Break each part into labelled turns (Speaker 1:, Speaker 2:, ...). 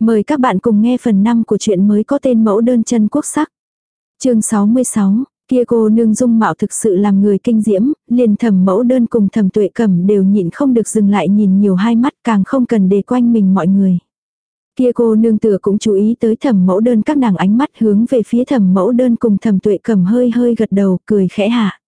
Speaker 1: Mời các bạn cùng nghe phần 5 của truyện mới có tên mẫu đơn chân quốc sắc. chương 66, kia cô nương dung mạo thực sự làm người kinh diễm, liền thẩm mẫu đơn cùng thẩm tuệ cẩm đều nhịn không được dừng lại nhìn nhiều hai mắt càng không cần để quanh mình mọi người. Kia cô nương tựa cũng chú ý tới thẩm mẫu đơn các nàng ánh mắt hướng về phía thẩm mẫu đơn cùng thẩm tuệ cẩm hơi hơi gật đầu cười khẽ hạ.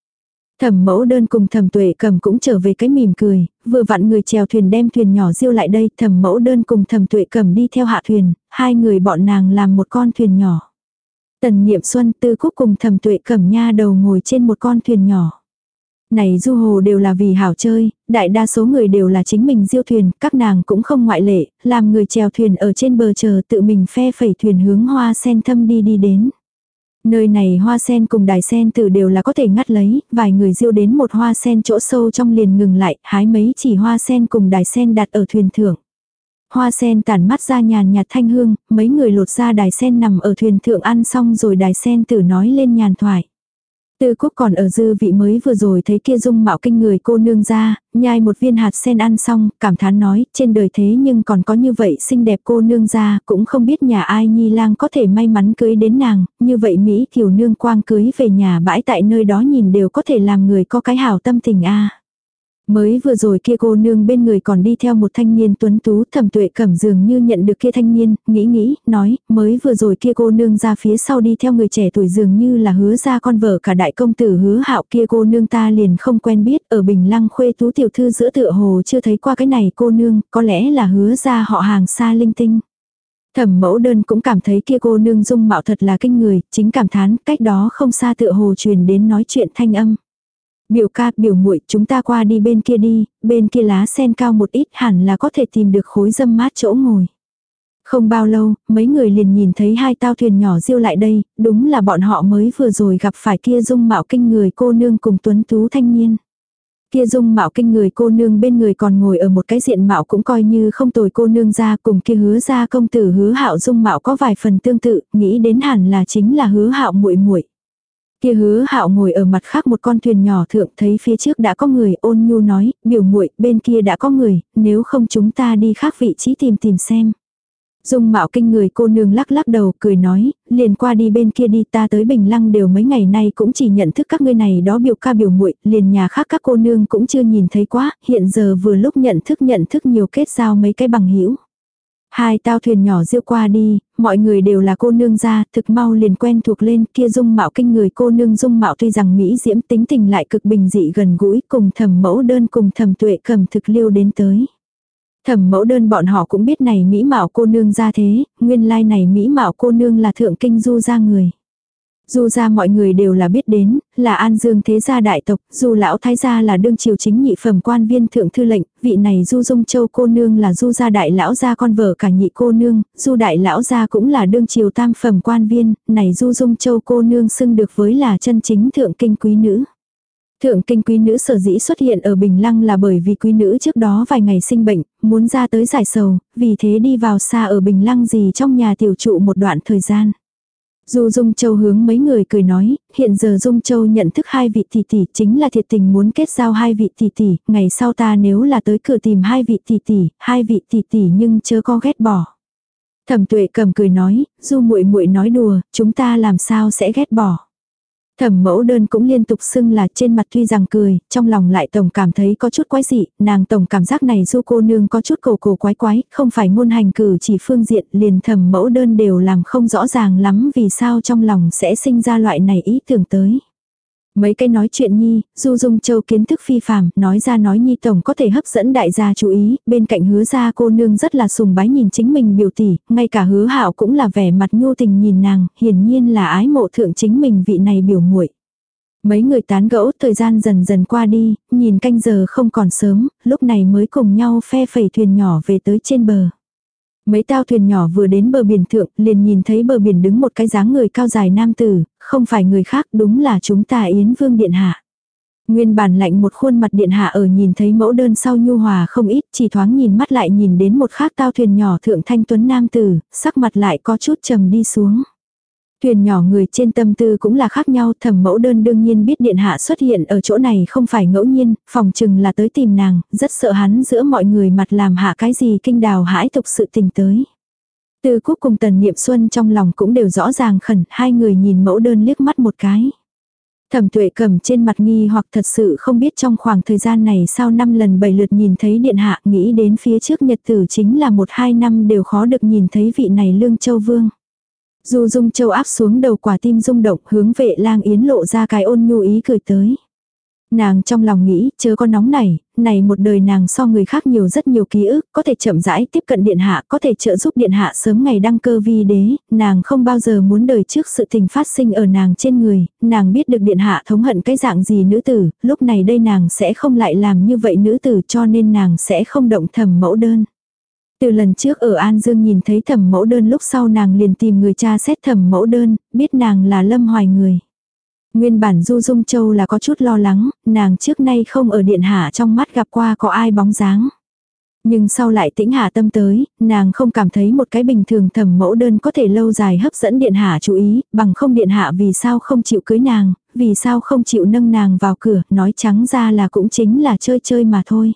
Speaker 1: Thẩm mẫu đơn cùng thẩm tuệ cầm cũng trở về cái mỉm cười, vừa vặn người chèo thuyền đem thuyền nhỏ diêu lại đây, thẩm mẫu đơn cùng thẩm tuệ cầm đi theo hạ thuyền, hai người bọn nàng làm một con thuyền nhỏ. Tần niệm xuân tư cúc cùng thẩm tuệ cầm nha đầu ngồi trên một con thuyền nhỏ. Này du hồ đều là vì hảo chơi, đại đa số người đều là chính mình diêu thuyền, các nàng cũng không ngoại lệ, làm người chèo thuyền ở trên bờ chờ tự mình phe phẩy thuyền hướng hoa sen thâm đi đi đến. Nơi này hoa sen cùng đài sen tử đều là có thể ngắt lấy, vài người diêu đến một hoa sen chỗ sâu trong liền ngừng lại, hái mấy chỉ hoa sen cùng đài sen đặt ở thuyền thượng. Hoa sen tản mắt ra nhàn nhạt thanh hương, mấy người lột ra đài sen nằm ở thuyền thượng ăn xong rồi đài sen tử nói lên nhàn thoại. Tư Cúc còn ở dư vị mới vừa rồi thấy kia dung mạo kinh người cô nương ra, nhai một viên hạt sen ăn xong, cảm thán nói, trên đời thế nhưng còn có như vậy xinh đẹp cô nương ra, cũng không biết nhà ai nhi lang có thể may mắn cưới đến nàng, như vậy Mỹ kiều nương quang cưới về nhà bãi tại nơi đó nhìn đều có thể làm người có cái hảo tâm tình a. Mới vừa rồi kia cô nương bên người còn đi theo một thanh niên tuấn tú thẩm tuệ cẩm dường như nhận được kia thanh niên, nghĩ nghĩ, nói, mới vừa rồi kia cô nương ra phía sau đi theo người trẻ tuổi dường như là hứa ra con vợ cả đại công tử hứa hạo kia cô nương ta liền không quen biết ở bình lăng khuê tú tiểu thư giữa tựa hồ chưa thấy qua cái này cô nương, có lẽ là hứa ra họ hàng xa linh tinh. Thẩm mẫu đơn cũng cảm thấy kia cô nương dung mạo thật là kinh người, chính cảm thán cách đó không xa tựa hồ truyền đến nói chuyện thanh âm. Biểu ca, biểu muội chúng ta qua đi bên kia đi, bên kia lá sen cao một ít hẳn là có thể tìm được khối dâm mát chỗ ngồi. Không bao lâu, mấy người liền nhìn thấy hai tao thuyền nhỏ diêu lại đây, đúng là bọn họ mới vừa rồi gặp phải kia dung mạo kinh người cô nương cùng tuấn tú thanh niên. Kia dung mạo kinh người cô nương bên người còn ngồi ở một cái diện mạo cũng coi như không tồi cô nương ra cùng kia hứa ra công tử hứa hạo dung mạo có vài phần tương tự, nghĩ đến hẳn là chính là hứa hạo muội muội Kia hứa hạo ngồi ở mặt khác một con thuyền nhỏ thượng thấy phía trước đã có người ôn nhu nói, biểu muội bên kia đã có người, nếu không chúng ta đi khác vị trí tìm tìm xem. Dung mạo kinh người cô nương lắc lắc đầu cười nói, liền qua đi bên kia đi ta tới Bình Lăng đều mấy ngày nay cũng chỉ nhận thức các ngươi này đó biểu ca biểu muội liền nhà khác các cô nương cũng chưa nhìn thấy quá, hiện giờ vừa lúc nhận thức nhận thức nhiều kết giao mấy cái bằng hữu Hai tao thuyền nhỏ diêu qua đi, mọi người đều là cô nương gia, thực mau liền quen thuộc lên kia dung mạo kinh người cô nương dung mạo tuy rằng Mỹ diễm tính tình lại cực bình dị gần gũi cùng thầm mẫu đơn cùng thầm tuệ cầm thực liêu đến tới. Thẩm mẫu đơn bọn họ cũng biết này mỹ mạo cô nương ra thế, nguyên lai like này mỹ mạo cô nương là thượng kinh du ra người. Dù ra mọi người đều là biết đến, là An Dương thế gia đại tộc, dù lão thái gia là đương triều chính nhị phẩm quan viên thượng thư lệnh, vị này Du Dung Châu cô nương là Du gia đại lão gia con vợ cả nhị cô nương, Du đại lão gia cũng là đương triều tam phẩm quan viên, này Du Dung Châu cô nương xưng được với là chân chính thượng kinh quý nữ. Thượng kinh quý nữ sở dĩ xuất hiện ở Bình Lăng là bởi vì quý nữ trước đó vài ngày sinh bệnh, muốn ra tới giải sầu, vì thế đi vào xa ở Bình Lăng gì trong nhà tiểu trụ một đoạn thời gian. Du Dung Châu hướng mấy người cười nói, hiện giờ Dung Châu nhận thức hai vị tỷ tỷ chính là thiệt tình muốn kết giao hai vị tỷ tỷ, ngày sau ta nếu là tới cửa tìm hai vị tỷ tỷ, hai vị tỷ tỷ nhưng chớ có ghét bỏ. Thẩm Tuệ cầm cười nói, Du muội muội nói đùa, chúng ta làm sao sẽ ghét bỏ. Thẩm mẫu đơn cũng liên tục xưng là trên mặt tuy rằng cười, trong lòng lại tổng cảm thấy có chút quái dị, nàng tổng cảm giác này du cô nương có chút cổ cổ quái quái, không phải ngôn hành cử chỉ phương diện liền thẩm mẫu đơn đều làm không rõ ràng lắm vì sao trong lòng sẽ sinh ra loại này ý tưởng tới. Mấy cái nói chuyện nhi, Du Dung Châu kiến thức phi phàm, nói ra nói nhi tổng có thể hấp dẫn đại gia chú ý, bên cạnh hứa gia cô nương rất là sùng bái nhìn chính mình biểu tỷ, ngay cả hứa hạo cũng là vẻ mặt nhu tình nhìn nàng, hiển nhiên là ái mộ thượng chính mình vị này biểu muội. Mấy người tán gẫu thời gian dần dần qua đi, nhìn canh giờ không còn sớm, lúc này mới cùng nhau phe phẩy thuyền nhỏ về tới trên bờ. Mấy tao thuyền nhỏ vừa đến bờ biển thượng, liền nhìn thấy bờ biển đứng một cái dáng người cao dài nam tử, không phải người khác đúng là chúng ta Yến Vương Điện Hạ. Nguyên bản lạnh một khuôn mặt điện hạ ở nhìn thấy mẫu đơn sau nhu hòa không ít, chỉ thoáng nhìn mắt lại nhìn đến một khác tao thuyền nhỏ thượng thanh tuấn nam tử, sắc mặt lại có chút trầm đi xuống. Thuyền nhỏ người trên tâm tư cũng là khác nhau, thẩm mẫu đơn đương nhiên biết điện hạ xuất hiện ở chỗ này không phải ngẫu nhiên, phòng chừng là tới tìm nàng, rất sợ hắn giữa mọi người mặt làm hạ cái gì kinh đào hãi tục sự tình tới. Tư quốc cùng Tần Niệm Xuân trong lòng cũng đều rõ ràng khẩn, hai người nhìn mẫu đơn liếc mắt một cái. Thẩm tuệ cầm trên mặt nghi hoặc thật sự không biết trong khoảng thời gian này sau năm lần bảy lượt nhìn thấy điện hạ nghĩ đến phía trước nhật tử chính là một hai năm đều khó được nhìn thấy vị này lương châu vương. Dù dung châu áp xuống đầu quả tim rung động hướng vệ lang yến lộ ra cái ôn nhu ý cười tới. Nàng trong lòng nghĩ, chớ có nóng này, này một đời nàng so người khác nhiều rất nhiều ký ức, có thể chậm rãi tiếp cận điện hạ, có thể trợ giúp điện hạ sớm ngày đăng cơ vi đế, nàng không bao giờ muốn đời trước sự tình phát sinh ở nàng trên người, nàng biết được điện hạ thống hận cái dạng gì nữ tử, lúc này đây nàng sẽ không lại làm như vậy nữ tử cho nên nàng sẽ không động thầm mẫu đơn. Từ lần trước ở An Dương nhìn thấy thầm mẫu đơn lúc sau nàng liền tìm người cha xét thầm mẫu đơn, biết nàng là lâm hoài người. Nguyên bản Du Dung Châu là có chút lo lắng, nàng trước nay không ở điện hạ trong mắt gặp qua có ai bóng dáng. Nhưng sau lại tĩnh hạ tâm tới, nàng không cảm thấy một cái bình thường thẩm mẫu đơn có thể lâu dài hấp dẫn điện hạ chú ý, bằng không điện hạ vì sao không chịu cưới nàng, vì sao không chịu nâng nàng vào cửa, nói trắng ra là cũng chính là chơi chơi mà thôi.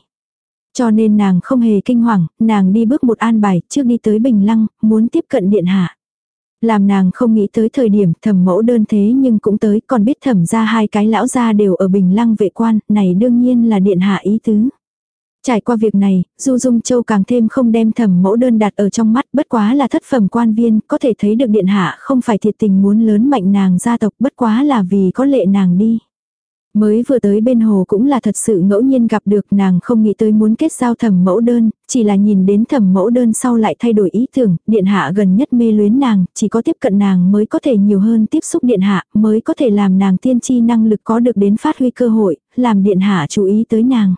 Speaker 1: Cho nên nàng không hề kinh hoàng, nàng đi bước một an bài trước đi tới bình lăng, muốn tiếp cận điện hạ. Làm nàng không nghĩ tới thời điểm thẩm mẫu đơn thế nhưng cũng tới còn biết thẩm ra hai cái lão gia đều ở bình lăng vệ quan, này đương nhiên là điện hạ ý tứ. Trải qua việc này, Du Dung Châu càng thêm không đem thẩm mẫu đơn đặt ở trong mắt bất quá là thất phẩm quan viên, có thể thấy được điện hạ không phải thiệt tình muốn lớn mạnh nàng gia tộc bất quá là vì có lệ nàng đi. Mới vừa tới bên hồ cũng là thật sự ngẫu nhiên gặp được nàng không nghĩ tới muốn kết giao thẩm mẫu đơn, chỉ là nhìn đến thẩm mẫu đơn sau lại thay đổi ý tưởng, điện hạ gần nhất mê luyến nàng, chỉ có tiếp cận nàng mới có thể nhiều hơn tiếp xúc điện hạ, mới có thể làm nàng tiên tri năng lực có được đến phát huy cơ hội, làm điện hạ chú ý tới nàng.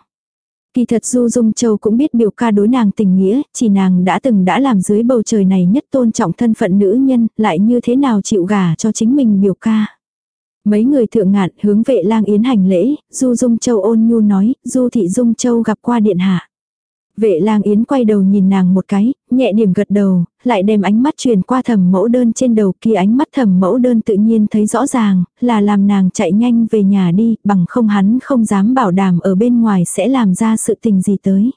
Speaker 1: Kỳ thật Du Dung Châu cũng biết biểu ca đối nàng tình nghĩa, chỉ nàng đã từng đã làm dưới bầu trời này nhất tôn trọng thân phận nữ nhân, lại như thế nào chịu gả cho chính mình biểu ca. Mấy người thượng ngạn hướng vệ lang yến hành lễ, Du Dung Châu ôn nhu nói, Du Thị Dung Châu gặp qua điện hạ. Vệ lang yến quay đầu nhìn nàng một cái, nhẹ điểm gật đầu, lại đem ánh mắt truyền qua thầm mẫu đơn trên đầu kia ánh mắt thầm mẫu đơn tự nhiên thấy rõ ràng, là làm nàng chạy nhanh về nhà đi, bằng không hắn không dám bảo đảm ở bên ngoài sẽ làm ra sự tình gì tới.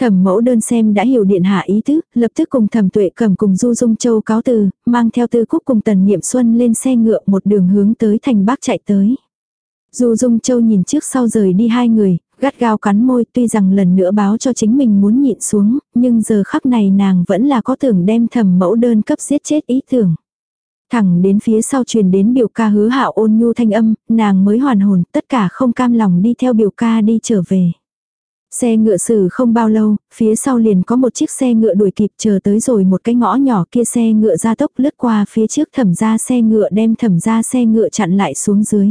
Speaker 1: Thẩm mẫu đơn xem đã hiểu điện hạ ý tứ, lập tức cùng thẩm tuệ cầm cùng Du Dung Châu cáo từ, mang theo tư cúc cùng tần niệm xuân lên xe ngựa một đường hướng tới thành bắc chạy tới. Du Dung Châu nhìn trước sau rời đi hai người, gắt gao cắn môi tuy rằng lần nữa báo cho chính mình muốn nhịn xuống, nhưng giờ khắc này nàng vẫn là có tưởng đem thẩm mẫu đơn cấp giết chết ý tưởng. Thẳng đến phía sau truyền đến biểu ca hứa hạo ôn nhu thanh âm, nàng mới hoàn hồn, tất cả không cam lòng đi theo biểu ca đi trở về. Xe ngựa xử không bao lâu, phía sau liền có một chiếc xe ngựa đuổi kịp chờ tới rồi một cái ngõ nhỏ kia xe ngựa ra tốc lướt qua phía trước thẩm ra xe ngựa đem thẩm ra xe ngựa chặn lại xuống dưới.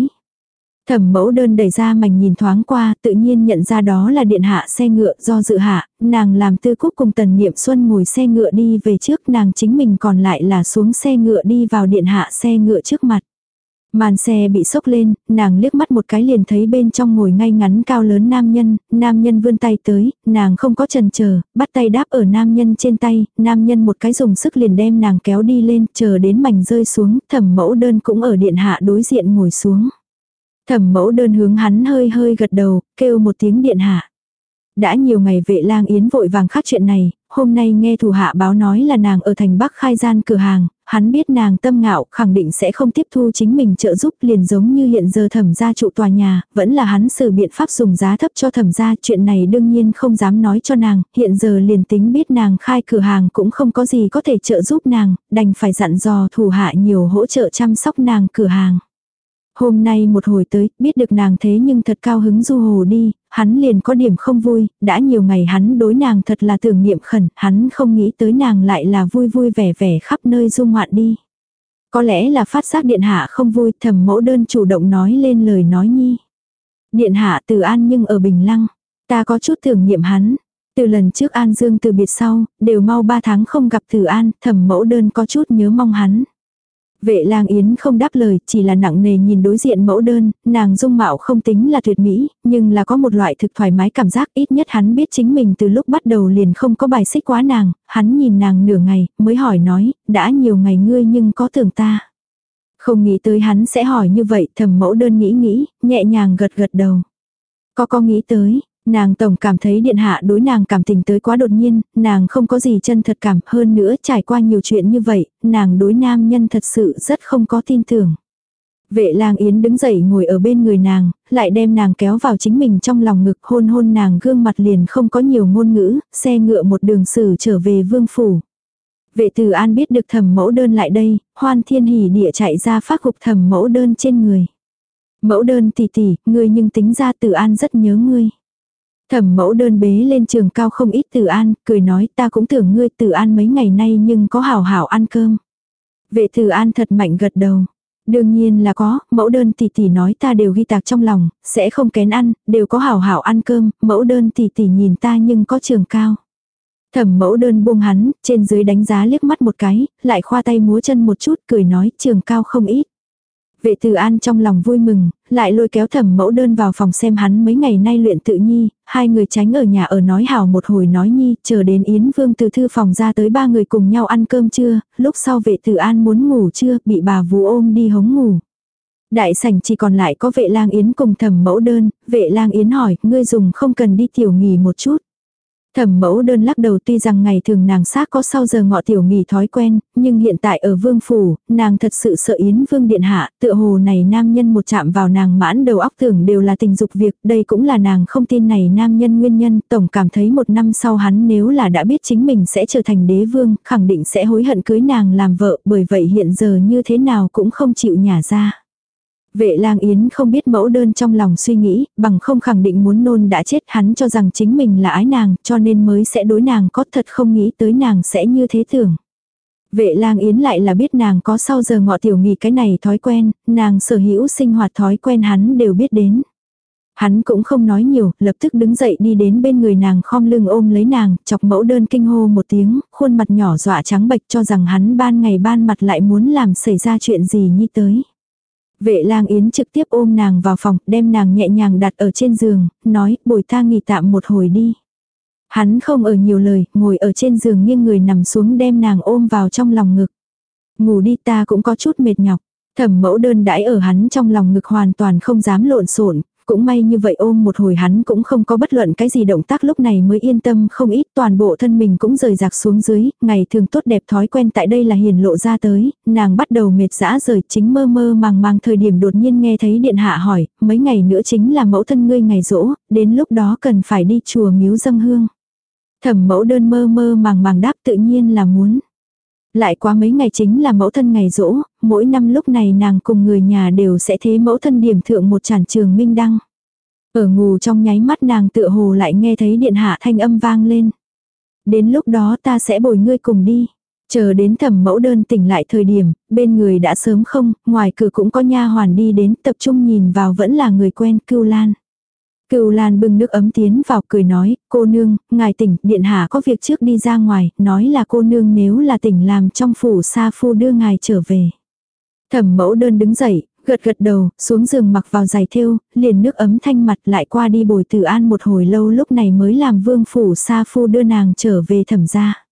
Speaker 1: Thẩm mẫu đơn đẩy ra mảnh nhìn thoáng qua, tự nhiên nhận ra đó là điện hạ xe ngựa do dự hạ, nàng làm tư cúc cùng tần niệm xuân ngồi xe ngựa đi về trước nàng chính mình còn lại là xuống xe ngựa đi vào điện hạ xe ngựa trước mặt. Màn xe bị sốc lên, nàng liếc mắt một cái liền thấy bên trong ngồi ngay ngắn cao lớn nam nhân, nam nhân vươn tay tới, nàng không có chần chờ, bắt tay đáp ở nam nhân trên tay, nam nhân một cái dùng sức liền đem nàng kéo đi lên, chờ đến mảnh rơi xuống, thẩm mẫu đơn cũng ở điện hạ đối diện ngồi xuống. Thẩm mẫu đơn hướng hắn hơi hơi gật đầu, kêu một tiếng điện hạ. Đã nhiều ngày vệ lang yến vội vàng khắc chuyện này, hôm nay nghe thủ hạ báo nói là nàng ở thành Bắc khai gian cửa hàng, hắn biết nàng tâm ngạo khẳng định sẽ không tiếp thu chính mình trợ giúp liền giống như hiện giờ thẩm gia trụ tòa nhà, vẫn là hắn sử biện pháp dùng giá thấp cho thẩm gia chuyện này đương nhiên không dám nói cho nàng, hiện giờ liền tính biết nàng khai cửa hàng cũng không có gì có thể trợ giúp nàng, đành phải dặn dò thủ hạ nhiều hỗ trợ chăm sóc nàng cửa hàng. Hôm nay một hồi tới, biết được nàng thế nhưng thật cao hứng du hồ đi, hắn liền có điểm không vui, đã nhiều ngày hắn đối nàng thật là tưởng niệm khẩn, hắn không nghĩ tới nàng lại là vui vui vẻ vẻ khắp nơi du ngoạn đi. Có lẽ là phát giác điện hạ không vui, thầm mẫu đơn chủ động nói lên lời nói nhi. Điện hạ từ an nhưng ở bình lăng, ta có chút tưởng niệm hắn. Từ lần trước An Dương từ biệt sau, đều mau ba tháng không gặp Từ An, thầm mẫu đơn có chút nhớ mong hắn. Vệ lang yến không đáp lời, chỉ là nặng nề nhìn đối diện mẫu đơn, nàng dung mạo không tính là tuyệt mỹ, nhưng là có một loại thực thoải mái cảm giác ít nhất hắn biết chính mình từ lúc bắt đầu liền không có bài xích quá nàng, hắn nhìn nàng nửa ngày, mới hỏi nói, đã nhiều ngày ngươi nhưng có tưởng ta. Không nghĩ tới hắn sẽ hỏi như vậy, thầm mẫu đơn nghĩ nghĩ, nhẹ nhàng gật gật đầu. Có có nghĩ tới, Nàng tổng cảm thấy điện hạ đối nàng cảm tình tới quá đột nhiên, nàng không có gì chân thật cảm hơn nữa trải qua nhiều chuyện như vậy, nàng đối nam nhân thật sự rất không có tin tưởng. Vệ lang yến đứng dậy ngồi ở bên người nàng, lại đem nàng kéo vào chính mình trong lòng ngực hôn hôn nàng gương mặt liền không có nhiều ngôn ngữ, xe ngựa một đường xử trở về vương phủ. Vệ tử an biết được thẩm mẫu đơn lại đây, hoan thiên hỉ địa chạy ra phát hục thẩm mẫu đơn trên người. Mẫu đơn tỷ tỷ, ngươi nhưng tính ra tử an rất nhớ ngươi. Thẩm mẫu đơn bế lên trường cao không ít tử an, cười nói ta cũng tưởng ngươi tử an mấy ngày nay nhưng có hảo hảo ăn cơm. Vệ tử an thật mạnh gật đầu. Đương nhiên là có, mẫu đơn tỷ tỷ nói ta đều ghi tạc trong lòng, sẽ không kén ăn, đều có hảo hảo ăn cơm, mẫu đơn tỷ tỷ nhìn ta nhưng có trường cao. Thẩm mẫu đơn buông hắn, trên dưới đánh giá liếc mắt một cái, lại khoa tay múa chân một chút cười nói trường cao không ít. Vệ từ an trong lòng vui mừng, lại lôi kéo thẩm mẫu đơn vào phòng xem hắn mấy ngày nay luyện tự nhi, hai người tránh ở nhà ở nói hào một hồi nói nhi, chờ đến Yến Vương từ thư phòng ra tới ba người cùng nhau ăn cơm trưa, lúc sau vệ từ an muốn ngủ trưa, bị bà vú ôm đi hống ngủ. Đại sảnh chỉ còn lại có vệ lang Yến cùng thẩm mẫu đơn, vệ lang Yến hỏi, ngươi dùng không cần đi tiểu nghỉ một chút. Thẩm mẫu đơn lắc đầu tuy rằng ngày thường nàng xác có sau giờ ngọ tiểu nghỉ thói quen, nhưng hiện tại ở vương phủ, nàng thật sự sợ yến vương điện hạ, tựa hồ này nam nhân một chạm vào nàng mãn đầu óc tưởng đều là tình dục việc, đây cũng là nàng không tin này nam nhân nguyên nhân, tổng cảm thấy một năm sau hắn nếu là đã biết chính mình sẽ trở thành đế vương, khẳng định sẽ hối hận cưới nàng làm vợ, bởi vậy hiện giờ như thế nào cũng không chịu nhả ra. Vệ lang yến không biết mẫu đơn trong lòng suy nghĩ, bằng không khẳng định muốn nôn đã chết hắn cho rằng chính mình là ái nàng, cho nên mới sẽ đối nàng có thật không nghĩ tới nàng sẽ như thế tưởng. Vệ lang yến lại là biết nàng có sau giờ ngọ tiểu nghỉ cái này thói quen, nàng sở hữu sinh hoạt thói quen hắn đều biết đến. Hắn cũng không nói nhiều, lập tức đứng dậy đi đến bên người nàng khom lưng ôm lấy nàng, chọc mẫu đơn kinh hô một tiếng, khuôn mặt nhỏ dọa trắng bệch cho rằng hắn ban ngày ban mặt lại muốn làm xảy ra chuyện gì như tới. Vệ lang yến trực tiếp ôm nàng vào phòng, đem nàng nhẹ nhàng đặt ở trên giường, nói, bồi ta nghỉ tạm một hồi đi. Hắn không ở nhiều lời, ngồi ở trên giường nghiêng người nằm xuống đem nàng ôm vào trong lòng ngực. Ngủ đi ta cũng có chút mệt nhọc. Thẩm mẫu đơn đãi ở hắn trong lòng ngực hoàn toàn không dám lộn xộn cũng may như vậy ôm một hồi hắn cũng không có bất luận cái gì động tác lúc này mới yên tâm không ít toàn bộ thân mình cũng rời rạc xuống dưới, ngày thường tốt đẹp thói quen tại đây là hiền lộ ra tới, nàng bắt đầu mệt dã rời chính mơ mơ màng màng thời điểm đột nhiên nghe thấy điện hạ hỏi, mấy ngày nữa chính là mẫu thân ngươi ngày rỗ, đến lúc đó cần phải đi chùa miếu dâng hương. Thẩm mẫu đơn mơ mơ màng màng đáp tự nhiên là muốn. Lại quá mấy ngày chính là mẫu thân ngày rỗ, mỗi năm lúc này nàng cùng người nhà đều sẽ thế mẫu thân điểm thượng một tràn trường minh đăng. Ở ngủ trong nháy mắt nàng tựa hồ lại nghe thấy điện hạ thanh âm vang lên. Đến lúc đó ta sẽ bồi ngươi cùng đi. Chờ đến thẩm mẫu đơn tỉnh lại thời điểm, bên người đã sớm không, ngoài cửa cũng có nha hoàn đi đến tập trung nhìn vào vẫn là người quen cưu lan. Cựu Lan bưng nước ấm tiến vào cười nói, cô nương, ngài tỉnh, điện hạ có việc trước đi ra ngoài, nói là cô nương nếu là tỉnh làm trong phủ sa phu đưa ngài trở về. Thẩm mẫu đơn đứng dậy, gật gật đầu, xuống giường mặc vào giày thêu, liền nước ấm thanh mặt lại qua đi bồi tử an một hồi lâu lúc này mới làm vương phủ sa phu đưa nàng trở về thẩm gia.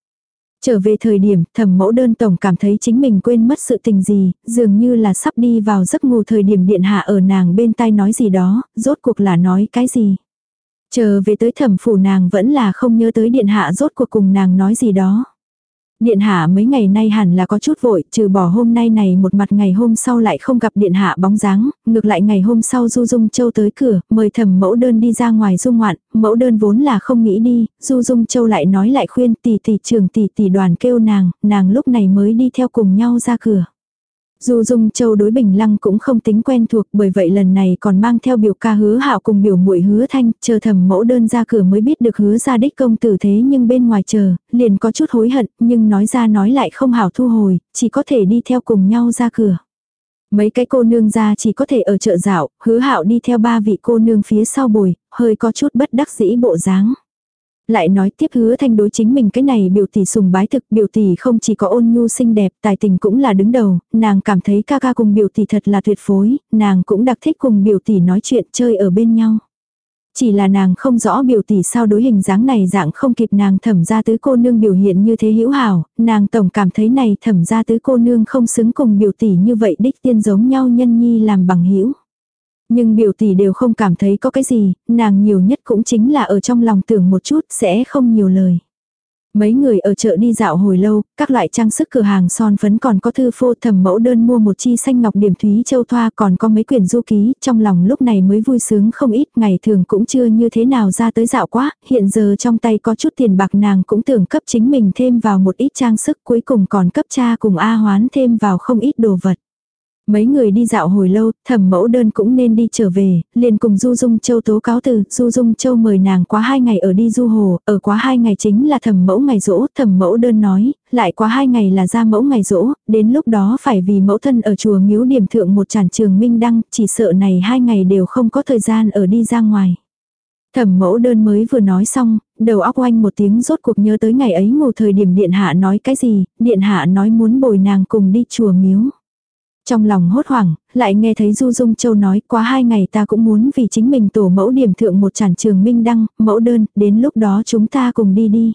Speaker 1: Trở về thời điểm thẩm mẫu đơn tổng cảm thấy chính mình quên mất sự tình gì, dường như là sắp đi vào giấc ngủ thời điểm điện hạ ở nàng bên tai nói gì đó, rốt cuộc là nói cái gì. Chờ về tới thẩm phủ nàng vẫn là không nhớ tới điện hạ rốt cuộc cùng nàng nói gì đó. Điện hạ mấy ngày nay hẳn là có chút vội, trừ bỏ hôm nay này một mặt ngày hôm sau lại không gặp điện hạ bóng dáng, ngược lại ngày hôm sau Du Dung Châu tới cửa, mời thẩm mẫu đơn đi ra ngoài dung ngoạn, mẫu đơn vốn là không nghĩ đi, Du Dung Châu lại nói lại khuyên tỷ tỷ trường tỷ tỷ đoàn kêu nàng, nàng lúc này mới đi theo cùng nhau ra cửa. Du Dung Châu đối Bình Lăng cũng không tính quen thuộc bởi vậy lần này còn mang theo biểu ca hứa hạo cùng biểu muội hứa thanh, chờ thầm mẫu đơn ra cửa mới biết được hứa ra đích công tử thế nhưng bên ngoài chờ, liền có chút hối hận, nhưng nói ra nói lại không hảo thu hồi, chỉ có thể đi theo cùng nhau ra cửa. Mấy cái cô nương ra chỉ có thể ở chợ dạo, hứa hạo đi theo ba vị cô nương phía sau bồi, hơi có chút bất đắc dĩ bộ dáng. Lại nói tiếp hứa thanh đối chính mình cái này biểu tỷ sùng bái thực biểu tỷ không chỉ có ôn nhu xinh đẹp tài tình cũng là đứng đầu, nàng cảm thấy ca ca cùng biểu tỷ thật là tuyệt phối, nàng cũng đặc thích cùng biểu tỷ nói chuyện chơi ở bên nhau. Chỉ là nàng không rõ biểu tỷ sao đối hình dáng này dạng không kịp nàng thẩm ra tứ cô nương biểu hiện như thế hữu hảo, nàng tổng cảm thấy này thẩm ra tứ cô nương không xứng cùng biểu tỷ như vậy đích tiên giống nhau nhân nhi làm bằng hữu nhưng biểu tỷ đều không cảm thấy có cái gì, nàng nhiều nhất cũng chính là ở trong lòng tưởng một chút sẽ không nhiều lời. Mấy người ở chợ đi dạo hồi lâu, các loại trang sức cửa hàng son phấn còn có thư phô thầm mẫu đơn mua một chi xanh ngọc điểm thúy châu thoa còn có mấy quyển du ký, trong lòng lúc này mới vui sướng không ít, ngày thường cũng chưa như thế nào ra tới dạo quá, hiện giờ trong tay có chút tiền bạc nàng cũng tưởng cấp chính mình thêm vào một ít trang sức cuối cùng còn cấp cha cùng A hoán thêm vào không ít đồ vật. Mấy người đi dạo hồi lâu, thẩm mẫu đơn cũng nên đi trở về, liền cùng Du Dung Châu tố cáo từ, Du Dung Châu mời nàng quá hai ngày ở đi du hồ, ở quá hai ngày chính là thẩm mẫu ngày rỗ, thẩm mẫu đơn nói, lại quá hai ngày là ra mẫu ngày rỗ, đến lúc đó phải vì mẫu thân ở chùa miếu điểm thượng một tràn trường minh đăng, chỉ sợ này hai ngày đều không có thời gian ở đi ra ngoài. Thẩm mẫu đơn mới vừa nói xong, đầu óc oanh một tiếng rốt cuộc nhớ tới ngày ấy ngủ thời điểm điện hạ nói cái gì, điện hạ nói muốn bồi nàng cùng đi chùa miếu. Trong lòng hốt hoảng, lại nghe thấy Du Dung Châu nói quá hai ngày ta cũng muốn vì chính mình tổ mẫu điểm thượng một tràn trường minh đăng, mẫu đơn, đến lúc đó chúng ta cùng đi đi.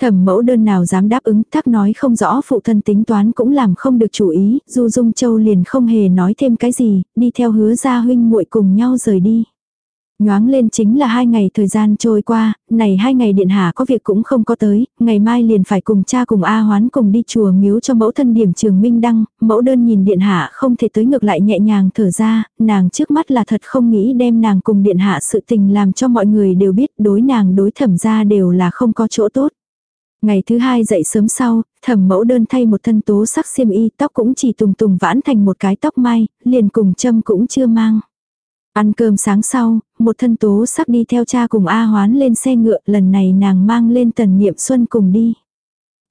Speaker 1: Thẩm mẫu đơn nào dám đáp ứng, thắc nói không rõ phụ thân tính toán cũng làm không được chủ ý, Du Dung Châu liền không hề nói thêm cái gì, đi theo hứa gia huynh muội cùng nhau rời đi. Nhoáng lên chính là hai ngày thời gian trôi qua, này hai ngày điện hạ có việc cũng không có tới, ngày mai liền phải cùng cha cùng A hoán cùng đi chùa miếu cho mẫu thân điểm trường minh đăng, mẫu đơn nhìn điện hạ không thể tới ngược lại nhẹ nhàng thở ra, nàng trước mắt là thật không nghĩ đem nàng cùng điện hạ sự tình làm cho mọi người đều biết đối nàng đối thẩm ra đều là không có chỗ tốt. Ngày thứ hai dậy sớm sau, thẩm mẫu đơn thay một thân tố sắc xiêm y tóc cũng chỉ tùng tùng vãn thành một cái tóc mai, liền cùng châm cũng chưa mang. Ăn cơm sáng sau, một thân tố sắp đi theo cha cùng A hoán lên xe ngựa, lần này nàng mang lên tần niệm xuân cùng đi.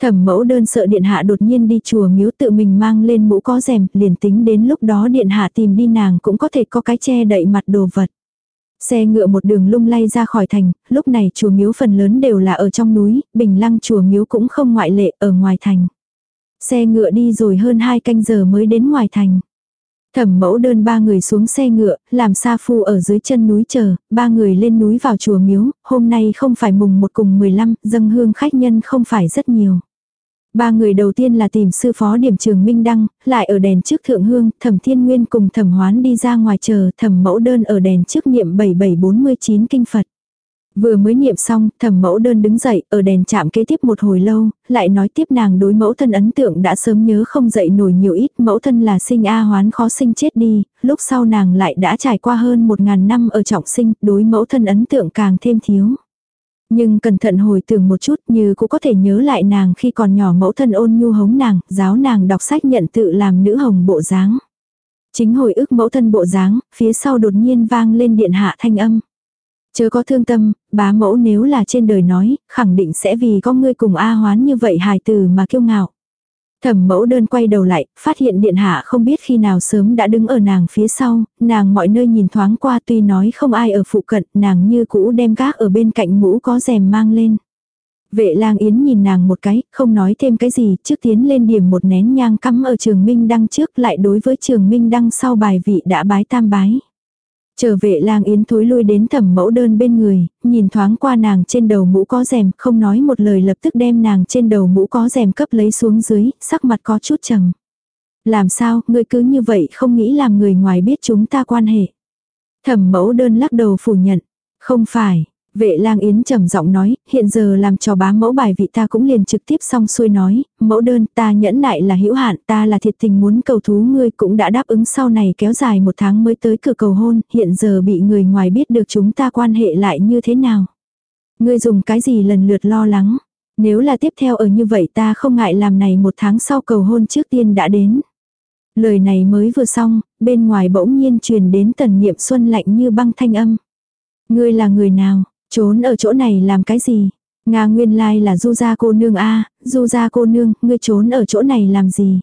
Speaker 1: Thẩm mẫu đơn sợ điện hạ đột nhiên đi chùa miếu tự mình mang lên mũ có rèm, liền tính đến lúc đó điện hạ tìm đi nàng cũng có thể có cái che đậy mặt đồ vật. Xe ngựa một đường lung lay ra khỏi thành, lúc này chùa miếu phần lớn đều là ở trong núi, bình lăng chùa miếu cũng không ngoại lệ ở ngoài thành. Xe ngựa đi rồi hơn hai canh giờ mới đến ngoài thành. Thẩm mẫu đơn ba người xuống xe ngựa, làm sa phu ở dưới chân núi chờ, ba người lên núi vào chùa miếu, hôm nay không phải mùng một cùng 15, dâng hương khách nhân không phải rất nhiều. Ba người đầu tiên là tìm sư phó điểm trường Minh Đăng, lại ở đèn trước thượng hương, thẩm thiên nguyên cùng thẩm hoán đi ra ngoài chờ, thẩm mẫu đơn ở đèn trước niệm 7749 kinh Phật. Vừa mới niệm xong, thẩm mẫu đơn đứng dậy, ở đèn chạm kế tiếp một hồi lâu, lại nói tiếp nàng đối mẫu thân ấn tượng đã sớm nhớ không dậy nổi nhiều ít, mẫu thân là sinh A hoán khó sinh chết đi, lúc sau nàng lại đã trải qua hơn một ngàn năm ở trọng sinh, đối mẫu thân ấn tượng càng thêm thiếu. Nhưng cẩn thận hồi tưởng một chút như cũng có thể nhớ lại nàng khi còn nhỏ mẫu thân ôn nhu hống nàng, giáo nàng đọc sách nhận tự làm nữ hồng bộ dáng. Chính hồi ức mẫu thân bộ dáng, phía sau đột nhiên vang lên điện hạ thanh âm. Chớ có thương tâm, bá mẫu nếu là trên đời nói, khẳng định sẽ vì có ngươi cùng A hoán như vậy hài từ mà kiêu ngạo. Thẩm mẫu đơn quay đầu lại, phát hiện điện hạ không biết khi nào sớm đã đứng ở nàng phía sau, nàng mọi nơi nhìn thoáng qua tuy nói không ai ở phụ cận, nàng như cũ đem gác ở bên cạnh mũ có rèm mang lên. Vệ lang yến nhìn nàng một cái, không nói thêm cái gì, trước tiến lên điểm một nén nhang cắm ở trường minh đăng trước lại đối với trường minh đăng sau bài vị đã bái tam bái. Trở về lang yến thối lui đến thẩm mẫu đơn bên người, nhìn thoáng qua nàng trên đầu mũ có rèm, không nói một lời lập tức đem nàng trên đầu mũ có rèm cấp lấy xuống dưới, sắc mặt có chút trầm. Làm sao, ngươi cứ như vậy không nghĩ làm người ngoài biết chúng ta quan hệ. Thẩm mẫu đơn lắc đầu phủ nhận. Không phải, Vệ lang yến trầm giọng nói, hiện giờ làm cho bá mẫu bài vị ta cũng liền trực tiếp xong xuôi nói, mẫu đơn ta nhẫn nại là hữu hạn ta là thiệt tình muốn cầu thú ngươi cũng đã đáp ứng sau này kéo dài một tháng mới tới cửa cầu hôn, hiện giờ bị người ngoài biết được chúng ta quan hệ lại như thế nào. Ngươi dùng cái gì lần lượt lo lắng, nếu là tiếp theo ở như vậy ta không ngại làm này một tháng sau cầu hôn trước tiên đã đến. Lời này mới vừa xong, bên ngoài bỗng nhiên truyền đến tần niệm xuân lạnh như băng thanh âm. Ngươi là người nào? Trốn ở chỗ này làm cái gì? Nga nguyên lai là du gia cô nương a du gia cô nương, ngươi trốn ở chỗ này làm gì?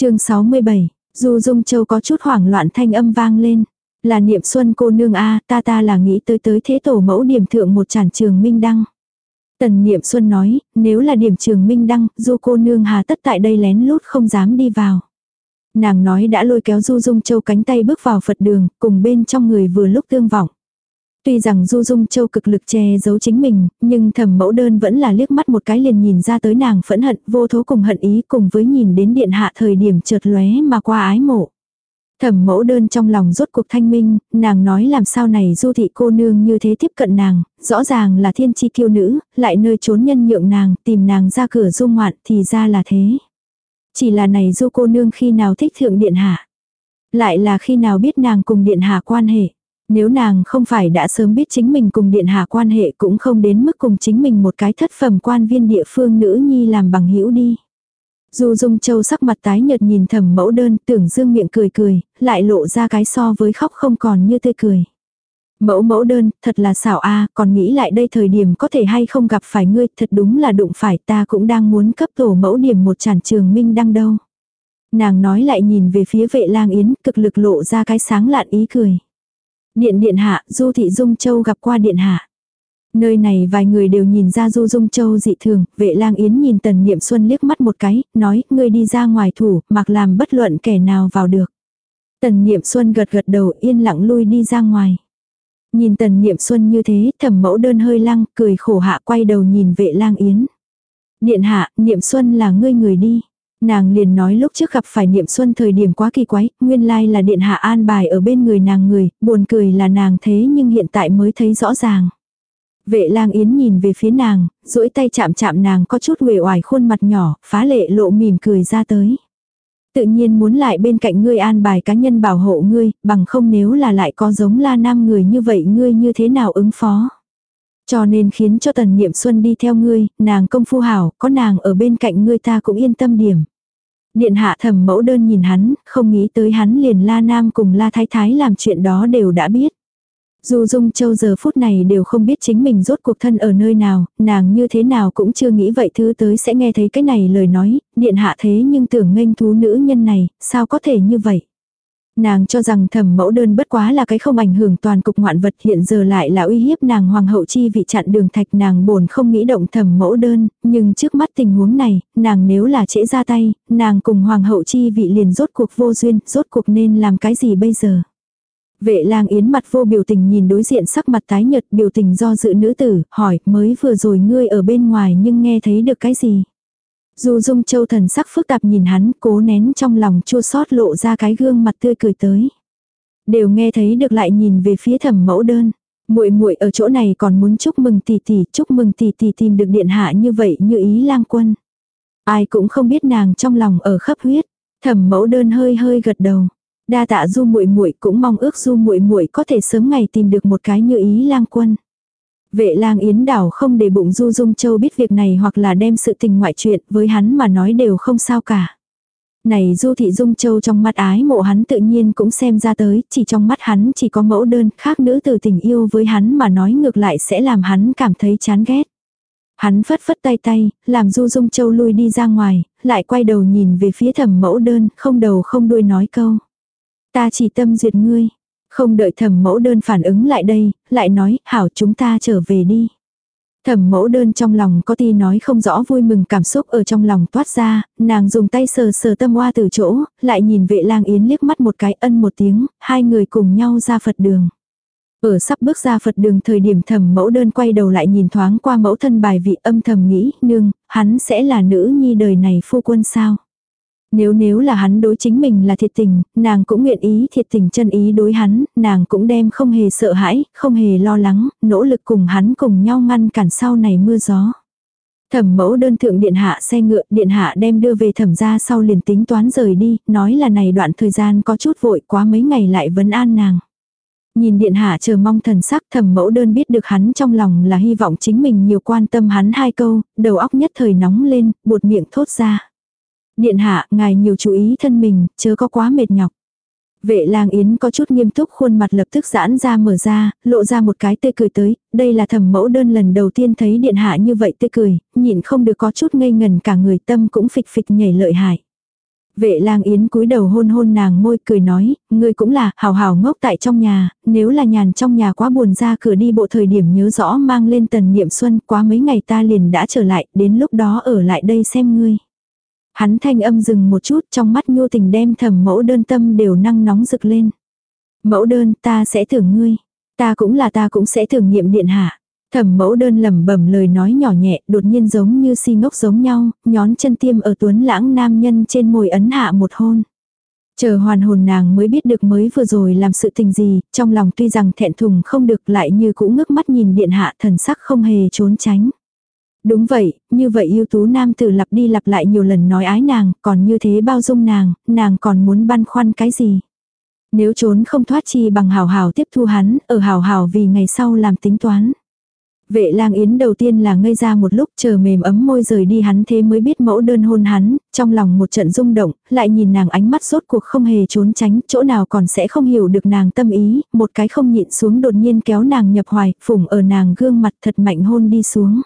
Speaker 1: chương 67, du dung châu có chút hoảng loạn thanh âm vang lên. Là niệm xuân cô nương a ta ta là nghĩ tới tới thế tổ mẫu điểm thượng một tràn trường minh đăng. Tần niệm xuân nói, nếu là điểm trường minh đăng, du cô nương hà tất tại đây lén lút không dám đi vào. Nàng nói đã lôi kéo du dung châu cánh tay bước vào Phật đường, cùng bên trong người vừa lúc tương vọng. Tuy rằng Du Dung Châu cực lực che giấu chính mình, nhưng thẩm mẫu đơn vẫn là liếc mắt một cái liền nhìn ra tới nàng phẫn hận vô thố cùng hận ý cùng với nhìn đến điện hạ thời điểm chợt lóe mà qua ái mộ. Thẩm mẫu đơn trong lòng rốt cuộc thanh minh, nàng nói làm sao này du thị cô nương như thế tiếp cận nàng, rõ ràng là thiên chi kiêu nữ, lại nơi trốn nhân nhượng nàng, tìm nàng ra cửa du ngoạn thì ra là thế. Chỉ là này du cô nương khi nào thích thượng điện hạ. Lại là khi nào biết nàng cùng điện hạ quan hệ. Nếu nàng không phải đã sớm biết chính mình cùng điện hạ quan hệ cũng không đến mức cùng chính mình một cái thất phẩm quan viên địa phương nữ nhi làm bằng hữu đi. Du Dung Châu sắc mặt tái nhợt nhìn thầm mẫu đơn tưởng dương miệng cười cười, lại lộ ra cái so với khóc không còn như tươi cười. Mẫu mẫu đơn, thật là xảo a còn nghĩ lại đây thời điểm có thể hay không gặp phải ngươi, thật đúng là đụng phải ta cũng đang muốn cấp tổ mẫu điểm một tràn trường minh đăng đâu. Nàng nói lại nhìn về phía vệ lang yến, cực lực lộ ra cái sáng lạn ý cười. Điện điện hạ, Du Thị Dung Châu gặp qua điện hạ. Nơi này vài người đều nhìn ra Du Dung Châu dị thường, vệ lang yến nhìn Tần Niệm Xuân liếc mắt một cái, nói, ngươi đi ra ngoài thủ, mặc làm bất luận kẻ nào vào được. Tần Niệm Xuân gật gật đầu yên lặng lui đi ra ngoài. Nhìn Tần Niệm Xuân như thế, thẩm mẫu đơn hơi lăng, cười khổ hạ quay đầu nhìn vệ lang yến. Điện hạ, Niệm Xuân là ngươi người đi. Nàng liền nói lúc trước gặp phải niệm xuân thời điểm quá kỳ quái, nguyên lai là điện hạ an bài ở bên người nàng người, buồn cười là nàng thế nhưng hiện tại mới thấy rõ ràng. Vệ lang yến nhìn về phía nàng, duỗi tay chạm chạm nàng có chút uể oải khuôn mặt nhỏ, phá lệ lộ mỉm cười ra tới. Tự nhiên muốn lại bên cạnh ngươi an bài cá nhân bảo hộ ngươi, bằng không nếu là lại có giống la nam người như vậy ngươi như thế nào ứng phó. Cho nên khiến cho tần niệm xuân đi theo ngươi, nàng công phu hảo, có nàng ở bên cạnh ngươi ta cũng yên tâm điểm. Điện hạ thầm mẫu đơn nhìn hắn, không nghĩ tới hắn liền la nam cùng la thái thái làm chuyện đó đều đã biết. Dù Dung Châu giờ phút này đều không biết chính mình rốt cuộc thân ở nơi nào, nàng như thế nào cũng chưa nghĩ vậy thứ tới sẽ nghe thấy cái này lời nói, điện hạ thế nhưng tưởng nghênh thú nữ nhân này, sao có thể như vậy. Nàng cho rằng thẩm mẫu đơn bất quá là cái không ảnh hưởng toàn cục ngoạn vật hiện giờ lại là uy hiếp nàng hoàng hậu chi vị chặn đường thạch nàng bổn không nghĩ động thẩm mẫu đơn, nhưng trước mắt tình huống này, nàng nếu là trễ ra tay, nàng cùng hoàng hậu chi vị liền rốt cuộc vô duyên, rốt cuộc nên làm cái gì bây giờ. Vệ lang yến mặt vô biểu tình nhìn đối diện sắc mặt tái nhật biểu tình do dự nữ tử, hỏi mới vừa rồi ngươi ở bên ngoài nhưng nghe thấy được cái gì. Dù dung châu thần sắc phức tạp nhìn hắn cố nén trong lòng chua xót lộ ra cái gương mặt tươi cười tới. Đều nghe thấy được lại nhìn về phía thẩm mẫu đơn. muội muội ở chỗ này còn muốn chúc mừng tỷ tỷ, chúc mừng tỷ tỷ tìm được điện hạ như vậy như ý lang quân. Ai cũng không biết nàng trong lòng ở khắp huyết. Thẩm mẫu đơn hơi hơi gật đầu. Đa tạ du muội muội cũng mong ước du muội muội có thể sớm ngày tìm được một cái như ý lang quân. Vệ lang yến đảo không để bụng Du Dung Châu biết việc này hoặc là đem sự tình ngoại chuyện với hắn mà nói đều không sao cả. Này Du Thị Dung Châu trong mắt ái mộ hắn tự nhiên cũng xem ra tới, chỉ trong mắt hắn chỉ có mẫu đơn, khác nữ từ tình yêu với hắn mà nói ngược lại sẽ làm hắn cảm thấy chán ghét. Hắn phất phất tay tay, làm Du Dung Châu lui đi ra ngoài, lại quay đầu nhìn về phía thẩm mẫu đơn, không đầu không đuôi nói câu. Ta chỉ tâm duyệt ngươi, không đợi thẩm mẫu đơn phản ứng lại đây, lại nói, hảo chúng ta trở về đi. Thẩm mẫu đơn trong lòng có ti nói không rõ vui mừng cảm xúc ở trong lòng toát ra, nàng dùng tay sờ sờ tâm hoa từ chỗ, lại nhìn vệ lang yến liếc mắt một cái ân một tiếng, hai người cùng nhau ra Phật đường. Ở sắp bước ra Phật đường thời điểm thẩm mẫu đơn quay đầu lại nhìn thoáng qua mẫu thân bài vị âm thầm nghĩ, nương, hắn sẽ là nữ nhi đời này phu quân sao. Nếu nếu là hắn đối chính mình là thiệt tình, nàng cũng nguyện ý thiệt tình chân ý đối hắn, nàng cũng đem không hề sợ hãi, không hề lo lắng, nỗ lực cùng hắn cùng nhau ngăn cản sau này mưa gió. Thẩm mẫu đơn thượng điện hạ xe ngựa, điện hạ đem đưa về thẩm ra sau liền tính toán rời đi, nói là này đoạn thời gian có chút vội quá mấy ngày lại vấn an nàng. Nhìn điện hạ chờ mong thần sắc thẩm mẫu đơn biết được hắn trong lòng là hy vọng chính mình nhiều quan tâm hắn hai câu, đầu óc nhất thời nóng lên, buột miệng thốt ra. Điện hạ, ngài nhiều chú ý thân mình, chớ có quá mệt nhọc. Vệ lang yến có chút nghiêm túc khuôn mặt lập tức giãn ra mở ra, lộ ra một cái tươi cười tới, đây là thẩm mẫu đơn lần đầu tiên thấy điện hạ như vậy tươi cười, nhịn không được có chút ngây ngần cả người tâm cũng phịch phịch nhảy lợi hại. Vệ lang yến cúi đầu hôn hôn nàng môi cười nói, ngươi cũng là hào hào ngốc tại trong nhà, nếu là nhàn trong nhà quá buồn ra cửa đi bộ thời điểm nhớ rõ mang lên tần niệm xuân quá mấy ngày ta liền đã trở lại, đến lúc đó ở lại đây xem ngươi. Hắn thanh âm dừng một chút trong mắt nhu tình đem thầm mẫu đơn tâm đều năng nóng rực lên. Mẫu đơn ta sẽ thưởng ngươi. Ta cũng là ta cũng sẽ thử nghiệm điện hạ. Thẩm mẫu đơn lẩm bẩm lời nói nhỏ nhẹ, đột nhiên giống như si ngốc giống nhau, nhón chân tiêm ở tuấn lãng nam nhân trên môi ấn hạ một hôn. Chờ hoàn hồn nàng mới biết được mới vừa rồi làm sự tình gì, trong lòng tuy rằng thẹn thùng không được lại như cũng ngước mắt nhìn điện hạ thần sắc không hề trốn tránh. Đúng vậy, như vậy ưu tú nam tử lặp đi lặp lại nhiều lần nói ái nàng, còn như thế bao dung nàng, nàng còn muốn băn khoăn cái gì. Nếu trốn không thoát chi bằng hào hào tiếp thu hắn, ở hào hào vì ngày sau làm tính toán. Vệ lang yến đầu tiên là ngây ra một lúc chờ mềm ấm môi rời đi hắn thế mới biết mẫu đơn hôn hắn, trong lòng một trận rung động, lại nhìn nàng ánh mắt rốt cuộc không hề trốn tránh, chỗ nào còn sẽ không hiểu được nàng tâm ý, một cái không nhịn xuống đột nhiên kéo nàng nhập hoài, phủng ở nàng gương mặt thật mạnh hôn đi xuống.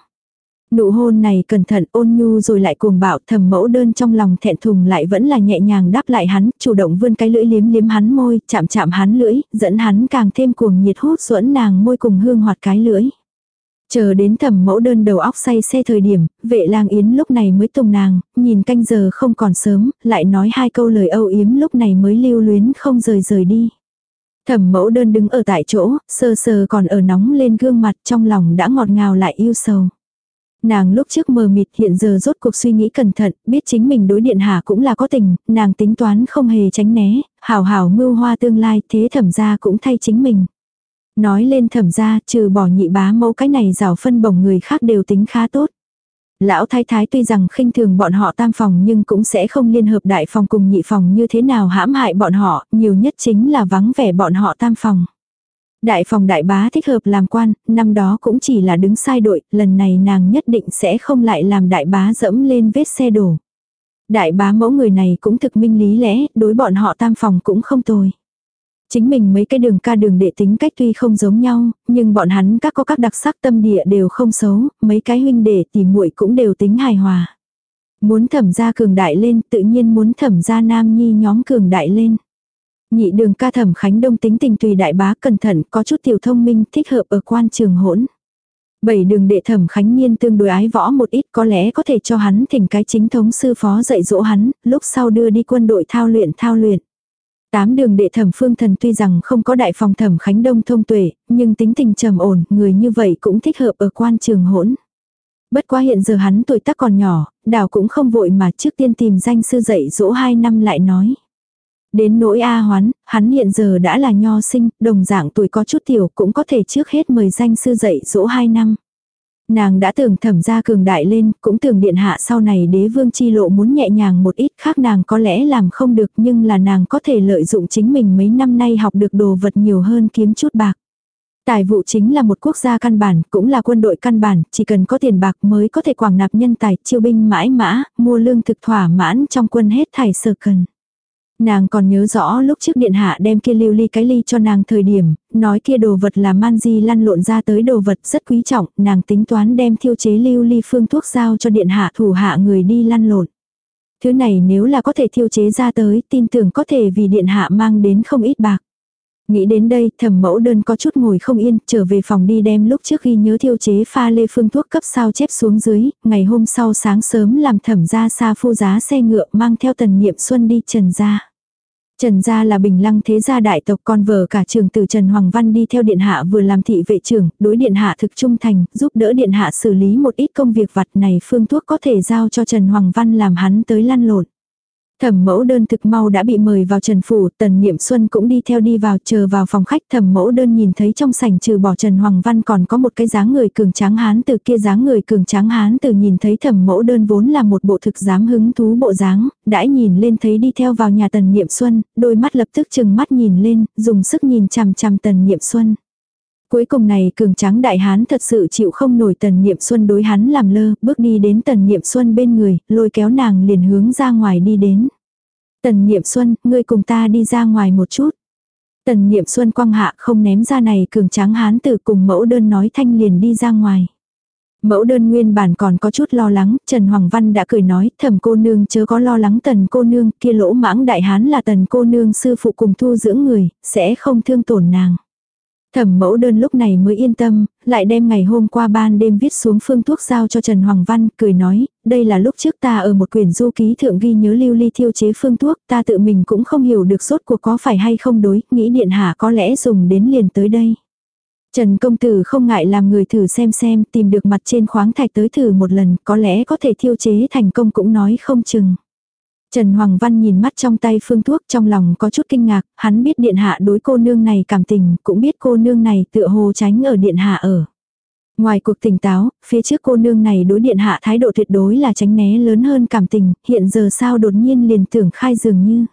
Speaker 1: Nụ hôn này cẩn thận ôn nhu rồi lại cuồng bạo thầm mẫu đơn trong lòng thẹn thùng lại vẫn là nhẹ nhàng đáp lại hắn, chủ động vươn cái lưỡi liếm liếm hắn môi, chạm chạm hắn lưỡi, dẫn hắn càng thêm cuồng nhiệt hút xuẫn nàng môi cùng hương hoạt cái lưỡi. Chờ đến thẩm mẫu đơn đầu óc say xe thời điểm, vệ lang yến lúc này mới tùng nàng, nhìn canh giờ không còn sớm, lại nói hai câu lời âu yếm lúc này mới lưu luyến không rời rời đi. Thẩm mẫu đơn đứng ở tại chỗ, sơ sơ còn ở nóng lên gương mặt trong lòng đã ngọt ngào lại yêu sầu. Nàng lúc trước mờ mịt hiện giờ rốt cuộc suy nghĩ cẩn thận, biết chính mình đối điện hạ cũng là có tình, nàng tính toán không hề tránh né, hảo hảo mưu hoa tương lai thế thẩm ra cũng thay chính mình. Nói lên thẩm ra trừ bỏ nhị bá mẫu cái này rào phân bổng người khác đều tính khá tốt. Lão thái thái tuy rằng khinh thường bọn họ tam phòng nhưng cũng sẽ không liên hợp đại phòng cùng nhị phòng như thế nào hãm hại bọn họ, nhiều nhất chính là vắng vẻ bọn họ tam phòng. Đại phòng đại bá thích hợp làm quan, năm đó cũng chỉ là đứng sai đội, lần này nàng nhất định sẽ không lại làm đại bá dẫm lên vết xe đổ. Đại bá mẫu người này cũng thực minh lý lẽ, đối bọn họ tam phòng cũng không tồi. Chính mình mấy cái đường ca đường đệ tính cách tuy không giống nhau, nhưng bọn hắn các có các đặc sắc tâm địa đều không xấu, mấy cái huynh đệ tỉ muội cũng đều tính hài hòa. Muốn thẩm gia cường đại lên tự nhiên muốn thẩm gia nam nhi nhóm cường đại lên. Nhị đường ca thẩm Khánh Đông tính tình tùy đại bá cẩn thận, có chút tiểu thông minh, thích hợp ở quan trường hỗn. Bảy đường đệ thẩm Khánh Niên tương đối ái võ một ít có lẽ có thể cho hắn thỉnh cái chính thống sư phó dạy dỗ hắn, lúc sau đưa đi quân đội thao luyện thao luyện. Tám đường đệ thẩm phương thần tuy rằng không có đại phòng thẩm Khánh Đông thông tuệ, nhưng tính tình trầm ổn, người như vậy cũng thích hợp ở quan trường hỗn. Bất quá hiện giờ hắn tuổi tác còn nhỏ, đào cũng không vội mà trước tiên tìm danh sư dạy dỗ hai năm lại nói. Đến nỗi A hoán, hắn hiện giờ đã là nho sinh, đồng dạng tuổi có chút tiểu cũng có thể trước hết mời danh sư dạy dỗ 2 năm. Nàng đã tưởng thẩm gia cường đại lên, cũng tưởng điện hạ sau này đế vương chi lộ muốn nhẹ nhàng một ít khác nàng có lẽ làm không được nhưng là nàng có thể lợi dụng chính mình mấy năm nay học được đồ vật nhiều hơn kiếm chút bạc. Tài vụ chính là một quốc gia căn bản, cũng là quân đội căn bản, chỉ cần có tiền bạc mới có thể quảng nạp nhân tài, chiêu binh mãi mã, mua lương thực thỏa mãn trong quân hết thải sở cần. Nàng còn nhớ rõ lúc trước điện hạ đem kia lưu ly cái ly cho nàng thời điểm, nói kia đồ vật là man di lăn lộn ra tới đồ vật rất quý trọng, nàng tính toán đem thiêu chế lưu ly phương thuốc giao cho điện hạ thủ hạ người đi lăn lộn. Thứ này nếu là có thể thiêu chế ra tới, tin tưởng có thể vì điện hạ mang đến không ít bạc. Nghĩ đến đây, thẩm mẫu đơn có chút ngồi không yên, trở về phòng đi đem lúc trước khi nhớ thiêu chế pha lê phương thuốc cấp sao chép xuống dưới, ngày hôm sau sáng sớm làm thẩm ra xa phu giá xe ngựa mang theo tần niệm xuân đi trần ra. Trần gia là bình lăng thế gia đại tộc con vợ cả trường tử Trần Hoàng Văn đi theo điện hạ vừa làm thị vệ trưởng, đối điện hạ thực trung thành, giúp đỡ điện hạ xử lý một ít công việc vặt này phương thuốc có thể giao cho Trần Hoàng Văn làm hắn tới lăn lộn. Thẩm mẫu đơn thực mau đã bị mời vào Trần Phủ, Tần Niệm Xuân cũng đi theo đi vào chờ vào phòng khách thẩm mẫu đơn nhìn thấy trong sảnh trừ bỏ Trần Hoàng Văn còn có một cái dáng người cường tráng hán từ kia dáng người cường tráng hán từ nhìn thấy thẩm mẫu đơn vốn là một bộ thực dám hứng thú bộ dáng, đãi nhìn lên thấy đi theo vào nhà Tần Niệm Xuân, đôi mắt lập tức chừng mắt nhìn lên, dùng sức nhìn chằm chằm Tần Niệm Xuân. Cuối cùng này cường tráng đại hán thật sự chịu không nổi tần niệm xuân đối hắn làm lơ, bước đi đến tần niệm xuân bên người, lôi kéo nàng liền hướng ra ngoài đi đến. Tần niệm xuân, ngươi cùng ta đi ra ngoài một chút. Tần niệm xuân quăng hạ không ném ra này cường tráng hán tử cùng mẫu đơn nói thanh liền đi ra ngoài. Mẫu đơn nguyên bản còn có chút lo lắng, Trần Hoàng Văn đã cười nói, thầm cô nương chớ có lo lắng tần cô nương, kia lỗ mãng đại hán là tần cô nương sư phụ cùng thu dưỡng người, sẽ không thương tổn nàng. Thẩm mẫu đơn lúc này mới yên tâm, lại đem ngày hôm qua ban đêm viết xuống phương thuốc giao cho Trần Hoàng Văn, cười nói, đây là lúc trước ta ở một quyển du ký thượng ghi nhớ lưu ly thiêu chế phương thuốc, ta tự mình cũng không hiểu được sốt cuộc có phải hay không đối, nghĩ điện hạ có lẽ dùng đến liền tới đây. Trần công tử không ngại làm người thử xem xem, tìm được mặt trên khoáng thạch tới thử một lần, có lẽ có thể thiêu chế thành công cũng nói không chừng. Trần Hoàng Văn nhìn mắt trong tay phương thuốc trong lòng có chút kinh ngạc, hắn biết điện hạ đối cô nương này cảm tình, cũng biết cô nương này tựa hồ tránh ở điện hạ ở. Ngoài cuộc tỉnh táo, phía trước cô nương này đối điện hạ thái độ tuyệt đối là tránh né lớn hơn cảm tình, hiện giờ sao đột nhiên liền tưởng khai dường như.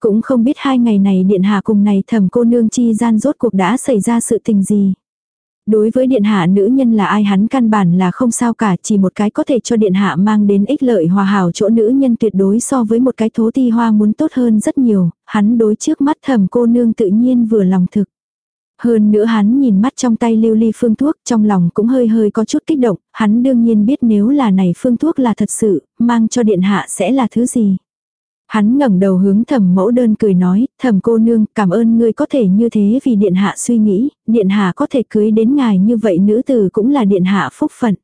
Speaker 1: Cũng không biết hai ngày này điện hạ cùng này thầm cô nương chi gian rốt cuộc đã xảy ra sự tình gì. Đối với điện hạ nữ nhân là ai hắn căn bản là không sao cả, chỉ một cái có thể cho điện hạ mang đến ích lợi hòa hảo chỗ nữ nhân tuyệt đối so với một cái thố ti hoa muốn tốt hơn rất nhiều, hắn đối trước mắt thầm cô nương tự nhiên vừa lòng thực. Hơn nữa hắn nhìn mắt trong tay lưu ly phương thuốc, trong lòng cũng hơi hơi có chút kích động, hắn đương nhiên biết nếu là này phương thuốc là thật sự, mang cho điện hạ sẽ là thứ gì. Hắn ngẩng đầu hướng thẩm mẫu đơn cười nói, thẩm cô nương, cảm ơn ngươi có thể như thế vì điện hạ suy nghĩ, điện hạ có thể cưới đến ngài như vậy nữ tử cũng là điện hạ phúc phận.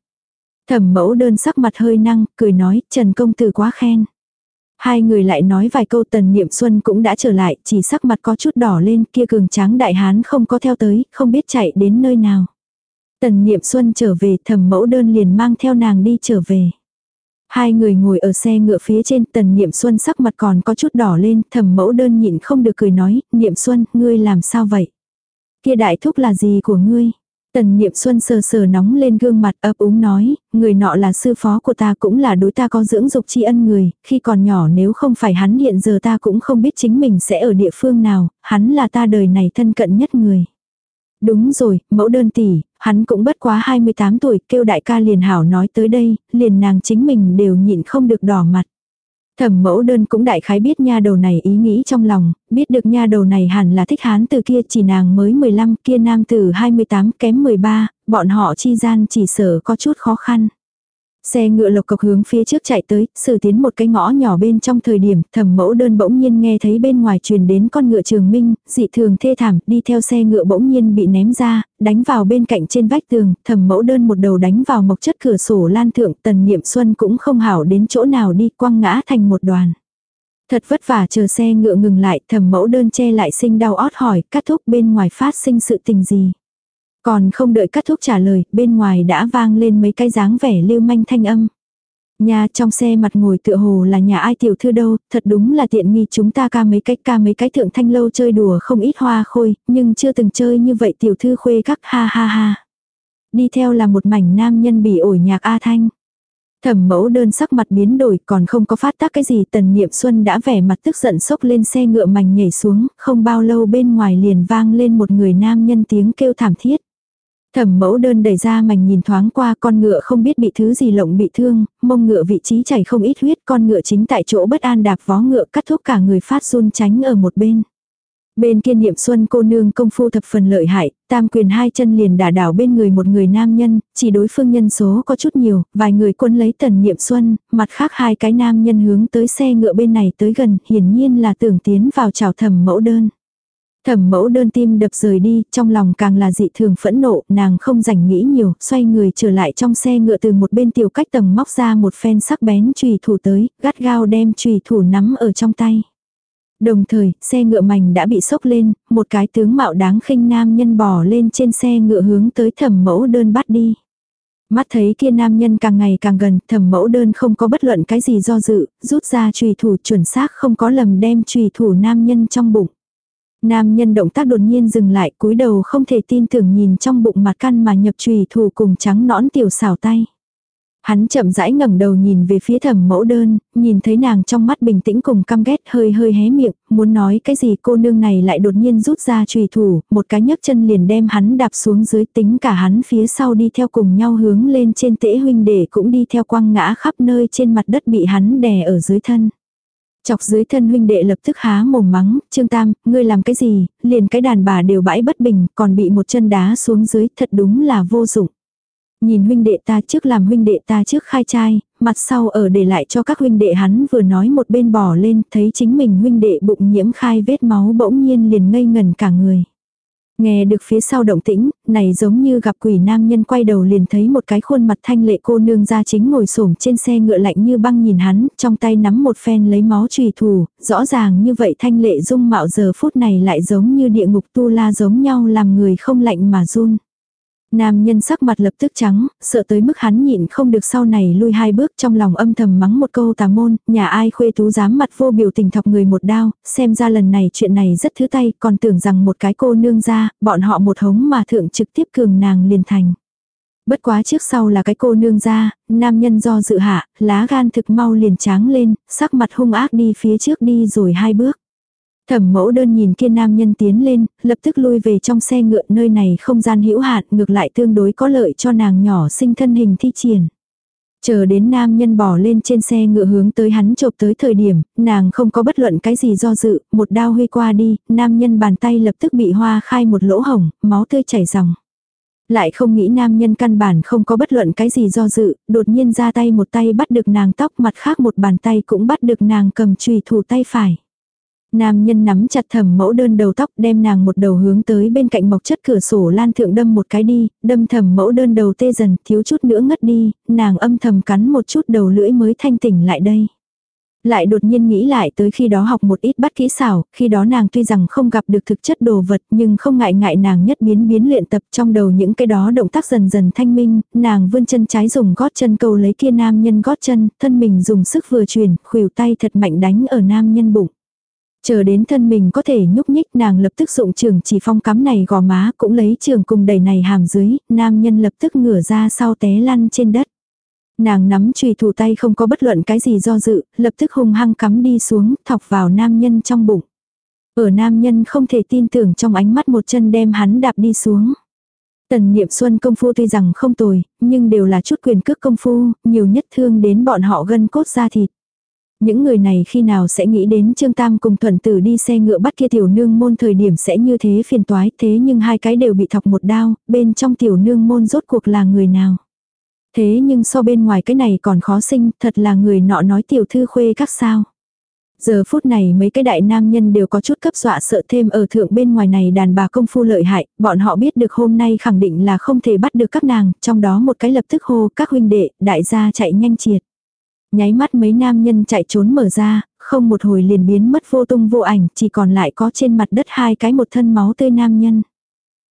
Speaker 1: Thẩm mẫu đơn sắc mặt hơi năng, cười nói, Trần công tử quá khen. Hai người lại nói vài câu tần niệm xuân cũng đã trở lại, chỉ sắc mặt có chút đỏ lên, kia cường tráng đại hán không có theo tới, không biết chạy đến nơi nào. Tần niệm xuân trở về, thẩm mẫu đơn liền mang theo nàng đi trở về. Hai người ngồi ở xe ngựa phía trên, tần niệm xuân sắc mặt còn có chút đỏ lên, thẩm mẫu đơn nhịn không được cười nói, niệm xuân, ngươi làm sao vậy? Kia đại thúc là gì của ngươi? Tần Niệm Xuân sờ sờ nóng lên gương mặt ấp úng nói, người nọ là sư phó của ta cũng là đối ta có dưỡng dục tri ân người, khi còn nhỏ nếu không phải hắn hiện giờ ta cũng không biết chính mình sẽ ở địa phương nào, hắn là ta đời này thân cận nhất người. Đúng rồi, mẫu đơn tỷ, hắn cũng bất quá 28 tuổi, kêu đại ca liền hảo nói tới đây, liền nàng chính mình đều nhịn không được đỏ mặt. Thẩm mẫu đơn cũng đại khái biết nha đầu này ý nghĩ trong lòng, biết được nha đầu này hẳn là thích hán từ kia chỉ nàng mới 15 kia nam tử 28 kém 13, bọn họ chi gian chỉ sở có chút khó khăn. Xe ngựa lộc cộc hướng phía trước chạy tới, xử tiến một cái ngõ nhỏ bên trong thời điểm, thẩm mẫu đơn bỗng nhiên nghe thấy bên ngoài truyền đến con ngựa trường minh, dị thường thê thảm, đi theo xe ngựa bỗng nhiên bị ném ra, đánh vào bên cạnh trên vách tường, thẩm mẫu đơn một đầu đánh vào mộc chất cửa sổ lan thượng, tần niệm xuân cũng không hảo đến chỗ nào đi, quăng ngã thành một đoàn. Thật vất vả chờ xe ngựa ngừng lại, thẩm mẫu đơn che lại sinh đau ót hỏi, cắt thúc bên ngoài phát sinh sự tình gì. Còn không đợi cắt thuốc trả lời, bên ngoài đã vang lên mấy cái dáng vẻ lưu manh thanh âm. Nhà trong xe mặt ngồi tựa hồ là nhà ai tiểu thư đâu, thật đúng là tiện nghi chúng ta ca mấy cách ca mấy cái thượng thanh lâu chơi đùa không ít hoa khôi, nhưng chưa từng chơi như vậy tiểu thư khuê các ha ha ha. Đi theo là một mảnh nam nhân bị ổi nhạc A Thanh. Thẩm mẫu đơn sắc mặt biến đổi còn không có phát tác cái gì tần niệm xuân đã vẻ mặt tức giận sốc lên xe ngựa mảnh nhảy xuống, không bao lâu bên ngoài liền vang lên một người nam nhân tiếng kêu thảm thiết. Thẩm mẫu đơn đẩy ra mảnh nhìn thoáng qua con ngựa không biết bị thứ gì lộng bị thương, mông ngựa vị trí chảy không ít huyết con ngựa chính tại chỗ bất an đạp vó ngựa cắt thúc cả người phát run tránh ở một bên. Bên kia niệm xuân cô nương công phu thập phần lợi hại, tam quyền hai chân liền đả đảo bên người một người nam nhân, chỉ đối phương nhân số có chút nhiều, vài người quân lấy tần niệm xuân, mặt khác hai cái nam nhân hướng tới xe ngựa bên này tới gần, hiển nhiên là tưởng tiến vào chào thẩm mẫu đơn. Thẩm mẫu đơn tim đập rời đi, trong lòng càng là dị thường phẫn nộ, nàng không rảnh nghĩ nhiều, xoay người trở lại trong xe ngựa từ một bên tiểu cách tầng móc ra một phen sắc bén trùy thủ tới, gắt gao đem trùy thủ nắm ở trong tay. Đồng thời, xe ngựa mảnh đã bị sốc lên, một cái tướng mạo đáng khinh nam nhân bò lên trên xe ngựa hướng tới thẩm mẫu đơn bắt đi. Mắt thấy kia nam nhân càng ngày càng gần, thẩm mẫu đơn không có bất luận cái gì do dự, rút ra trùy thủ chuẩn xác không có lầm đem trùy thủ nam nhân trong bụng. Nam nhân động tác đột nhiên dừng lại cúi đầu không thể tin tưởng nhìn trong bụng mặt căn mà nhập trùy thủ cùng trắng nõn tiểu xảo tay. Hắn chậm rãi ngẩng đầu nhìn về phía thẩm mẫu đơn, nhìn thấy nàng trong mắt bình tĩnh cùng căm ghét hơi hơi hé miệng, muốn nói cái gì cô nương này lại đột nhiên rút ra trùy thủ, một cái nhấc chân liền đem hắn đạp xuống dưới tính cả hắn phía sau đi theo cùng nhau hướng lên trên tễ huynh để cũng đi theo quăng ngã khắp nơi trên mặt đất bị hắn đè ở dưới thân. Chọc dưới thân huynh đệ lập tức há mồm mắng, Trương Tam, ngươi làm cái gì, liền cái đàn bà đều bãi bất bình, còn bị một chân đá xuống dưới, thật đúng là vô dụng. Nhìn huynh đệ ta trước làm huynh đệ ta trước khai trai, mặt sau ở để lại cho các huynh đệ hắn vừa nói một bên bỏ lên, thấy chính mình huynh đệ bụng nhiễm khai vết máu bỗng nhiên liền ngây ngần cả người. Nghe được phía sau động tĩnh, này giống như gặp quỷ nam nhân quay đầu liền thấy một cái khuôn mặt thanh lệ cô nương ra chính ngồi xổm trên xe ngựa lạnh như băng nhìn hắn, trong tay nắm một phen lấy máu trùy thủ, rõ ràng như vậy thanh lệ dung mạo giờ phút này lại giống như địa ngục tu la giống nhau làm người không lạnh mà run. Nam nhân sắc mặt lập tức trắng, sợ tới mức hắn nhịn không được sau này lui hai bước trong lòng âm thầm mắng một câu tà môn, nhà ai khuê tú dám mặt vô biểu tình thọc người một đao, xem ra lần này chuyện này rất thứ tay, còn tưởng rằng một cái cô nương ra, bọn họ một hống mà thượng trực tiếp cường nàng liền thành. Bất quá trước sau là cái cô nương ra, nam nhân do dự hạ, lá gan thực mau liền tráng lên, sắc mặt hung ác đi phía trước đi rồi hai bước. Thẩm mẫu đơn nhìn kia nam nhân tiến lên, lập tức lui về trong xe ngựa nơi này không gian hữu hạn ngược lại tương đối có lợi cho nàng nhỏ sinh thân hình thi triển. Chờ đến nam nhân bỏ lên trên xe ngựa hướng tới hắn chộp tới thời điểm, nàng không có bất luận cái gì do dự, một đao huy qua đi, nam nhân bàn tay lập tức bị hoa khai một lỗ hồng, máu tươi chảy ròng. Lại không nghĩ nam nhân căn bản không có bất luận cái gì do dự, đột nhiên ra tay một tay bắt được nàng tóc mặt khác một bàn tay cũng bắt được nàng cầm chùy thủ tay phải. Nam nhân nắm chặt thầm mẫu đơn đầu tóc đem nàng một đầu hướng tới bên cạnh mộc chất cửa sổ lan thượng đâm một cái đi, đâm thầm mẫu đơn đầu tê dần thiếu chút nữa ngất đi, nàng âm thầm cắn một chút đầu lưỡi mới thanh tỉnh lại đây. Lại đột nhiên nghĩ lại tới khi đó học một ít bắt kỹ xảo, khi đó nàng tuy rằng không gặp được thực chất đồ vật nhưng không ngại ngại nàng nhất biến biến luyện tập trong đầu những cái đó động tác dần dần thanh minh, nàng vươn chân trái dùng gót chân cầu lấy kia nam nhân gót chân, thân mình dùng sức vừa chuyển, khuỷu tay thật mạnh đánh ở nam nhân bụng. Chờ đến thân mình có thể nhúc nhích nàng lập tức dụng trường chỉ phong cắm này gò má cũng lấy trường cùng đẩy này hàm dưới, nam nhân lập tức ngửa ra sau té lăn trên đất. Nàng nắm chùy thủ tay không có bất luận cái gì do dự, lập tức hung hăng cắm đi xuống, thọc vào nam nhân trong bụng. Ở nam nhân không thể tin tưởng trong ánh mắt một chân đem hắn đạp đi xuống. Tần niệm xuân công phu tuy rằng không tồi, nhưng đều là chút quyền cước công phu, nhiều nhất thương đến bọn họ gân cốt ra thịt. Những người này khi nào sẽ nghĩ đến Trương Tam cùng thuận tử đi xe ngựa bắt kia tiểu nương môn thời điểm sẽ như thế phiền toái thế nhưng hai cái đều bị thọc một đao, bên trong tiểu nương môn rốt cuộc là người nào. Thế nhưng so bên ngoài cái này còn khó sinh, thật là người nọ nói tiểu thư khuê các sao. Giờ phút này mấy cái đại nam nhân đều có chút cấp dọa sợ thêm ở thượng bên ngoài này đàn bà công phu lợi hại, bọn họ biết được hôm nay khẳng định là không thể bắt được các nàng, trong đó một cái lập tức hô các huynh đệ, đại gia chạy nhanh triệt. Nháy mắt mấy nam nhân chạy trốn mở ra, không một hồi liền biến mất vô tung vô ảnh, chỉ còn lại có trên mặt đất hai cái một thân máu tươi nam nhân.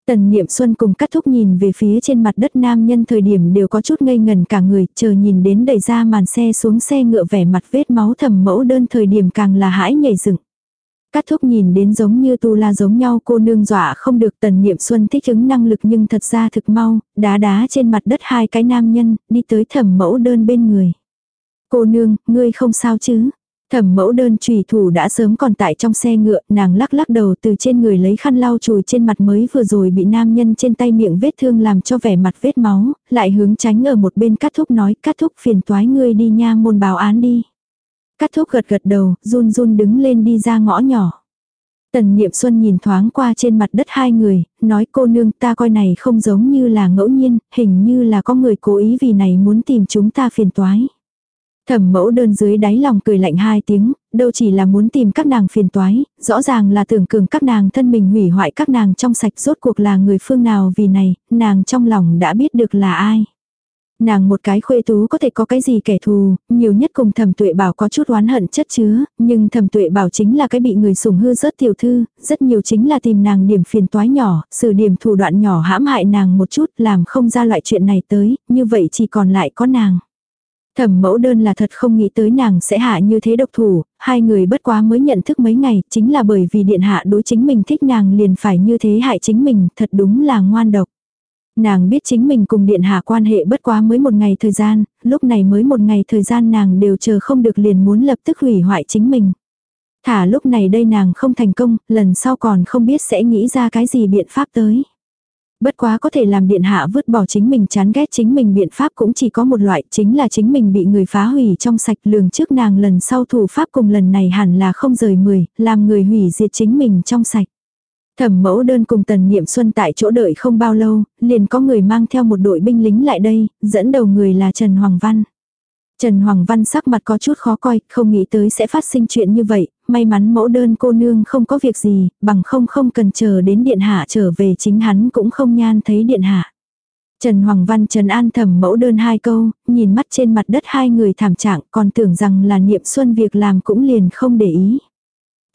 Speaker 1: Tần Niệm Xuân cùng cắt thúc nhìn về phía trên mặt đất nam nhân thời điểm đều có chút ngây ngần cả người, chờ nhìn đến đẩy ra màn xe xuống xe ngựa vẻ mặt vết máu thầm mẫu đơn thời điểm càng là hãi nhảy dựng. Cát thúc nhìn đến giống như tu la giống nhau cô nương dọa không được tần niệm xuân thích ứng năng lực nhưng thật ra thực mau, đá đá trên mặt đất hai cái nam nhân, đi tới thẩm mẫu đơn bên người. Cô nương, ngươi không sao chứ? Thẩm mẫu đơn trùy thủ đã sớm còn tại trong xe ngựa, nàng lắc lắc đầu từ trên người lấy khăn lau chùi trên mặt mới vừa rồi bị nam nhân trên tay miệng vết thương làm cho vẻ mặt vết máu, lại hướng tránh ở một bên cắt thúc nói cắt thúc phiền toái ngươi đi nha môn báo án đi. Cắt thúc gật gật đầu, run run đứng lên đi ra ngõ nhỏ. Tần Niệm Xuân nhìn thoáng qua trên mặt đất hai người, nói cô nương ta coi này không giống như là ngẫu nhiên, hình như là có người cố ý vì này muốn tìm chúng ta phiền toái. Thẩm mẫu đơn dưới đáy lòng cười lạnh hai tiếng, đâu chỉ là muốn tìm các nàng phiền toái, rõ ràng là tưởng cường các nàng thân mình hủy hoại các nàng trong sạch rốt cuộc là người phương nào vì này, nàng trong lòng đã biết được là ai. Nàng một cái khuê tú có thể có cái gì kẻ thù, nhiều nhất cùng thẩm tuệ bảo có chút oán hận chất chứa, nhưng thẩm tuệ bảo chính là cái bị người sủng hư rớt tiểu thư, rất nhiều chính là tìm nàng điểm phiền toái nhỏ, xử điểm thủ đoạn nhỏ hãm hại nàng một chút làm không ra loại chuyện này tới, như vậy chỉ còn lại có nàng. Thẩm mẫu đơn là thật không nghĩ tới nàng sẽ hạ như thế độc thủ, hai người bất quá mới nhận thức mấy ngày, chính là bởi vì điện hạ đối chính mình thích nàng liền phải như thế hại chính mình, thật đúng là ngoan độc. Nàng biết chính mình cùng điện hạ quan hệ bất quá mới một ngày thời gian, lúc này mới một ngày thời gian nàng đều chờ không được liền muốn lập tức hủy hoại chính mình. Thả lúc này đây nàng không thành công, lần sau còn không biết sẽ nghĩ ra cái gì biện pháp tới. Bất quá có thể làm điện hạ vứt bỏ chính mình chán ghét chính mình biện pháp cũng chỉ có một loại chính là chính mình bị người phá hủy trong sạch lường trước nàng lần sau thủ pháp cùng lần này hẳn là không rời mười, làm người hủy diệt chính mình trong sạch. Thẩm mẫu đơn cùng tần niệm xuân tại chỗ đợi không bao lâu, liền có người mang theo một đội binh lính lại đây, dẫn đầu người là Trần Hoàng Văn. Trần Hoàng Văn sắc mặt có chút khó coi, không nghĩ tới sẽ phát sinh chuyện như vậy, may mắn mẫu đơn cô nương không có việc gì, bằng không không cần chờ đến điện hạ trở về chính hắn cũng không nhan thấy điện hạ. Trần Hoàng Văn Trần An thầm mẫu đơn hai câu, nhìn mắt trên mặt đất hai người thảm trạng còn tưởng rằng là niệm xuân việc làm cũng liền không để ý.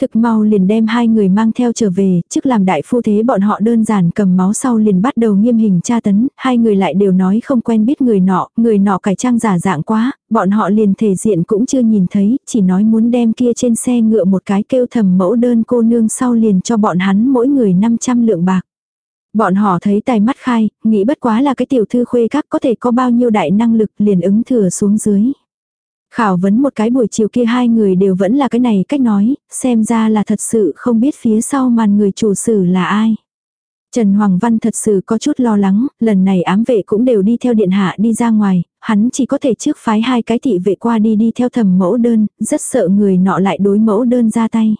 Speaker 1: Thực mau liền đem hai người mang theo trở về, trước làm đại phu thế bọn họ đơn giản cầm máu sau liền bắt đầu nghiêm hình tra tấn, hai người lại đều nói không quen biết người nọ, người nọ cải trang giả dạng quá, bọn họ liền thể diện cũng chưa nhìn thấy, chỉ nói muốn đem kia trên xe ngựa một cái kêu thầm mẫu đơn cô nương sau liền cho bọn hắn mỗi người 500 lượng bạc. Bọn họ thấy tài mắt khai, nghĩ bất quá là cái tiểu thư khuê các có thể có bao nhiêu đại năng lực liền ứng thừa xuống dưới. Khảo vấn một cái buổi chiều kia hai người đều vẫn là cái này cách nói, xem ra là thật sự không biết phía sau màn người chủ sử là ai. Trần Hoàng Văn thật sự có chút lo lắng, lần này ám vệ cũng đều đi theo điện hạ đi ra ngoài, hắn chỉ có thể trước phái hai cái thị vệ qua đi đi theo thẩm mẫu đơn, rất sợ người nọ lại đối mẫu đơn ra tay.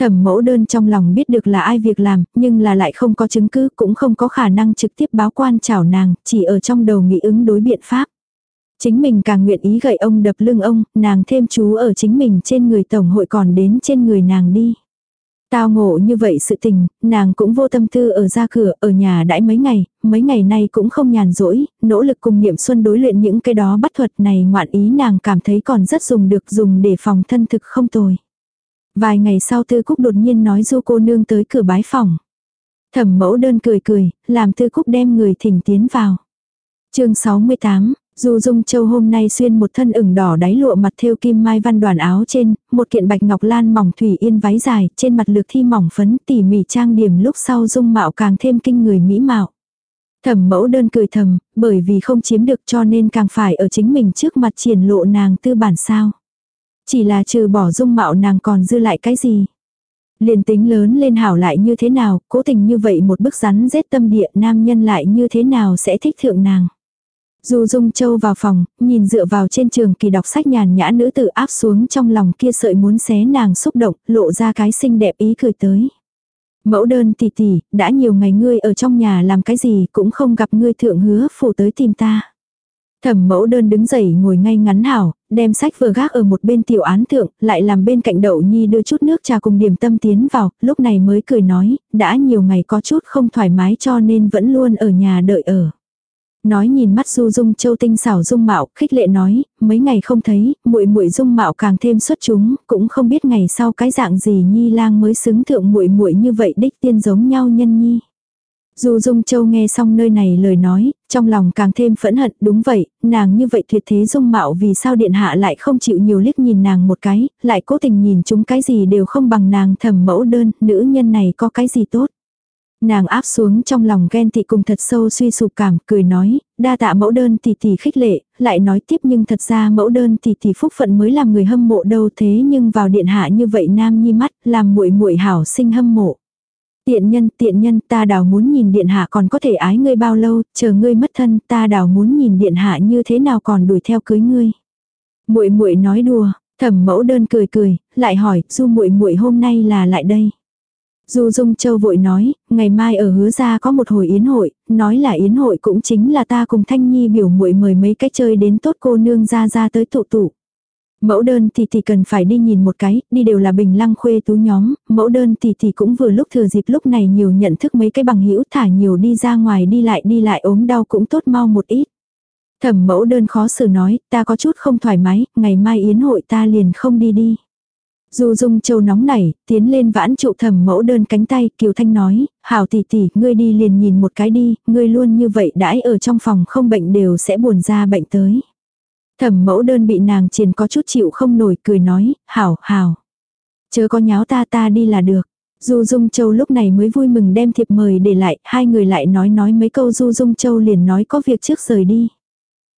Speaker 1: Thẩm mẫu đơn trong lòng biết được là ai việc làm, nhưng là lại không có chứng cứ, cũng không có khả năng trực tiếp báo quan chảo nàng, chỉ ở trong đầu nghĩ ứng đối biện pháp. Chính mình càng nguyện ý gậy ông đập lưng ông, nàng thêm chú ở chính mình trên người tổng hội còn đến trên người nàng đi. Tao ngộ như vậy sự tình, nàng cũng vô tâm tư ở ra cửa, ở nhà đãi mấy ngày, mấy ngày nay cũng không nhàn rỗi, nỗ lực cùng niệm xuân đối luyện những cái đó bắt thuật này ngoạn ý nàng cảm thấy còn rất dùng được dùng để phòng thân thực không tồi. Vài ngày sau Tư Cúc đột nhiên nói du cô nương tới cửa bái phòng. Thẩm mẫu đơn cười cười, làm Tư Cúc đem người thỉnh tiến vào. chương 68, Du Dung Châu hôm nay xuyên một thân ửng đỏ đáy lụa mặt thêu kim mai văn đoàn áo trên, một kiện bạch ngọc lan mỏng thủy yên váy dài, trên mặt lược thi mỏng phấn tỉ mỉ trang điểm lúc sau dung mạo càng thêm kinh người mỹ mạo. Thẩm mẫu đơn cười thầm, bởi vì không chiếm được cho nên càng phải ở chính mình trước mặt triển lộ nàng tư bản sao. Chỉ là trừ bỏ dung mạo nàng còn dư lại cái gì. Liền tính lớn lên hảo lại như thế nào, cố tình như vậy một bức rắn rết tâm địa nam nhân lại như thế nào sẽ thích thượng nàng. Du Dung Châu vào phòng, nhìn dựa vào trên trường kỳ đọc sách nhàn nhã nữ tử áp xuống trong lòng kia sợi muốn xé nàng xúc động, lộ ra cái xinh đẹp ý cười tới. Mẫu đơn tỷ tỷ, đã nhiều ngày ngươi ở trong nhà làm cái gì cũng không gặp ngươi thượng hứa phủ tới tìm ta. Thẩm mẫu đơn đứng dậy ngồi ngay ngắn hảo, đem sách vừa gác ở một bên tiểu án thượng, lại làm bên cạnh đậu nhi đưa chút nước trà cùng điểm tâm tiến vào, lúc này mới cười nói, đã nhiều ngày có chút không thoải mái cho nên vẫn luôn ở nhà đợi ở. Nói nhìn mắt Du Dung Châu tinh xảo dung mạo, khích lệ nói, mấy ngày không thấy, muội muội dung mạo càng thêm xuất chúng, cũng không biết ngày sau cái dạng gì Nhi Lang mới xứng thượng muội muội như vậy đích tiên giống nhau nhân nhi. Du Dung Châu nghe xong nơi này lời nói, trong lòng càng thêm phẫn hận, đúng vậy, nàng như vậy tuyệt thế dung mạo vì sao điện hạ lại không chịu nhiều liếc nhìn nàng một cái, lại cố tình nhìn chúng cái gì đều không bằng nàng thầm mẫu đơn, nữ nhân này có cái gì tốt. Nàng áp xuống trong lòng ghen tị cùng thật sâu suy sụp cảm, cười nói, đa tạ mẫu đơn tỷ tỷ khích lệ, lại nói tiếp nhưng thật ra mẫu đơn tỷ tỷ phúc phận mới làm người hâm mộ đâu thế nhưng vào điện hạ như vậy nam nhi mắt, làm muội muội hảo sinh hâm mộ. Tiện nhân, tiện nhân, ta đào muốn nhìn điện hạ còn có thể ái ngươi bao lâu, chờ ngươi mất thân, ta đào muốn nhìn điện hạ như thế nào còn đuổi theo cưới ngươi. Muội muội nói đùa, thẩm mẫu đơn cười cười, lại hỏi, du muội muội hôm nay là lại đây. Du Dung Châu vội nói, ngày mai ở hứa gia có một hồi yến hội, nói là yến hội cũng chính là ta cùng Thanh Nhi biểu muội mời mấy cái chơi đến tốt cô nương ra ra tới tụ tụ. Mẫu đơn thì thì cần phải đi nhìn một cái, đi đều là bình lăng khuê tú nhóm, mẫu đơn thì thì cũng vừa lúc thừa dịp lúc này nhiều nhận thức mấy cái bằng hữu thả nhiều đi ra ngoài đi lại đi lại ốm đau cũng tốt mau một ít. Thẩm mẫu đơn khó xử nói, ta có chút không thoải mái, ngày mai yến hội ta liền không đi đi. Du Dung Châu nóng nảy, tiến lên vãn trụ thẩm mẫu đơn cánh tay, Kiều Thanh nói, hảo tỷ tỷ, ngươi đi liền nhìn một cái đi, ngươi luôn như vậy đãi ở trong phòng không bệnh đều sẽ buồn ra bệnh tới. Thẩm mẫu đơn bị nàng triền có chút chịu không nổi, cười nói, hảo, hảo. Chớ có nháo ta ta đi là được. Du Dung Châu lúc này mới vui mừng đem thiệp mời để lại, hai người lại nói nói mấy câu Du Dung Châu liền nói có việc trước rời đi.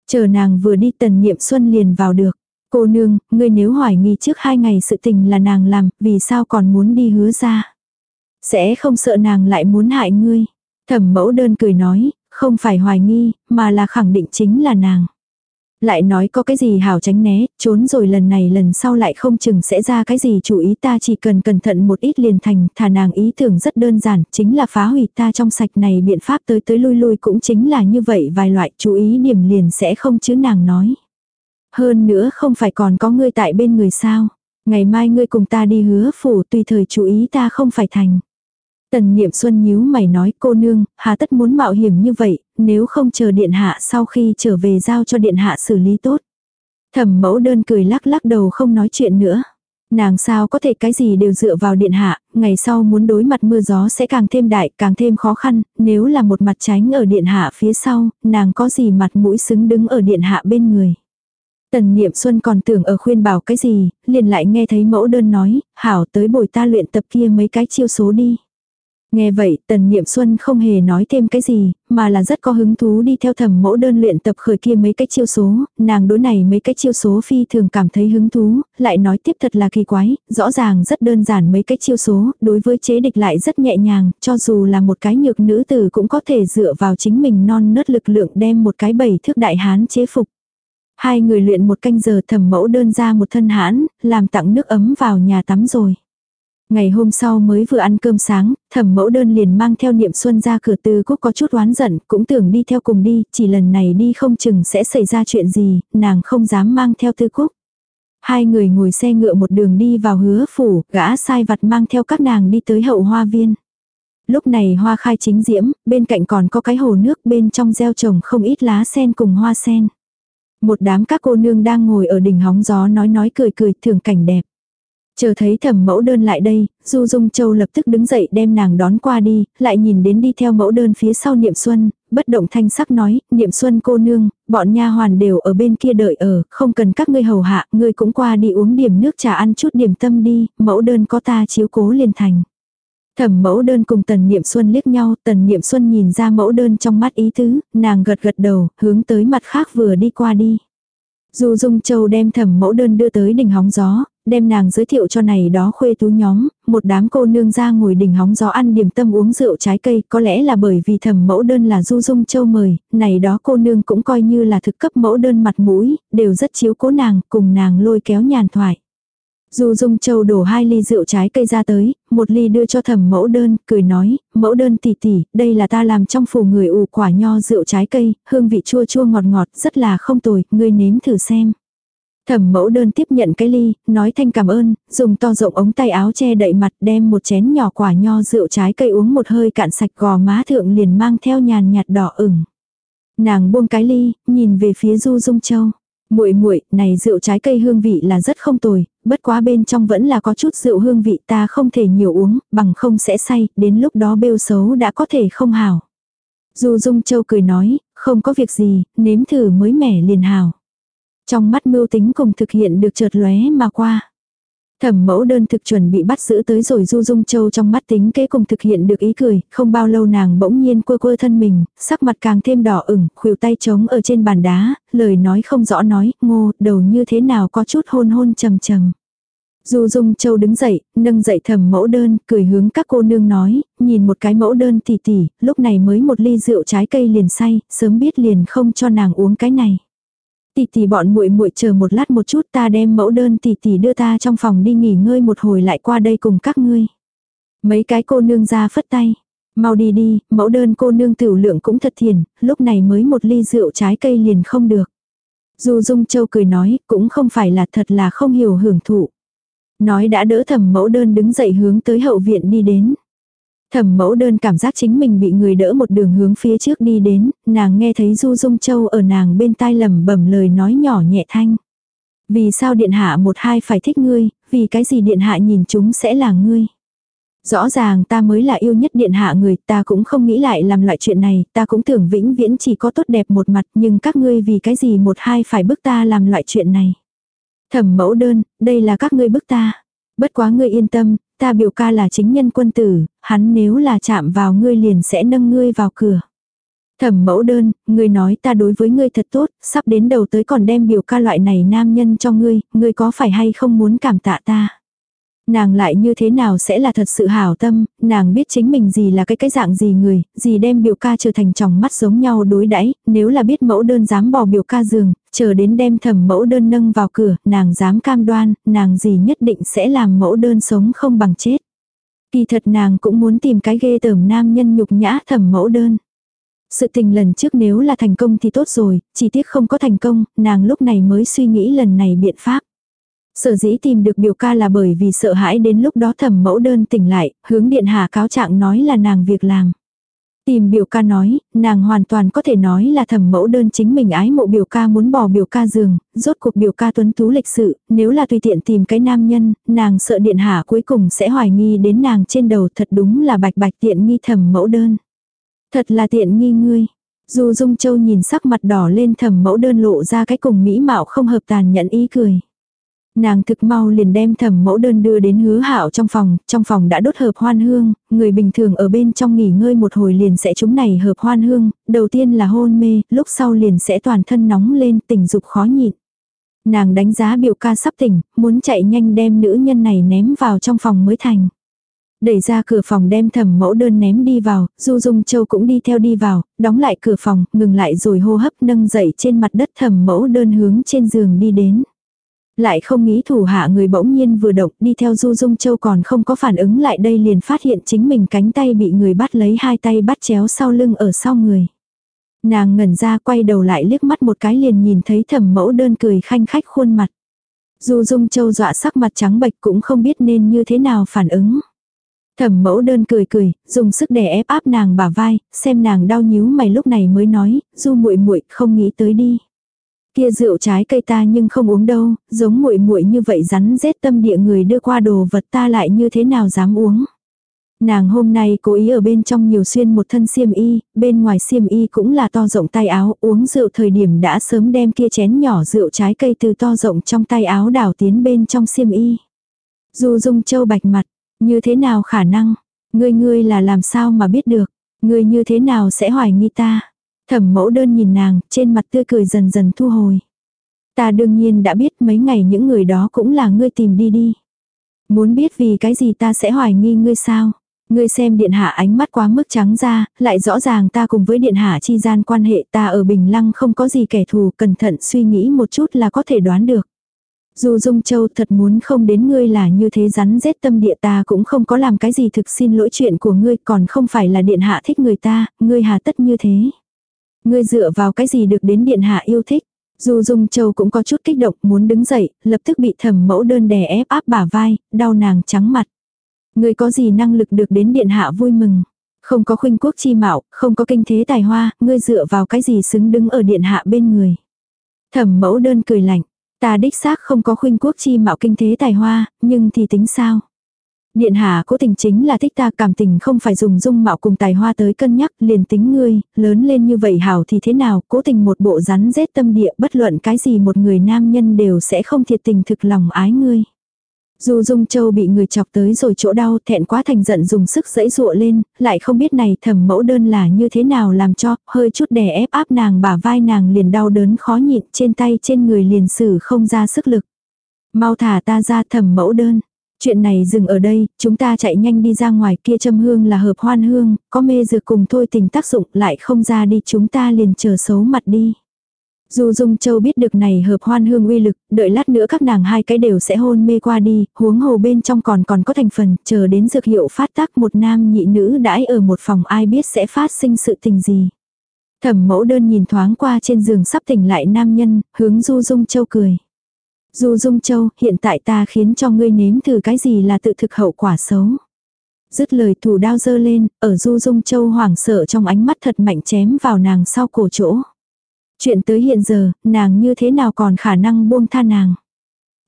Speaker 1: Chờ nàng vừa đi tần niệm xuân liền vào được. Cô nương, ngươi nếu hoài nghi trước hai ngày sự tình là nàng làm, vì sao còn muốn đi hứa ra? Sẽ không sợ nàng lại muốn hại ngươi. Thẩm mẫu đơn cười nói, không phải hoài nghi, mà là khẳng định chính là nàng. Lại nói có cái gì hảo tránh né, trốn rồi lần này lần sau lại không chừng sẽ ra cái gì chủ ý ta chỉ cần cẩn thận một ít liền thành, thả nàng ý tưởng rất đơn giản, chính là phá hủy ta trong sạch này biện pháp tới tới lui lui cũng chính là như vậy vài loại chú ý điểm liền sẽ không chứ nàng nói. Hơn nữa không phải còn có ngươi tại bên người sao. Ngày mai ngươi cùng ta đi hứa phủ tùy thời chú ý ta không phải thành. Tần niệm xuân nhíu mày nói cô nương, hà tất muốn mạo hiểm như vậy, nếu không chờ điện hạ sau khi trở về giao cho điện hạ xử lý tốt. Thẩm mẫu đơn cười lắc lắc đầu không nói chuyện nữa. Nàng sao có thể cái gì đều dựa vào điện hạ, ngày sau muốn đối mặt mưa gió sẽ càng thêm đại, càng thêm khó khăn, nếu là một mặt tránh ở điện hạ phía sau, nàng có gì mặt mũi xứng đứng ở điện hạ bên người. Tần Niệm Xuân còn tưởng ở khuyên bảo cái gì, liền lại nghe thấy mẫu đơn nói, hảo tới bồi ta luyện tập kia mấy cái chiêu số đi. Nghe vậy, Tần Niệm Xuân không hề nói thêm cái gì, mà là rất có hứng thú đi theo thẩm mẫu đơn luyện tập khởi kia mấy cái chiêu số, nàng đối này mấy cái chiêu số phi thường cảm thấy hứng thú, lại nói tiếp thật là kỳ quái, rõ ràng rất đơn giản mấy cái chiêu số, đối với chế địch lại rất nhẹ nhàng, cho dù là một cái nhược nữ tử cũng có thể dựa vào chính mình non nớt lực lượng đem một cái bảy thước đại hán chế phục. Hai người luyện một canh giờ thẩm mẫu đơn ra một thân hãn, làm tặng nước ấm vào nhà tắm rồi. Ngày hôm sau mới vừa ăn cơm sáng, thẩm mẫu đơn liền mang theo niệm xuân ra cửa tư cúc có chút oán giận, cũng tưởng đi theo cùng đi, chỉ lần này đi không chừng sẽ xảy ra chuyện gì, nàng không dám mang theo tư cúc. Hai người ngồi xe ngựa một đường đi vào hứa phủ, gã sai vặt mang theo các nàng đi tới hậu hoa viên. Lúc này hoa khai chính diễm, bên cạnh còn có cái hồ nước bên trong gieo trồng không ít lá sen cùng hoa sen. Một đám các cô nương đang ngồi ở đỉnh hóng gió nói nói cười cười thường cảnh đẹp. Chờ thấy thẩm mẫu đơn lại đây, Du Dung Châu lập tức đứng dậy đem nàng đón qua đi, lại nhìn đến đi theo mẫu đơn phía sau Niệm Xuân, bất động thanh sắc nói, Niệm Xuân cô nương, bọn nha hoàn đều ở bên kia đợi ở, không cần các ngươi hầu hạ, ngươi cũng qua đi uống điểm nước trà ăn chút điểm tâm đi, mẫu đơn có ta chiếu cố liền thành. Thẩm mẫu đơn cùng tần niệm xuân liếc nhau, tần niệm xuân nhìn ra mẫu đơn trong mắt ý tứ, nàng gật gật đầu, hướng tới mặt khác vừa đi qua đi. Du Dung Châu đem thẩm mẫu đơn đưa tới đỉnh hóng gió, đem nàng giới thiệu cho này đó khuê tú nhóm, một đám cô nương ra ngồi đỉnh hóng gió ăn điểm tâm uống rượu trái cây, có lẽ là bởi vì thẩm mẫu đơn là Du Dung Châu mời, này đó cô nương cũng coi như là thực cấp mẫu đơn mặt mũi, đều rất chiếu cố nàng, cùng nàng lôi kéo nhàn thoại. Du Dung Châu đổ hai ly rượu trái cây ra tới, một ly đưa cho thẩm mẫu đơn, cười nói, mẫu đơn tỷ tỷ, đây là ta làm trong phủ người ủ quả nho rượu trái cây, hương vị chua chua ngọt ngọt, rất là không tồi, ngươi nếm thử xem. Thẩm mẫu đơn tiếp nhận cái ly, nói thanh cảm ơn, dùng to rộng ống tay áo che đậy mặt đem một chén nhỏ quả nho rượu trái cây uống một hơi cạn sạch gò má thượng liền mang theo nhàn nhạt đỏ ửng. Nàng buông cái ly, nhìn về phía Du Dung Châu. Muội muội, này rượu trái cây hương vị là rất không tồi, bất quá bên trong vẫn là có chút rượu hương vị ta không thể nhiều uống, bằng không sẽ say, đến lúc đó bêu xấu đã có thể không hảo. Du Dung Châu cười nói, không có việc gì, nếm thử mới mẻ liền hảo. Trong mắt mưu tính cùng thực hiện được chợt lóe mà qua. Thẩm mẫu đơn thực chuẩn bị bắt giữ tới rồi Du Dung Châu trong mắt tính kế cùng thực hiện được ý cười, không bao lâu nàng bỗng nhiên quơ quơ thân mình, sắc mặt càng thêm đỏ ửng, khuỷu tay trống ở trên bàn đá, lời nói không rõ nói, ngô, đầu như thế nào có chút hôn hôn trầm trầm. Du Dung Châu đứng dậy, nâng dậy thẩm mẫu đơn, cười hướng các cô nương nói, nhìn một cái mẫu đơn tỉ tỉ, lúc này mới một ly rượu trái cây liền say, sớm biết liền không cho nàng uống cái này. Tỷ tỷ bọn muội muội chờ một lát một chút ta đem mẫu đơn tỷ tỷ đưa ta trong phòng đi nghỉ ngơi một hồi lại qua đây cùng các ngươi. Mấy cái cô nương ra phất tay. Mau đi đi, mẫu đơn cô nương tiểu lượng cũng thật thiền, lúc này mới một ly rượu trái cây liền không được. dù Dung Châu cười nói, cũng không phải là thật là không hiểu hưởng thụ. Nói đã đỡ thầm mẫu đơn đứng dậy hướng tới hậu viện đi đến. Thẩm mẫu đơn cảm giác chính mình bị người đỡ một đường hướng phía trước đi đến, nàng nghe thấy Du Dung Châu ở nàng bên tai lầm bẩm lời nói nhỏ nhẹ thanh. Vì sao điện hạ một hai phải thích ngươi, vì cái gì điện hạ nhìn chúng sẽ là ngươi. Rõ ràng ta mới là yêu nhất điện hạ người, ta cũng không nghĩ lại làm loại chuyện này, ta cũng tưởng vĩnh viễn chỉ có tốt đẹp một mặt, nhưng các ngươi vì cái gì một hai phải bức ta làm loại chuyện này. Thẩm mẫu đơn, đây là các ngươi bức ta. Bất quá ngươi yên tâm, ta biểu ca là chính nhân quân tử, hắn nếu là chạm vào ngươi liền sẽ nâng ngươi vào cửa. Thẩm mẫu đơn, ngươi nói ta đối với ngươi thật tốt, sắp đến đầu tới còn đem biểu ca loại này nam nhân cho ngươi, ngươi có phải hay không muốn cảm tạ ta. Nàng lại như thế nào sẽ là thật sự hảo tâm, nàng biết chính mình gì là cái cái dạng gì người, gì đem biểu ca trở thành chồng mắt giống nhau đối đãi nếu là biết mẫu đơn dám bỏ biểu ca giường, chờ đến đem thẩm mẫu đơn nâng vào cửa, nàng dám cam đoan, nàng gì nhất định sẽ làm mẫu đơn sống không bằng chết. Kỳ thật nàng cũng muốn tìm cái ghê tởm nam nhân nhục nhã thẩm mẫu đơn. Sự tình lần trước nếu là thành công thì tốt rồi, chỉ tiếc không có thành công, nàng lúc này mới suy nghĩ lần này biện pháp. Sở dĩ tìm được biểu ca là bởi vì sợ hãi đến lúc đó thẩm mẫu đơn tỉnh lại, hướng điện hạ cáo trạng nói là nàng việc làm. Tìm biểu ca nói, nàng hoàn toàn có thể nói là thẩm mẫu đơn chính mình ái mộ biểu ca muốn bỏ biểu ca giường, rốt cuộc biểu ca tuấn tú lịch sự, nếu là tùy tiện tìm cái nam nhân, nàng sợ điện hạ cuối cùng sẽ hoài nghi đến nàng trên đầu thật đúng là bạch bạch tiện nghi thẩm mẫu đơn. Thật là tiện nghi ngươi. Dù Dung Châu nhìn sắc mặt đỏ lên thẩm mẫu đơn lộ ra cái cùng mỹ mạo không hợp tàn nhẫn ý cười. Nàng thực mau liền đem thẩm mẫu đơn đưa đến hứa hạo trong phòng, trong phòng đã đốt hợp hoan hương, người bình thường ở bên trong nghỉ ngơi một hồi liền sẽ chúng này hợp hoan hương, đầu tiên là hôn mê, lúc sau liền sẽ toàn thân nóng lên tình dục khó nhịn. Nàng đánh giá biểu ca sắp tỉnh, muốn chạy nhanh đem nữ nhân này ném vào trong phòng mới thành. Đẩy ra cửa phòng đem thẩm mẫu đơn ném đi vào, Du Dung Châu cũng đi theo đi vào, đóng lại cửa phòng, ngừng lại rồi hô hấp nâng dậy trên mặt đất thẩm mẫu đơn hướng trên giường đi đến. Lại không nghĩ thủ hạ người bỗng nhiên vừa động đi theo Du Dung Châu còn không có phản ứng lại đây liền phát hiện chính mình cánh tay bị người bắt lấy hai tay bắt chéo sau lưng ở sau người. Nàng ngẩn ra quay đầu lại liếc mắt một cái liền nhìn thấy thẩm mẫu đơn cười khanh khách khuôn mặt. Du Dung Châu dọa sắc mặt trắng bệch cũng không biết nên như thế nào phản ứng. Thẩm mẫu đơn cười cười, dùng sức đè ép áp nàng bả vai, xem nàng đau nhíu mày lúc này mới nói, du muội muội không nghĩ tới đi. Kia rượu trái cây ta nhưng không uống đâu, giống muội muội như vậy rắn rết tâm địa người đưa qua đồ vật ta lại như thế nào dám uống. Nàng hôm nay cố ý ở bên trong nhiều xuyên một thân xiêm y, bên ngoài xiêm y cũng là to rộng tay áo, uống rượu thời điểm đã sớm đem kia chén nhỏ rượu trái cây từ to rộng trong tay áo đảo tiến bên trong xiêm y. Du dung châu bạch mặt, như thế nào khả năng? Ngươi ngươi là làm sao mà biết được? Ngươi như thế nào sẽ hoài nghi ta? Thẩm mẫu đơn nhìn nàng, trên mặt tươi cười dần dần thu hồi. Ta đương nhiên đã biết mấy ngày những người đó cũng là ngươi tìm đi đi. Muốn biết vì cái gì ta sẽ hoài nghi ngươi sao? Ngươi xem điện hạ ánh mắt quá mức trắng ra, lại rõ ràng ta cùng với điện hạ chi gian quan hệ ta ở Bình Lăng không có gì kẻ thù, cẩn thận suy nghĩ một chút là có thể đoán được. Dù Dung Châu thật muốn không đến ngươi là như thế rắn rết tâm địa ta cũng không có làm cái gì thực xin lỗi chuyện của ngươi còn không phải là điện hạ thích người ta, ngươi hà tất như thế. Ngươi dựa vào cái gì được đến điện hạ yêu thích. Dù Dung Châu cũng có chút kích động muốn đứng dậy, lập tức bị thẩm mẫu đơn đè ép áp bả vai, đau nàng trắng mặt. Ngươi có gì năng lực được đến điện hạ vui mừng. Không có khuynh quốc chi mạo, không có kinh thế tài hoa, ngươi dựa vào cái gì xứng đứng ở điện hạ bên người. Thẩm mẫu đơn cười lạnh, Ta đích xác không có khuynh quốc chi mạo kinh thế tài hoa, nhưng thì tính sao? Điện hạ cố tình chính là thích ta cảm tình không phải dùng dung mạo cùng tài hoa tới cân nhắc liền tính ngươi, lớn lên như vậy hảo thì thế nào, cố tình một bộ rắn rết tâm địa bất luận cái gì một người nam nhân đều sẽ không thiệt tình thực lòng ái ngươi. Dù Dung Châu bị người chọc tới rồi chỗ đau thẹn quá thành giận dùng sức dẫy dụa lên, lại không biết này thầm mẫu đơn là như thế nào làm cho, hơi chút đè ép áp nàng bả vai nàng liền đau đớn khó nhịn trên tay trên người liền xử không ra sức lực. Mau thả ta ra thầm mẫu đơn. Chuyện này dừng ở đây, chúng ta chạy nhanh đi ra ngoài kia châm hương là hợp hoan hương, có mê dược cùng thôi tình tác dụng lại không ra đi chúng ta liền chờ xấu mặt đi. Dù Dung Châu biết được này hợp hoan hương uy lực, đợi lát nữa các nàng hai cái đều sẽ hôn mê qua đi, huống hồ bên trong còn còn có thành phần, chờ đến dược hiệu phát tác một nam nhị nữ đãi ở một phòng ai biết sẽ phát sinh sự tình gì. Thẩm mẫu đơn nhìn thoáng qua trên giường sắp tỉnh lại nam nhân, hướng Du Dung Châu cười. Du Dung Châu, hiện tại ta khiến cho ngươi nếm thử cái gì là tự thực hậu quả xấu. Dứt lời thủ đao dơ lên, ở Du Dung Châu hoảng sợ trong ánh mắt thật mạnh chém vào nàng sau cổ chỗ. Chuyện tới hiện giờ, nàng như thế nào còn khả năng buông tha nàng.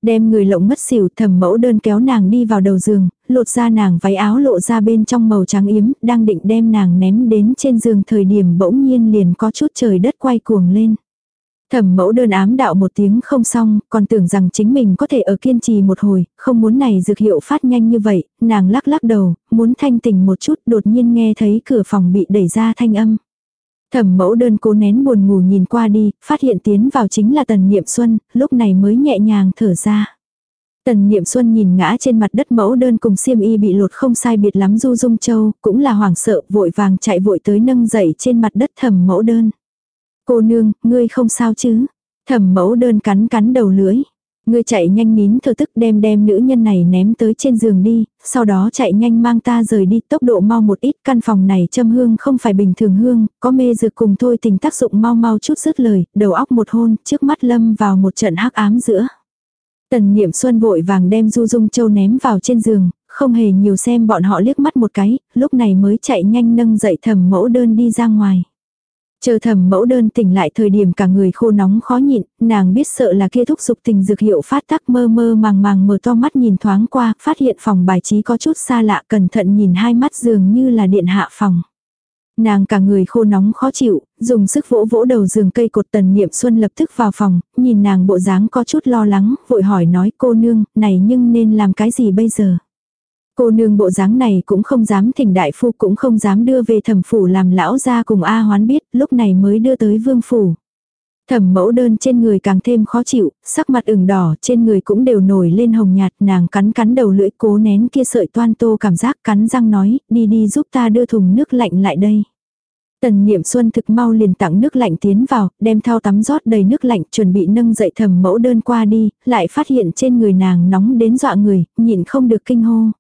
Speaker 1: Đem người lộng mất xỉu thầm mẫu đơn kéo nàng đi vào đầu giường, lột ra nàng váy áo lộ ra bên trong màu trắng yếm, đang định đem nàng ném đến trên giường thời điểm bỗng nhiên liền có chút trời đất quay cuồng lên. Thẩm mẫu đơn ám đạo một tiếng không xong, còn tưởng rằng chính mình có thể ở kiên trì một hồi, không muốn này dược hiệu phát nhanh như vậy, nàng lắc lắc đầu, muốn thanh tỉnh một chút đột nhiên nghe thấy cửa phòng bị đẩy ra thanh âm. Thẩm mẫu đơn cố nén buồn ngủ nhìn qua đi, phát hiện tiến vào chính là tần niệm xuân, lúc này mới nhẹ nhàng thở ra. Tần niệm xuân nhìn ngã trên mặt đất mẫu đơn cùng xiêm y bị lột không sai biệt lắm du dung châu, cũng là hoảng sợ vội vàng chạy vội tới nâng dậy trên mặt đất thẩm mẫu đơn. Cô nương, ngươi không sao chứ? Thẩm mẫu đơn cắn cắn đầu lưỡi. Ngươi chạy nhanh nín thở tức đem đem nữ nhân này ném tới trên giường đi, sau đó chạy nhanh mang ta rời đi tốc độ mau một ít căn phòng này châm hương không phải bình thường hương, có mê dược cùng thôi tình tác dụng mau mau chút dứt lời, đầu óc một hôn, trước mắt lâm vào một trận hắc ám giữa. Tần niệm xuân vội vàng đem du dung châu ném vào trên giường, không hề nhiều xem bọn họ liếc mắt một cái, lúc này mới chạy nhanh nâng dậy thẩm mẫu đơn đi ra ngoài. Chờ thầm mẫu đơn tỉnh lại thời điểm cả người khô nóng khó nhịn, nàng biết sợ là kia thúc dục tình dược hiệu phát tắc mơ mơ màng màng mở to mắt nhìn thoáng qua, phát hiện phòng bài trí có chút xa lạ cẩn thận nhìn hai mắt dường như là điện hạ phòng. Nàng cả người khô nóng khó chịu, dùng sức vỗ vỗ đầu giường cây cột tần niệm xuân lập tức vào phòng, nhìn nàng bộ dáng có chút lo lắng, vội hỏi nói cô nương, này nhưng nên làm cái gì bây giờ? Cô nương bộ dáng này cũng không dám thỉnh đại phu cũng không dám đưa về thẩm phủ làm lão ra cùng A hoán biết, lúc này mới đưa tới vương phủ. Thẩm mẫu đơn trên người càng thêm khó chịu, sắc mặt ửng đỏ trên người cũng đều nổi lên hồng nhạt nàng cắn cắn đầu lưỡi cố nén kia sợi toan tô cảm giác cắn răng nói, đi đi giúp ta đưa thùng nước lạnh lại đây. Tần niệm xuân thực mau liền tặng nước lạnh tiến vào, đem thao tắm rót đầy nước lạnh chuẩn bị nâng dậy thẩm mẫu đơn qua đi, lại phát hiện trên người nàng nóng đến dọa người, nhịn không được kinh hô.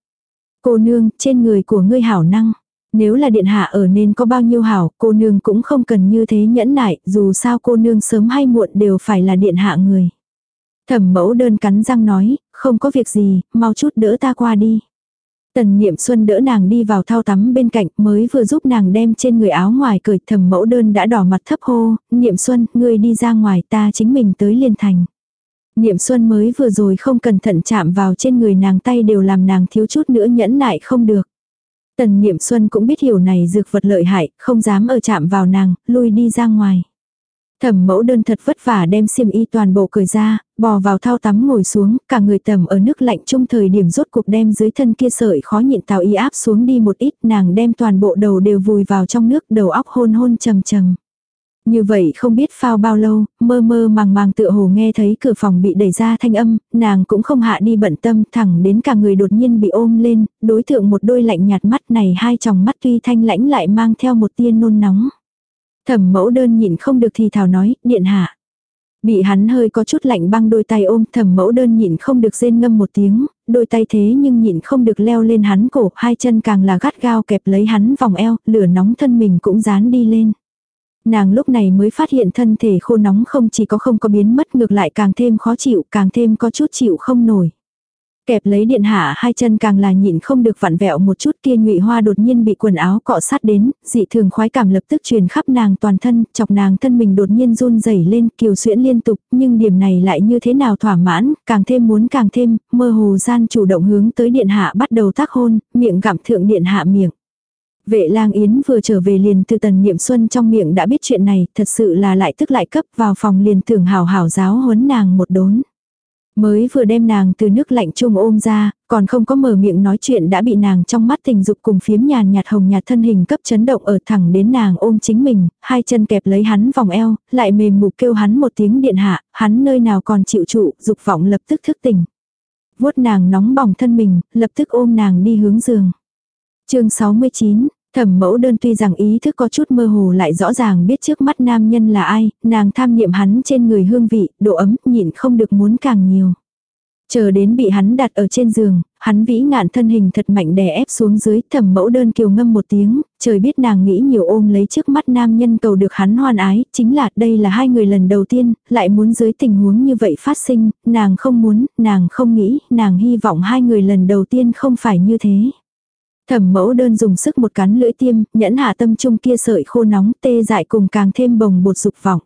Speaker 1: Cô nương, trên người của ngươi hảo năng. Nếu là điện hạ ở nên có bao nhiêu hảo, cô nương cũng không cần như thế nhẫn nại, dù sao cô nương sớm hay muộn đều phải là điện hạ người. Thẩm mẫu đơn cắn răng nói, không có việc gì, mau chút đỡ ta qua đi. Tần Niệm Xuân đỡ nàng đi vào thao tắm bên cạnh mới vừa giúp nàng đem trên người áo ngoài cởi thẩm mẫu đơn đã đỏ mặt thấp hô, Niệm Xuân, ngươi đi ra ngoài ta chính mình tới liên thành. Niệm Xuân mới vừa rồi không cẩn thận chạm vào trên người nàng tay đều làm nàng thiếu chút nữa nhẫn nại không được. Tần Niệm Xuân cũng biết hiểu này dược vật lợi hại, không dám ở chạm vào nàng, lui đi ra ngoài. Thẩm mẫu đơn thật vất vả đem xiêm y toàn bộ cởi ra, bò vào thao tắm ngồi xuống, cả người tầm ở nước lạnh chung thời điểm rốt cuộc đem dưới thân kia sợi khó nhịn tào y áp xuống đi một ít, nàng đem toàn bộ đầu đều vùi vào trong nước, đầu óc hôn hôn trầm trầm. Như vậy không biết phao bao lâu, mơ mơ màng màng tựa hồ nghe thấy cửa phòng bị đẩy ra thanh âm, nàng cũng không hạ đi bận tâm thẳng đến cả người đột nhiên bị ôm lên, đối tượng một đôi lạnh nhạt mắt này hai tròng mắt tuy thanh lãnh lại mang theo một tia nôn nóng. Thẩm mẫu đơn nhịn không được thì thảo nói, điện hạ. Bị hắn hơi có chút lạnh băng đôi tay ôm thẩm mẫu đơn nhịn không được rên ngâm một tiếng, đôi tay thế nhưng nhịn không được leo lên hắn cổ, hai chân càng là gắt gao kẹp lấy hắn vòng eo, lửa nóng thân mình cũng dán đi lên. Nàng lúc này mới phát hiện thân thể khô nóng không chỉ có không có biến mất ngược lại càng thêm khó chịu, càng thêm có chút chịu không nổi. Kẹp lấy điện hạ hai chân càng là nhịn không được vặn vẹo một chút kia nhụy hoa đột nhiên bị quần áo cọ sát đến, dị thường khoái cảm lập tức truyền khắp nàng toàn thân, chọc nàng thân mình đột nhiên run rẩy lên, kiều xuyễn liên tục, nhưng điểm này lại như thế nào thỏa mãn, càng thêm muốn càng thêm, mơ hồ gian chủ động hướng tới điện hạ bắt đầu tác hôn, miệng gặm thượng điện hạ miệng. Vệ lang yến vừa trở về liền từ tần niệm xuân trong miệng đã biết chuyện này, thật sự là lại tức lại cấp vào phòng liền tưởng hào hào giáo huấn nàng một đốn. Mới vừa đem nàng từ nước lạnh chung ôm ra, còn không có mở miệng nói chuyện đã bị nàng trong mắt tình dục cùng phiếm nhàn nhạt hồng nhạt thân hình cấp chấn động ở thẳng đến nàng ôm chính mình, hai chân kẹp lấy hắn vòng eo, lại mềm mục kêu hắn một tiếng điện hạ, hắn nơi nào còn chịu trụ, dục vọng lập tức thức tỉnh. vuốt nàng nóng bỏng thân mình, lập tức ôm nàng đi hướng giường. chương 69, Thẩm mẫu đơn tuy rằng ý thức có chút mơ hồ lại rõ ràng biết trước mắt nam nhân là ai, nàng tham niệm hắn trên người hương vị, độ ấm, nhịn không được muốn càng nhiều. Chờ đến bị hắn đặt ở trên giường, hắn vĩ ngạn thân hình thật mạnh đè ép xuống dưới, thẩm mẫu đơn kiều ngâm một tiếng, trời biết nàng nghĩ nhiều ôm lấy trước mắt nam nhân cầu được hắn hoan ái, chính là đây là hai người lần đầu tiên, lại muốn dưới tình huống như vậy phát sinh, nàng không muốn, nàng không nghĩ, nàng hy vọng hai người lần đầu tiên không phải như thế. Thẩm mẫu đơn dùng sức một cắn lưỡi tiêm, nhẫn hạ tâm trung kia sợi khô nóng tê dại cùng càng thêm bồng bột dục vọng.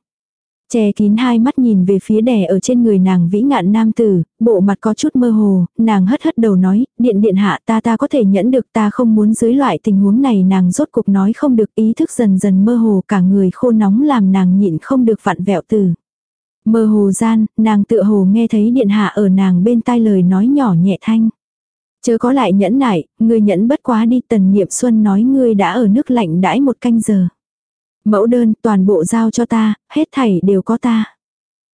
Speaker 1: Che kín hai mắt nhìn về phía đè ở trên người nàng vĩ ngạn nam tử, bộ mặt có chút mơ hồ, nàng hất hất đầu nói, điện điện hạ ta ta có thể nhẫn được ta không muốn dưới loại tình huống này nàng rốt cục nói không được ý thức dần dần mơ hồ cả người khô nóng làm nàng nhịn không được vặn vẹo từ. Mơ hồ gian, nàng tựa hồ nghe thấy điện hạ ở nàng bên tai lời nói nhỏ nhẹ thanh. Chớ có lại nhẫn nại, ngươi nhẫn bất quá đi tần niệm xuân nói ngươi đã ở nước lạnh đãi một canh giờ. Mẫu đơn toàn bộ giao cho ta, hết thảy đều có ta.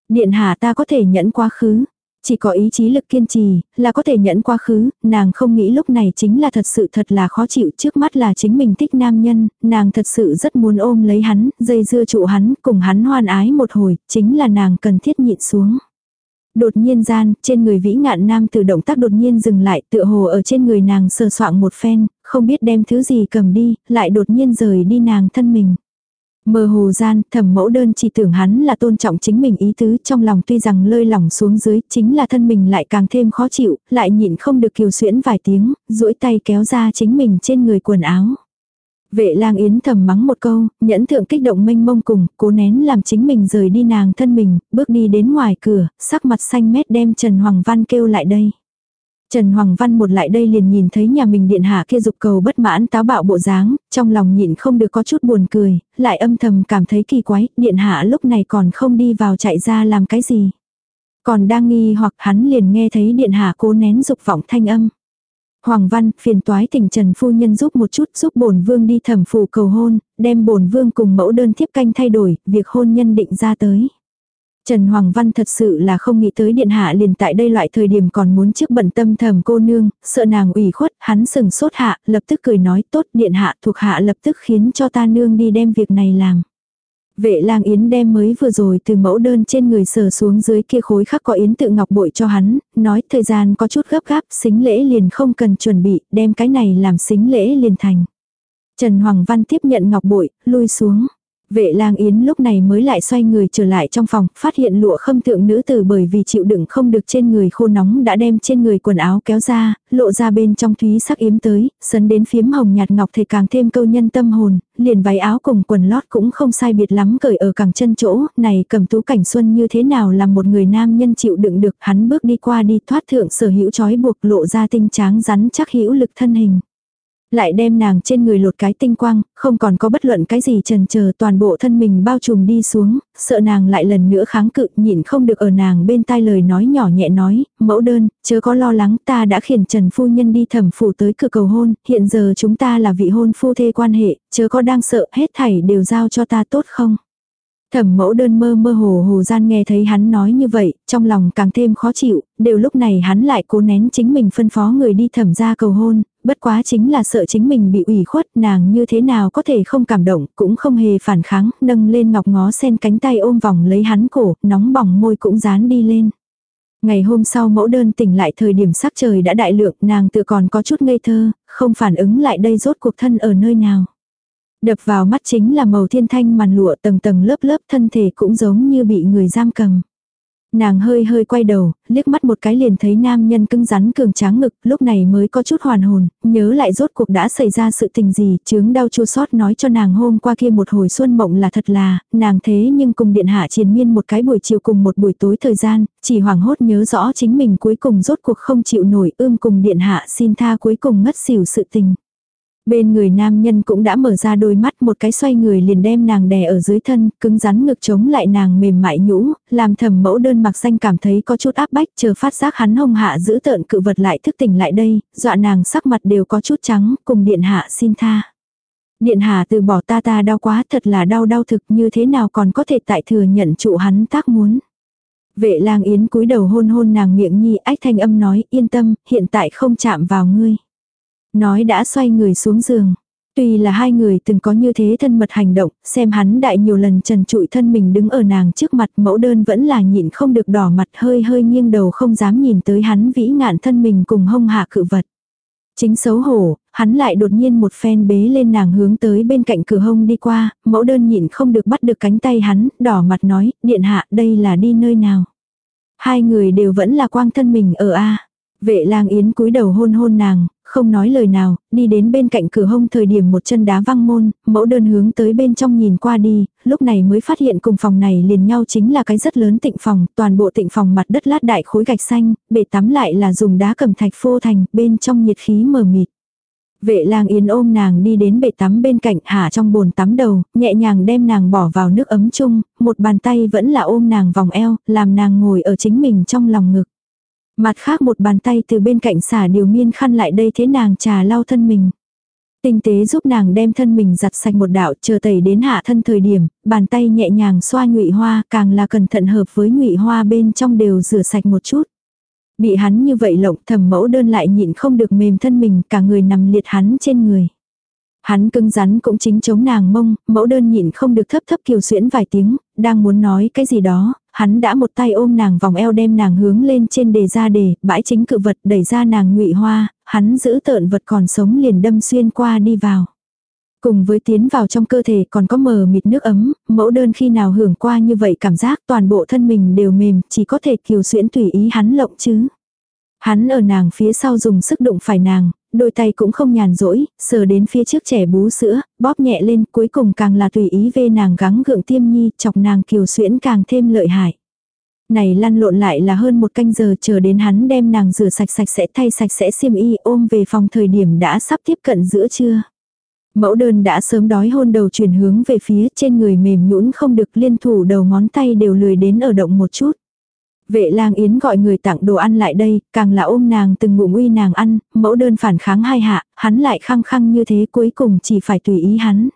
Speaker 1: Điện hạ ta có thể nhẫn quá khứ. Chỉ có ý chí lực kiên trì, là có thể nhẫn quá khứ, nàng không nghĩ lúc này chính là thật sự thật là khó chịu trước mắt là chính mình thích nam nhân, nàng thật sự rất muốn ôm lấy hắn, dây dưa trụ hắn, cùng hắn hoan ái một hồi, chính là nàng cần thiết nhịn xuống. Đột nhiên gian, trên người vĩ ngạn nam từ động tác đột nhiên dừng lại tựa hồ ở trên người nàng sờ soạng một phen, không biết đem thứ gì cầm đi, lại đột nhiên rời đi nàng thân mình. Mơ hồ gian, thẩm mẫu đơn chỉ tưởng hắn là tôn trọng chính mình ý tứ trong lòng tuy rằng lơi lỏng xuống dưới, chính là thân mình lại càng thêm khó chịu, lại nhịn không được kiều xuyễn vài tiếng, duỗi tay kéo ra chính mình trên người quần áo. Vệ lang yến thầm mắng một câu, nhẫn thượng kích động mênh mông cùng, cố nén làm chính mình rời đi nàng thân mình, bước đi đến ngoài cửa, sắc mặt xanh mét đem Trần Hoàng Văn kêu lại đây. Trần Hoàng Văn một lại đây liền nhìn thấy nhà mình điện hạ kia dục cầu bất mãn táo bạo bộ dáng, trong lòng nhịn không được có chút buồn cười, lại âm thầm cảm thấy kỳ quái, điện hạ lúc này còn không đi vào chạy ra làm cái gì. Còn đang nghi hoặc hắn liền nghe thấy điện hạ cố nén dục vọng thanh âm. Hoàng Văn, phiền toái tỉnh Trần Phu Nhân giúp một chút giúp bổn vương đi thẩm phù cầu hôn, đem bổn vương cùng mẫu đơn thiếp canh thay đổi, việc hôn nhân định ra tới. Trần Hoàng Văn thật sự là không nghĩ tới điện hạ liền tại đây loại thời điểm còn muốn trước bận tâm thầm cô nương, sợ nàng ủy khuất, hắn sừng sốt hạ, lập tức cười nói tốt điện hạ thuộc hạ lập tức khiến cho ta nương đi đem việc này làm. Vệ lang yến đem mới vừa rồi từ mẫu đơn trên người sờ xuống dưới kia khối khắc có yến tự ngọc bội cho hắn, nói thời gian có chút gấp gáp, xính lễ liền không cần chuẩn bị, đem cái này làm xính lễ liền thành. Trần Hoàng Văn tiếp nhận ngọc bội, lui xuống. Vệ lang yến lúc này mới lại xoay người trở lại trong phòng, phát hiện lụa khâm thượng nữ tử bởi vì chịu đựng không được trên người khô nóng đã đem trên người quần áo kéo ra, lộ ra bên trong thúy sắc yếm tới, sấn đến phiếm hồng nhạt ngọc thể càng thêm câu nhân tâm hồn, liền váy áo cùng quần lót cũng không sai biệt lắm cởi ở cẳng chân chỗ, này cầm tú cảnh xuân như thế nào làm một người nam nhân chịu đựng được, hắn bước đi qua đi thoát thượng sở hữu trói buộc lộ ra tinh tráng rắn chắc hữu lực thân hình. Lại đem nàng trên người lột cái tinh quang, không còn có bất luận cái gì trần chờ toàn bộ thân mình bao trùm đi xuống, sợ nàng lại lần nữa kháng cự nhịn không được ở nàng bên tai lời nói nhỏ nhẹ nói, mẫu đơn, chớ có lo lắng ta đã khiển trần phu nhân đi thẩm phủ tới cửa cầu hôn, hiện giờ chúng ta là vị hôn phu thê quan hệ, chớ có đang sợ hết thảy đều giao cho ta tốt không. Thẩm mẫu đơn mơ mơ hồ hồ gian nghe thấy hắn nói như vậy, trong lòng càng thêm khó chịu, đều lúc này hắn lại cố nén chính mình phân phó người đi thẩm ra cầu hôn, bất quá chính là sợ chính mình bị ủy khuất, nàng như thế nào có thể không cảm động, cũng không hề phản kháng, nâng lên ngọc ngó sen cánh tay ôm vòng lấy hắn cổ, nóng bỏng môi cũng dán đi lên. Ngày hôm sau mẫu đơn tỉnh lại thời điểm sắc trời đã đại lượng, nàng tự còn có chút ngây thơ, không phản ứng lại đây rốt cuộc thân ở nơi nào. Đập vào mắt chính là màu thiên thanh màn lụa tầng tầng lớp lớp thân thể cũng giống như bị người giam cầm. Nàng hơi hơi quay đầu, liếc mắt một cái liền thấy nam nhân cứng rắn cường tráng ngực, lúc này mới có chút hoàn hồn, nhớ lại rốt cuộc đã xảy ra sự tình gì, chướng đau chua sót nói cho nàng hôm qua kia một hồi xuân mộng là thật là, nàng thế nhưng cùng điện hạ triền miên một cái buổi chiều cùng một buổi tối thời gian, chỉ hoảng hốt nhớ rõ chính mình cuối cùng rốt cuộc không chịu nổi ưm cùng điện hạ xin tha cuối cùng ngất xỉu sự tình. Bên người nam nhân cũng đã mở ra đôi mắt một cái xoay người liền đem nàng đè ở dưới thân, cứng rắn ngực chống lại nàng mềm mại nhũ, làm thầm mẫu đơn mặc xanh cảm thấy có chút áp bách chờ phát giác hắn hông hạ giữ tợn cự vật lại thức tỉnh lại đây, dọa nàng sắc mặt đều có chút trắng, cùng điện hạ xin tha. Điện hạ từ bỏ ta ta đau quá thật là đau đau thực như thế nào còn có thể tại thừa nhận trụ hắn tác muốn. Vệ lang yến cúi đầu hôn hôn nàng miệng nhi ách thanh âm nói yên tâm, hiện tại không chạm vào ngươi. Nói đã xoay người xuống giường. Tuy là hai người từng có như thế thân mật hành động, xem hắn đại nhiều lần trần trụi thân mình đứng ở nàng trước mặt mẫu đơn vẫn là nhịn không được đỏ mặt hơi hơi nghiêng đầu không dám nhìn tới hắn vĩ ngạn thân mình cùng hông hạ cự vật. Chính xấu hổ, hắn lại đột nhiên một phen bế lên nàng hướng tới bên cạnh cửa hông đi qua, mẫu đơn nhịn không được bắt được cánh tay hắn, đỏ mặt nói, điện hạ đây là đi nơi nào. Hai người đều vẫn là quang thân mình ở A. Vệ lang yến cúi đầu hôn hôn nàng, không nói lời nào, đi đến bên cạnh cửa hông thời điểm một chân đá văng môn, mẫu đơn hướng tới bên trong nhìn qua đi, lúc này mới phát hiện cùng phòng này liền nhau chính là cái rất lớn tịnh phòng, toàn bộ tịnh phòng mặt đất lát đại khối gạch xanh, bể tắm lại là dùng đá cẩm thạch phô thành, bên trong nhiệt khí mờ mịt. Vệ lang yên ôm nàng đi đến bể tắm bên cạnh hạ trong bồn tắm đầu, nhẹ nhàng đem nàng bỏ vào nước ấm chung, một bàn tay vẫn là ôm nàng vòng eo, làm nàng ngồi ở chính mình trong lòng ngực. Mặt khác một bàn tay từ bên cạnh xả điều miên khăn lại đây thế nàng trà lau thân mình. Tinh tế giúp nàng đem thân mình giặt sạch một đạo chờ tẩy đến hạ thân thời điểm, bàn tay nhẹ nhàng xoa nhụy hoa càng là cẩn thận hợp với nhụy hoa bên trong đều rửa sạch một chút. Bị hắn như vậy lộng thầm mẫu đơn lại nhịn không được mềm thân mình cả người nằm liệt hắn trên người. Hắn cưng rắn cũng chính chống nàng mông, mẫu đơn nhịn không được thấp thấp kiều xuyễn vài tiếng, đang muốn nói cái gì đó, hắn đã một tay ôm nàng vòng eo đem nàng hướng lên trên đề ra đề, bãi chính cự vật đẩy ra nàng ngụy hoa, hắn giữ tợn vật còn sống liền đâm xuyên qua đi vào. Cùng với tiến vào trong cơ thể còn có mờ mịt nước ấm, mẫu đơn khi nào hưởng qua như vậy cảm giác toàn bộ thân mình đều mềm, chỉ có thể kiều xuyễn tùy ý hắn lộng chứ. Hắn ở nàng phía sau dùng sức đụng phải nàng, đôi tay cũng không nhàn rỗi, sờ đến phía trước trẻ bú sữa, bóp nhẹ lên cuối cùng càng là tùy ý về nàng gắng gượng tiêm nhi, chọc nàng kiều xuyễn càng thêm lợi hại. Này lăn lộn lại là hơn một canh giờ chờ đến hắn đem nàng rửa sạch sạch sẽ thay sạch sẽ xiêm y ôm về phòng thời điểm đã sắp tiếp cận giữa trưa. Mẫu đơn đã sớm đói hôn đầu chuyển hướng về phía trên người mềm nhũn không được liên thủ đầu ngón tay đều lười đến ở động một chút. Vệ lang yến gọi người tặng đồ ăn lại đây, càng là ôm nàng từng ngụm uy nàng ăn, mẫu đơn phản kháng hai hạ, hắn lại khăng khăng như thế cuối cùng chỉ phải tùy ý hắn.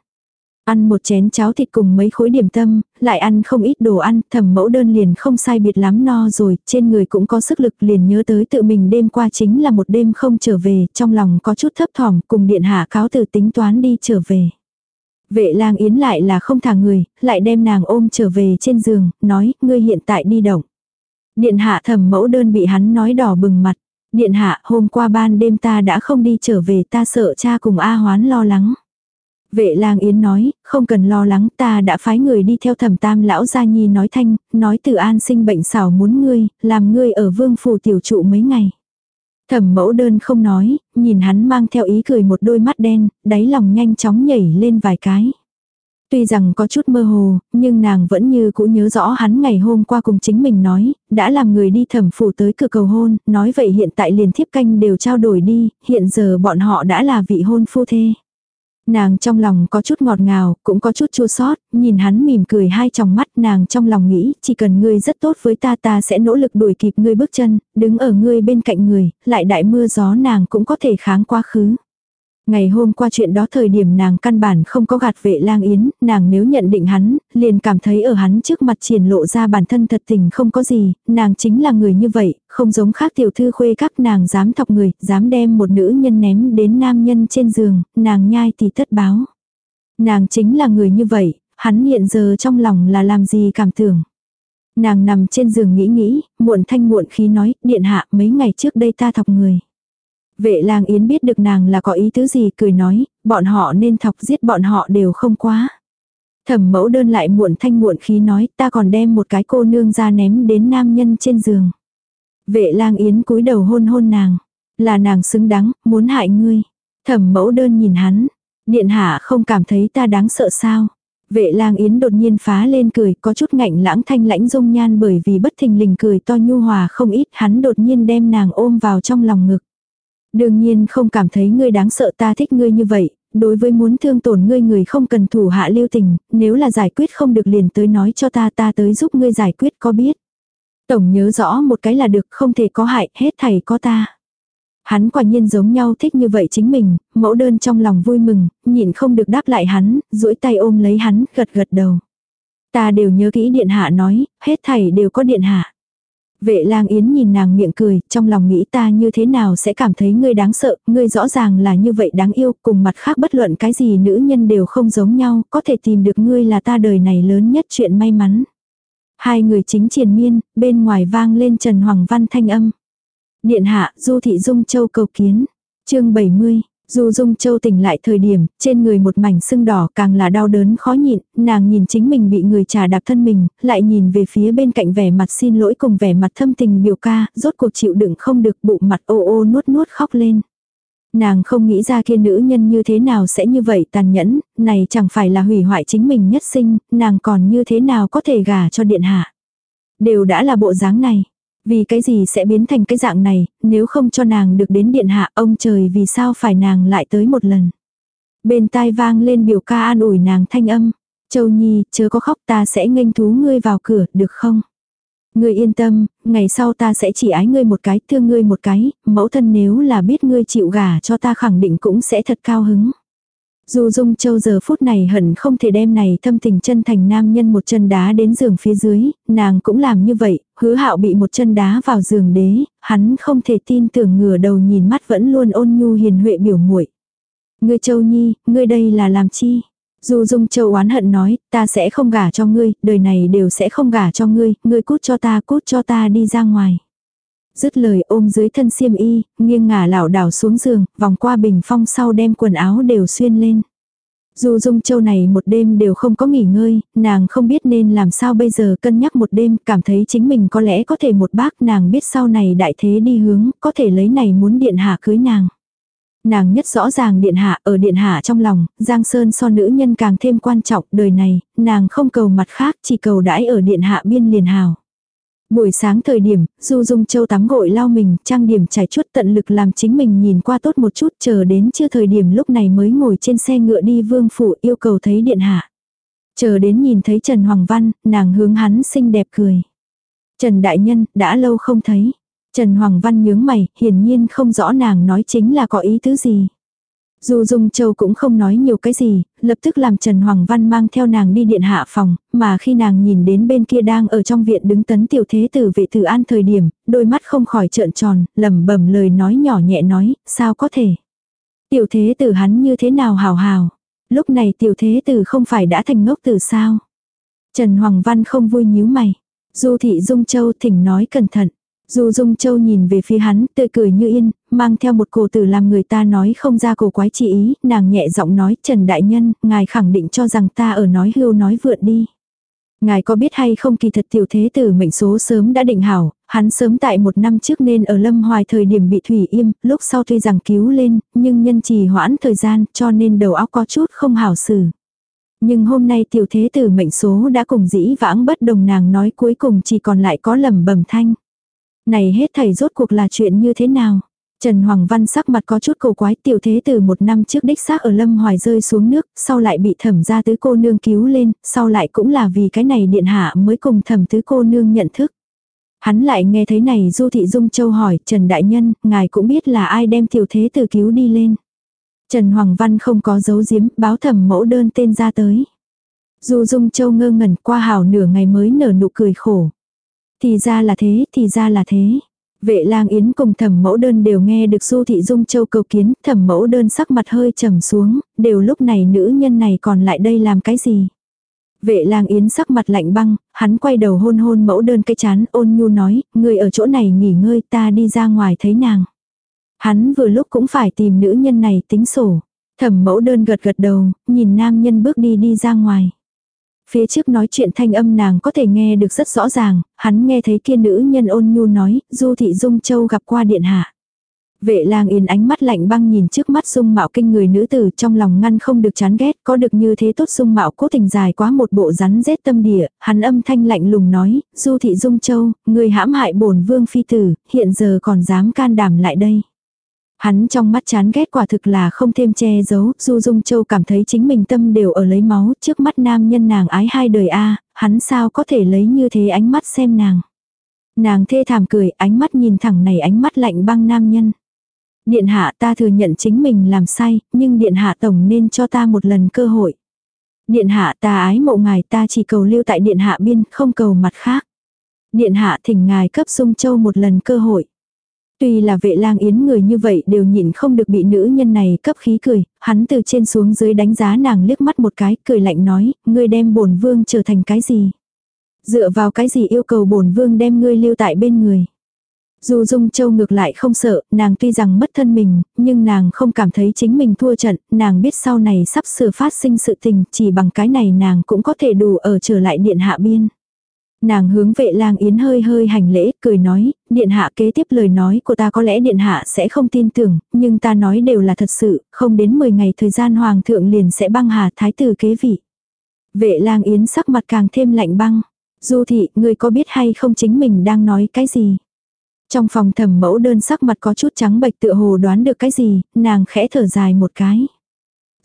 Speaker 1: Ăn một chén cháo thịt cùng mấy khối điểm tâm, lại ăn không ít đồ ăn, thẩm mẫu đơn liền không sai biệt lắm no rồi, trên người cũng có sức lực liền nhớ tới tự mình đêm qua chính là một đêm không trở về, trong lòng có chút thấp thỏm, cùng điện hạ cáo từ tính toán đi trở về. Vệ lang yến lại là không thả người, lại đem nàng ôm trở về trên giường, nói, ngươi hiện tại đi động. Điện hạ thẩm mẫu đơn bị hắn nói đỏ bừng mặt. Điện hạ, hôm qua ban đêm ta đã không đi trở về ta sợ cha cùng A hoán lo lắng. Vệ lang yến nói, không cần lo lắng ta đã phái người đi theo thẩm tam lão gia nhi nói thanh, nói từ an sinh bệnh xảo muốn ngươi, làm ngươi ở vương phủ tiểu trụ mấy ngày. Thẩm mẫu đơn không nói, nhìn hắn mang theo ý cười một đôi mắt đen, đáy lòng nhanh chóng nhảy lên vài cái. Tuy rằng có chút mơ hồ, nhưng nàng vẫn như cũ nhớ rõ hắn ngày hôm qua cùng chính mình nói, đã làm người đi thẩm phủ tới cửa cầu hôn, nói vậy hiện tại liền thiếp canh đều trao đổi đi, hiện giờ bọn họ đã là vị hôn phu thê. Nàng trong lòng có chút ngọt ngào, cũng có chút chua sót, nhìn hắn mỉm cười hai tròng mắt nàng trong lòng nghĩ, chỉ cần ngươi rất tốt với ta ta sẽ nỗ lực đuổi kịp ngươi bước chân, đứng ở ngươi bên cạnh người, lại đại mưa gió nàng cũng có thể kháng quá khứ. Ngày hôm qua chuyện đó thời điểm nàng căn bản không có gạt vệ lang yến, nàng nếu nhận định hắn, liền cảm thấy ở hắn trước mặt triển lộ ra bản thân thật tình không có gì, nàng chính là người như vậy, không giống khác tiểu thư khuê các nàng dám thọc người, dám đem một nữ nhân ném đến nam nhân trên giường, nàng nhai thì tất báo. Nàng chính là người như vậy, hắn hiện giờ trong lòng là làm gì cảm tưởng. Nàng nằm trên giường nghĩ nghĩ, muộn thanh muộn khí nói, điện hạ mấy ngày trước đây ta thọc người. Vệ lang yến biết được nàng là có ý tứ gì cười nói, bọn họ nên thọc giết bọn họ đều không quá. Thẩm mẫu đơn lại muộn thanh muộn khí nói ta còn đem một cái cô nương ra ném đến nam nhân trên giường. Vệ lang yến cúi đầu hôn hôn nàng. Là nàng xứng đáng, muốn hại ngươi. Thẩm mẫu đơn nhìn hắn. Điện hạ không cảm thấy ta đáng sợ sao. Vệ lang yến đột nhiên phá lên cười, có chút ngạnh lãng thanh lãnh dung nhan bởi vì bất thình lình cười to nhu hòa không ít, hắn đột nhiên đem nàng ôm vào trong lòng ngực. Đương nhiên không cảm thấy ngươi đáng sợ ta thích ngươi như vậy, đối với muốn thương tổn ngươi người không cần thủ hạ lưu tình, nếu là giải quyết không được liền tới nói cho ta ta tới giúp ngươi giải quyết có biết. Tổng nhớ rõ một cái là được không thể có hại, hết thầy có ta. Hắn quả nhiên giống nhau thích như vậy chính mình, mẫu đơn trong lòng vui mừng, nhịn không được đáp lại hắn, duỗi tay ôm lấy hắn, gật gật đầu. Ta đều nhớ kỹ điện hạ nói, hết thầy đều có điện hạ. Vệ lang yến nhìn nàng miệng cười, trong lòng nghĩ ta như thế nào sẽ cảm thấy ngươi đáng sợ, ngươi rõ ràng là như vậy đáng yêu, cùng mặt khác bất luận cái gì nữ nhân đều không giống nhau, có thể tìm được ngươi là ta đời này lớn nhất chuyện may mắn. Hai người chính triền miên, bên ngoài vang lên Trần Hoàng Văn thanh âm. Điện hạ, Du Thị Dung Châu cầu kiến. chương 70, dù Dung Châu tỉnh lại thời điểm, trên người một mảnh sưng đỏ càng là đau đớn khó nhịn, nàng nhìn chính mình bị người trà đạp thân mình, lại nhìn về phía bên cạnh vẻ mặt xin lỗi cùng vẻ mặt thâm tình biểu ca, rốt cuộc chịu đựng không được bụng mặt ô ô nuốt nuốt khóc lên. Nàng không nghĩ ra kia nữ nhân như thế nào sẽ như vậy tàn nhẫn, này chẳng phải là hủy hoại chính mình nhất sinh, nàng còn như thế nào có thể gả cho điện hạ. Đều đã là bộ dáng này. Vì cái gì sẽ biến thành cái dạng này, nếu không cho nàng được đến điện hạ ông trời vì sao phải nàng lại tới một lần. Bên tai vang lên biểu ca an ủi nàng thanh âm. Châu Nhi, chớ có khóc ta sẽ nghênh thú ngươi vào cửa, được không? Ngươi yên tâm, ngày sau ta sẽ chỉ ái ngươi một cái, thương ngươi một cái, mẫu thân nếu là biết ngươi chịu gả cho ta khẳng định cũng sẽ thật cao hứng. Dù Dung Châu giờ phút này hận không thể đem này thâm tình chân thành nam nhân một chân đá đến giường phía dưới, nàng cũng làm như vậy, hứa hạo bị một chân đá vào giường đế, hắn không thể tin tưởng ngửa đầu nhìn mắt vẫn luôn ôn nhu hiền huệ biểu muội Ngươi Châu Nhi, ngươi đây là làm chi? Dù Dung Châu oán hận nói, ta sẽ không gả cho ngươi, đời này đều sẽ không gả cho ngươi, ngươi cút cho ta, cút cho ta đi ra ngoài. Dứt lời ôm dưới thân xiêm y, nghiêng ngả lảo đảo xuống giường, vòng qua bình phong sau đem quần áo đều xuyên lên. Dù Dung Châu này một đêm đều không có nghỉ ngơi, nàng không biết nên làm sao bây giờ cân nhắc một đêm, cảm thấy chính mình có lẽ có thể một bác nàng biết sau này đại thế đi hướng, có thể lấy này muốn điện hạ cưới nàng. Nàng nhất rõ ràng điện hạ ở điện hạ trong lòng, Giang Sơn so nữ nhân càng thêm quan trọng đời này, nàng không cầu mặt khác chỉ cầu đãi ở điện hạ biên liền hào. Buổi sáng thời điểm, Du Dung Châu tắm gội lau mình, trang điểm trải chuốt tận lực làm chính mình nhìn qua tốt một chút chờ đến chưa thời điểm lúc này mới ngồi trên xe ngựa đi vương phủ yêu cầu thấy điện hạ. Chờ đến nhìn thấy Trần Hoàng Văn, nàng hướng hắn xinh đẹp cười. Trần Đại Nhân, đã lâu không thấy. Trần Hoàng Văn nhướng mày, hiển nhiên không rõ nàng nói chính là có ý tứ gì. Dù Dung Châu cũng không nói nhiều cái gì, lập tức làm Trần Hoàng Văn mang theo nàng đi điện hạ phòng, mà khi nàng nhìn đến bên kia đang ở trong viện đứng tấn tiểu thế tử vệ tử an thời điểm, đôi mắt không khỏi trợn tròn, lẩm bẩm lời nói nhỏ nhẹ nói, sao có thể. Tiểu thế tử hắn như thế nào hào hào. Lúc này tiểu thế tử không phải đã thành ngốc tử sao. Trần Hoàng Văn không vui nhíu mày. Du thị Dung Châu thỉnh nói cẩn thận. Du Dung Châu nhìn về phía hắn, tươi cười như yên, mang theo một cổ tử làm người ta nói không ra cổ quái chi ý, nàng nhẹ giọng nói, Trần Đại Nhân, ngài khẳng định cho rằng ta ở nói hưu nói vượn đi. Ngài có biết hay không kỳ thật tiểu thế tử mệnh số sớm đã định hảo, hắn sớm tại một năm trước nên ở lâm hoài thời điểm bị thủy im, lúc sau tuy rằng cứu lên, nhưng nhân trì hoãn thời gian cho nên đầu óc có chút không hảo xử. Nhưng hôm nay tiểu thế tử mệnh số đã cùng dĩ vãng bất đồng nàng nói cuối cùng chỉ còn lại có lầm bầm thanh. Này hết thầy rốt cuộc là chuyện như thế nào? Trần Hoàng Văn sắc mặt có chút cổ quái tiểu thế từ một năm trước đích xác ở Lâm Hoài rơi xuống nước, sau lại bị thẩm ra tứ cô nương cứu lên, sau lại cũng là vì cái này điện hạ mới cùng thẩm tứ cô nương nhận thức. Hắn lại nghe thấy này Du Thị Dung Châu hỏi, Trần Đại Nhân, ngài cũng biết là ai đem tiểu thế từ cứu đi lên. Trần Hoàng Văn không có dấu giếm, báo thẩm mẫu đơn tên ra tới. Du Dung Châu ngơ ngẩn qua hào nửa ngày mới nở nụ cười khổ. Thì ra là thế, thì ra là thế. Vệ lang yến cùng thẩm mẫu đơn đều nghe được Du Thị Dung Châu cầu kiến, thẩm mẫu đơn sắc mặt hơi trầm xuống, đều lúc này nữ nhân này còn lại đây làm cái gì. Vệ lang yến sắc mặt lạnh băng, hắn quay đầu hôn hôn mẫu đơn cái chán ôn nhu nói, người ở chỗ này nghỉ ngơi ta đi ra ngoài thấy nàng. Hắn vừa lúc cũng phải tìm nữ nhân này tính sổ. Thẩm mẫu đơn gật gật đầu, nhìn nam nhân bước đi đi ra ngoài. Phía trước nói chuyện thanh âm nàng có thể nghe được rất rõ ràng, hắn nghe thấy kia nữ nhân ôn nhu nói, Du thị Dung Châu gặp qua điện hạ. Vệ lang yên ánh mắt lạnh băng nhìn trước mắt dung mạo kinh người nữ tử trong lòng ngăn không được chán ghét, có được như thế tốt dung mạo cố tình dài quá một bộ rắn rết tâm địa, hắn âm thanh lạnh lùng nói, Du thị Dung Châu, người hãm hại bổn vương phi tử, hiện giờ còn dám can đảm lại đây. Hắn trong mắt chán ghét quả thực là không thêm che giấu, Du Dung Châu cảm thấy chính mình tâm đều ở lấy máu, trước mắt nam nhân nàng ái hai đời a hắn sao có thể lấy như thế ánh mắt xem nàng. Nàng thê thảm cười, ánh mắt nhìn thẳng này ánh mắt lạnh băng nam nhân. Điện hạ ta thừa nhận chính mình làm sai, nhưng điện hạ tổng nên cho ta một lần cơ hội. Điện hạ ta ái mộ ngài ta chỉ cầu lưu tại điện hạ biên, không cầu mặt khác. Điện hạ thỉnh ngài cấp Dung Châu một lần cơ hội. Tuy là vệ lang yến người như vậy đều nhịn không được bị nữ nhân này cấp khí cười, hắn từ trên xuống dưới đánh giá nàng liếc mắt một cái, cười lạnh nói, ngươi đem bổn vương trở thành cái gì? Dựa vào cái gì yêu cầu bổn vương đem ngươi lưu tại bên người? Dù Dung Châu ngược lại không sợ, nàng tuy rằng mất thân mình, nhưng nàng không cảm thấy chính mình thua trận, nàng biết sau này sắp sửa phát sinh sự tình, chỉ bằng cái này nàng cũng có thể đủ ở trở lại điện hạ biên. Nàng hướng vệ lang yến hơi hơi hành lễ, cười nói, điện hạ kế tiếp lời nói của ta có lẽ điện hạ sẽ không tin tưởng, nhưng ta nói đều là thật sự, không đến 10 ngày thời gian hoàng thượng liền sẽ băng hà thái tử kế vị. Vệ lang yến sắc mặt càng thêm lạnh băng. Du thị, người có biết hay không chính mình đang nói cái gì? Trong phòng thẩm mẫu đơn sắc mặt có chút trắng bệch tựa hồ đoán được cái gì, nàng khẽ thở dài một cái.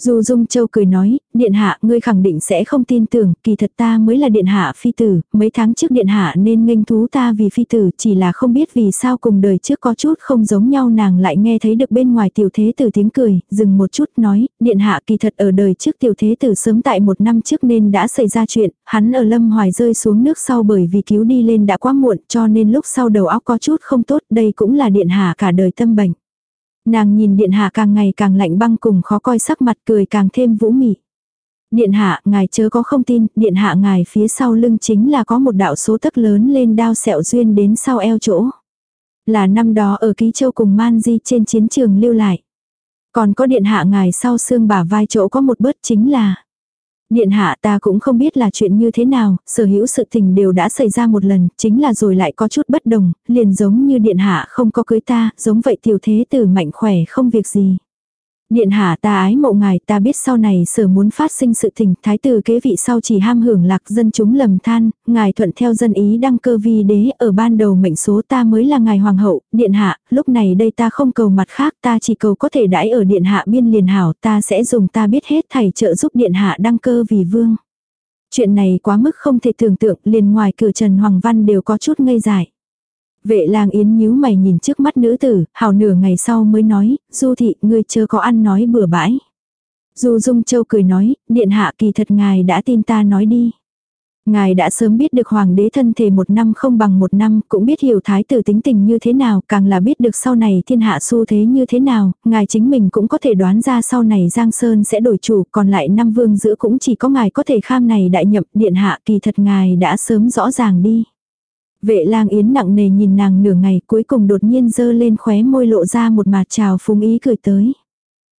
Speaker 1: Dù Dung Châu cười nói, điện hạ ngươi khẳng định sẽ không tin tưởng, kỳ thật ta mới là điện hạ phi tử, mấy tháng trước điện hạ nên nghênh thú ta vì phi tử, chỉ là không biết vì sao cùng đời trước có chút không giống nhau nàng lại nghe thấy được bên ngoài tiểu thế tử tiếng cười, dừng một chút nói, điện hạ kỳ thật ở đời trước tiểu thế tử sớm tại một năm trước nên đã xảy ra chuyện, hắn ở lâm hoài rơi xuống nước sau bởi vì cứu đi lên đã quá muộn cho nên lúc sau đầu óc có chút không tốt, đây cũng là điện hạ cả đời tâm bệnh. Nàng nhìn điện hạ càng ngày càng lạnh băng cùng khó coi sắc mặt cười càng thêm vũ mị. Điện hạ, ngài chớ có không tin, điện hạ ngài phía sau lưng chính là có một đạo số tấc lớn lên đao sẹo duyên đến sau eo chỗ. Là năm đó ở Ký Châu cùng Man Di trên chiến trường lưu lại. Còn có điện hạ ngài sau xương bả vai chỗ có một bớt chính là. Điện hạ ta cũng không biết là chuyện như thế nào, sở hữu sự tình đều đã xảy ra một lần, chính là rồi lại có chút bất đồng, liền giống như điện hạ không có cưới ta, giống vậy tiểu thế tử mạnh khỏe không việc gì. Điện hạ ta ái mộ ngài ta biết sau này sở muốn phát sinh sự tình thái tử kế vị sau chỉ ham hưởng lạc dân chúng lầm than, ngài thuận theo dân ý đăng cơ vi đế ở ban đầu mệnh số ta mới là ngài hoàng hậu, điện hạ, lúc này đây ta không cầu mặt khác ta chỉ cầu có thể đãi ở điện hạ biên liền hảo ta sẽ dùng ta biết hết thầy trợ giúp điện hạ đăng cơ vì vương. Chuyện này quá mức không thể tưởng tượng liền ngoài cửa Trần Hoàng Văn đều có chút ngây dại. Vệ lang yến nhíu mày nhìn trước mắt nữ tử, hào nửa ngày sau mới nói, du thị, ngươi chưa có ăn nói bừa bãi. Du Dung Châu cười nói, điện hạ kỳ thật ngài đã tin ta nói đi. Ngài đã sớm biết được hoàng đế thân thể một năm không bằng một năm, cũng biết hiểu thái tử tính tình như thế nào, càng là biết được sau này thiên hạ xu thế như thế nào, ngài chính mình cũng có thể đoán ra sau này Giang Sơn sẽ đổi chủ, còn lại năm vương giữa cũng chỉ có ngài có thể kham này đại nhậm, điện hạ kỳ thật ngài đã sớm rõ ràng đi. Vệ lang yến nặng nề nhìn nàng nửa ngày cuối cùng đột nhiên dơ lên khóe môi lộ ra một mặt trào phúng ý cười tới.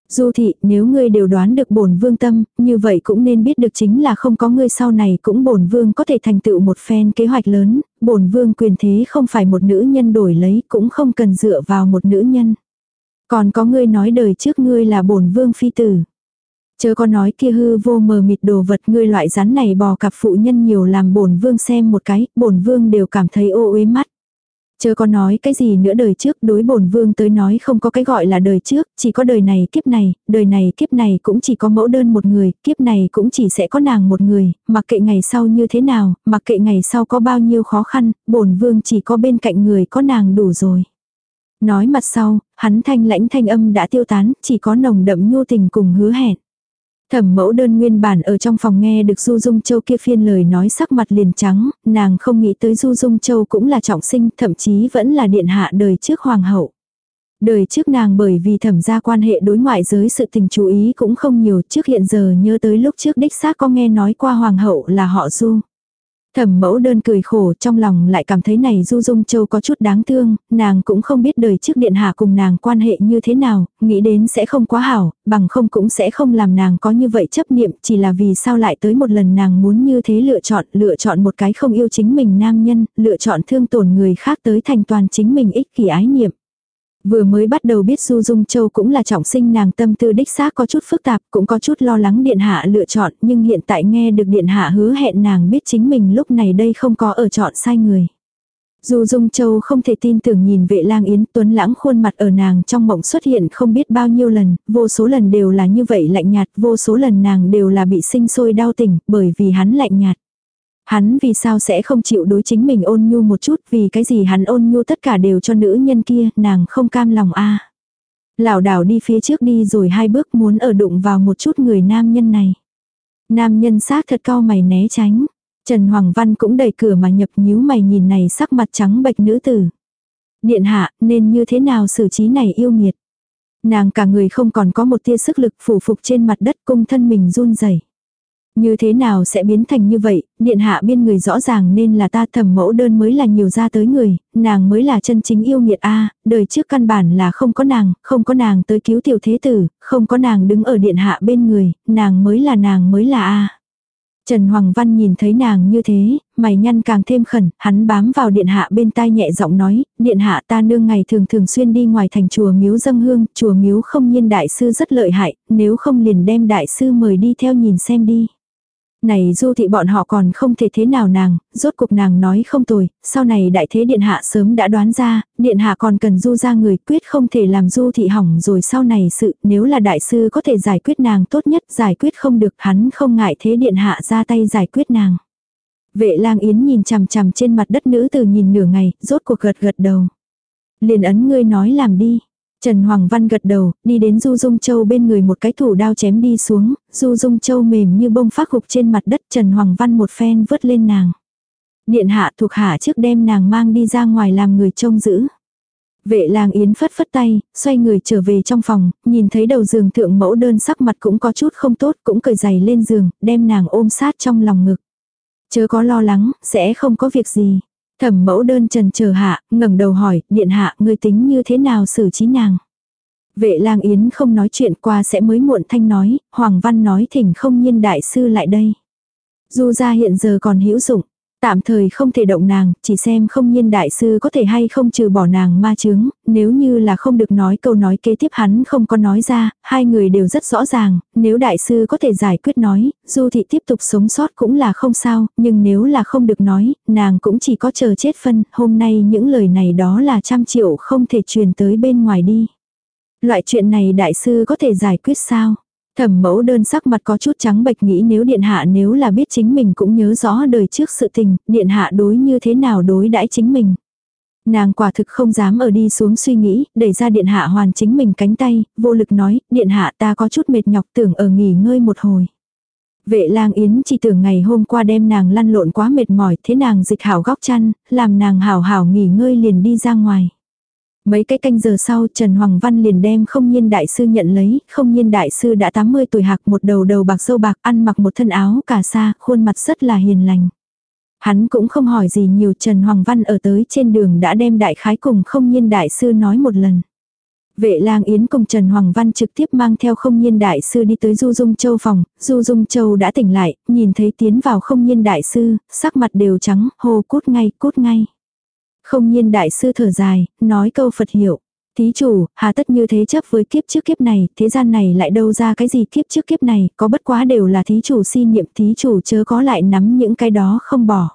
Speaker 1: Du thị, nếu ngươi đều đoán được bổn vương tâm, như vậy cũng nên biết được chính là không có ngươi sau này cũng bổn vương có thể thành tựu một phen kế hoạch lớn, bổn vương quyền thế không phải một nữ nhân đổi lấy, cũng không cần dựa vào một nữ nhân. Còn có ngươi nói đời trước ngươi là bổn vương phi tử. Chớ có nói kia hư vô mờ mịt đồ vật ngươi loại rắn này bò cặp phụ nhân nhiều làm bổn vương xem một cái, bổn vương đều cảm thấy ô uế mắt. Chớ có nói cái gì nữa đời trước đối bổn vương tới nói không có cái gọi là đời trước, chỉ có đời này kiếp này, đời này kiếp này cũng chỉ có mẫu đơn một người, kiếp này cũng chỉ sẽ có nàng một người, mặc kệ ngày sau như thế nào, mặc kệ ngày sau có bao nhiêu khó khăn, bổn vương chỉ có bên cạnh người có nàng đủ rồi. Nói mặt sau, hắn thanh lãnh thanh âm đã tiêu tán, chỉ có nồng đậm nhu tình cùng hứa hẹn. Thẩm mẫu đơn nguyên bản ở trong phòng nghe được Du Dung Châu kia phiên lời nói sắc mặt liền trắng, nàng không nghĩ tới Du Dung Châu cũng là trọng sinh, thậm chí vẫn là điện hạ đời trước hoàng hậu. Đời trước nàng bởi vì thẩm gia quan hệ đối ngoại giới sự tình chú ý cũng không nhiều trước hiện giờ nhớ tới lúc trước đích xác có nghe nói qua hoàng hậu là họ Du. Thẩm mẫu đơn cười khổ trong lòng lại cảm thấy này Du Dung Châu có chút đáng thương, nàng cũng không biết đời trước điện hạ cùng nàng quan hệ như thế nào, nghĩ đến sẽ không quá hảo, bằng không cũng sẽ không làm nàng có như vậy chấp niệm, chỉ là vì sao lại tới một lần nàng muốn như thế lựa chọn, lựa chọn một cái không yêu chính mình nam nhân, lựa chọn thương tổn người khác tới thành toàn chính mình ích kỷ ái niệm. Vừa mới bắt đầu biết Du Dung Châu cũng là trọng sinh nàng tâm tư đích xác có chút phức tạp, cũng có chút lo lắng Điện Hạ lựa chọn, nhưng hiện tại nghe được Điện Hạ hứa hẹn nàng biết chính mình lúc này đây không có ở chọn sai người. Du Dung Châu không thể tin tưởng nhìn vệ lang yến tuấn lãng khuôn mặt ở nàng trong mộng xuất hiện không biết bao nhiêu lần, vô số lần đều là như vậy lạnh nhạt, vô số lần nàng đều là bị sinh sôi đau tình, bởi vì hắn lạnh nhạt. Hắn vì sao sẽ không chịu đối chính mình ôn nhu một chút vì cái gì hắn ôn nhu tất cả đều cho nữ nhân kia, nàng không cam lòng a à. Lảo đảo đi phía trước đi rồi hai bước muốn ở đụng vào một chút người nam nhân này. Nam nhân xác thật cao mày né tránh. Trần Hoàng Văn cũng đẩy cửa mà nhập nhíu mày nhìn này sắc mặt trắng bệch nữ tử. Điện hạ, nên như thế nào xử trí này yêu nghiệt. Nàng cả người không còn có một tia sức lực phủ phục trên mặt đất cung thân mình run rẩy như thế nào sẽ biến thành như vậy, điện hạ biên người rõ ràng nên là ta thẩm mẫu đơn mới là nhiều ra tới người, nàng mới là chân chính yêu nghiệt a đời trước căn bản là không có nàng, không có nàng tới cứu tiểu thế tử, không có nàng đứng ở điện hạ bên người, nàng mới là nàng mới là a Trần Hoàng Văn nhìn thấy nàng như thế, mày nhăn càng thêm khẩn, hắn bám vào điện hạ bên tai nhẹ giọng nói, điện hạ ta nương ngày thường thường xuyên đi ngoài thành chùa miếu dâng hương, chùa miếu không nhiên đại sư rất lợi hại, nếu không liền đem đại sư mời đi theo nhìn xem đi. Này du thị bọn họ còn không thể thế nào nàng, rốt cuộc nàng nói không tồi, sau này đại thế điện hạ sớm đã đoán ra, điện hạ còn cần du ra người quyết không thể làm du thị hỏng rồi sau này sự, nếu là đại sư có thể giải quyết nàng tốt nhất, giải quyết không được hắn không ngại thế điện hạ ra tay giải quyết nàng. Vệ lang yến nhìn chằm chằm trên mặt đất nữ từ nhìn nửa ngày, rốt cuộc gật gật đầu. Liền ấn ngươi nói làm đi. Trần Hoàng Văn gật đầu, đi đến Du Dung Châu bên người một cái thủ đao chém đi xuống, Du Dung Châu mềm như bông phát gục trên mặt đất Trần Hoàng Văn một phen vớt lên nàng. Điện hạ thuộc hạ trước đem nàng mang đi ra ngoài làm người trông giữ. Vệ làng yến phất phất tay, xoay người trở về trong phòng, nhìn thấy đầu giường thượng mẫu đơn sắc mặt cũng có chút không tốt, cũng cởi giày lên giường, đem nàng ôm sát trong lòng ngực. Chớ có lo lắng, sẽ không có việc gì. Thẩm mẫu đơn trần chờ hạ, ngẩng đầu hỏi, điện hạ, ngươi tính như thế nào xử trí nàng. Vệ lang yến không nói chuyện qua sẽ mới muộn thanh nói, Hoàng Văn nói thỉnh không nhiên đại sư lại đây. Du gia hiện giờ còn hữu dụng, Tạm thời không thể động nàng, chỉ xem không nhiên đại sư có thể hay không trừ bỏ nàng ma chứng, nếu như là không được nói câu nói kế tiếp hắn không có nói ra, hai người đều rất rõ ràng, nếu đại sư có thể giải quyết nói, du thị tiếp tục sống sót cũng là không sao, nhưng nếu là không được nói, nàng cũng chỉ có chờ chết phân, hôm nay những lời này đó là trăm triệu không thể truyền tới bên ngoài đi. Loại chuyện này đại sư có thể giải quyết sao? Thẩm mẫu đơn sắc mặt có chút trắng bệch nghĩ nếu điện hạ nếu là biết chính mình cũng nhớ rõ đời trước sự tình, điện hạ đối như thế nào đối đãi chính mình. Nàng quả thực không dám ở đi xuống suy nghĩ, đẩy ra điện hạ hoàn chính mình cánh tay, vô lực nói, điện hạ ta có chút mệt nhọc tưởng ở nghỉ ngơi một hồi. Vệ lang yến chỉ tưởng ngày hôm qua đem nàng lăn lộn quá mệt mỏi thế nàng dịch hảo góc chăn, làm nàng hảo hảo nghỉ ngơi liền đi ra ngoài. Mấy cái canh giờ sau Trần Hoàng Văn liền đem không nhiên đại sư nhận lấy, không nhiên đại sư đã 80 tuổi hạc một đầu đầu bạc sâu bạc ăn mặc một thân áo cả sa, khuôn mặt rất là hiền lành. Hắn cũng không hỏi gì nhiều Trần Hoàng Văn ở tới trên đường đã đem đại khái cùng không nhiên đại sư nói một lần. Vệ lang yến cùng Trần Hoàng Văn trực tiếp mang theo không nhiên đại sư đi tới Du Dung Châu phòng, Du Dung Châu đã tỉnh lại, nhìn thấy tiến vào không nhiên đại sư, sắc mặt đều trắng, hô cút ngay, cút ngay. Không nhiên đại sư thở dài, nói câu Phật hiệu. Thí chủ, hà tất như thế chấp với kiếp trước kiếp này, thế gian này lại đâu ra cái gì kiếp trước kiếp này, có bất quá đều là thí chủ si niệm thí chủ chớ có lại nắm những cái đó không bỏ.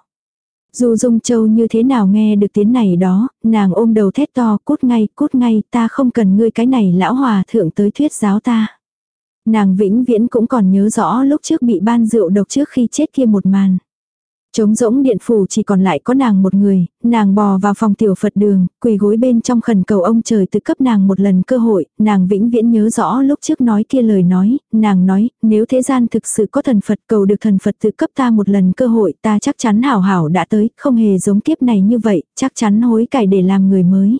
Speaker 1: Dù Dung Châu như thế nào nghe được tiếng này đó, nàng ôm đầu thét to, cút ngay, cút ngay, ta không cần ngươi cái này lão hòa thượng tới thuyết giáo ta. Nàng vĩnh viễn cũng còn nhớ rõ lúc trước bị ban rượu độc trước khi chết kia một màn. Trống rỗng điện phủ chỉ còn lại có nàng một người, nàng bò vào phòng tiểu Phật đường, quỳ gối bên trong khẩn cầu ông trời tự cấp nàng một lần cơ hội, nàng vĩnh viễn nhớ rõ lúc trước nói kia lời nói, nàng nói, nếu thế gian thực sự có thần Phật cầu được thần Phật tự cấp ta một lần cơ hội ta chắc chắn hảo hảo đã tới, không hề giống kiếp này như vậy, chắc chắn hối cải để làm người mới.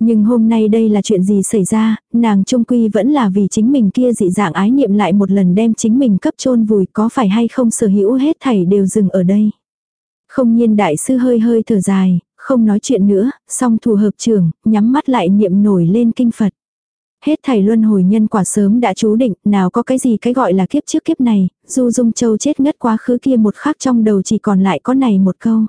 Speaker 1: Nhưng hôm nay đây là chuyện gì xảy ra, nàng trung quy vẫn là vì chính mình kia dị dạng ái niệm lại một lần đem chính mình cấp chôn vùi có phải hay không sở hữu hết thảy đều dừng ở đây. Không nhiên đại sư hơi hơi thở dài, không nói chuyện nữa, song thù hợp trưởng nhắm mắt lại niệm nổi lên kinh Phật. Hết thảy luân hồi nhân quả sớm đã chú định, nào có cái gì cái gọi là kiếp trước kiếp này, du dung châu chết ngất quá khứ kia một khắc trong đầu chỉ còn lại có này một câu.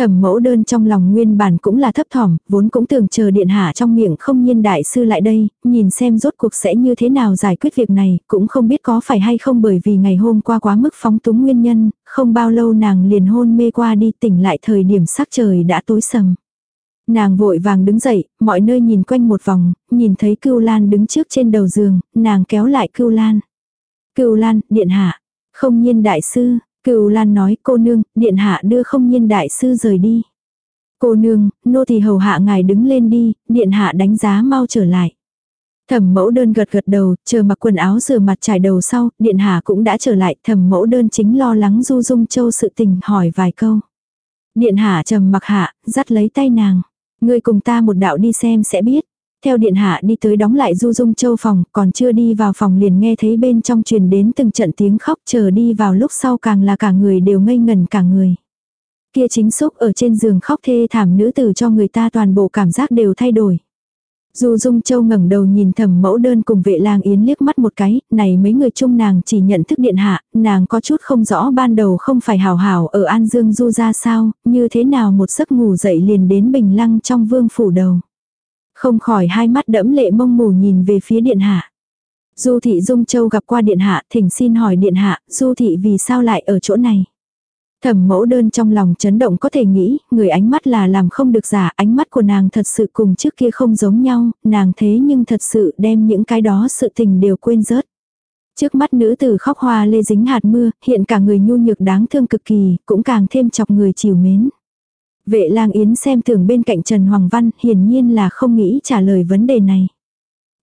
Speaker 1: Thẩm mẫu đơn trong lòng nguyên bản cũng là thấp thỏm, vốn cũng tưởng chờ điện hạ trong miệng không nhiên đại sư lại đây, nhìn xem rốt cuộc sẽ như thế nào giải quyết việc này, cũng không biết có phải hay không bởi vì ngày hôm qua quá mức phóng túng nguyên nhân, không bao lâu nàng liền hôn mê qua đi tỉnh lại thời điểm sắc trời đã tối sầm. Nàng vội vàng đứng dậy, mọi nơi nhìn quanh một vòng, nhìn thấy cưu lan đứng trước trên đầu giường, nàng kéo lại cưu lan. Cưu lan, điện hạ, không nhiên đại sư, Cửu Lan nói cô nương, điện hạ đưa không nhiên đại sư rời đi. Cô nương, nô thì hầu hạ ngài đứng lên đi, điện hạ đánh giá mau trở lại. Thẩm mẫu đơn gật gật đầu, chờ mặc quần áo rửa mặt trải đầu sau, điện hạ cũng đã trở lại, thẩm mẫu đơn chính lo lắng du dung châu sự tình, hỏi vài câu. Điện hạ trầm mặc hạ, dắt lấy tay nàng. Ngươi cùng ta một đạo đi xem sẽ biết. Theo điện hạ đi tới đóng lại du dung châu phòng, còn chưa đi vào phòng liền nghe thấy bên trong truyền đến từng trận tiếng khóc chờ đi vào lúc sau càng là cả người đều ngây ngần cả người. Kia chính xúc ở trên giường khóc thê thảm nữ tử cho người ta toàn bộ cảm giác đều thay đổi. Du Dung Châu ngẩng đầu nhìn thầm mẫu đơn cùng vệ lang yến liếc mắt một cái, này mấy người chung nàng chỉ nhận thức điện hạ, nàng có chút không rõ ban đầu không phải hào hào ở An Dương Du ra sao, như thế nào một giấc ngủ dậy liền đến bình lăng trong vương phủ đầu. Không khỏi hai mắt đẫm lệ mông mù nhìn về phía điện hạ. Du thị Dung Châu gặp qua điện hạ, thỉnh xin hỏi điện hạ, Du thị vì sao lại ở chỗ này? Thẩm mẫu đơn trong lòng chấn động có thể nghĩ, người ánh mắt là làm không được giả, ánh mắt của nàng thật sự cùng trước kia không giống nhau, nàng thế nhưng thật sự đem những cái đó sự tình đều quên rớt. Trước mắt nữ tử khóc hoa lê dính hạt mưa, hiện cả người nhu nhược đáng thương cực kỳ, cũng càng thêm chọc người chiều mến. Vệ lang yến xem thường bên cạnh Trần Hoàng Văn, hiển nhiên là không nghĩ trả lời vấn đề này.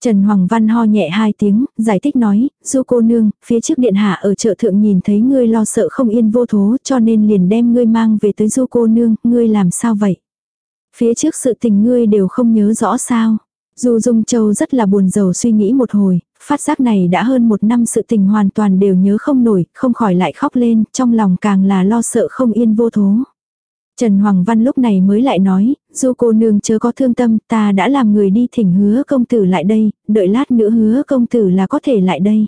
Speaker 1: Trần Hoàng Văn ho nhẹ hai tiếng, giải thích nói, du cô nương, phía trước điện hạ ở chợ thượng nhìn thấy ngươi lo sợ không yên vô thố cho nên liền đem ngươi mang về tới du cô nương, ngươi làm sao vậy? Phía trước sự tình ngươi đều không nhớ rõ sao? Du Dung Châu rất là buồn rầu suy nghĩ một hồi, phát giác này đã hơn một năm sự tình hoàn toàn đều nhớ không nổi, không khỏi lại khóc lên, trong lòng càng là lo sợ không yên vô thố. Trần Hoàng Văn lúc này mới lại nói, du cô nương chớ có thương tâm, ta đã làm người đi thỉnh hứa công tử lại đây, đợi lát nữa hứa công tử là có thể lại đây.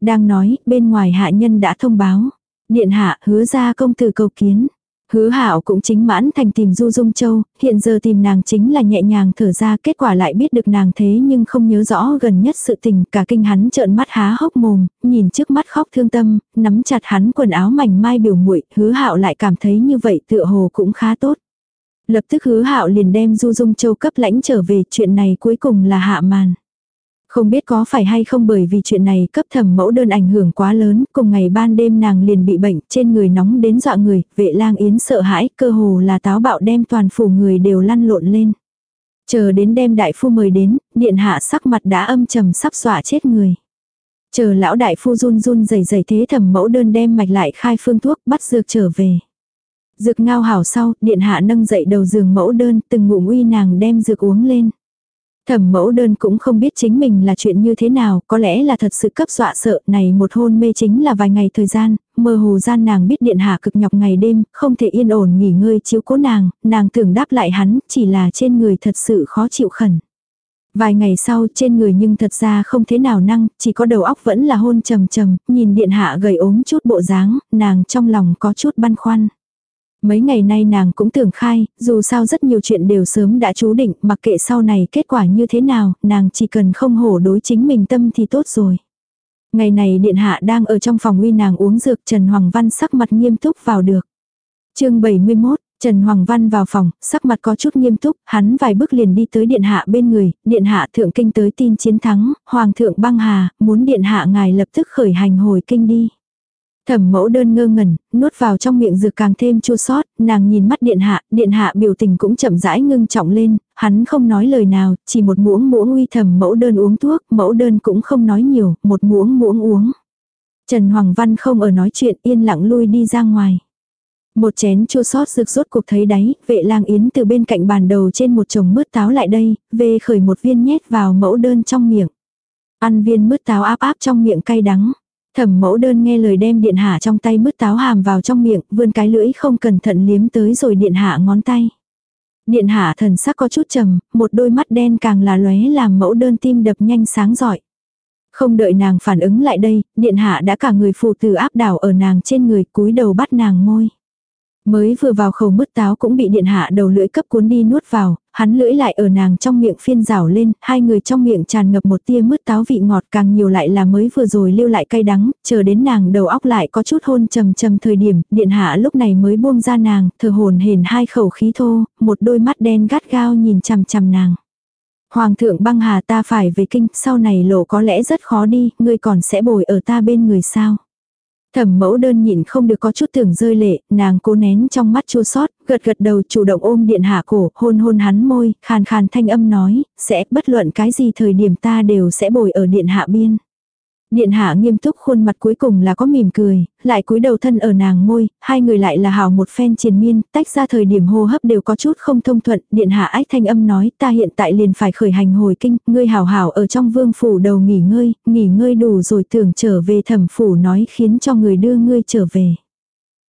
Speaker 1: Đang nói, bên ngoài hạ nhân đã thông báo. Điện hạ hứa ra công tử cầu kiến. Hứa hảo cũng chính mãn thành tìm Du Dung Châu, hiện giờ tìm nàng chính là nhẹ nhàng thở ra kết quả lại biết được nàng thế nhưng không nhớ rõ gần nhất sự tình cả kinh hắn trợn mắt há hốc mồm, nhìn trước mắt khóc thương tâm, nắm chặt hắn quần áo mảnh mai biểu muội hứa hạo lại cảm thấy như vậy tựa hồ cũng khá tốt. Lập tức hứa hạo liền đem Du Dung Châu cấp lãnh trở về chuyện này cuối cùng là hạ màn. Không biết có phải hay không bởi vì chuyện này cấp thẩm mẫu đơn ảnh hưởng quá lớn, cùng ngày ban đêm nàng liền bị bệnh, trên người nóng đến dọa người, vệ lang yến sợ hãi, cơ hồ là táo bạo đem toàn phủ người đều lăn lộn lên. Chờ đến đêm đại phu mời đến, điện hạ sắc mặt đã âm trầm sắp dọa chết người. Chờ lão đại phu run run rẩy rẩy thế thẩm mẫu đơn đem mạch lại khai phương thuốc bắt dược trở về. Dược ngao hảo sau, điện hạ nâng dậy đầu giường mẫu đơn, từng ngụm uy nàng đem dược uống lên. Thẩm mẫu đơn cũng không biết chính mình là chuyện như thế nào, có lẽ là thật sự cấp dọa sợ, này một hôn mê chính là vài ngày thời gian, mơ hồ gian nàng biết điện hạ cực nhọc ngày đêm, không thể yên ổn nghỉ ngơi chiếu cố nàng, nàng tưởng đáp lại hắn, chỉ là trên người thật sự khó chịu khẩn. Vài ngày sau trên người nhưng thật ra không thế nào năng, chỉ có đầu óc vẫn là hôn trầm trầm, nhìn điện hạ gầy ốm chút bộ dáng, nàng trong lòng có chút băn khoăn. Mấy ngày nay nàng cũng tưởng khai, dù sao rất nhiều chuyện đều sớm đã chú định, mặc kệ sau này kết quả như thế nào, nàng chỉ cần không hổ đối chính mình tâm thì tốt rồi. Ngày này điện hạ đang ở trong phòng uy nàng uống dược Trần Hoàng Văn sắc mặt nghiêm túc vào được. chương 71, Trần Hoàng Văn vào phòng, sắc mặt có chút nghiêm túc, hắn vài bước liền đi tới điện hạ bên người, điện hạ thượng kinh tới tin chiến thắng, hoàng thượng băng hà, muốn điện hạ ngài lập tức khởi hành hồi kinh đi. Thẩm mẫu đơn ngơ ngẩn, nuốt vào trong miệng dược càng thêm chua sót, nàng nhìn mắt điện hạ, điện hạ biểu tình cũng chậm rãi ngưng trọng lên, hắn không nói lời nào, chỉ một muỗng muỗng uy thẩm mẫu đơn uống thuốc, mẫu đơn cũng không nói nhiều, một muỗng muỗng uống. Trần Hoàng Văn không ở nói chuyện yên lặng lui đi ra ngoài. Một chén chua sót rực rốt cuộc thấy đáy, vệ lang yến từ bên cạnh bàn đầu trên một chồng mứt táo lại đây, về khởi một viên nhét vào mẫu đơn trong miệng. Ăn viên mứt táo áp áp trong miệng cay đắng. Thẩm mẫu đơn nghe lời đem điện hạ trong tay mứt táo hàm vào trong miệng, vươn cái lưỡi không cẩn thận liếm tới rồi điện hạ ngón tay. Điện hạ thần sắc có chút trầm, một đôi mắt đen càng là lóe làm mẫu đơn tim đập nhanh sáng giỏi. Không đợi nàng phản ứng lại đây, điện hạ đã cả người phù từ áp đảo ở nàng trên người cúi đầu bắt nàng môi. Mới vừa vào khẩu mứt táo cũng bị điện hạ đầu lưỡi cấp cuốn đi nuốt vào, hắn lưỡi lại ở nàng trong miệng phiên rảo lên, hai người trong miệng tràn ngập một tia mứt táo vị ngọt càng nhiều lại là mới vừa rồi lưu lại cay đắng, chờ đến nàng đầu óc lại có chút hôn trầm trầm thời điểm, điện hạ lúc này mới buông ra nàng, thở hồn hển hai khẩu khí thô, một đôi mắt đen gắt gao nhìn chằm chằm nàng. Hoàng thượng băng hà ta phải về kinh, sau này lộ có lẽ rất khó đi, ngươi còn sẽ bồi ở ta bên người sao. Thẩm mẫu đơn nhịn không được có chút tưởng rơi lệ, nàng cố nén trong mắt chua sót, gật gật đầu chủ động ôm điện hạ cổ, hôn hôn hắn môi, khàn khàn thanh âm nói, sẽ bất luận cái gì thời điểm ta đều sẽ bồi ở điện hạ biên. Điện hạ nghiêm túc khuôn mặt cuối cùng là có mỉm cười, lại cúi đầu thân ở nàng môi, hai người lại là hào một phen triền miên, tách ra thời điểm hô hấp đều có chút không thông thuận, điện hạ ách thanh âm nói ta hiện tại liền phải khởi hành hồi kinh, ngươi hào hào ở trong vương phủ đầu nghỉ ngơi, nghỉ ngơi đủ rồi tưởng trở về thẩm phủ nói khiến cho người đưa ngươi trở về.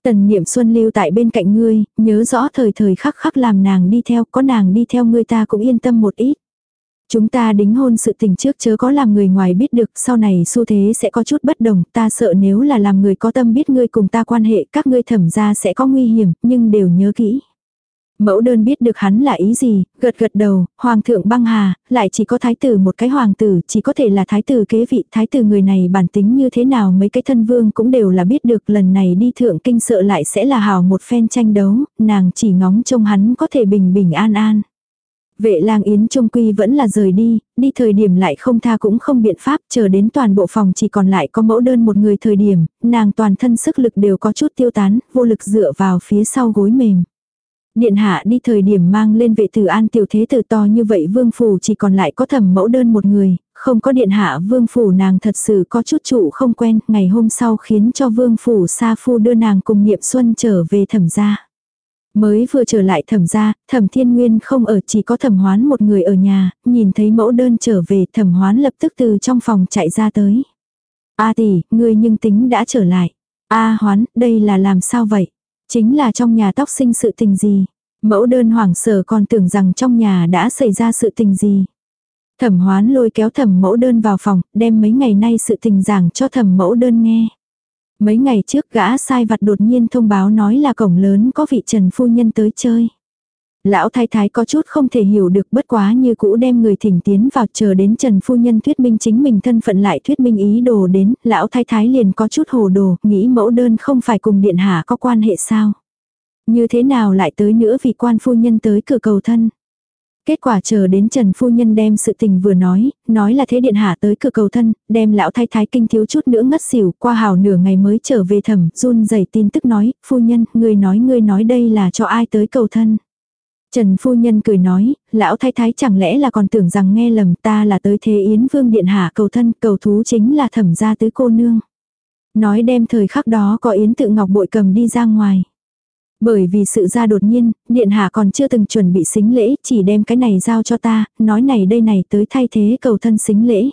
Speaker 1: Tần niệm xuân lưu tại bên cạnh ngươi, nhớ rõ thời thời khắc khắc làm nàng đi theo, có nàng đi theo ngươi ta cũng yên tâm một ít. Chúng ta đính hôn sự tình trước chớ có làm người ngoài biết được, sau này xu thế sẽ có chút bất đồng, ta sợ nếu là làm người có tâm biết ngươi cùng ta quan hệ, các ngươi thẩm ra sẽ có nguy hiểm, nhưng đều nhớ kỹ. Mẫu đơn biết được hắn là ý gì, gật gật đầu, hoàng thượng băng hà, lại chỉ có thái tử một cái hoàng tử, chỉ có thể là thái tử kế vị, thái tử người này bản tính như thế nào mấy cái thân vương cũng đều là biết được lần này đi thượng kinh sợ lại sẽ là hào một phen tranh đấu, nàng chỉ ngóng trông hắn có thể bình bình an an. Vệ lang yến trung quy vẫn là rời đi, đi thời điểm lại không tha cũng không biện pháp, chờ đến toàn bộ phòng chỉ còn lại có mẫu đơn một người thời điểm, nàng toàn thân sức lực đều có chút tiêu tán, vô lực dựa vào phía sau gối mềm. Điện hạ đi thời điểm mang lên vệ tử an tiểu thế tử to như vậy vương phủ chỉ còn lại có thẩm mẫu đơn một người, không có điện hạ vương phủ nàng thật sự có chút trụ không quen, ngày hôm sau khiến cho vương phủ sa phu đưa nàng cùng niệm xuân trở về thẩm gia. Mới vừa trở lại thẩm gia, thẩm thiên nguyên không ở chỉ có thẩm hoán một người ở nhà, nhìn thấy mẫu đơn trở về thẩm hoán lập tức từ trong phòng chạy ra tới. A tỷ, ngươi nhưng tính đã trở lại. A hoán, đây là làm sao vậy? Chính là trong nhà tóc sinh sự tình gì? Mẫu đơn hoảng sở còn tưởng rằng trong nhà đã xảy ra sự tình gì. Thẩm hoán lôi kéo thẩm mẫu đơn vào phòng, đem mấy ngày nay sự tình giảng cho thẩm mẫu đơn nghe. Mấy ngày trước gã sai vặt đột nhiên thông báo nói là cổng lớn có vị trần phu nhân tới chơi. Lão thái thái có chút không thể hiểu được bất quá như cũ đem người thỉnh tiến vào chờ đến Trần Phu Nhân thuyết minh chính mình thân phận lại thuyết minh ý đồ đến, lão thái thái liền có chút hồ đồ, nghĩ mẫu đơn không phải cùng điện hạ có quan hệ sao. Như thế nào lại tới nữa vì quan phu nhân tới cửa cầu thân. Kết quả chờ đến Trần Phu Nhân đem sự tình vừa nói, nói là thế điện hạ tới cửa cầu thân, đem lão thái thái kinh thiếu chút nữa ngất xỉu, qua hào nửa ngày mới trở về thẩm, run rẩy tin tức nói, Phu Nhân, người nói người nói đây là cho ai tới cầu thân. Trần Phu Nhân cười nói, lão thái thái chẳng lẽ là còn tưởng rằng nghe lầm ta là tới thế Yến Vương Điện Hạ cầu thân, cầu thú chính là thẩm gia tứ cô nương. Nói đem thời khắc đó có Yến tự ngọc bội cầm đi ra ngoài. Bởi vì sự ra đột nhiên, điện hạ còn chưa từng chuẩn bị xính lễ, chỉ đem cái này giao cho ta, nói này đây này tới thay thế cầu thân xính lễ.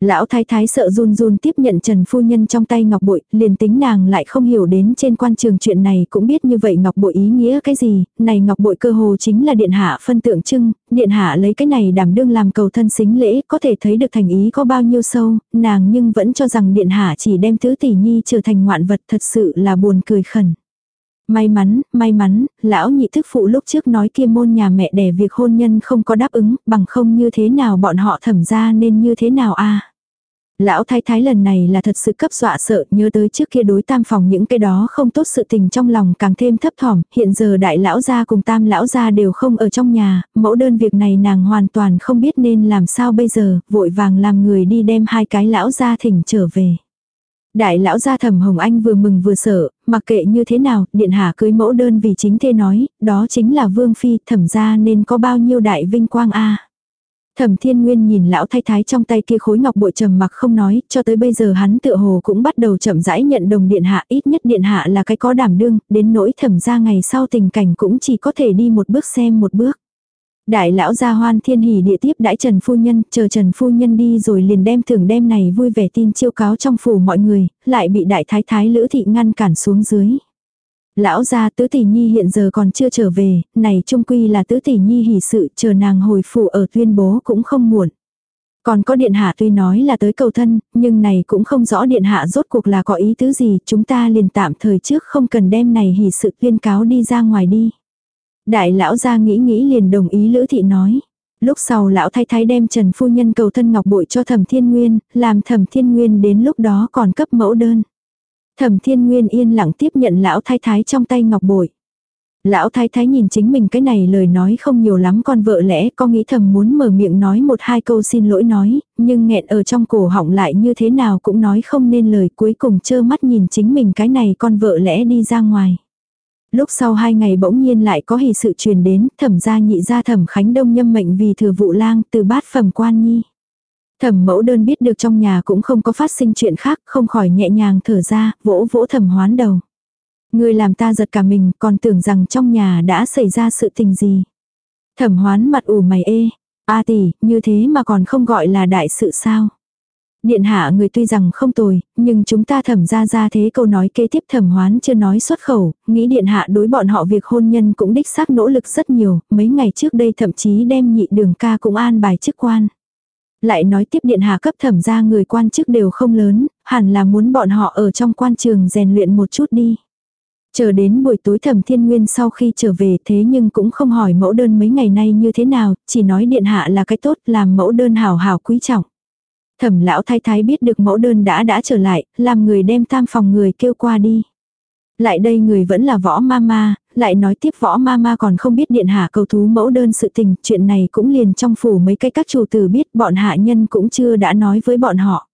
Speaker 1: Lão thái thái sợ run run tiếp nhận Trần Phu Nhân trong tay ngọc bội, liền tính nàng lại không hiểu đến trên quan trường chuyện này cũng biết như vậy ngọc bội ý nghĩa cái gì, này ngọc bội cơ hồ chính là điện hạ phân tượng trưng, điện hạ lấy cái này đảm đương làm cầu thân xính lễ, có thể thấy được thành ý có bao nhiêu sâu, nàng nhưng vẫn cho rằng điện hạ chỉ đem thứ tỷ nhi trở thành ngoạn vật thật sự là buồn cười khẩn. May mắn, may mắn, lão nhị thức phụ lúc trước nói kia môn nhà mẹ đẻ việc hôn nhân không có đáp ứng, bằng không như thế nào bọn họ thẩm ra nên như thế nào a Lão thái thái lần này là thật sự cấp dọa sợ, nhớ tới trước kia đối tam phòng những cái đó không tốt sự tình trong lòng càng thêm thấp thỏm, hiện giờ đại lão gia cùng tam lão gia đều không ở trong nhà, mẫu đơn việc này nàng hoàn toàn không biết nên làm sao bây giờ, vội vàng làm người đi đem hai cái lão gia thỉnh trở về. Đại lão gia thẩm Hồng Anh vừa mừng vừa sợ, mặc kệ như thế nào, điện hạ cưới mẫu đơn vì chính thê nói, đó chính là vương phi, thẩm gia nên có bao nhiêu đại vinh quang a. Thẩm Thiên Nguyên nhìn lão thái thái trong tay kia khối ngọc bội trầm mặc không nói, cho tới bây giờ hắn tựa hồ cũng bắt đầu chậm rãi nhận đồng điện hạ, ít nhất điện hạ là cái có đảm đương, đến nỗi thẩm gia ngày sau tình cảnh cũng chỉ có thể đi một bước xem một bước. Đại lão gia hoan thiên hỉ địa tiếp đãi Trần Phu Nhân, chờ Trần Phu Nhân đi rồi liền đem thưởng đem này vui vẻ tin chiêu cáo trong phủ mọi người, lại bị đại thái thái lữ thị ngăn cản xuống dưới. Lão gia tứ tỷ nhi hiện giờ còn chưa trở về, này trung quy là tứ tỷ nhi hỉ sự chờ nàng hồi phủ ở tuyên bố cũng không muộn. Còn có điện hạ tuy nói là tới cầu thân, nhưng này cũng không rõ điện hạ rốt cuộc là có ý tứ gì, chúng ta liền tạm thời trước không cần đem này hỉ sự tuyên cáo đi ra ngoài đi. Đại lão ra nghĩ nghĩ liền đồng ý Lữ Thị nói. Lúc sau lão thái thái đem Trần Phu Nhân cầu thân ngọc bội cho Thẩm Thiên Nguyên, làm Thẩm Thiên Nguyên đến lúc đó còn cấp mẫu đơn. Thẩm Thiên Nguyên yên lặng tiếp nhận lão thái thái trong tay ngọc bội. Lão thái thái nhìn chính mình cái này lời nói không nhiều lắm con vợ lẽ có nghĩ thầm muốn mở miệng nói một hai câu xin lỗi nói, nhưng nghẹn ở trong cổ họng lại như thế nào cũng nói không nên lời cuối cùng trơ mắt nhìn chính mình cái này con vợ lẽ đi ra ngoài. Lúc sau hai ngày bỗng nhiên lại có hỷ sự truyền đến, thẩm gia nhị gia thẩm khánh đông nhâm mệnh vì thừa vụ lang từ bát phẩm quan nhi. Thẩm mẫu đơn biết được trong nhà cũng không có phát sinh chuyện khác, không khỏi nhẹ nhàng thở ra, vỗ vỗ thẩm hoán đầu. Người làm ta giật cả mình, còn tưởng rằng trong nhà đã xảy ra sự tình gì. Thẩm hoán mặt ủ mày ê, a tỷ, như thế mà còn không gọi là đại sự sao. Điện hạ người tuy rằng không tồi, nhưng chúng ta thẩm ra ra thế câu nói kế tiếp thẩm hoán chưa nói xuất khẩu, nghĩ điện hạ đối bọn họ việc hôn nhân cũng đích xác nỗ lực rất nhiều, mấy ngày trước đây thậm chí đem nhị đường ca cũng an bài chức quan. Lại nói tiếp điện hạ cấp thẩm ra người quan chức đều không lớn, hẳn là muốn bọn họ ở trong quan trường rèn luyện một chút đi. Chờ đến buổi tối thẩm thiên nguyên sau khi trở về thế nhưng cũng không hỏi mẫu đơn mấy ngày nay như thế nào, chỉ nói điện hạ là cái tốt làm mẫu đơn hảo hảo quý trọng. Thẩm lão thái thái biết được mẫu đơn đã đã trở lại, làm người đem tam phòng người kêu qua đi. Lại đây người vẫn là võ mama, lại nói tiếp võ mama còn không biết điện hạ cầu thú mẫu đơn sự tình, chuyện này cũng liền trong phủ mấy cái các chủ tử biết bọn hạ nhân cũng chưa đã nói với bọn họ.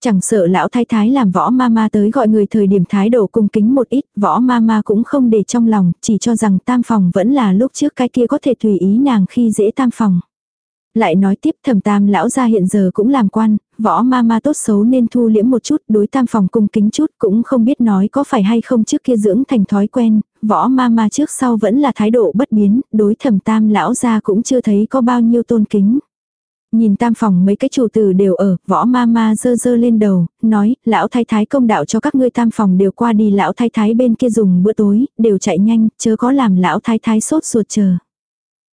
Speaker 1: Chẳng sợ lão thái thái làm võ mama tới gọi người thời điểm thái độ cung kính một ít, võ mama cũng không để trong lòng, chỉ cho rằng tam phòng vẫn là lúc trước cái kia có thể tùy ý nàng khi dễ tam phòng. Lại nói tiếp thẩm tam lão gia hiện giờ cũng làm quan, võ ma ma tốt xấu nên thu liễm một chút, đối tam phòng cung kính chút cũng không biết nói có phải hay không trước kia dưỡng thành thói quen, võ ma ma trước sau vẫn là thái độ bất biến, đối thẩm tam lão gia cũng chưa thấy có bao nhiêu tôn kính. Nhìn tam phòng mấy cái chủ tử đều ở, võ ma ma dơ dơ lên đầu, nói, lão thái thái công đạo cho các ngươi tam phòng đều qua đi lão thái thái bên kia dùng bữa tối, đều chạy nhanh, chớ có làm lão thái thái sốt ruột chờ.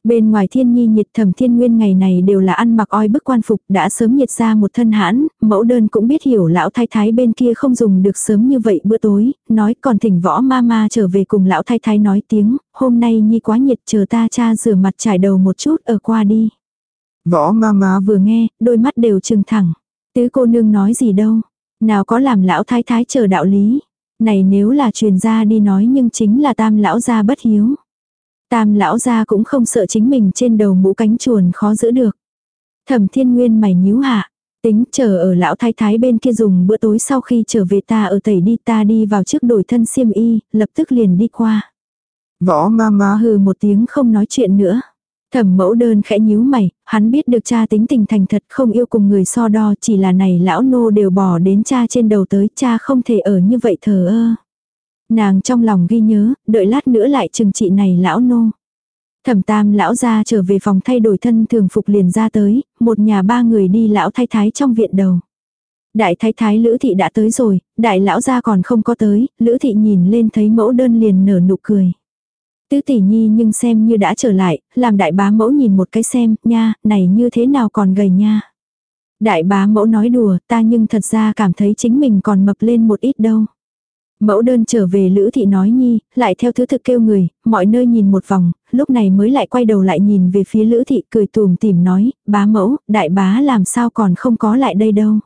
Speaker 1: Bên ngoài thiên nhi nhiệt thẩm thiên nguyên ngày này đều là ăn mặc oi bức quan phục đã sớm nhiệt ra một thân hãn, mẫu đơn cũng biết hiểu lão thái thái bên kia không dùng được sớm như vậy bữa tối, nói còn thỉnh võ ma ma trở về cùng lão thái thái nói tiếng, hôm nay nhi quá nhiệt chờ ta cha rửa mặt trải đầu một chút ở qua đi. Võ ma ma vừa nghe, đôi mắt đều trừng thẳng. Tứ cô nương nói gì đâu, nào có làm lão thái thái chờ đạo lý. Này nếu là truyền ra đi nói nhưng chính là tam lão gia bất hiếu. Tam lão gia cũng không sợ chính mình trên đầu mũ cánh chuồn khó giữ được. Thẩm thiên nguyên mày nhíu hạ. Tính chờ ở lão thái thái bên kia dùng bữa tối sau khi trở về ta ở tẩy đi ta đi vào trước đổi thân xiêm y, lập tức liền đi qua. Võ ma ma hừ một tiếng không nói chuyện nữa. Thẩm mẫu đơn khẽ nhíu mày, hắn biết được cha tính tình thành thật không yêu cùng người so đo chỉ là này lão nô đều bỏ đến cha trên đầu tới cha không thể ở như vậy thờ ơ. Nàng trong lòng ghi nhớ, đợi lát nữa lại chừng trị này lão nô. Thẩm tam lão ra trở về phòng thay đổi thân thường phục liền ra tới, một nhà ba người đi lão thái thái trong viện đầu. Đại thái thái lữ thị đã tới rồi, đại lão gia còn không có tới, lữ thị nhìn lên thấy mẫu đơn liền nở nụ cười. Tứ tỷ nhi nhưng xem như đã trở lại, làm đại bá mẫu nhìn một cái xem, nha, này như thế nào còn gầy nha. Đại bá mẫu nói đùa, ta nhưng thật ra cảm thấy chính mình còn mập lên một ít đâu. Mẫu đơn trở về Lữ Thị nói nhi, lại theo thứ thực kêu người, mọi nơi nhìn một vòng, lúc này mới lại quay đầu lại nhìn về phía Lữ Thị cười tùm tìm nói, bá mẫu, đại bá làm sao còn không có lại đây đâu.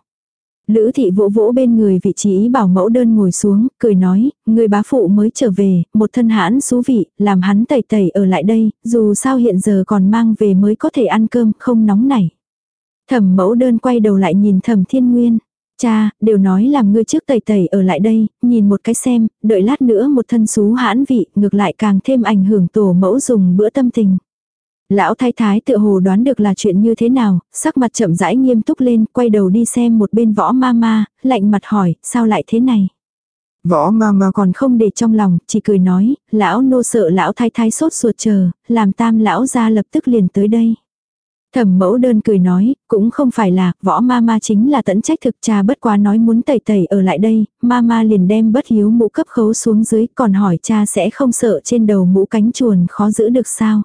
Speaker 1: Lữ Thị vỗ vỗ bên người vị trí bảo mẫu đơn ngồi xuống, cười nói, người bá phụ mới trở về, một thân hãn xú vị, làm hắn tẩy tẩy ở lại đây, dù sao hiện giờ còn mang về mới có thể ăn cơm, không nóng nảy. Thẩm mẫu đơn quay đầu lại nhìn thẩm thiên nguyên. Cha, đều nói làm ngươi trước tẩy tẩy ở lại đây, nhìn một cái xem, đợi lát nữa một thân xú hãn vị, ngược lại càng thêm ảnh hưởng tổ mẫu dùng bữa tâm tình. Lão thái thái tự hồ đoán được là chuyện như thế nào, sắc mặt chậm rãi nghiêm túc lên, quay đầu đi xem một bên võ ma ma, lạnh mặt hỏi, sao lại thế này? Võ ma ma còn không để trong lòng, chỉ cười nói, lão nô sợ lão thái thái sốt ruột chờ, làm tam lão ra lập tức liền tới đây. Thẩm mẫu đơn cười nói, cũng không phải là, võ ma ma chính là tận trách thực cha bất quá nói muốn tẩy tẩy ở lại đây, ma ma liền đem bất hiếu mũ cấp khấu xuống dưới, còn hỏi cha sẽ không sợ trên đầu mũ cánh chuồn khó giữ được sao.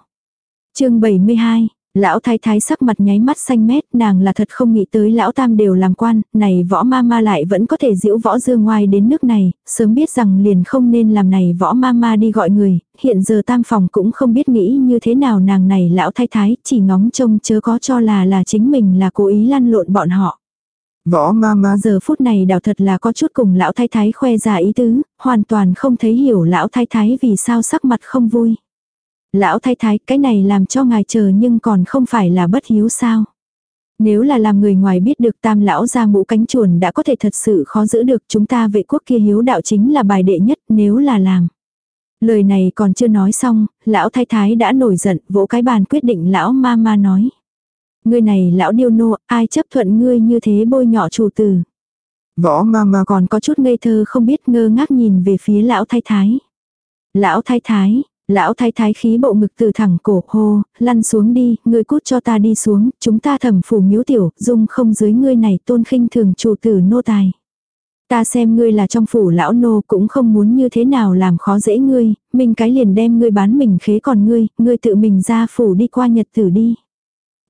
Speaker 1: chương 72 Lão thái thái sắc mặt nháy mắt xanh mét, nàng là thật không nghĩ tới lão tam đều làm quan, này võ ma ma lại vẫn có thể diễu võ dương ngoài đến nước này, sớm biết rằng liền không nên làm này võ ma ma đi gọi người, hiện giờ tam phòng cũng không biết nghĩ như thế nào nàng này lão thái thái, chỉ ngóng trông chớ có cho là là chính mình là cố ý lăn lộn bọn họ. Võ ma ma giờ phút này đào thật là có chút cùng lão thái thái khoe ra ý tứ, hoàn toàn không thấy hiểu lão thái thái vì sao sắc mặt không vui. Lão thái thái, cái này làm cho ngài chờ nhưng còn không phải là bất hiếu sao. Nếu là làm người ngoài biết được tam lão ra mũ cánh chuồn đã có thể thật sự khó giữ được chúng ta vệ quốc kia hiếu đạo chính là bài đệ nhất nếu là làm. Lời này còn chưa nói xong, lão thái thái đã nổi giận vỗ cái bàn quyết định lão ma ma nói. Ngươi này lão điêu nô, ai chấp thuận ngươi như thế bôi nhọ chủ tử. Võ ma ma còn có chút ngây thơ không biết ngơ ngác nhìn về phía lão thái thái. Lão thái thái, Lão thái thái khí bộ ngực từ thẳng cổ hô, lăn xuống đi, ngươi cút cho ta đi xuống, chúng ta thẩm phủ miếu tiểu, dung không dưới ngươi này tôn khinh thường chủ tử nô tài. Ta xem ngươi là trong phủ lão nô cũng không muốn như thế nào làm khó dễ ngươi, mình cái liền đem ngươi bán mình khế còn ngươi, ngươi tự mình ra phủ đi qua nhật tử đi.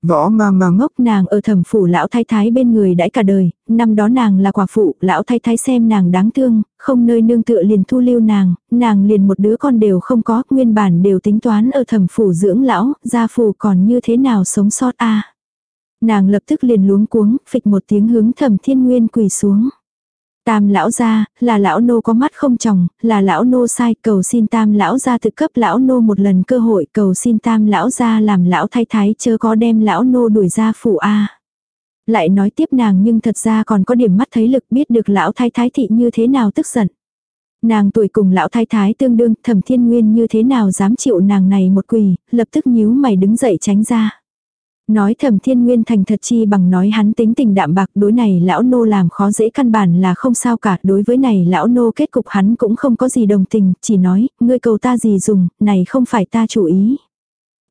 Speaker 1: Võ ma ma ngốc nàng ở thẩm phủ lão thái thái bên người đãi cả đời, năm đó nàng là quả phụ, lão thái thái xem nàng đáng thương, không nơi nương tựa liền thu lưu nàng, nàng liền một đứa con đều không có, nguyên bản đều tính toán ở thẩm phủ dưỡng lão, gia phủ còn như thế nào sống sót a Nàng lập tức liền luống cuống, phịch một tiếng hướng thẩm thiên nguyên quỳ xuống. Tam lão gia, là lão nô có mắt không chồng, là lão nô sai, cầu xin tam lão gia thực cấp lão nô một lần cơ hội, cầu xin tam lão gia làm lão thay thái chớ có đem lão nô đuổi ra phủ A. Lại nói tiếp nàng nhưng thật ra còn có điểm mắt thấy lực biết được lão thái thái thị như thế nào tức giận. Nàng tuổi cùng lão thái thái tương đương thẩm thiên nguyên như thế nào dám chịu nàng này một quỳ, lập tức nhíu mày đứng dậy tránh ra. Nói thẩm thiên nguyên thành thật chi bằng nói hắn tính tình đạm bạc đối này lão nô làm khó dễ căn bản là không sao cả đối với này lão nô kết cục hắn cũng không có gì đồng tình chỉ nói ngươi cầu ta gì dùng này không phải ta chủ ý.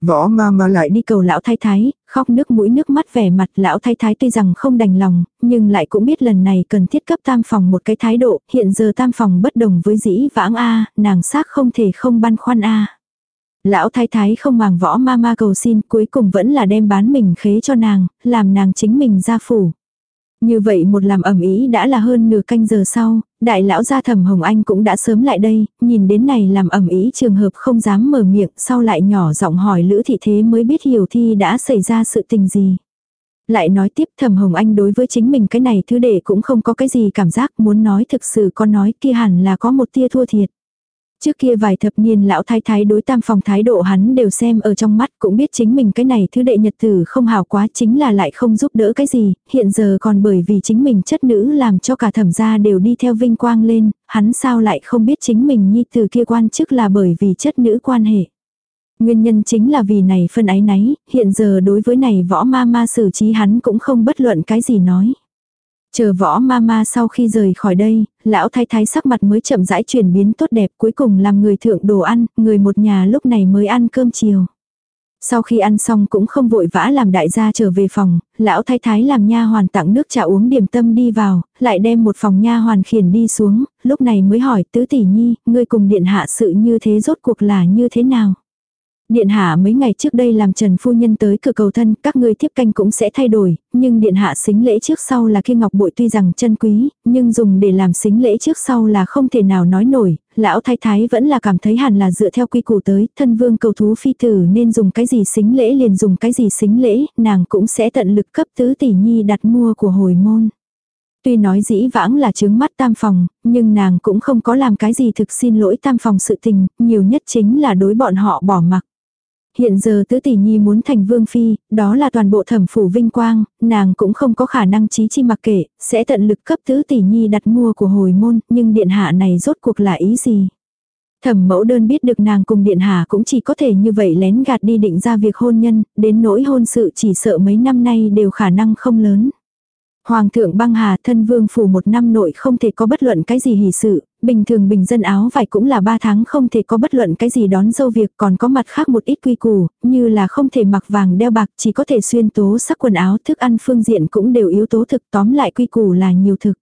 Speaker 2: Võ ma ma lại
Speaker 1: đi cầu lão thái thái, khóc nước mũi nước mắt vẻ mặt lão thái thái tuy rằng không đành lòng, nhưng lại cũng biết lần này cần thiết cấp tam phòng một cái thái độ, hiện giờ tam phòng bất đồng với dĩ vãng A, nàng xác không thể không băn khoăn A. Lão thái thái không màng võ ma ma cầu xin cuối cùng vẫn là đem bán mình khế cho nàng, làm nàng chính mình ra phủ. Như vậy một làm ẩm ý đã là hơn nửa canh giờ sau, đại lão gia thẩm Hồng Anh cũng đã sớm lại đây, nhìn đến này làm ẩm ý trường hợp không dám mở miệng, sau lại nhỏ giọng hỏi Lữ Thị Thế mới biết hiểu thi đã xảy ra sự tình gì. Lại nói tiếp thẩm Hồng Anh đối với chính mình cái này thứ để cũng không có cái gì cảm giác muốn nói thực sự có nói kia hẳn là có một tia thua thiệt. Trước kia vài thập niên lão thái thái đối tam phòng thái độ hắn đều xem ở trong mắt cũng biết chính mình cái này thứ đệ nhật tử không hào quá chính là lại không giúp đỡ cái gì, hiện giờ còn bởi vì chính mình chất nữ làm cho cả thẩm gia đều đi theo vinh quang lên, hắn sao lại không biết chính mình nhi từ kia quan chức là bởi vì chất nữ quan hệ. Nguyên nhân chính là vì này phân ái náy, hiện giờ đối với này võ ma ma xử trí hắn cũng không bất luận cái gì nói. Chờ võ ma ma sau khi rời khỏi đây, lão thái thái sắc mặt mới chậm rãi chuyển biến tốt đẹp cuối cùng làm người thượng đồ ăn, người một nhà lúc này mới ăn cơm chiều. Sau khi ăn xong cũng không vội vã làm đại gia trở về phòng, lão thái thái làm nha hoàn tặng nước trà uống điểm tâm đi vào, lại đem một phòng nha hoàn khiển đi xuống, lúc này mới hỏi tứ tỷ nhi, ngươi cùng điện hạ sự như thế rốt cuộc là như thế nào. Điện hạ mấy ngày trước đây làm Trần Phu Nhân tới cửa cầu thân, các ngươi tiếp canh cũng sẽ thay đổi, nhưng điện hạ xính lễ trước sau là kia ngọc bội tuy rằng chân quý, nhưng dùng để làm xính lễ trước sau là không thể nào nói nổi, lão thái thái vẫn là cảm thấy hẳn là dựa theo quy củ tới, thân vương cầu thú phi tử nên dùng cái gì xính lễ liền dùng cái gì xính lễ, nàng cũng sẽ tận lực cấp tứ tỷ nhi đặt mua của hồi môn. Tuy nói dĩ vãng là chứng mắt tam phòng, nhưng nàng cũng không có làm cái gì thực xin lỗi tam phòng sự tình, nhiều nhất chính là đối bọn họ bỏ mặc. Hiện giờ tứ tỷ nhi muốn thành vương phi, đó là toàn bộ thẩm phủ vinh quang, nàng cũng không có khả năng trí chi mặc kệ, sẽ tận lực cấp tứ tỷ nhi đặt mua của hồi môn, nhưng điện hạ này rốt cuộc là ý gì? Thẩm mẫu đơn biết được nàng cùng điện hạ cũng chỉ có thể như vậy lén gạt đi định ra việc hôn nhân, đến nỗi hôn sự chỉ sợ mấy năm nay đều khả năng không lớn. Hoàng thượng băng hà thân vương phủ một năm nội không thể có bất luận cái gì hỷ sự, bình thường bình dân áo vải cũng là ba tháng không thể có bất luận cái gì đón dâu việc còn có mặt khác một ít quy củ, như là không thể mặc vàng đeo bạc chỉ có thể xuyên tố sắc quần áo thức ăn phương diện cũng đều yếu tố thực tóm lại quy củ là nhiều thực.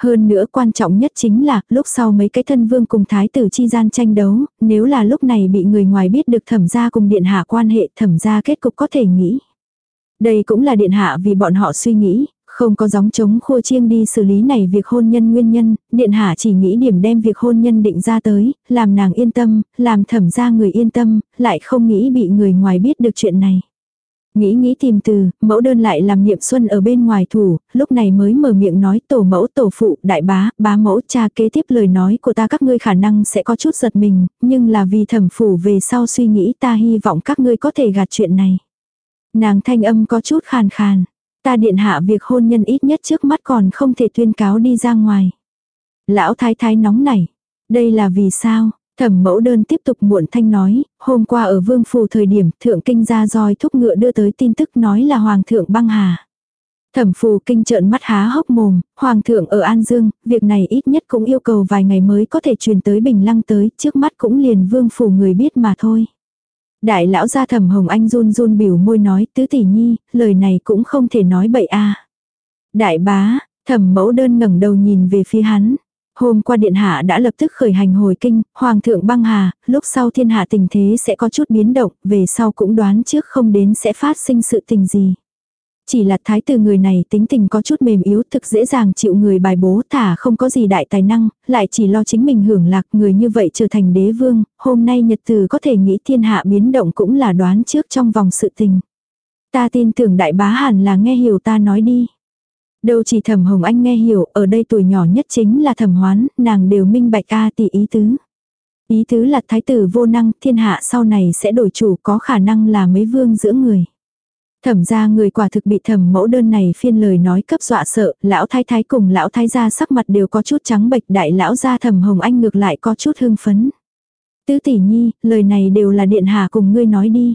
Speaker 1: Hơn nữa quan trọng nhất chính là lúc sau mấy cái thân vương cùng thái tử chi gian tranh đấu, nếu là lúc này bị người ngoài biết được thẩm gia cùng điện hạ quan hệ thẩm gia kết cục có thể nghĩ. Đây cũng là điện hạ vì bọn họ suy nghĩ, không có gióng chống khua chiêng đi xử lý này việc hôn nhân nguyên nhân, điện hạ chỉ nghĩ điểm đem việc hôn nhân định ra tới, làm nàng yên tâm, làm thẩm ra người yên tâm, lại không nghĩ bị người ngoài biết được chuyện này. Nghĩ nghĩ tìm từ, mẫu đơn lại làm niệm xuân ở bên ngoài thủ, lúc này mới mở miệng nói tổ mẫu tổ phụ, đại bá, bá mẫu cha kế tiếp lời nói của ta các ngươi khả năng sẽ có chút giật mình, nhưng là vì thẩm phủ về sau suy nghĩ ta hy vọng các ngươi có thể gạt chuyện này. Nàng thanh âm có chút khàn khàn. Ta điện hạ việc hôn nhân ít nhất trước mắt còn không thể tuyên cáo đi ra ngoài. Lão thái thái nóng nảy. Đây là vì sao? Thẩm mẫu đơn tiếp tục muộn thanh nói, hôm qua ở vương phủ thời điểm thượng kinh ra roi thúc ngựa đưa tới tin tức nói là hoàng thượng băng hà. Thẩm phù kinh trợn mắt há hốc mồm, hoàng thượng ở An Dương, việc này ít nhất cũng yêu cầu vài ngày mới có thể truyền tới Bình Lăng tới, trước mắt cũng liền vương phủ người biết mà thôi. Đại lão gia thẩm hồng anh run run biểu môi nói tứ tỷ nhi, lời này cũng không thể nói bậy a. Đại bá, thẩm mẫu đơn ngẩng đầu nhìn về phía hắn. Hôm qua điện hạ đã lập tức khởi hành hồi kinh, hoàng thượng băng hà, lúc sau thiên hạ tình thế sẽ có chút biến động, về sau cũng đoán trước không đến sẽ phát sinh sự tình gì. Chỉ là thái tử người này tính tình có chút mềm yếu thực dễ dàng chịu người bài bố thả không có gì đại tài năng, lại chỉ lo chính mình hưởng lạc người như vậy trở thành đế vương, hôm nay nhật từ có thể nghĩ thiên hạ biến động cũng là đoán trước trong vòng sự tình. Ta tin tưởng đại bá hẳn là nghe hiểu ta nói đi. Đâu chỉ thẩm hồng anh nghe hiểu, ở đây tuổi nhỏ nhất chính là thẩm hoán, nàng đều minh bạch a tỷ ý tứ. Ý tứ là thái tử vô năng, thiên hạ sau này sẽ đổi chủ có khả năng là mấy vương giữa người. Thẩm ra người quả thực bị thẩm mẫu đơn này phiên lời nói cấp dọa sợ, lão thái thái cùng lão thái gia sắc mặt đều có chút trắng bệch đại lão gia thẩm hồng anh ngược lại có chút hưng phấn. Tứ tỷ nhi, lời này đều là điện hạ cùng ngươi nói đi.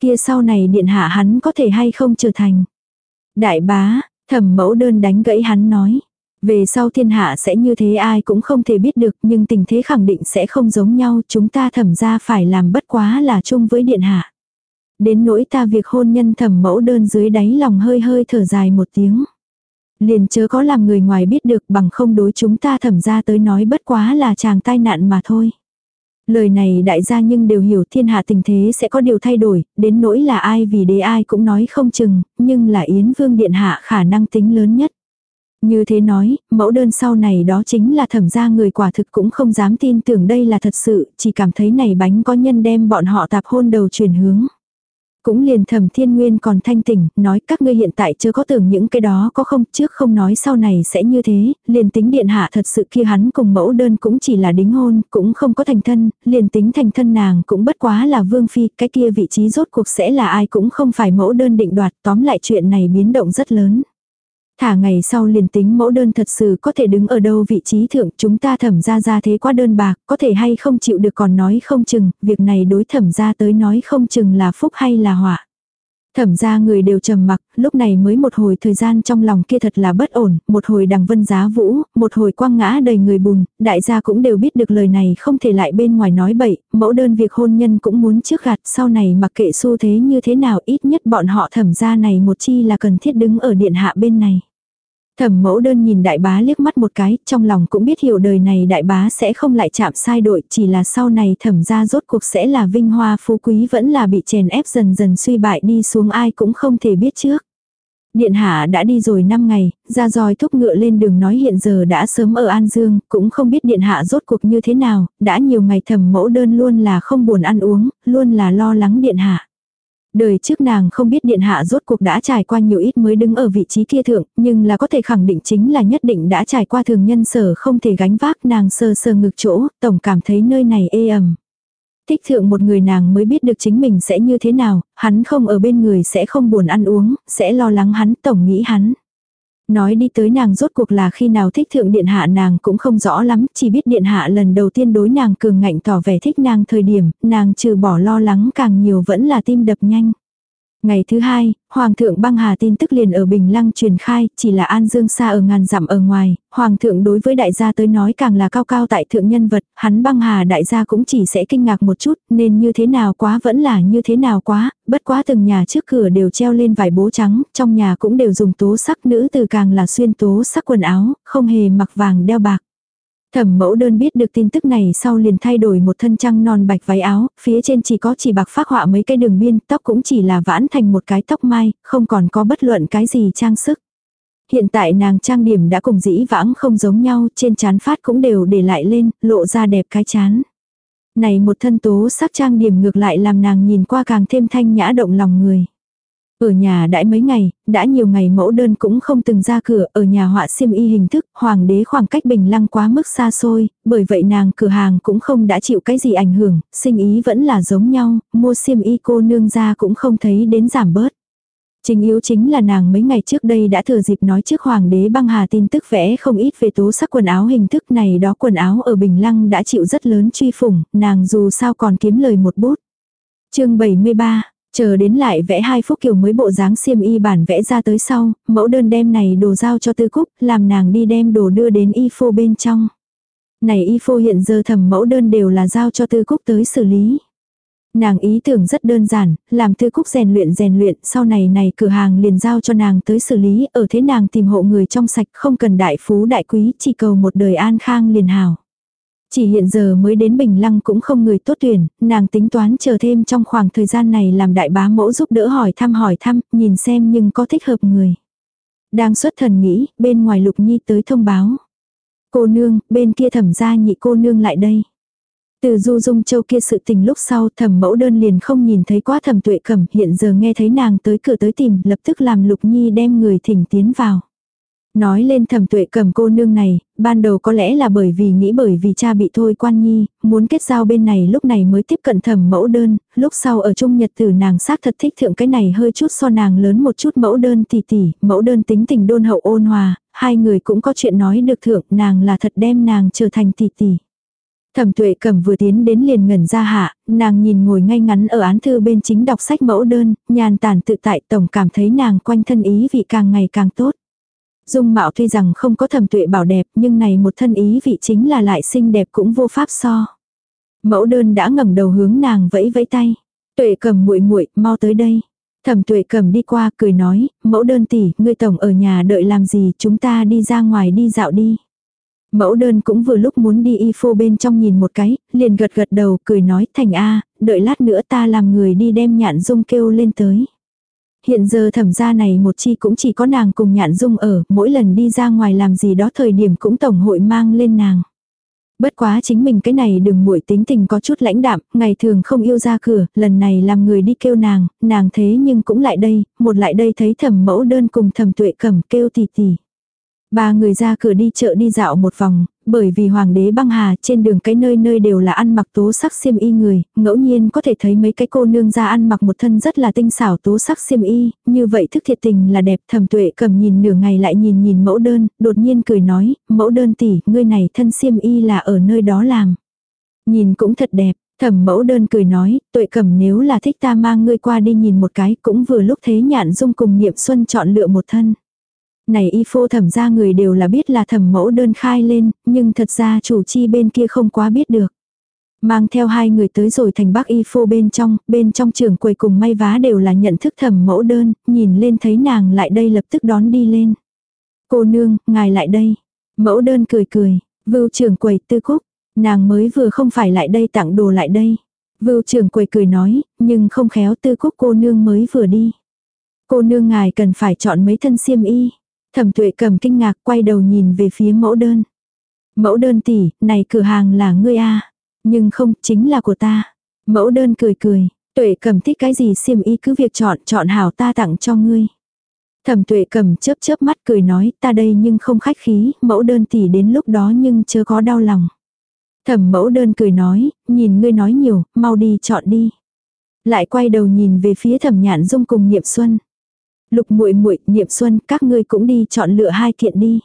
Speaker 1: Kia sau này điện hạ hắn có thể hay không trở thành. Đại bá, thẩm mẫu đơn đánh gãy hắn nói. Về sau thiên hạ sẽ như thế ai cũng không thể biết được nhưng tình thế khẳng định sẽ không giống nhau chúng ta thẩm ra phải làm bất quá là chung với điện hạ. Đến nỗi ta việc hôn nhân thẩm mẫu đơn dưới đáy lòng hơi hơi thở dài một tiếng. Liền chớ có làm người ngoài biết được bằng không đối chúng ta thẩm ra tới nói bất quá là chàng tai nạn mà thôi. Lời này đại gia nhưng đều hiểu thiên hạ tình thế sẽ có điều thay đổi, đến nỗi là ai vì đế ai cũng nói không chừng, nhưng là Yến Vương Điện Hạ khả năng tính lớn nhất. Như thế nói, mẫu đơn sau này đó chính là thẩm gia người quả thực cũng không dám tin tưởng đây là thật sự, chỉ cảm thấy này bánh có nhân đem bọn họ tạp hôn đầu chuyển hướng. Cũng liền thẩm thiên nguyên còn thanh tỉnh, nói các ngươi hiện tại chưa có tưởng những cái đó có không, trước không nói sau này sẽ như thế, liền tính điện hạ thật sự kia hắn cùng mẫu đơn cũng chỉ là đính hôn, cũng không có thành thân, liền tính thành thân nàng cũng bất quá là vương phi, cái kia vị trí rốt cuộc sẽ là ai cũng không phải mẫu đơn định đoạt, tóm lại chuyện này biến động rất lớn. Thả ngày sau liền tính mẫu đơn thật sự có thể đứng ở đâu vị trí thượng chúng ta thẩm ra ra thế quá đơn bạc, có thể hay không chịu được còn nói không chừng, việc này đối thẩm ra tới nói không chừng là phúc hay là họa. Thẩm ra người đều trầm mặc, lúc này mới một hồi thời gian trong lòng kia thật là bất ổn, một hồi đằng vân giá vũ, một hồi quang ngã đầy người bùn, đại gia cũng đều biết được lời này không thể lại bên ngoài nói bậy, mẫu đơn việc hôn nhân cũng muốn trước gạt, sau này mặc kệ xu thế như thế nào ít nhất bọn họ thẩm ra này một chi là cần thiết đứng ở điện hạ bên này. Thẩm mẫu đơn nhìn đại bá liếc mắt một cái, trong lòng cũng biết hiểu đời này đại bá sẽ không lại chạm sai đội, chỉ là sau này thẩm ra rốt cuộc sẽ là vinh hoa phú quý vẫn là bị chèn ép dần dần suy bại đi xuống ai cũng không thể biết trước. Điện hạ đã đi rồi 5 ngày, ra roi thúc ngựa lên đường nói hiện giờ đã sớm ở An Dương, cũng không biết điện hạ rốt cuộc như thế nào, đã nhiều ngày thẩm mẫu đơn luôn là không buồn ăn uống, luôn là lo lắng điện hạ. Đời trước nàng không biết điện hạ rốt cuộc đã trải qua nhiều ít mới đứng ở vị trí kia thượng, nhưng là có thể khẳng định chính là nhất định đã trải qua thường nhân sở không thể gánh vác nàng sơ sơ ngực chỗ, tổng cảm thấy nơi này ê ẩm. Thích thượng một người nàng mới biết được chính mình sẽ như thế nào, hắn không ở bên người sẽ không buồn ăn uống, sẽ lo lắng hắn, tổng nghĩ hắn. Nói đi tới nàng rốt cuộc là khi nào thích thượng điện hạ nàng cũng không rõ lắm, chỉ biết điện hạ lần đầu tiên đối nàng cường ngạnh tỏ vẻ thích nàng thời điểm, nàng trừ bỏ lo lắng càng nhiều vẫn là tim đập nhanh. Ngày thứ hai, Hoàng thượng băng hà tin tức liền ở Bình Lăng truyền khai, chỉ là An Dương xa ở ngàn dặm ở ngoài, Hoàng thượng đối với đại gia tới nói càng là cao cao tại thượng nhân vật, hắn băng hà đại gia cũng chỉ sẽ kinh ngạc một chút, nên như thế nào quá vẫn là như thế nào quá, bất quá từng nhà trước cửa đều treo lên vải bố trắng, trong nhà cũng đều dùng tố sắc nữ từ càng là xuyên tố sắc quần áo, không hề mặc vàng đeo bạc. Thẩm mẫu đơn biết được tin tức này sau liền thay đổi một thân trăng non bạch váy áo, phía trên chỉ có chỉ bạc phác họa mấy cái đường biên, tóc cũng chỉ là vãn thành một cái tóc mai, không còn có bất luận cái gì trang sức. Hiện tại nàng trang điểm đã cùng dĩ vãng không giống nhau, trên chán phát cũng đều để lại lên, lộ ra đẹp cái chán. Này một thân tố sắc trang điểm ngược lại làm nàng nhìn qua càng thêm thanh nhã động lòng người. Ở nhà đãi mấy ngày, đã nhiều ngày mẫu đơn cũng không từng ra cửa, ở nhà họa xiêm y hình thức, hoàng đế khoảng cách bình lăng quá mức xa xôi, bởi vậy nàng cửa hàng cũng không đã chịu cái gì ảnh hưởng, sinh ý vẫn là giống nhau, mua xiêm y cô nương ra cũng không thấy đến giảm bớt. Chính yếu chính là nàng mấy ngày trước đây đã thừa dịp nói trước hoàng đế băng hà tin tức vẽ không ít về tố sắc quần áo hình thức này đó quần áo ở Bình Lăng đã chịu rất lớn truy phủng, nàng dù sao còn kiếm lời một bút. chương 73 Chờ đến lại vẽ hai phúc kiểu mới bộ dáng xiêm y bản vẽ ra tới sau, mẫu đơn đem này đồ giao cho tư cúc, làm nàng đi đem đồ đưa đến y phô bên trong. Này y phô hiện giờ thẩm mẫu đơn đều là giao cho tư cúc tới xử lý. Nàng ý tưởng rất đơn giản, làm tư cúc rèn luyện rèn luyện, sau này này cửa hàng liền giao cho nàng tới xử lý, ở thế nàng tìm hộ người trong sạch không cần đại phú đại quý, chỉ cầu một đời an khang liền hào. Chỉ hiện giờ mới đến Bình Lăng cũng không người tốt tuyển, nàng tính toán chờ thêm trong khoảng thời gian này làm đại bá mẫu giúp đỡ hỏi thăm hỏi thăm, nhìn xem nhưng có thích hợp người. Đang xuất thần nghĩ, bên ngoài Lục Nhi tới thông báo. Cô nương, bên kia thẩm gia nhị cô nương lại đây. Từ du dung châu kia sự tình lúc sau thẩm mẫu đơn liền không nhìn thấy quá thẩm tuệ cẩm hiện giờ nghe thấy nàng tới cửa tới tìm lập tức làm Lục Nhi đem người thỉnh tiến vào. Nói lên thẩm tuệ cầm cô nương này, ban đầu có lẽ là bởi vì nghĩ bởi vì cha bị thôi quan nhi, muốn kết giao bên này lúc này mới tiếp cận thẩm mẫu đơn, lúc sau ở chung nhật tử nàng xác thật thích thượng cái này hơi chút so nàng lớn một chút mẫu đơn tỷ tỷ, mẫu đơn tính tình đôn hậu ôn hòa, hai người cũng có chuyện nói được thượng nàng là thật đem nàng trở thành tỷ tỷ. Thẩm tuệ cầm vừa tiến đến liền ngẩn ra hạ, nàng nhìn ngồi ngay ngắn ở án thư bên chính đọc sách mẫu đơn, nhàn tản tự tại tổng cảm thấy nàng quanh thân ý vị càng ngày càng tốt. Dung mạo tuy rằng không có thẩm tuệ bảo đẹp nhưng này một thân ý vị chính là lại xinh đẹp cũng vô pháp so. Mẫu đơn đã ngẩng đầu hướng nàng vẫy vẫy tay. Tuệ cầm muội muội mau tới đây. Thẩm tuệ cầm đi qua cười nói, mẫu đơn tỷ, ngươi tổng ở nhà đợi làm gì, chúng ta đi ra ngoài đi dạo đi. Mẫu đơn cũng vừa lúc muốn đi y phô bên trong nhìn một cái, liền gật gật đầu cười nói thành a đợi lát nữa ta làm người đi đem nhạn dung kêu lên tới. Hiện giờ thẩm gia này một chi cũng chỉ có nàng cùng nhạn dung ở, mỗi lần đi ra ngoài làm gì đó thời điểm cũng tổng hội mang lên nàng. Bất quá chính mình cái này đừng muội tính tình có chút lãnh đạm, ngày thường không yêu ra cửa, lần này làm người đi kêu nàng, nàng thế nhưng cũng lại đây, một lại đây thấy thẩm mẫu đơn cùng thẩm tuệ cầm kêu tì tì. Ba người ra cửa đi chợ đi dạo một vòng, bởi vì hoàng đế băng hà trên đường cái nơi nơi đều là ăn mặc tố sắc xiêm y người, ngẫu nhiên có thể thấy mấy cái cô nương ra ăn mặc một thân rất là tinh xảo tố sắc xiêm y, như vậy thức thiệt tình là đẹp thầm tuệ cầm nhìn nửa ngày lại nhìn nhìn mẫu đơn, đột nhiên cười nói, mẫu đơn tỷ, ngươi này thân xiêm y là ở nơi đó làm. Nhìn cũng thật đẹp, Thẩm mẫu đơn cười nói, tuệ cầm nếu là thích ta mang ngươi qua đi nhìn một cái cũng vừa lúc thế nhạn dung cùng niệm xuân chọn lựa một thân. Này y phô thẩm ra người đều là biết là thẩm mẫu đơn khai lên, nhưng thật ra chủ chi bên kia không quá biết được. Mang theo hai người tới rồi thành bác y phô bên trong, bên trong trường quầy cùng may vá đều là nhận thức thẩm mẫu đơn, nhìn lên thấy nàng lại đây lập tức đón đi lên. Cô nương, ngài lại đây. Mẫu đơn cười cười, vưu trường quầy tư cúc, nàng mới vừa không phải lại đây tặng đồ lại đây. Vưu trưởng quầy cười nói, nhưng không khéo tư cúc cô nương mới vừa đi. Cô nương ngài cần phải chọn mấy thân xiêm y. Thẩm tuệ cầm kinh ngạc quay đầu nhìn về phía mẫu đơn. Mẫu đơn tỷ, này cửa hàng là ngươi a Nhưng không, chính là của ta. Mẫu đơn cười cười, tuệ cầm thích cái gì xiêm y cứ việc chọn, chọn hảo ta tặng cho ngươi. Thẩm tuệ cầm chớp chớp mắt cười nói, ta đây nhưng không khách khí, mẫu đơn tỷ đến lúc đó nhưng chưa có đau lòng. Thẩm mẫu đơn cười nói, nhìn ngươi nói nhiều, mau đi chọn đi. Lại quay đầu nhìn về phía thẩm nhạn dung cùng niệm xuân. Lục muội muội, Niệm Xuân, các ngươi cũng đi chọn lựa hai kiện đi.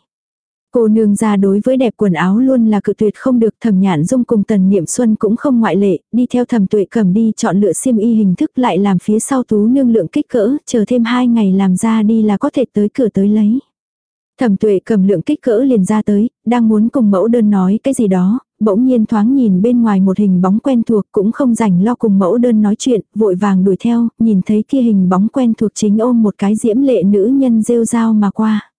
Speaker 1: Cô nương ra đối với đẹp quần áo luôn là cự tuyệt không được thẩm nhạn dung cùng tần niệm xuân cũng không ngoại lệ, đi theo thẩm tuệ cầm đi chọn lựa xiêm y hình thức lại làm phía sau tú nương lượng kích cỡ, chờ thêm hai ngày làm ra đi là có thể tới cửa tới lấy. Thẩm tuệ cầm lượng kích cỡ liền ra tới, đang muốn cùng mẫu đơn nói cái gì đó, bỗng nhiên thoáng nhìn bên ngoài một hình bóng quen thuộc cũng không rảnh lo cùng mẫu đơn nói chuyện, vội vàng đuổi theo, nhìn thấy kia hình bóng quen thuộc chính ôm một cái diễm lệ nữ nhân rêu rao mà qua.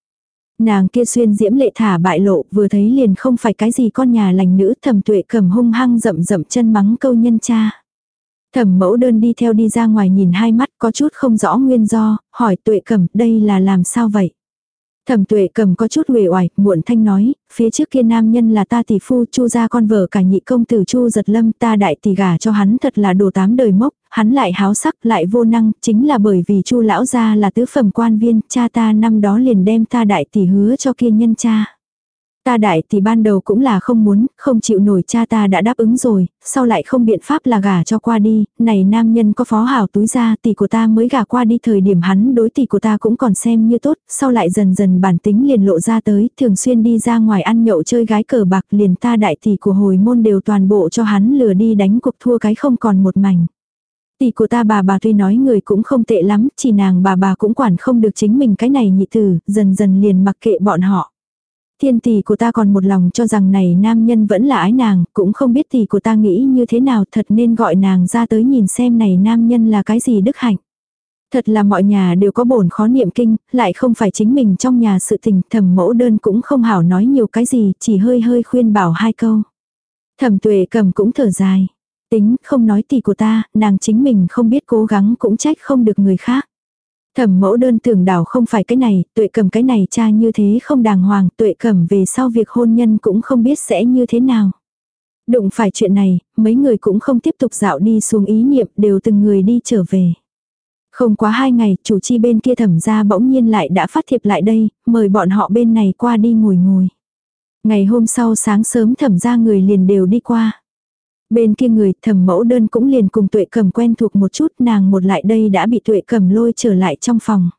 Speaker 1: Nàng kia xuyên diễm lệ thả bại lộ, vừa thấy liền không phải cái gì con nhà lành nữ, thẩm tuệ cầm hung hăng rậm rậm chân mắng câu nhân cha. Thẩm mẫu đơn đi theo đi ra ngoài nhìn hai mắt có chút không rõ nguyên do, hỏi tuệ cầm đây là làm sao vậy. Thẩm tuệ cầm có chút uể oải, muộn thanh nói, phía trước kia nam nhân là ta tỷ phu chu ra con vợ cả nhị công tử chu giật lâm ta đại tỷ gả cho hắn thật là đồ tám đời mốc, hắn lại háo sắc lại vô năng, chính là bởi vì chu lão gia là tứ phẩm quan viên, cha ta năm đó liền đem ta đại tỷ hứa cho kia nhân cha. Ta đại thì ban đầu cũng là không muốn, không chịu nổi cha ta đã đáp ứng rồi, sau lại không biện pháp là gả cho qua đi, này nam nhân có phó hảo túi ra tỷ của ta mới gả qua đi thời điểm hắn đối tỷ của ta cũng còn xem như tốt, sau lại dần dần bản tính liền lộ ra tới, thường xuyên đi ra ngoài ăn nhậu chơi gái cờ bạc liền ta đại tỷ của hồi môn đều toàn bộ cho hắn lừa đi đánh cuộc thua cái không còn một mảnh. Tỷ của ta bà bà tuy nói người cũng không tệ lắm, chỉ nàng bà bà cũng quản không được chính mình cái này nhị tử, dần dần liền mặc kệ bọn họ. Thiên tỷ của ta còn một lòng cho rằng này nam nhân vẫn là ái nàng, cũng không biết tỷ của ta nghĩ như thế nào thật nên gọi nàng ra tới nhìn xem này nam nhân là cái gì đức hạnh. Thật là mọi nhà đều có bổn khó niệm kinh, lại không phải chính mình trong nhà sự tình thầm mẫu đơn cũng không hảo nói nhiều cái gì, chỉ hơi hơi khuyên bảo hai câu. Thẩm tuệ cầm cũng thở dài. Tính không nói tỷ của ta, nàng chính mình không biết cố gắng cũng trách không được người khác. Thẩm mẫu đơn tưởng đảo không phải cái này, tuệ cầm cái này cha như thế không đàng hoàng, tuệ cầm về sau việc hôn nhân cũng không biết sẽ như thế nào. Đụng phải chuyện này, mấy người cũng không tiếp tục dạo đi xuống ý niệm đều từng người đi trở về. Không quá hai ngày, chủ chi bên kia thẩm ra bỗng nhiên lại đã phát thiệp lại đây, mời bọn họ bên này qua đi ngồi ngồi. Ngày hôm sau sáng sớm thẩm ra người liền đều đi qua. Bên kia người thẩm mẫu đơn cũng liền cùng tuệ cầm quen thuộc một chút nàng một lại đây đã bị tuệ cầm lôi trở lại trong phòng.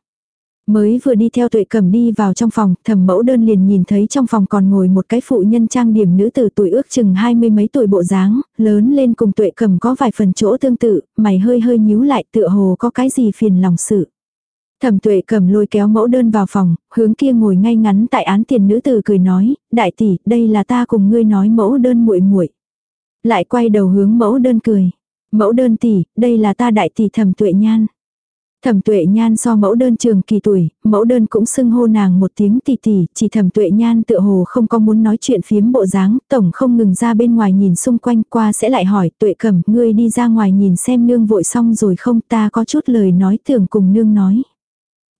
Speaker 1: Mới vừa đi theo tuệ cầm đi vào trong phòng, thẩm mẫu đơn liền nhìn thấy trong phòng còn ngồi một cái phụ nhân trang điểm nữ tử tuổi ước chừng hai mươi mấy tuổi bộ dáng, lớn lên cùng tuệ cầm có vài phần chỗ tương tự, mày hơi hơi nhíu lại tựa hồ có cái gì phiền lòng sự. Thẩm tuệ cầm lôi kéo mẫu đơn vào phòng, hướng kia ngồi ngay ngắn tại án tiền nữ tử cười nói, đại tỷ, đây là ta cùng ngươi nói mẫu đơn muội muội lại quay đầu hướng mẫu đơn cười. Mẫu đơn tỷ, đây là ta đại tỷ thẩm tuệ nhan. Thẩm tuệ nhan so mẫu đơn trường kỳ tuổi, mẫu đơn cũng xưng hô nàng một tiếng tỷ tỷ, chỉ thẩm tuệ nhan tựa hồ không có muốn nói chuyện phiếm bộ dáng, tổng không ngừng ra bên ngoài nhìn xung quanh qua sẽ lại hỏi tuệ cẩm ngươi đi ra ngoài nhìn xem nương vội xong rồi không ta có chút lời nói tưởng cùng nương nói.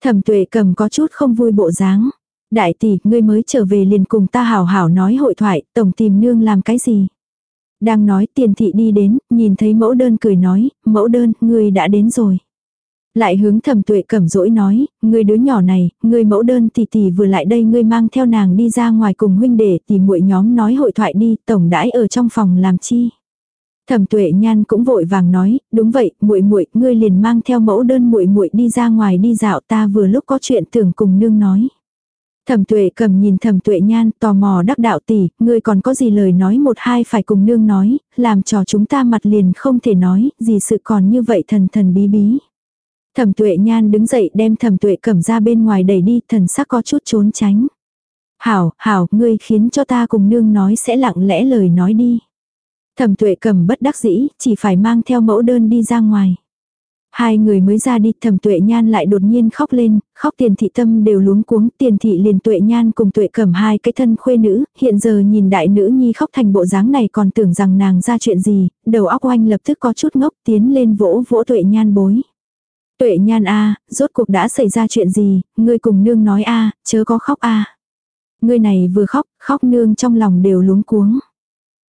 Speaker 1: Thẩm tuệ cẩm có chút không vui bộ dáng. Đại tỷ, ngươi mới trở về liền cùng ta hảo hảo nói hội thoại, tổng tìm nương làm cái gì. Đang nói tiền thị đi đến, nhìn thấy mẫu đơn cười nói, mẫu đơn, ngươi đã đến rồi. Lại hướng thẩm tuệ cẩm rỗi nói, ngươi đứa nhỏ này, ngươi mẫu đơn tỷ tỷ vừa lại đây ngươi mang theo nàng đi ra ngoài cùng huynh để tỷ muội nhóm nói hội thoại đi, tổng đãi ở trong phòng làm chi. Thẩm Tuệ Nhan cũng vội vàng nói, đúng vậy, muội muội, ngươi liền mang theo mẫu đơn muội muội đi ra ngoài đi dạo, ta vừa lúc có chuyện tưởng cùng nương nói. Thẩm Tuệ cầm nhìn Thẩm Tuệ Nhan, tò mò đắc đạo tỷ, ngươi còn có gì lời nói một hai phải cùng nương nói, làm cho chúng ta mặt liền không thể nói, gì sự còn như vậy thần thần bí bí. Thẩm tuệ nhan đứng dậy đem thẩm tuệ cẩm ra bên ngoài đẩy đi, thần sắc có chút trốn tránh. Hảo, hảo, ngươi khiến cho ta cùng nương nói sẽ lặng lẽ lời nói đi. Thẩm tuệ cầm bất đắc dĩ, chỉ phải mang theo mẫu đơn đi ra ngoài. Hai người mới ra đi, thẩm tuệ nhan lại đột nhiên khóc lên, khóc tiền thị tâm đều luống cuống, tiền thị liền tuệ nhan cùng tuệ cầm hai cái thân khuê nữ, hiện giờ nhìn đại nữ nhi khóc thành bộ dáng này còn tưởng rằng nàng ra chuyện gì, đầu óc oanh lập tức có chút ngốc tiến lên vỗ vỗ tuệ nhan bối. Tuệ nhan a rốt cuộc đã xảy ra chuyện gì, ngươi cùng nương nói a chớ có khóc a Ngươi này vừa khóc, khóc nương trong lòng đều luống cuống.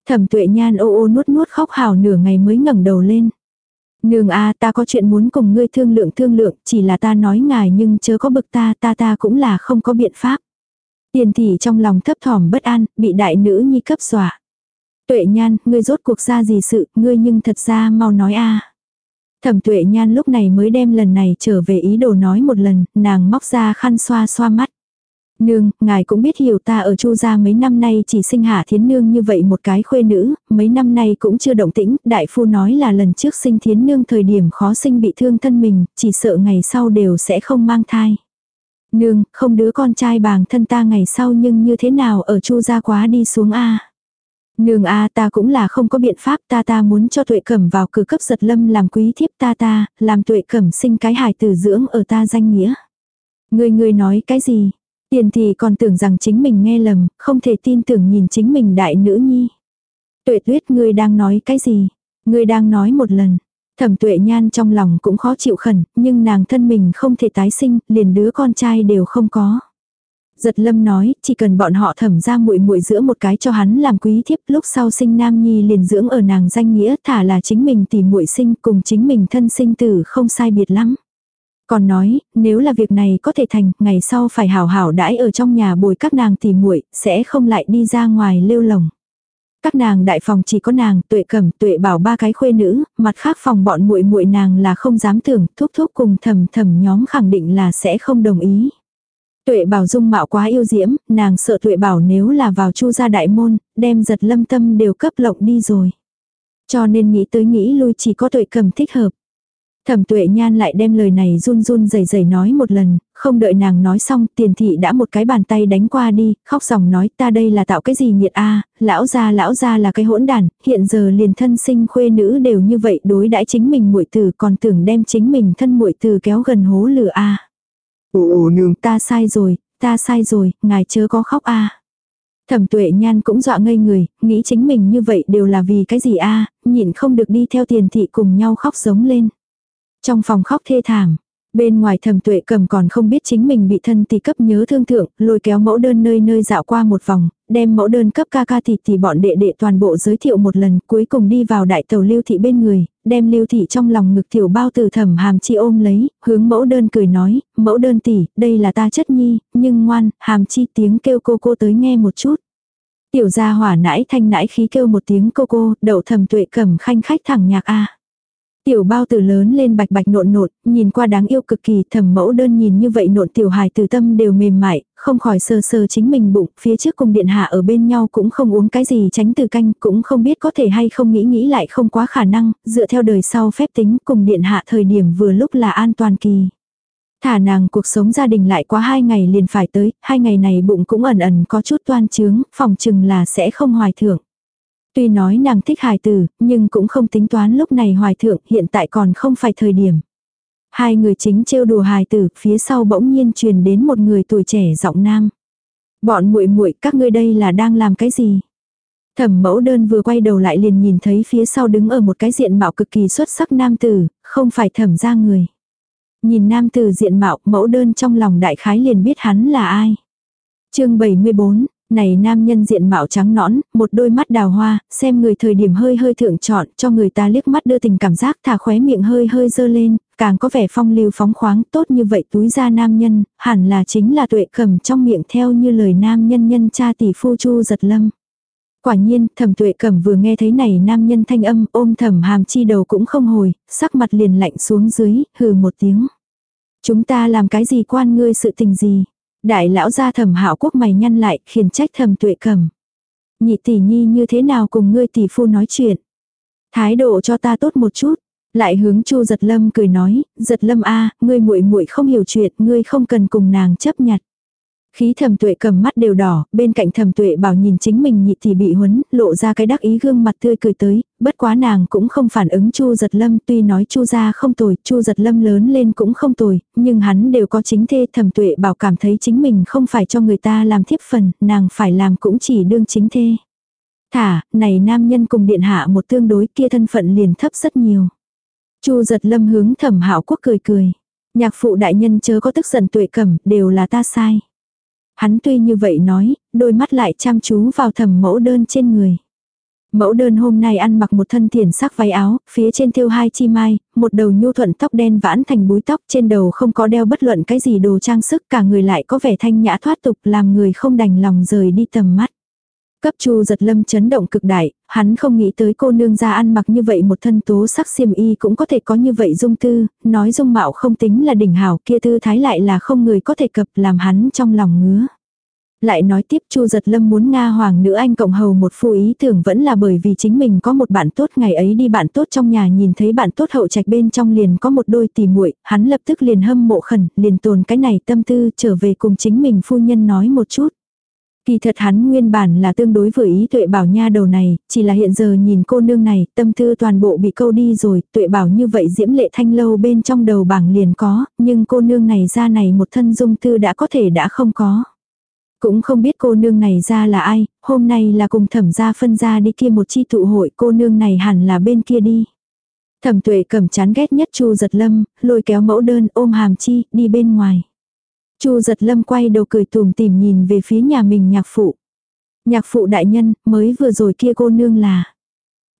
Speaker 1: Thẩm tuệ nhan ô ô nuốt nuốt khóc hào nửa ngày mới ngẩng đầu lên. Nương a ta có chuyện muốn cùng ngươi thương lượng thương lượng, chỉ là ta nói ngài nhưng chớ có bực ta, ta ta cũng là không có biện pháp. Tiền thị trong lòng thấp thỏm bất an, bị đại nữ nhi cấp xòa. Tuệ nhan, ngươi rốt cuộc ra gì sự, ngươi nhưng thật ra mau nói a Thẩm tuệ nhan lúc này mới đem lần này trở về ý đồ nói một lần, nàng móc ra khăn xoa xoa mắt. Nương, ngài cũng biết hiểu ta ở chu gia mấy năm nay chỉ sinh hạ thiến nương như vậy một cái khuê nữ, mấy năm nay cũng chưa động tĩnh, đại phu nói là lần trước sinh thiến nương thời điểm khó sinh bị thương thân mình, chỉ sợ ngày sau đều sẽ không mang thai. Nương, không đứa con trai bàng thân ta ngày sau nhưng như thế nào ở chu gia quá đi xuống a Nương a ta cũng là không có biện pháp ta ta muốn cho tuệ cẩm vào cử cấp giật lâm làm quý thiếp ta ta, làm tuệ cẩm sinh cái hài tử dưỡng ở ta danh nghĩa. Người người nói cái gì? Tiền thì còn tưởng rằng chính mình nghe lầm, không thể tin tưởng nhìn chính mình đại nữ nhi. Tuệ tuyết ngươi đang nói cái gì? Ngươi đang nói một lần. Thẩm tuệ nhan trong lòng cũng khó chịu khẩn, nhưng nàng thân mình không thể tái sinh, liền đứa con trai đều không có. Giật lâm nói, chỉ cần bọn họ thẩm ra muội muội giữa một cái cho hắn làm quý thiếp, lúc sau sinh nam nhi liền dưỡng ở nàng danh nghĩa, thả là chính mình tìm muội sinh cùng chính mình thân sinh tử không sai biệt lắm. Còn nói, nếu là việc này có thể thành, ngày sau phải hảo hảo đãi ở trong nhà bồi các nàng tìm muội, sẽ không lại đi ra ngoài lêu lồng. Các nàng đại phòng chỉ có nàng, tuệ cẩm, tuệ bảo ba cái khuê nữ, mặt khác phòng bọn muội muội nàng là không dám tưởng, thúc thúc cùng thầm thầm nhóm khẳng định là sẽ không đồng ý. Tuệ bảo dung mạo quá yêu diễm, nàng sợ tuệ bảo nếu là vào chu gia đại môn, đem giật lâm tâm đều cấp lộng đi rồi. Cho nên nghĩ tới nghĩ lui chỉ có tuệ cầm thích hợp. Thẩm tuệ nhan lại đem lời này run run rẩy rẩy nói một lần, không đợi nàng nói xong tiền thị đã một cái bàn tay đánh qua đi, khóc dòng nói ta đây là tạo cái gì nhiệt a lão gia lão gia là cái hỗn đàn, hiện giờ liền thân sinh khuê nữ đều như vậy đối đãi chính mình muội tử còn tưởng đem chính mình thân muội tử kéo gần hố lửa a Ồ ồ nương, ta sai rồi, ta sai rồi, ngài chớ có khóc a. Thẩm tuệ nhan cũng dọa ngây người, nghĩ chính mình như vậy đều là vì cái gì a nhịn không được đi theo tiền thị cùng nhau khóc giống lên. Trong phòng khóc thê thảm, Bên ngoài thầm tuệ cầm còn không biết chính mình bị thân tỷ cấp nhớ thương thượng, lôi kéo mẫu đơn nơi nơi dạo qua một vòng, đem mẫu đơn cấp ca ca thịt thì bọn đệ đệ toàn bộ giới thiệu một lần, cuối cùng đi vào đại tàu lưu thị bên người, đem lưu thị trong lòng ngực tiểu bao từ thầm hàm chi ôm lấy, hướng mẫu đơn cười nói, mẫu đơn tỷ, đây là ta chất nhi, nhưng ngoan, hàm chi tiếng kêu cô cô tới nghe một chút. Tiểu gia hỏa nãi thanh nãi khí kêu một tiếng cô cô, đậu thầm tuệ cầm khanh khách thẳng nhạc a Tiểu bao tử lớn lên bạch bạch nộn nộn, nhìn qua đáng yêu cực kỳ, thầm mẫu đơn nhìn như vậy nộn tiểu hài từ tâm đều mềm mại, không khỏi sờ sờ chính mình bụng, phía trước cùng điện hạ ở bên nhau cũng không uống cái gì tránh từ canh, cũng không biết có thể hay không nghĩ nghĩ lại không quá khả năng, dựa theo đời sau phép tính cùng điện hạ thời điểm vừa lúc là an toàn kỳ. Thả nàng cuộc sống gia đình lại quá hai ngày liền phải tới, hai ngày này bụng cũng ẩn ẩn có chút toan trướng, phòng chừng là sẽ không hoài thưởng. Tuy nói nàng thích hài tử, nhưng cũng không tính toán lúc này hoài thượng, hiện tại còn không phải thời điểm. Hai người chính trêu đùa hài tử, phía sau bỗng nhiên truyền đến một người tuổi trẻ giọng nam. Bọn muội muội các ngươi đây là đang làm cái gì? Thẩm mẫu đơn vừa quay đầu lại liền nhìn thấy phía sau đứng ở một cái diện mạo cực kỳ xuất sắc nam tử, không phải thẩm ra người. Nhìn nam tử diện mạo mẫu đơn trong lòng đại khái liền biết hắn là ai. chương 74, này nam nhân diện mạo trắng nõn, một đôi mắt đào hoa, xem người thời điểm hơi hơi thượng chọn, cho người ta liếc mắt đưa tình cảm giác thả khóe miệng hơi hơi dơ lên, càng có vẻ phong lưu phóng khoáng tốt như vậy túi ra nam nhân, hẳn là chính là tuệ cầm trong miệng theo như lời nam nhân nhân cha tỷ phu chu giật lâm. Quả nhiên, thẩm tuệ cẩm vừa nghe thấy này nam nhân thanh âm ôm thẩm hàm chi đầu cũng không hồi, sắc mặt liền lạnh xuống dưới, hừ một tiếng. Chúng ta làm cái gì quan ngươi sự tình gì? Đại lão gia thẩm hạo quốc mày nhăn lại, khiển trách thẩm tuệ cầm Nhị tỷ nhi như thế nào cùng ngươi tỷ phu nói chuyện? Thái độ cho ta tốt một chút. Lại hướng Chu Giật Lâm cười nói, "Giật Lâm a, ngươi muội muội không hiểu chuyện, ngươi không cần cùng nàng chấp nhặt." Khí thầm tuệ cầm mắt đều đỏ, bên cạnh thầm tuệ bảo nhìn chính mình nhị thì bị huấn, lộ ra cái đắc ý gương mặt tươi cười tới, bất quá nàng cũng không phản ứng chu giật lâm tuy nói chu ra không tồi, chu giật lâm lớn lên cũng không tồi, nhưng hắn đều có chính thê thầm tuệ bảo cảm thấy chính mình không phải cho người ta làm thiếp phần, nàng phải làm cũng chỉ đương chính thê. Thả, này nam nhân cùng điện hạ một tương đối kia thân phận liền thấp rất nhiều. chu giật lâm hướng thẩm hạo quốc cười cười. Nhạc phụ đại nhân chớ có tức giận tuệ cẩm, đều là ta sai. Hắn tuy như vậy nói, đôi mắt lại chăm chú vào thầm mẫu đơn trên người. Mẫu đơn hôm nay ăn mặc một thân thiển sắc váy áo, phía trên thêu hai chi mai, một đầu nhu thuận tóc đen vãn thành búi tóc, trên đầu không có đeo bất luận cái gì đồ trang sức, cả người lại có vẻ thanh nhã thoát tục làm người không đành lòng rời đi tầm mắt. Cấp chu giật lâm chấn động cực đại, hắn không nghĩ tới cô nương ra ăn mặc như vậy một thân tố sắc xiêm y cũng có thể có như vậy dung tư, nói dung mạo không tính là đỉnh hảo kia tư thái lại là không người có thể cập làm hắn trong lòng ngứa. Lại nói tiếp Chu Giật Lâm muốn Nga hoàng nữ anh cộng hầu một phu ý tưởng vẫn là bởi vì chính mình có một bạn tốt ngày ấy đi bạn tốt trong nhà nhìn thấy bạn tốt hậu trạch bên trong liền có một đôi tỉ muội, hắn lập tức liền hâm mộ khẩn, liền tồn cái này tâm tư trở về cùng chính mình phu nhân nói một chút. Kỳ thật hắn nguyên bản là tương đối vừa ý tuệ bảo nha đầu này, chỉ là hiện giờ nhìn cô nương này, tâm tư toàn bộ bị câu đi rồi, tuệ bảo như vậy diễm lệ thanh lâu bên trong đầu bảng liền có, nhưng cô nương này ra này một thân dung tư đã có thể đã không có. Cũng không biết cô nương này ra là ai, hôm nay là cùng thẩm gia phân ra đi kia một chi tụ hội cô nương này hẳn là bên kia đi. Thẩm tuệ cầm chán ghét nhất chu giật lâm, lôi kéo mẫu đơn ôm hàm chi, đi bên ngoài. Chu giật lâm quay đầu cười tùm tìm nhìn về phía nhà mình nhạc phụ. Nhạc phụ đại nhân, mới vừa rồi kia cô nương là.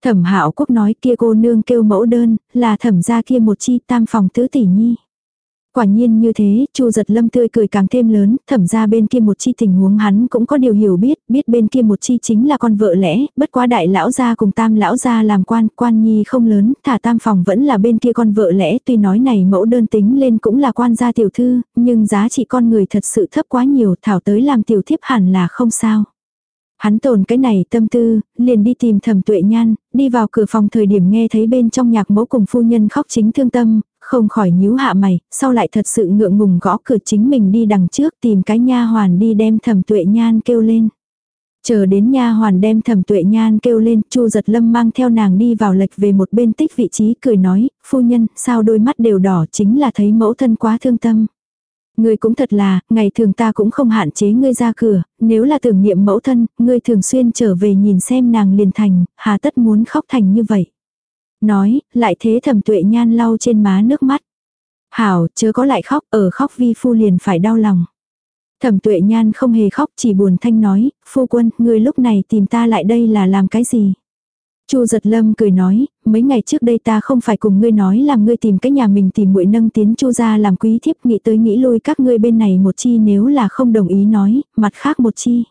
Speaker 1: Thẩm hạo quốc nói kia cô nương kêu mẫu đơn, là thẩm ra kia một chi tam phòng tứ tỷ nhi. Quả nhiên như thế, Chu giật lâm tươi cười càng thêm lớn, thẩm ra bên kia một chi tình huống hắn cũng có điều hiểu biết, biết bên kia một chi chính là con vợ lẽ, bất quá đại lão gia cùng tam lão gia làm quan, quan nhi không lớn, thả tam phòng vẫn là bên kia con vợ lẽ, tuy nói này mẫu đơn tính lên cũng là quan gia tiểu thư, nhưng giá trị con người thật sự thấp quá nhiều, thảo tới làm tiểu thiếp hẳn là không sao. Hắn tồn cái này tâm tư, liền đi tìm thẩm tuệ nhan, đi vào cửa phòng thời điểm nghe thấy bên trong nhạc mẫu cùng phu nhân khóc chính thương tâm, không khỏi nhíu hạ mày, sau lại thật sự ngượng ngùng gõ cửa chính mình đi đằng trước tìm cái nha hoàn đi đem thẩm tuệ nhan kêu lên. Chờ đến nha hoàn đem thẩm tuệ nhan kêu lên, chu giật lâm mang theo nàng đi vào lệch về một bên tích vị trí cười nói, phu nhân, sao đôi mắt đều đỏ chính là thấy mẫu thân quá thương tâm. Ngươi cũng thật là, ngày thường ta cũng không hạn chế ngươi ra cửa, nếu là tưởng niệm mẫu thân, ngươi thường xuyên trở về nhìn xem nàng liền thành, hà tất muốn khóc thành như vậy. Nói, lại thế thẩm tuệ nhan lau trên má nước mắt. Hảo, chớ có lại khóc, ở khóc vi phu liền phải đau lòng. Thẩm tuệ nhan không hề khóc chỉ buồn thanh nói, phu quân, ngươi lúc này tìm ta lại đây là làm cái gì? Chu giật lâm cười nói, mấy ngày trước đây ta không phải cùng ngươi nói làm ngươi tìm cái nhà mình tìm muội nâng tiến chu ra làm quý thiếp nghĩ tới nghĩ lui các ngươi bên này một chi nếu là không đồng ý nói, mặt khác một chi.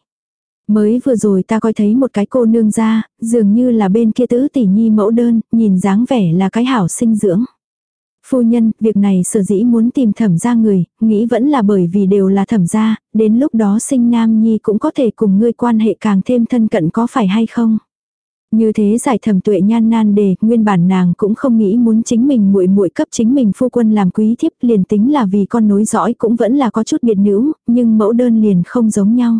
Speaker 1: Mới vừa rồi ta coi thấy một cái cô nương ra, dường như là bên kia tứ tỷ nhi mẫu đơn, nhìn dáng vẻ là cái hảo sinh dưỡng. Phu nhân, việc này sở dĩ muốn tìm thẩm ra người, nghĩ vẫn là bởi vì đều là thẩm ra, đến lúc đó sinh nam nhi cũng có thể cùng ngươi quan hệ càng thêm thân cận có phải hay không. Như thế giải thẩm tuệ nhan nan đề, nguyên bản nàng cũng không nghĩ muốn chính mình muội muội cấp chính mình phu quân làm quý thiếp, liền tính là vì con nối dõi cũng vẫn là có chút biệt nữ, nhưng mẫu đơn liền không giống nhau.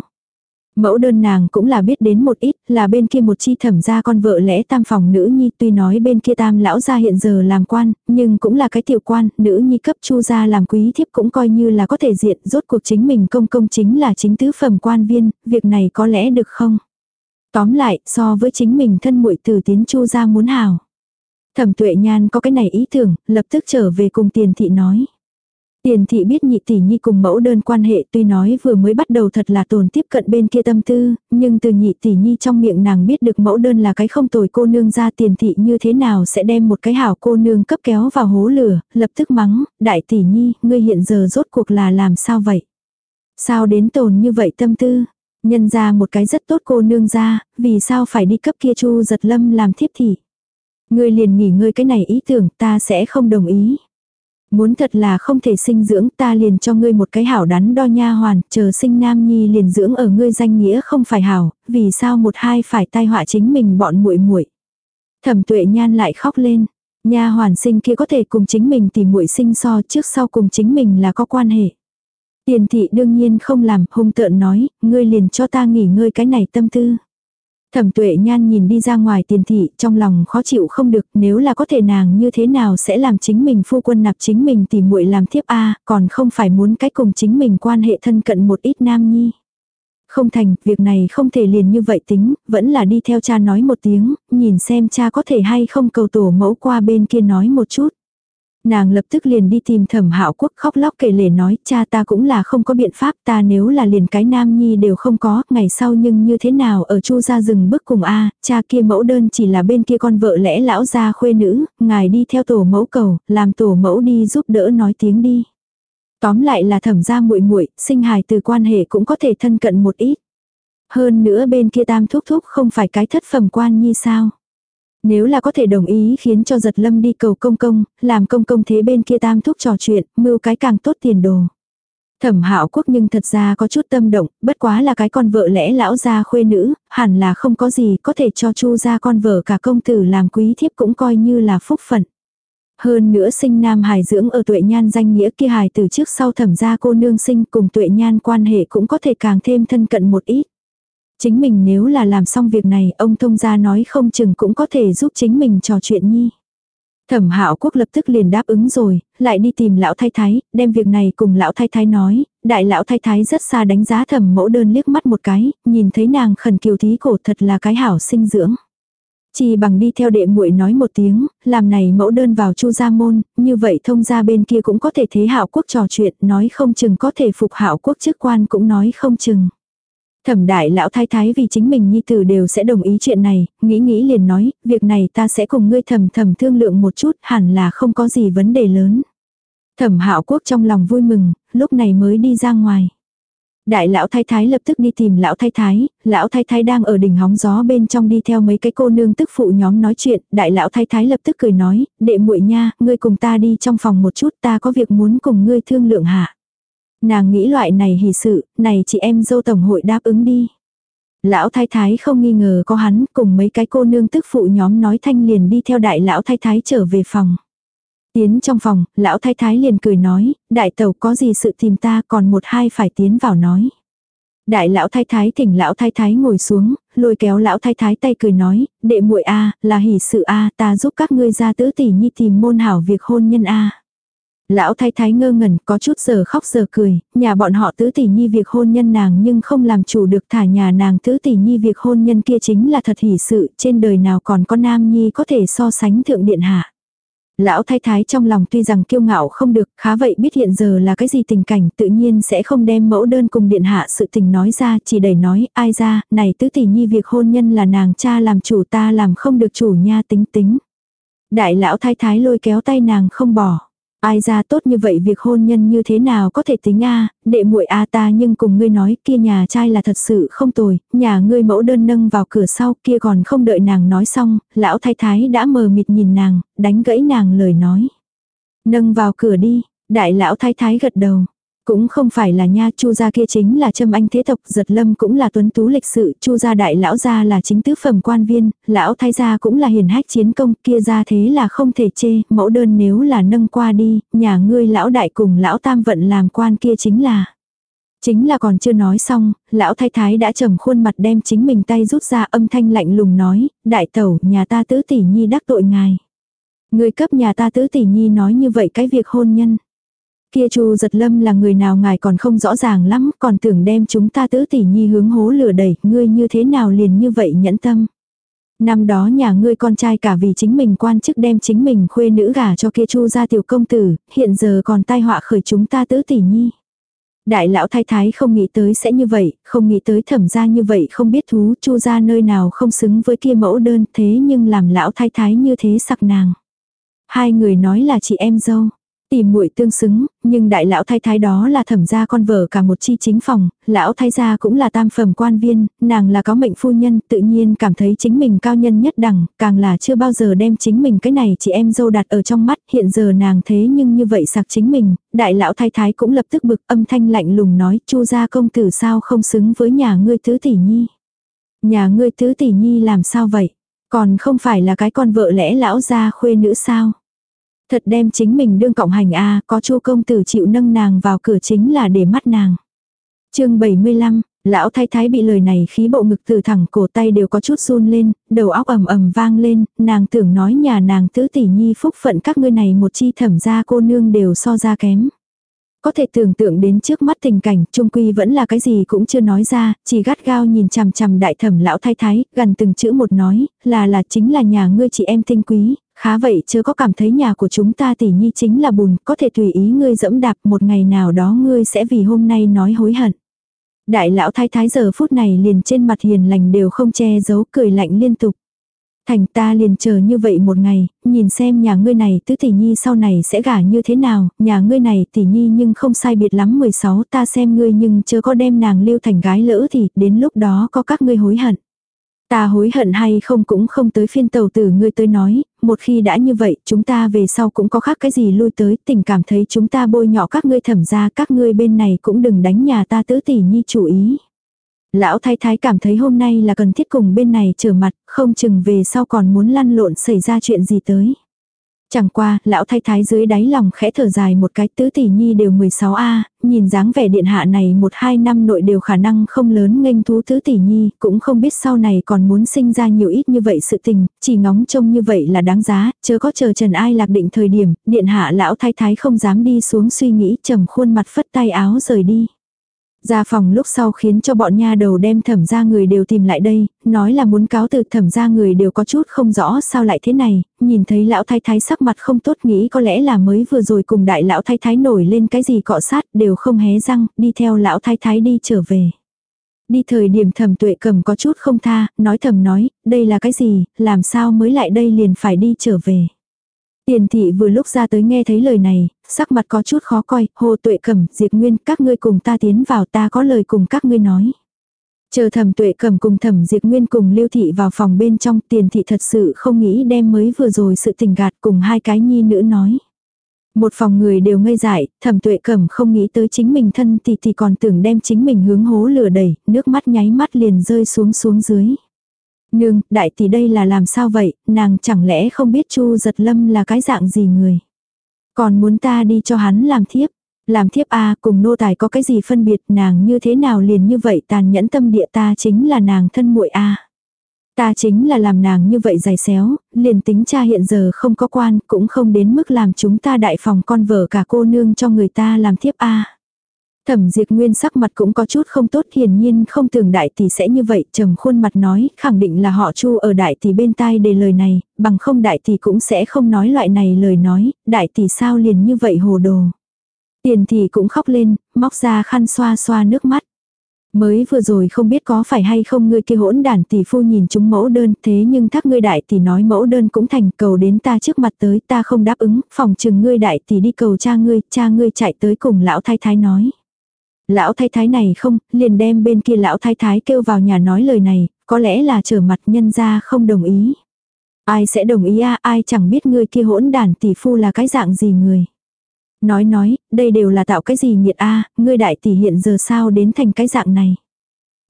Speaker 1: Mẫu đơn nàng cũng là biết đến một ít, là bên kia một chi thẩm gia con vợ lẽ tam phòng nữ nhi tuy nói bên kia tam lão gia hiện giờ làm quan, nhưng cũng là cái tiểu quan, nữ nhi cấp chu gia làm quý thiếp cũng coi như là có thể diện, rốt cuộc chính mình công công chính là chính tứ phẩm quan viên, việc này có lẽ được không? Tóm lại, so với chính mình thân muội từ tiến chu gia muốn hào. Thẩm tuệ nhan có cái này ý tưởng, lập tức trở về cùng tiền thị nói. Tiền thị biết nhị tỷ nhi cùng mẫu đơn quan hệ tuy nói vừa mới bắt đầu thật là tồn tiếp cận bên kia tâm tư, nhưng từ nhị tỷ nhi trong miệng nàng biết được mẫu đơn là cái không tồi cô nương ra tiền thị như thế nào sẽ đem một cái hảo cô nương cấp kéo vào hố lửa, lập tức mắng, đại tỷ nhi, ngươi hiện giờ rốt cuộc là làm sao vậy? Sao đến tồn như vậy tâm tư? Nhân ra một cái rất tốt cô nương ra, vì sao phải đi cấp kia chu giật lâm làm thiếp thị? Ngươi liền nghỉ ngơi cái này ý tưởng ta sẽ không đồng ý. Muốn thật là không thể sinh dưỡng ta liền cho ngươi một cái hảo đắn đo nha hoàn, chờ sinh nam nhi liền dưỡng ở ngươi danh nghĩa không phải hảo, vì sao một hai phải tai họa chính mình bọn muội muội. Thẩm tuệ nhan lại khóc lên, nha hoàn sinh kia có thể cùng chính mình tìm muội sinh so trước sau cùng chính mình là có quan hệ. Tiền thị đương nhiên không làm, hung tợn nói, ngươi liền cho ta nghỉ ngơi cái này tâm tư. Thẩm tuệ nhan nhìn đi ra ngoài tiền thị trong lòng khó chịu không được nếu là có thể nàng như thế nào sẽ làm chính mình phu quân nạp chính mình tìm muội làm thiếp A còn không phải muốn cách cùng chính mình quan hệ thân cận một ít nam nhi. Không thành, việc này không thể liền như vậy tính, vẫn là đi theo cha nói một tiếng, nhìn xem cha có thể hay không cầu tổ mẫu qua bên kia nói một chút. Nàng lập tức liền đi tìm thẩm hạo quốc khóc lóc kể lể nói cha ta cũng là không có biện pháp ta nếu là liền cái nam nhi đều không có, ngày sau nhưng như thế nào ở chu gia rừng bước cùng a cha kia mẫu đơn chỉ là bên kia con vợ lẽ lão gia khuê nữ, ngài đi theo tổ mẫu cầu, làm tổ mẫu đi giúp đỡ nói tiếng đi. Tóm lại là thẩm gia muội muội sinh hài từ quan hệ cũng có thể thân cận một ít. Hơn nữa bên kia tam thúc thúc không phải cái thất phẩm quan nhi sao. Nếu là có thể đồng ý khiến cho giật lâm đi cầu công công, làm công công thế bên kia tam thúc trò chuyện, mưu cái càng tốt tiền đồ. Thẩm hạo quốc nhưng thật ra có chút tâm động, bất quá là cái con vợ lẽ lão gia khuê nữ, hẳn là không có gì có thể cho chu ra con vợ cả công tử làm quý thiếp cũng coi như là phúc phận. Hơn nữa sinh nam hài dưỡng ở tuệ nhan danh nghĩa kia hài từ trước sau thẩm gia cô nương sinh cùng tuệ nhan quan hệ cũng có thể càng thêm thân cận một ít. Chính mình nếu là làm xong việc này, ông thông gia nói không chừng cũng có thể giúp chính mình trò chuyện nhi. Thẩm hạo quốc lập tức liền đáp ứng rồi, lại đi tìm lão thái thái, đem việc này cùng lão thái thái nói, đại lão thái thái rất xa đánh giá thẩm mẫu đơn liếc mắt một cái, nhìn thấy nàng khẩn kiều thí cổ thật là cái hảo sinh dưỡng. Chỉ bằng đi theo đệ muội nói một tiếng, làm này mẫu đơn vào chu gia môn, như vậy thông gia bên kia cũng có thể thế hạo quốc trò chuyện, nói không chừng có thể phục hạo quốc chức quan cũng nói không chừng. Thẩm đại lão thái thái vì chính mình nhi tử đều sẽ đồng ý chuyện này, nghĩ nghĩ liền nói, việc này ta sẽ cùng ngươi thầm thầm thương lượng một chút, hẳn là không có gì vấn đề lớn. Thẩm hạo quốc trong lòng vui mừng, lúc này mới đi ra ngoài. Đại lão thái thái lập tức đi tìm lão thái thái, lão thái thái đang ở đỉnh hóng gió bên trong đi theo mấy cái cô nương tức phụ nhóm nói chuyện, đại lão thái thái lập tức cười nói, đệ muội nha, ngươi cùng ta đi trong phòng một chút ta có việc muốn cùng ngươi thương lượng hạ. Nàng nghĩ loại này hỉ sự, này chị em dâu tổng hội đáp ứng đi. Lão thái thái không nghi ngờ có hắn, cùng mấy cái cô nương tức phụ nhóm nói thanh liền đi theo đại lão thái thái trở về phòng. Tiến trong phòng, lão thái thái liền cười nói, đại tàu có gì sự tìm ta còn một hai phải tiến vào nói. Đại lão thái thái thỉnh lão thái thái ngồi xuống, lôi kéo lão thái thái tay cười nói, đệ muội a, là hỉ sự a, ta giúp các ngươi ra tứ tỷ nhi tìm môn hảo việc hôn nhân a. Lão thái thái ngơ ngẩn có chút giờ khóc giờ cười, nhà bọn họ tứ tỷ nhi việc hôn nhân nàng nhưng không làm chủ được thả nhà nàng tứ tỷ nhi việc hôn nhân kia chính là thật hỷ sự, trên đời nào còn có nam nhi có thể so sánh thượng điện hạ. Lão thái thái trong lòng tuy rằng kiêu ngạo không được, khá vậy biết hiện giờ là cái gì tình cảnh, tự nhiên sẽ không đem mẫu đơn cùng điện hạ sự tình nói ra, chỉ đẩy nói, ai ra, này tứ tỷ nhi việc hôn nhân là nàng cha làm chủ ta làm không được chủ nha tính tính. Đại lão thái thái lôi kéo tay nàng không bỏ. Ai ra tốt như vậy việc hôn nhân như thế nào có thể tính a đệ muội a ta nhưng cùng ngươi nói kia nhà trai là thật sự không tồi, nhà ngươi mẫu đơn nâng vào cửa sau kia còn không đợi nàng nói xong, lão thái thái đã mờ mịt nhìn nàng, đánh gãy nàng lời nói. Nâng vào cửa đi, đại lão thái thái gật đầu. Cũng không phải là nha, Chu gia kia chính là Trâm Anh thế tộc, Giật Lâm cũng là tuấn tú lịch sự, Chu gia đại lão gia là chính tứ phẩm quan viên, lão thái gia cũng là hiền hách chiến công, kia gia thế là không thể chê, mẫu đơn nếu là nâng qua đi, nhà ngươi lão đại cùng lão tam vận làm quan kia chính là Chính là còn chưa nói xong, lão thái thái đã trầm khuôn mặt đem chính mình tay rút ra âm thanh lạnh lùng nói, đại tẩu, nhà ta tứ tỷ nhi đắc tội ngài. Người cấp nhà ta tứ tỷ nhi nói như vậy cái việc hôn nhân. Kia chu giật lâm là người nào ngài còn không rõ ràng lắm, còn tưởng đem chúng ta tứ tỷ nhi hướng hố lửa đẩy, ngươi như thế nào liền như vậy nhẫn tâm. Năm đó nhà ngươi con trai cả vì chính mình quan chức đem chính mình khuê nữ gả cho kia chu gia tiểu công tử, hiện giờ còn tai họa khởi chúng ta tứ tỷ nhi. Đại lão thái thái không nghĩ tới sẽ như vậy, không nghĩ tới thẩm gia như vậy không biết thú chu gia nơi nào không xứng với kia mẫu đơn thế nhưng làm lão thái thái như thế sặc nàng. Hai người nói là chị em dâu. Tìm muội tương xứng, nhưng đại lão thái thái đó là thẩm gia con vợ cả một chi chính phòng, lão thái gia cũng là tam phẩm quan viên, nàng là có mệnh phu nhân, tự nhiên cảm thấy chính mình cao nhân nhất đẳng, càng là chưa bao giờ đem chính mình cái này chị em dâu đặt ở trong mắt, hiện giờ nàng thế nhưng như vậy sạc chính mình, đại lão thái thái cũng lập tức bực âm thanh lạnh lùng nói, chu gia công tử sao không xứng với nhà ngươi tứ tỷ nhi. Nhà ngươi tứ tỷ nhi làm sao vậy? Còn không phải là cái con vợ lẽ lão gia khuê nữ sao? Thật đem chính mình đương cộng hành a có chu công tử chịu nâng nàng vào cửa chính là để mắt nàng. chương 75, lão thái thái bị lời này khí bộ ngực từ thẳng cổ tay đều có chút run lên, đầu óc ầm ầm vang lên, nàng tưởng nói nhà nàng tứ tỷ nhi phúc phận các ngươi này một chi thẩm gia cô nương đều so ra kém. Có thể tưởng tượng đến trước mắt tình cảnh, trung quy vẫn là cái gì cũng chưa nói ra, chỉ gắt gao nhìn chằm chằm đại thẩm lão thái thái, gần từng chữ một nói, là là chính là nhà ngươi chị em tinh quý, khá vậy chưa có cảm thấy nhà của chúng ta tỷ nhi chính là bùn, có thể tùy ý ngươi dẫm đạp một ngày nào đó ngươi sẽ vì hôm nay nói hối hận. Đại lão thái thái giờ phút này liền trên mặt hiền lành đều không che giấu cười lạnh liên tục. Thành ta liền chờ như vậy một ngày, nhìn xem nhà ngươi này tứ tỷ nhi sau này sẽ gả như thế nào, nhà ngươi này tỷ nhi nhưng không sai biệt lắm 16 ta xem ngươi nhưng chưa có đem nàng lưu thành gái lỡ thì đến lúc đó có các ngươi hối hận. Ta hối hận hay không cũng không tới phiên tàu tử ngươi tới nói, một khi đã như vậy chúng ta về sau cũng có khác cái gì lui tới, tình cảm thấy chúng ta bôi nhọ các ngươi thẩm ra các ngươi bên này cũng đừng đánh nhà ta tứ tỷ nhi chủ ý. Lão thái thái cảm thấy hôm nay là cần thiết cùng bên này trở mặt, không chừng về sau còn muốn lăn lộn xảy ra chuyện gì tới. Chẳng qua, lão thái thái dưới đáy lòng khẽ thở dài một cái tứ tỷ nhi đều 16A, nhìn dáng vẻ điện hạ này một hai năm nội đều khả năng không lớn nghênh thú tứ tỷ nhi, cũng không biết sau này còn muốn sinh ra nhiều ít như vậy sự tình, chỉ ngóng trông như vậy là đáng giá, chớ có chờ trần ai lạc định thời điểm, điện hạ lão thái thái không dám đi xuống suy nghĩ trầm khuôn mặt phất tay áo rời đi. Ra phòng lúc sau khiến cho bọn nha đầu đem thẩm ra người đều tìm lại đây, nói là muốn cáo từ thẩm ra người đều có chút không rõ sao lại thế này, nhìn thấy lão thái thái sắc mặt không tốt nghĩ có lẽ là mới vừa rồi cùng đại lão thái thái nổi lên cái gì cọ sát đều không hé răng, đi theo lão thái thái đi trở về. Đi thời điểm thẩm tuệ cầm có chút không tha, nói thầm nói, đây là cái gì, làm sao mới lại đây liền phải đi trở về. Tiền thị vừa lúc ra tới nghe thấy lời này, sắc mặt có chút khó coi, hồ tuệ cẩm, diệt nguyên, các ngươi cùng ta tiến vào ta có lời cùng các ngươi nói. Chờ thẩm tuệ cẩm cùng thẩm diệt nguyên cùng lưu thị vào phòng bên trong tiền thị thật sự không nghĩ đem mới vừa rồi sự tình gạt cùng hai cái nhi nữ nói. Một phòng người đều ngây dại, thẩm tuệ cẩm không nghĩ tới chính mình thân thì thì còn tưởng đem chính mình hướng hố lửa đẩy, nước mắt nháy mắt liền rơi xuống xuống dưới. Nương, đại tỷ đây là làm sao vậy, nàng chẳng lẽ không biết Chu giật lâm là cái dạng gì người. Còn muốn ta đi cho hắn làm thiếp. Làm thiếp a cùng nô tài có cái gì phân biệt? Nàng như thế nào liền như vậy? Tàn nhẫn tâm địa ta chính là nàng thân muội a. Ta chính là làm nàng như vậy dài xéo, liền tính cha hiện giờ không có quan cũng không đến mức làm chúng ta đại phòng con vợ cả cô nương cho người ta làm thiếp a. Thẩm Diệp Nguyên sắc mặt cũng có chút không tốt hiển nhiên không tưởng đại tỷ sẽ như vậy, trầm khuôn mặt nói, khẳng định là họ Chu ở đại tỷ bên tai đề lời này, bằng không đại tỷ cũng sẽ không nói loại này lời nói, đại tỷ sao liền như vậy hồ đồ. Tiền thì cũng khóc lên, móc ra khăn xoa xoa nước mắt. Mới vừa rồi không biết có phải hay không ngươi kia hỗn đản tỷ phu nhìn chúng mẫu đơn thế nhưng thắc ngươi đại tỷ nói mẫu đơn cũng thành cầu đến ta trước mặt tới ta không đáp ứng, phòng chừng ngươi đại tỷ đi cầu cha ngươi, cha ngươi chạy tới cùng lão thái thái nói. Lão thái thái này không, liền đem bên kia lão thái thái kêu vào nhà nói lời này, có lẽ là trở mặt nhân ra không đồng ý. Ai sẽ đồng ý a ai chẳng biết người kia hỗn đản tỷ phu là cái dạng gì người. Nói nói, đây đều là tạo cái gì nhiệt a ngươi đại tỷ hiện giờ sao đến thành cái dạng này.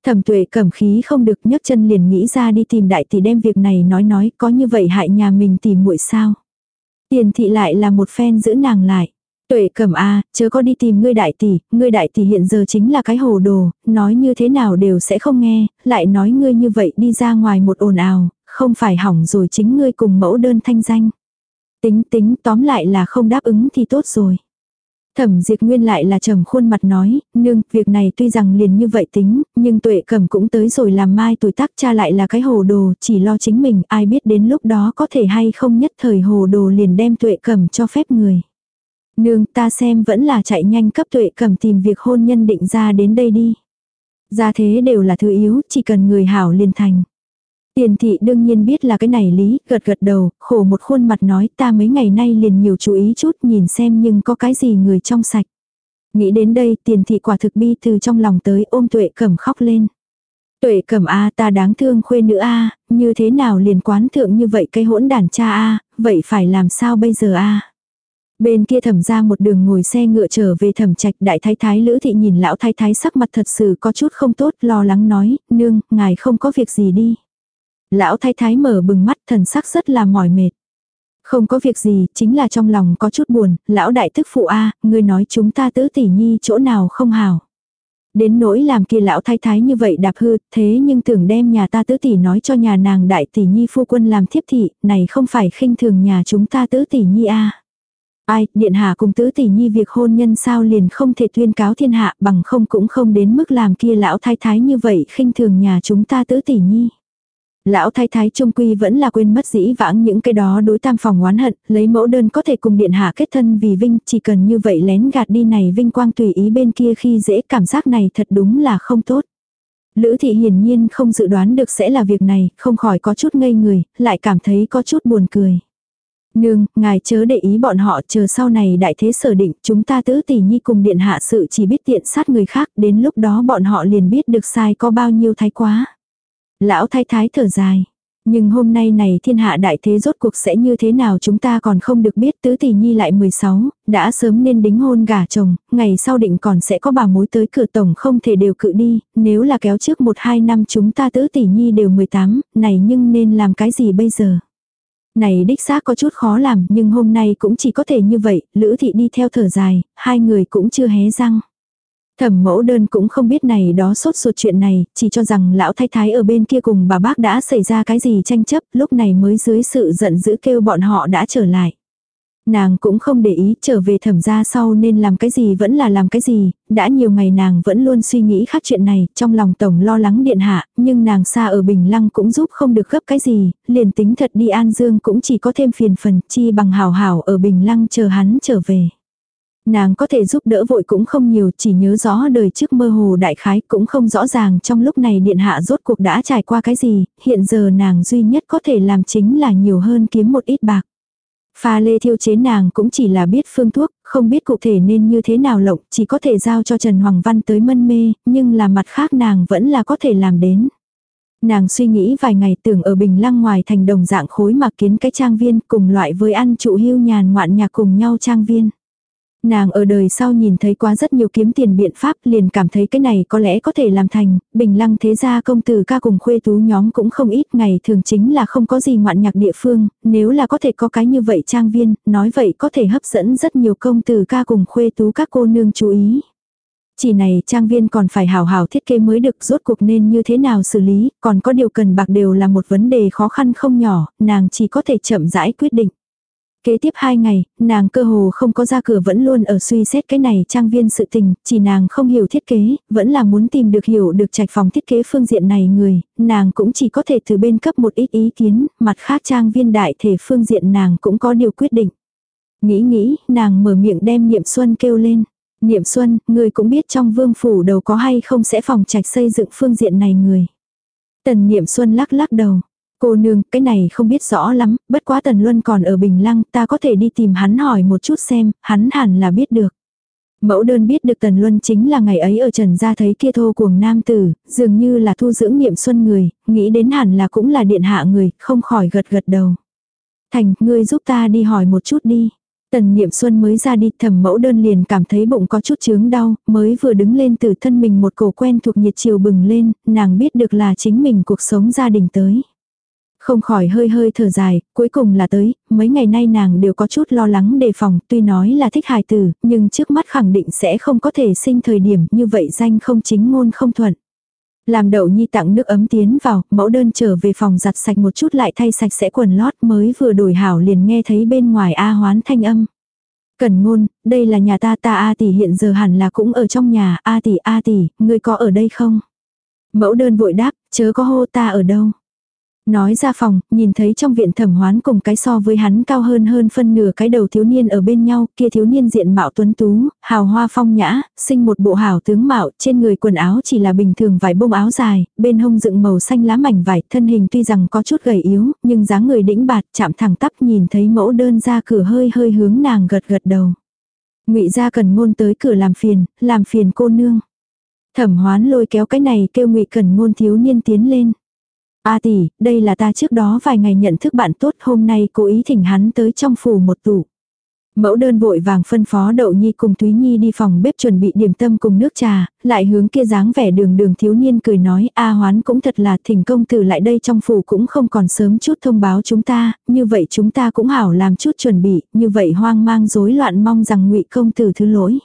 Speaker 1: Thẩm tuệ cẩm khí không được nhấc chân liền nghĩ ra đi tìm đại tỷ đem việc này nói nói có như vậy hại nhà mình tìm muội sao. Tiền thị lại là một phen giữ nàng lại. Tuệ cẩm a chớ có đi tìm ngươi đại tỷ, ngươi đại tỷ hiện giờ chính là cái hồ đồ, nói như thế nào đều sẽ không nghe, lại nói ngươi như vậy đi ra ngoài một ồn ào, không phải hỏng rồi chính ngươi cùng mẫu đơn thanh danh. Tính tính tóm lại là không đáp ứng thì tốt rồi. Thẩm Diệt Nguyên lại là trầm khuôn mặt nói, nương, việc này tuy rằng liền như vậy tính, nhưng tuệ cẩm cũng tới rồi làm mai tuổi tác cha lại là cái hồ đồ, chỉ lo chính mình, ai biết đến lúc đó có thể hay không nhất thời hồ đồ liền đem tuệ cẩm cho phép người. Nương ta xem vẫn là chạy nhanh cấp tuệ cẩm tìm việc hôn nhân định ra đến đây đi. gia thế đều là thứ yếu, chỉ cần người hảo liền thành. Tiền thị đương nhiên biết là cái này lý, gật gật đầu, khổ một khuôn mặt nói ta mấy ngày nay liền nhiều chú ý chút nhìn xem nhưng có cái gì người trong sạch. Nghĩ đến đây tiền thị quả thực bi từ trong lòng tới ôm tuệ cẩm khóc lên. Tuệ cẩm a ta đáng thương khuê nữ a như thế nào liền quán thượng như vậy cái hỗn đàn cha a vậy phải làm sao bây giờ a Bên kia thẩm ra một đường ngồi xe ngựa trở về thẩm trạch đại thái thái lữ thị nhìn lão thái thái sắc mặt thật sự có chút không tốt lo lắng nói, nương, ngài không có việc gì đi. Lão thái thái mở bừng mắt thần sắc rất là mỏi mệt. Không có việc gì, chính là trong lòng có chút buồn, lão đại thức phụ a, ngươi nói chúng ta tứ tỷ nhi chỗ nào không hào Đến nỗi làm kia lão thái thái như vậy đạp hư, thế nhưng tưởng đem nhà ta tứ tỷ nói cho nhà nàng đại tỷ nhi phu quân làm thiếp thị, này không phải khinh thường nhà chúng ta tứ tỷ nhi a. Ai, điện hạ cùng tứ tỷ nhi việc hôn nhân sao liền không thể tuyên cáo thiên hạ bằng không cũng không đến mức làm kia lão thái thái như vậy khinh thường nhà chúng ta tứ tỷ nhi. Lão thái thái trung quy vẫn là quên mất dĩ vãng những cái đó đối tam phòng oán hận, lấy mẫu đơn có thể cùng điện hạ kết thân vì vinh, chỉ cần như vậy lén gạt đi này vinh quang tùy ý bên kia khi dễ cảm giác này thật đúng là không tốt. Lữ thị hiển nhiên không dự đoán được sẽ là việc này, không khỏi có chút ngây người, lại cảm thấy có chút buồn cười. Nương, ngài chớ để ý bọn họ chờ sau này đại thế sở định, chúng ta tứ tỷ nhi cùng điện hạ sự chỉ biết tiện sát người khác, đến lúc đó bọn họ liền biết được sai có bao nhiêu thái quá. Lão thái thái thở dài. Nhưng hôm nay này thiên hạ đại thế rốt cuộc sẽ như thế nào chúng ta còn không được biết tứ tỷ nhi lại 16, đã sớm nên đính hôn gả chồng, ngày sau định còn sẽ có bà mối tới cửa tổng không thể đều cự đi, nếu là kéo trước 1-2 năm chúng ta tứ tỷ nhi đều 18, này nhưng nên làm cái gì bây giờ? Này đích xác có chút khó làm nhưng hôm nay cũng chỉ có thể như vậy, Lữ thị đi theo thở dài, hai người cũng chưa hé răng. Thẩm mẫu đơn cũng không biết này đó sốt ruột chuyện này, chỉ cho rằng lão thái thái ở bên kia cùng bà bác đã xảy ra cái gì tranh chấp, lúc này mới dưới sự giận dữ kêu bọn họ đã trở lại. Nàng cũng không để ý trở về thẩm gia sau nên làm cái gì vẫn là làm cái gì, đã nhiều ngày nàng vẫn luôn suy nghĩ khác chuyện này, trong lòng tổng lo lắng điện hạ, nhưng nàng xa ở Bình Lăng cũng giúp không được gấp cái gì, liền tính thật đi An Dương cũng chỉ có thêm phiền phần chi bằng hào hảo ở Bình Lăng chờ hắn trở về. Nàng có thể giúp đỡ vội cũng không nhiều, chỉ nhớ rõ đời trước mơ hồ đại khái cũng không rõ ràng trong lúc này điện hạ rốt cuộc đã trải qua cái gì, hiện giờ nàng duy nhất có thể làm chính là nhiều hơn kiếm một ít bạc. Pha lê thiêu chế nàng cũng chỉ là biết phương thuốc, không biết cụ thể nên như thế nào lộng, chỉ có thể giao cho Trần Hoàng Văn tới mân mê, nhưng là mặt khác nàng vẫn là có thể làm đến. Nàng suy nghĩ vài ngày tưởng ở Bình Lăng ngoài thành đồng dạng khối mà kiến cái trang viên cùng loại với ăn trụ hưu nhàn ngoạn nhạc cùng nhau trang viên. Nàng ở đời sau nhìn thấy quá rất nhiều kiếm tiền biện pháp liền cảm thấy cái này có lẽ có thể làm thành, bình lăng thế gia công tử ca cùng khuê tú nhóm cũng không ít ngày thường chính là không có gì ngoạn nhạc địa phương, nếu là có thể có cái như vậy trang viên, nói vậy có thể hấp dẫn rất nhiều công tử ca cùng khuê tú các cô nương chú ý. Chỉ này trang viên còn phải hào hào thiết kế mới được rốt cuộc nên như thế nào xử lý, còn có điều cần bạc đều là một vấn đề khó khăn không nhỏ, nàng chỉ có thể chậm rãi quyết định. Kế tiếp hai ngày, nàng cơ hồ không có ra cửa vẫn luôn ở suy xét cái này trang viên sự tình, chỉ nàng không hiểu thiết kế, vẫn là muốn tìm được hiểu được trạch phòng thiết kế phương diện này người, nàng cũng chỉ có thể từ bên cấp một ít ý kiến, mặt khác trang viên đại thể phương diện nàng cũng có điều quyết định. Nghĩ nghĩ, nàng mở miệng đem Niệm Xuân kêu lên. Niệm Xuân, người cũng biết trong vương phủ đầu có hay không sẽ phòng trạch xây dựng phương diện này người. Tần Niệm Xuân lắc lắc đầu. Cô nương, cái này không biết rõ lắm, bất quá Tần Luân còn ở Bình Lăng, ta có thể đi tìm hắn hỏi một chút xem, hắn hẳn là biết được. Mẫu đơn biết được Tần Luân chính là ngày ấy ở Trần gia thấy kia thô cuồng nam tử, dường như là thu dưỡng niệm xuân người, nghĩ đến hẳn là cũng là điện hạ người, không khỏi gật gật đầu. Thành, ngươi giúp ta đi hỏi một chút đi. Tần Niệm Xuân mới ra đi thầm mẫu đơn liền cảm thấy bụng có chút chướng đau, mới vừa đứng lên từ thân mình một cổ quen thuộc nhiệt chiều bừng lên, nàng biết được là chính mình cuộc sống gia đình tới. Không khỏi hơi hơi thở dài, cuối cùng là tới, mấy ngày nay nàng đều có chút lo lắng đề phòng, tuy nói là thích hài tử, nhưng trước mắt khẳng định sẽ không có thể sinh thời điểm như vậy danh không chính ngôn không thuận. Làm đậu nhi tặng nước ấm tiến vào, mẫu đơn trở về phòng giặt sạch một chút lại thay sạch sẽ quần lót mới vừa đổi hảo liền nghe thấy bên ngoài A hoán thanh âm. Cần ngôn, đây là nhà ta ta A tỷ hiện giờ hẳn là cũng ở trong nhà, A tỷ A tỷ, ngươi có ở đây không? Mẫu đơn vội đáp, chớ có hô ta ở đâu. Nói ra phòng, nhìn thấy trong viện thẩm hoán cùng cái so với hắn cao hơn hơn phân nửa cái đầu thiếu niên ở bên nhau, kia thiếu niên diện mạo tuấn tú, hào hoa phong nhã, sinh một bộ hào tướng mạo, trên người quần áo chỉ là bình thường vải bông áo dài, bên hông dựng màu xanh lá mảnh vải, thân hình tuy rằng có chút gầy yếu, nhưng dáng người đĩnh bạt, chạm thẳng tắp nhìn thấy mẫu đơn ra cửa hơi hơi hướng nàng gật gật đầu. ngụy ra cần ngôn tới cửa làm phiền, làm phiền cô nương. Thẩm hoán lôi kéo cái này kêu ngụy cần ngôn thiếu niên tiến lên. A tỷ, đây là ta trước đó vài ngày nhận thức bạn tốt hôm nay cố ý thỉnh hắn tới trong phủ một tủ. Mẫu đơn vội vàng phân phó đậu nhi cùng Thúy Nhi đi phòng bếp chuẩn bị điểm tâm cùng nước trà, lại hướng kia dáng vẻ đường đường thiếu niên cười nói A hoán cũng thật là thỉnh công tử lại đây trong phủ cũng không còn sớm chút thông báo chúng ta, như vậy chúng ta cũng hảo làm chút chuẩn bị, như vậy hoang mang rối loạn mong rằng ngụy công tử thứ lỗi.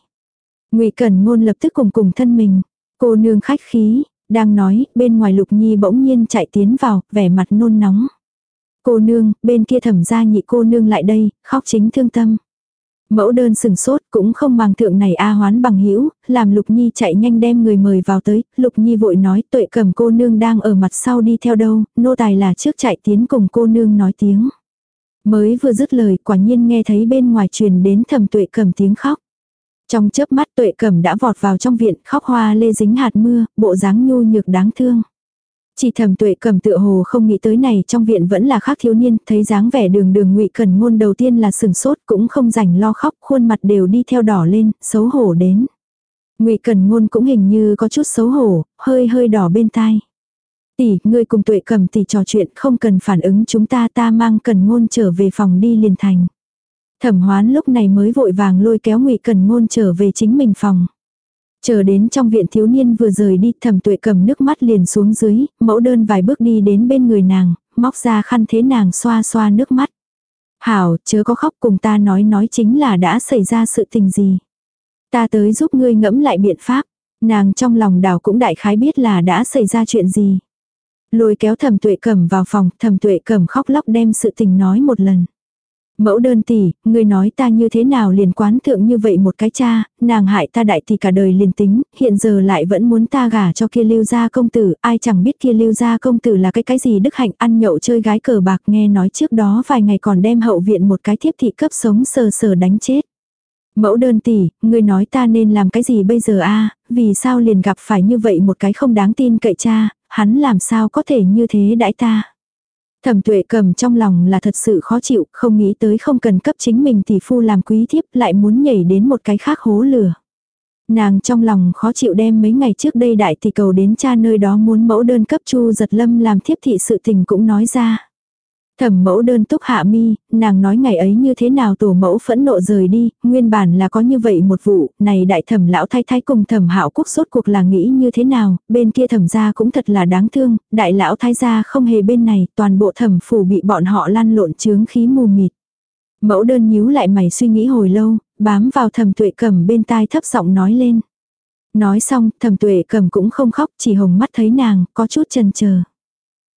Speaker 1: ngụy Cẩn Ngôn lập tức cùng cùng thân mình, cô nương khách khí, đang nói, bên ngoài Lục Nhi bỗng nhiên chạy tiến vào, vẻ mặt nôn nóng. Cô nương, bên kia thẩm gia nhị cô nương lại đây, khóc chính thương tâm. Mẫu đơn sừng sốt cũng không mang thượng này A hoán bằng hữu làm Lục Nhi chạy nhanh đem người mời vào tới, Lục Nhi vội nói tuệ cầm cô nương đang ở mặt sau đi theo đâu, nô tài là trước chạy tiến cùng cô nương nói tiếng. Mới vừa dứt lời quả nhiên nghe thấy bên ngoài truyền đến thầm tuệ cầm tiếng khóc. Trong chớp mắt tuệ cẩm đã vọt vào trong viện khóc hoa lê dính hạt mưa, bộ dáng nhu nhược đáng thương. Chỉ thầm tuệ cầm tựa hồ không nghĩ tới này trong viện vẫn là khác thiếu niên, thấy dáng vẻ đường đường ngụy cần ngôn đầu tiên là sừng sốt cũng không rảnh lo khóc, khuôn mặt đều đi theo đỏ lên, xấu hổ đến. ngụy cần ngôn cũng hình như có chút xấu hổ, hơi hơi đỏ bên tai. Tỷ, ngươi cùng tuệ cầm tỷ trò chuyện không cần phản ứng chúng ta ta mang cần ngôn trở về phòng đi liền thành. Thẩm hoán lúc này mới vội vàng lôi kéo ngụy Cần Ngôn trở về chính mình phòng. Chờ đến trong viện thiếu niên vừa rời đi thẩm tuệ cầm nước mắt liền xuống dưới, mẫu đơn vài bước đi đến bên người nàng, móc ra khăn thế nàng xoa xoa nước mắt. Hảo, chớ có khóc cùng ta nói nói chính là đã xảy ra sự tình gì. Ta tới giúp ngươi ngẫm lại biện pháp. Nàng trong lòng đảo cũng đại khái biết là đã xảy ra chuyện gì. Lôi kéo thẩm tuệ cầm vào phòng, thẩm tuệ cầm khóc lóc đem sự tình nói một lần. Mẫu đơn tỷ, ngươi nói ta như thế nào liền quán thượng như vậy một cái cha, nàng hại ta đại tỷ cả đời liền tính, hiện giờ lại vẫn muốn ta gả cho kia lưu gia công tử, ai chẳng biết kia lưu gia công tử là cái cái gì đức hạnh ăn nhậu chơi gái cờ bạc nghe nói trước đó vài ngày còn đem hậu viện một cái thiếp thị cấp sống sờ sờ đánh chết. Mẫu đơn tỷ, ngươi nói ta nên làm cái gì bây giờ a vì sao liền gặp phải như vậy một cái không đáng tin cậy cha, hắn làm sao có thể như thế đãi ta. Thẩm tuệ cầm trong lòng là thật sự khó chịu, không nghĩ tới không cần cấp chính mình tỷ phu làm quý thiếp lại muốn nhảy đến một cái khác hố lửa. Nàng trong lòng khó chịu đem mấy ngày trước đây đại tỷ cầu đến cha nơi đó muốn mẫu đơn cấp chu giật lâm làm thiếp thị sự tình cũng nói ra. Thẩm mẫu đơn túc hạ mi, nàng nói ngày ấy như thế nào tổ mẫu phẫn nộ rời đi, nguyên bản là có như vậy một vụ, này đại thẩm lão thái thái cùng thẩm hạo quốc sốt cuộc là nghĩ như thế nào, bên kia thẩm gia cũng thật là đáng thương, đại lão thái gia không hề bên này, toàn bộ thẩm phủ bị bọn họ lăn lộn chướng khí mù mịt. Mẫu đơn nhíu lại mày suy nghĩ hồi lâu, bám vào thẩm tuệ cầm bên tai thấp giọng nói lên. Nói xong, thẩm tuệ cầm cũng không khóc, chỉ hồng mắt thấy nàng, có chút chần chờ.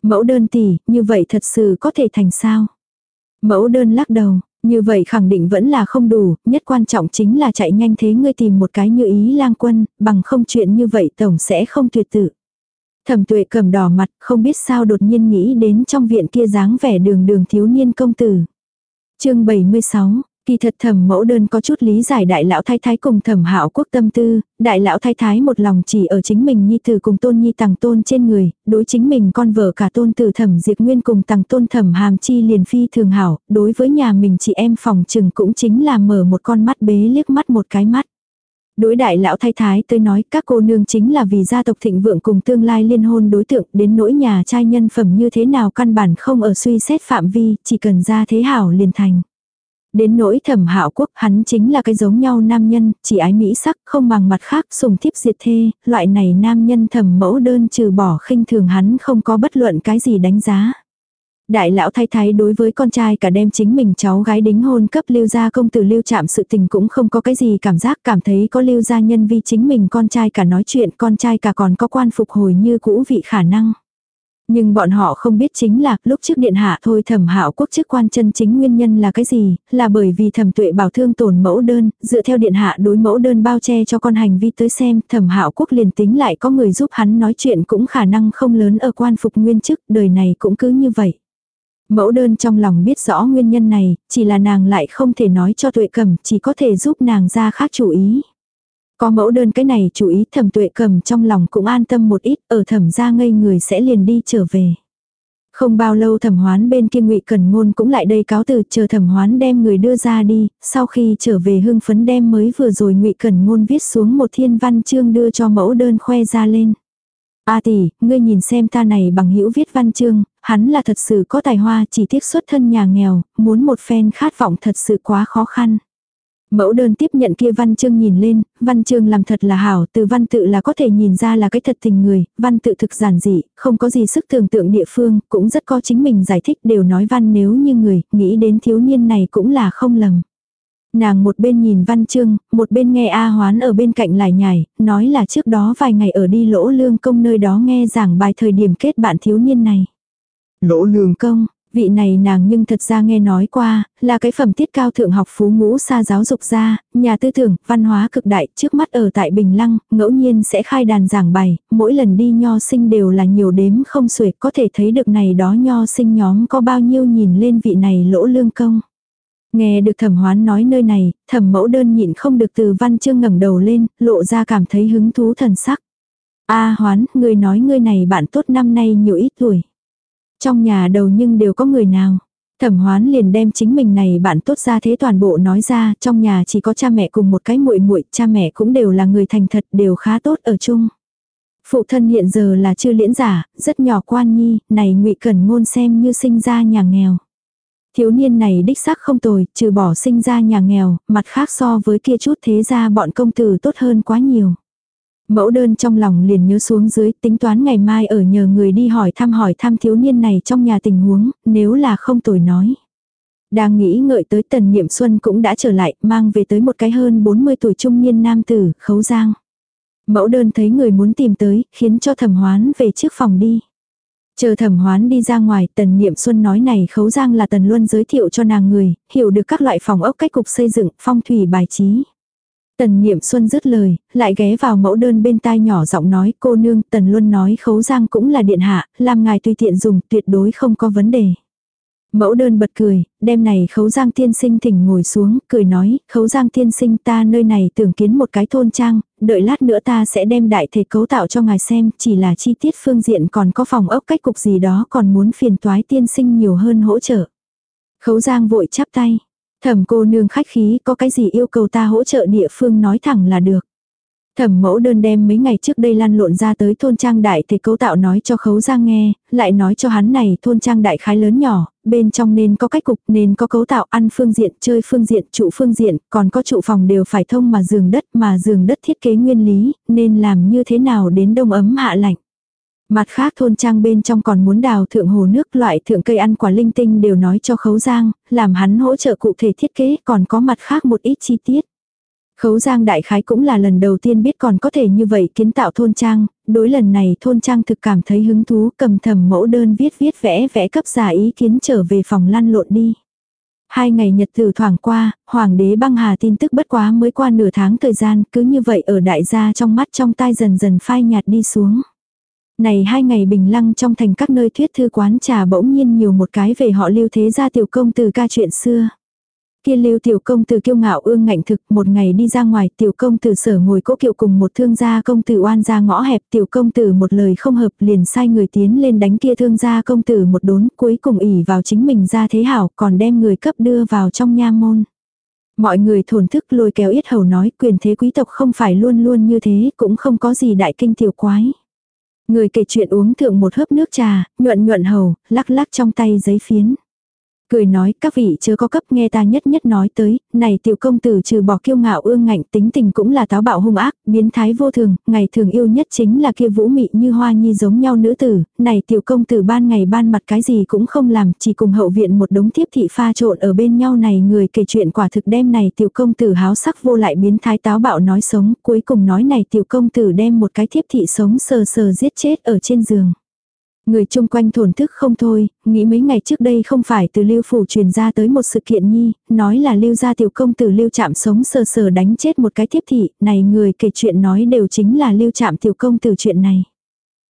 Speaker 1: Mẫu đơn tỷ, như vậy thật sự có thể thành sao? Mẫu đơn lắc đầu, như vậy khẳng định vẫn là không đủ, nhất quan trọng chính là chạy nhanh thế ngươi tìm một cái như ý lang quân, bằng không chuyện như vậy tổng sẽ không tuyệt tự. Thẩm tuệ cầm đỏ mặt, không biết sao đột nhiên nghĩ đến trong viện kia dáng vẻ đường đường thiếu niên công tử. chương 76, Kỳ thật thẩm mẫu đơn có chút lý giải đại lão thái thái cùng thẩm hạo quốc tâm tư, đại lão thái thái một lòng chỉ ở chính mình nhi tử cùng tôn nhi tàng tôn trên người, đối chính mình con vợ cả tôn tử thẩm diệt nguyên cùng tàng tôn thẩm hàm chi liền phi thường hảo, đối với nhà mình chị em phòng trừng cũng chính là mở một con mắt bế liếc mắt một cái mắt. Đối đại lão thái thái tới nói các cô nương chính là vì gia tộc thịnh vượng cùng tương lai liên hôn đối tượng đến nỗi nhà trai nhân phẩm như thế nào căn bản không ở suy xét phạm vi, chỉ cần ra thế hảo liền thành. Đến nỗi thẩm hạo quốc hắn chính là cái giống nhau nam nhân, chỉ ái mỹ sắc, không bằng mặt khác sùng thiếp diệt thê, loại này nam nhân thẩm mẫu đơn trừ bỏ khinh thường hắn không có bất luận cái gì đánh giá. Đại lão thái thái đối với con trai cả đem chính mình cháu gái đính hôn cấp lưu gia công tử lưu chạm sự tình cũng không có cái gì cảm giác cảm thấy có lưu gia nhân vi chính mình con trai cả nói chuyện con trai cả còn có quan phục hồi như cũ vị khả năng. Nhưng bọn họ không biết chính là lúc trước điện hạ thôi thẩm hạo quốc chức quan chân chính nguyên nhân là cái gì, là bởi vì thẩm tuệ bảo thương tổn mẫu đơn, dựa theo điện hạ đối mẫu đơn bao che cho con hành vi tới xem, thẩm hạo quốc liền tính lại có người giúp hắn nói chuyện cũng khả năng không lớn ở quan phục nguyên chức, đời này cũng cứ như vậy. Mẫu đơn trong lòng biết rõ nguyên nhân này, chỉ là nàng lại không thể nói cho tuệ cầm, chỉ có thể giúp nàng ra khác chủ ý. Có mẫu đơn cái này chú ý thẩm tuệ cầm trong lòng cũng an tâm một ít, ở thẩm ra ngây người sẽ liền đi trở về. Không bao lâu thẩm hoán bên kia ngụy Cần Ngôn cũng lại đây cáo từ chờ thẩm hoán đem người đưa ra đi, sau khi trở về hưng phấn đem mới vừa rồi ngụy Cần Ngôn viết xuống một thiên văn chương đưa cho mẫu đơn khoe ra lên. A tỷ, ngươi nhìn xem ta này bằng hữu viết văn chương, hắn là thật sự có tài hoa chỉ tiếc xuất thân nhà nghèo, muốn một phen khát vọng thật sự quá khó khăn. Mẫu đơn tiếp nhận kia văn chương nhìn lên, văn chương làm thật là hảo, từ văn tự là có thể nhìn ra là cái thật tình người, văn tự thực giản dị, không có gì sức tưởng tượng địa phương, cũng rất có chính mình giải thích đều nói văn nếu như người, nghĩ đến thiếu niên này cũng là không lầm. Nàng một bên nhìn văn chương, một bên nghe A Hoán ở bên cạnh lại nhảy, nói là trước đó vài ngày ở đi lỗ lương công nơi đó nghe giảng bài thời điểm kết bạn thiếu niên này. Lỗ lương công, vị này nàng nhưng thật ra nghe nói qua, là cái phẩm tiết cao thượng học phú ngũ xa giáo dục ra, nhà tư tưởng, văn hóa cực đại, trước mắt ở tại Bình Lăng, ngẫu nhiên sẽ khai đàn giảng bài, mỗi lần đi nho sinh đều là nhiều đếm không xuể, có thể thấy được này đó nho sinh nhóm có bao nhiêu nhìn lên vị này lỗ lương công. Nghe được thẩm hoán nói nơi này, thẩm mẫu đơn nhịn không được từ văn chương ngẩng đầu lên, lộ ra cảm thấy hứng thú thần sắc. a hoán, người nói người này bạn tốt năm nay nhiều ít tuổi. Trong nhà đầu nhưng đều có người nào. Thẩm hoán liền đem chính mình này bạn tốt ra thế toàn bộ nói ra, trong nhà chỉ có cha mẹ cùng một cái muội muội, cha mẹ cũng đều là người thành thật, đều khá tốt ở chung. Phụ thân hiện giờ là chưa liễn giả, rất nhỏ quan nhi, này ngụy Cẩn Ngôn xem như sinh ra nhà nghèo. Thiếu niên này đích xác không tồi, trừ bỏ sinh ra nhà nghèo, mặt khác so với kia chút thế ra bọn công tử tốt hơn quá nhiều. Mẫu đơn trong lòng liền nhớ xuống dưới, tính toán ngày mai ở nhờ người đi hỏi thăm hỏi thăm thiếu niên này trong nhà tình huống, nếu là không tồi nói. Đang nghĩ ngợi tới tần niệm xuân cũng đã trở lại, mang về tới một cái hơn 40 tuổi trung niên nam tử, khấu giang. Mẫu đơn thấy người muốn tìm tới, khiến cho thẩm hoán về trước phòng đi. Chờ thẩm hoán đi ra ngoài, tần niệm xuân nói này khấu giang là tần luân giới thiệu cho nàng người, hiểu được các loại phòng ốc cách cục xây dựng, phong thủy bài trí. Tần niệm xuân dứt lời, lại ghé vào mẫu đơn bên tai nhỏ giọng nói cô nương tần luân nói khấu giang cũng là điện hạ, làm ngài tùy tiện dùng tuyệt đối không có vấn đề. Mẫu đơn bật cười, đêm này khấu giang tiên sinh thỉnh ngồi xuống, cười nói, khấu giang tiên sinh ta nơi này tưởng kiến một cái thôn trang, đợi lát nữa ta sẽ đem đại thể cấu tạo cho ngài xem, chỉ là chi tiết phương diện còn có phòng ốc cách cục gì đó còn muốn phiền toái tiên sinh nhiều hơn hỗ trợ. Khấu giang vội chắp tay, thẩm cô nương khách khí có cái gì yêu cầu ta hỗ trợ địa phương nói thẳng là được. Thẩm mẫu đơn đem mấy ngày trước đây lan lộn ra tới thôn trang đại thì cấu tạo nói cho khấu giang nghe, lại nói cho hắn này thôn trang đại khái lớn nhỏ, bên trong nên có cách cục, nên có cấu tạo ăn phương diện, chơi phương diện, trụ phương diện, còn có trụ phòng đều phải thông mà giường đất mà giường đất thiết kế nguyên lý, nên làm như thế nào đến đông ấm hạ lạnh. Mặt khác thôn trang bên trong còn muốn đào thượng hồ nước loại thượng cây ăn quả linh tinh đều nói cho khấu giang, làm hắn hỗ trợ cụ thể thiết kế còn có mặt khác một ít chi tiết. Khấu Giang đại khái cũng là lần đầu tiên biết còn có thể như vậy kiến tạo thôn trang, đối lần này thôn trang thực cảm thấy hứng thú cầm thầm mẫu đơn viết viết vẽ vẽ cấp giả ý kiến trở về phòng lăn lộn đi. Hai ngày nhật tử thoảng qua, hoàng đế băng hà tin tức bất quá mới qua nửa tháng thời gian, cứ như vậy ở đại gia trong mắt trong tai dần dần phai nhạt đi xuống. Này hai ngày bình lăng trong thành các nơi thuyết thư quán trà bỗng nhiên nhiều một cái về họ lưu thế gia tiểu công từ ca chuyện xưa. Kia lưu tiểu công tử kiêu ngạo ương ngạnh thực, một ngày đi ra ngoài tiểu công tử sở ngồi cố kiệu cùng một thương gia công tử oan ra ngõ hẹp tiểu công tử một lời không hợp liền sai người tiến lên đánh kia thương gia công tử một đốn cuối cùng ỉ vào chính mình ra thế hảo còn đem người cấp đưa vào trong nha môn. Mọi người thổn thức lôi kéo yết hầu nói quyền thế quý tộc không phải luôn luôn như thế cũng không có gì đại kinh tiểu quái. Người kể chuyện uống thượng một hớp nước trà, nhuận nhuận hầu, lắc lắc trong tay giấy phiến. Cười nói, các vị chớ có cấp nghe ta nhất nhất nói tới, này tiểu công tử trừ bỏ kiêu ngạo ương ngạnh tính tình cũng là táo bạo hung ác, biến thái vô thường, ngày thường yêu nhất chính là kia vũ mị như hoa nhi giống nhau nữ tử, này tiểu công tử ban ngày ban mặt cái gì cũng không làm, chỉ cùng hậu viện một đống thiếp thị pha trộn ở bên nhau này người kể chuyện quả thực đem này tiểu công tử háo sắc vô lại biến thái táo bạo nói sống, cuối cùng nói này tiểu công tử đem một cái thiếp thị sống sờ sờ giết chết ở trên giường. Người chung quanh thổn thức không thôi, nghĩ mấy ngày trước đây không phải từ lưu phủ truyền ra tới một sự kiện nhi, nói là lưu gia tiểu công tử lưu chạm sống sờ sờ đánh chết một cái thiếp thị, này người kể chuyện nói đều chính là lưu chạm tiểu công tử chuyện này.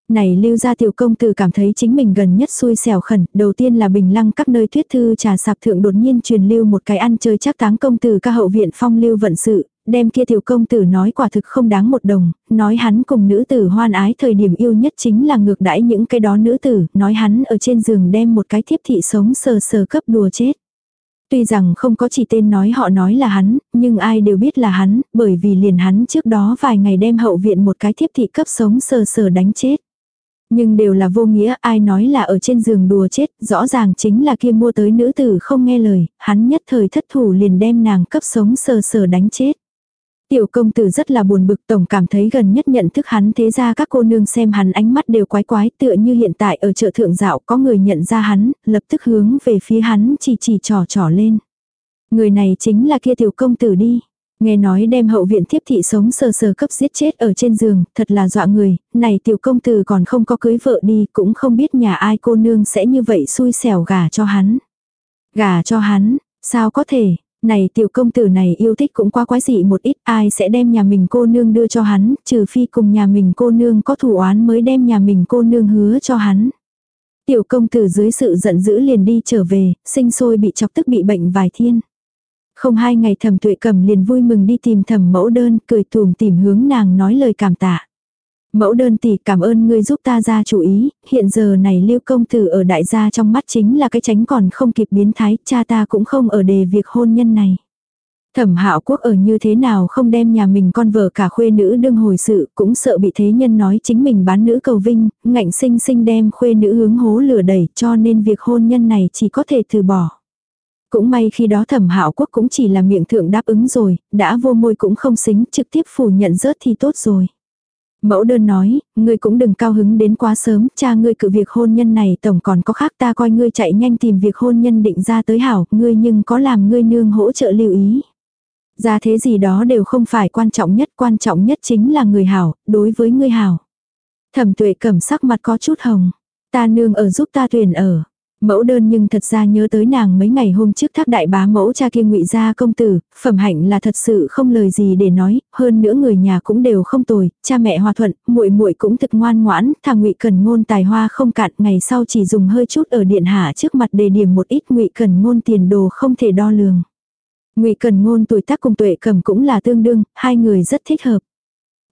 Speaker 1: Này lưu gia tiểu công tử cảm thấy chính mình gần nhất xui xẻo khẩn, đầu tiên là bình lăng các nơi thuyết thư trà sạp thượng đột nhiên truyền lưu một cái ăn chơi chắc táng công tử ca hậu viện phong lưu vận sự, đem kia tiểu công tử nói quả thực không đáng một đồng, nói hắn cùng nữ tử hoan ái thời điểm yêu nhất chính là ngược đãi những cái đó nữ tử, nói hắn ở trên giường đem một cái thiếp thị sống sờ sờ cấp đùa chết. Tuy rằng không có chỉ tên nói họ nói là hắn, nhưng ai đều biết là hắn, bởi vì liền hắn trước đó vài ngày đem hậu viện một cái thiếp thị cấp sống sờ sờ đánh chết. Nhưng đều là vô nghĩa, ai nói là ở trên giường đùa chết, rõ ràng chính là kia mua tới nữ tử không nghe lời, hắn nhất thời thất thủ liền đem nàng cấp sống sờ sờ đánh chết. Tiểu công tử rất là buồn bực tổng cảm thấy gần nhất nhận thức hắn thế ra các cô nương xem hắn ánh mắt đều quái quái tựa như hiện tại ở chợ thượng dạo có người nhận ra hắn, lập tức hướng về phía hắn chỉ chỉ trò trò lên. Người này chính là kia tiểu công tử đi. Nghe nói đem hậu viện thiếp thị sống sờ sờ cấp giết chết ở trên giường, thật là dọa người, này tiểu công tử còn không có cưới vợ đi, cũng không biết nhà ai cô nương sẽ như vậy xui xẻo gà cho hắn. Gà cho hắn, sao có thể, này tiểu công tử này yêu thích cũng quá quái dị một ít, ai sẽ đem nhà mình cô nương đưa cho hắn, trừ phi cùng nhà mình cô nương có thủ oán mới đem nhà mình cô nương hứa cho hắn. Tiểu công tử dưới sự giận dữ liền đi trở về, sinh sôi bị chọc tức bị bệnh vài thiên. Không hai ngày thẩm tuệ cầm liền vui mừng đi tìm thẩm mẫu đơn, cười tùm tìm hướng nàng nói lời cảm tạ. Mẫu đơn tỷ cảm ơn ngươi giúp ta ra chủ ý, hiện giờ này lưu công tử ở đại gia trong mắt chính là cái tránh còn không kịp biến thái, cha ta cũng không ở đề việc hôn nhân này. Thẩm hạo quốc ở như thế nào không đem nhà mình con vợ cả khuê nữ đương hồi sự, cũng sợ bị thế nhân nói chính mình bán nữ cầu vinh, ngạnh sinh sinh đem khuê nữ hướng hố lửa đẩy cho nên việc hôn nhân này chỉ có thể từ bỏ. Cũng may khi đó thẩm hạo quốc cũng chỉ là miệng thượng đáp ứng rồi, đã vô môi cũng không xính trực tiếp phủ nhận rớt thì tốt rồi. Mẫu đơn nói, ngươi cũng đừng cao hứng đến quá sớm, cha ngươi cự việc hôn nhân này tổng còn có khác ta coi ngươi chạy nhanh tìm việc hôn nhân định ra tới hảo, ngươi nhưng có làm ngươi nương hỗ trợ lưu ý. Ra thế gì đó đều không phải quan trọng nhất, quan trọng nhất chính là người hảo, đối với ngươi hảo. Thẩm tuệ cầm sắc mặt có chút hồng. Ta nương ở giúp ta tuyển ở. Mẫu đơn nhưng thật ra nhớ tới nàng mấy ngày hôm trước thác đại bá mẫu cha kia ngụy gia công tử, phẩm hạnh là thật sự không lời gì để nói, hơn nữa người nhà cũng đều không tồi, cha mẹ hòa thuận, muội muội cũng thực ngoan ngoãn, thằng ngụy cần ngôn tài hoa không cạn, ngày sau chỉ dùng hơi chút ở điện hạ trước mặt đề điểm một ít ngụy cần ngôn tiền đồ không thể đo lường. Ngụy cần ngôn tuổi tác cùng tuệ cầm cũng là tương đương, hai người rất thích hợp.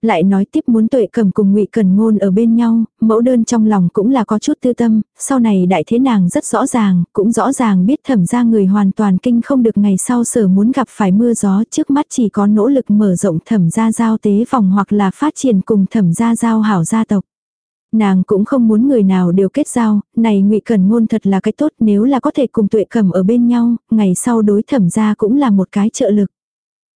Speaker 1: Lại nói tiếp muốn tuệ cầm cùng ngụy Cần Ngôn ở bên nhau, mẫu đơn trong lòng cũng là có chút tư tâm, sau này đại thế nàng rất rõ ràng, cũng rõ ràng biết thẩm ra người hoàn toàn kinh không được ngày sau sở muốn gặp phải mưa gió trước mắt chỉ có nỗ lực mở rộng thẩm ra giao tế vòng hoặc là phát triển cùng thẩm ra giao hảo gia tộc. Nàng cũng không muốn người nào đều kết giao, này ngụy Cần Ngôn thật là cái tốt nếu là có thể cùng tuệ cầm ở bên nhau, ngày sau đối thẩm ra cũng là một cái trợ lực.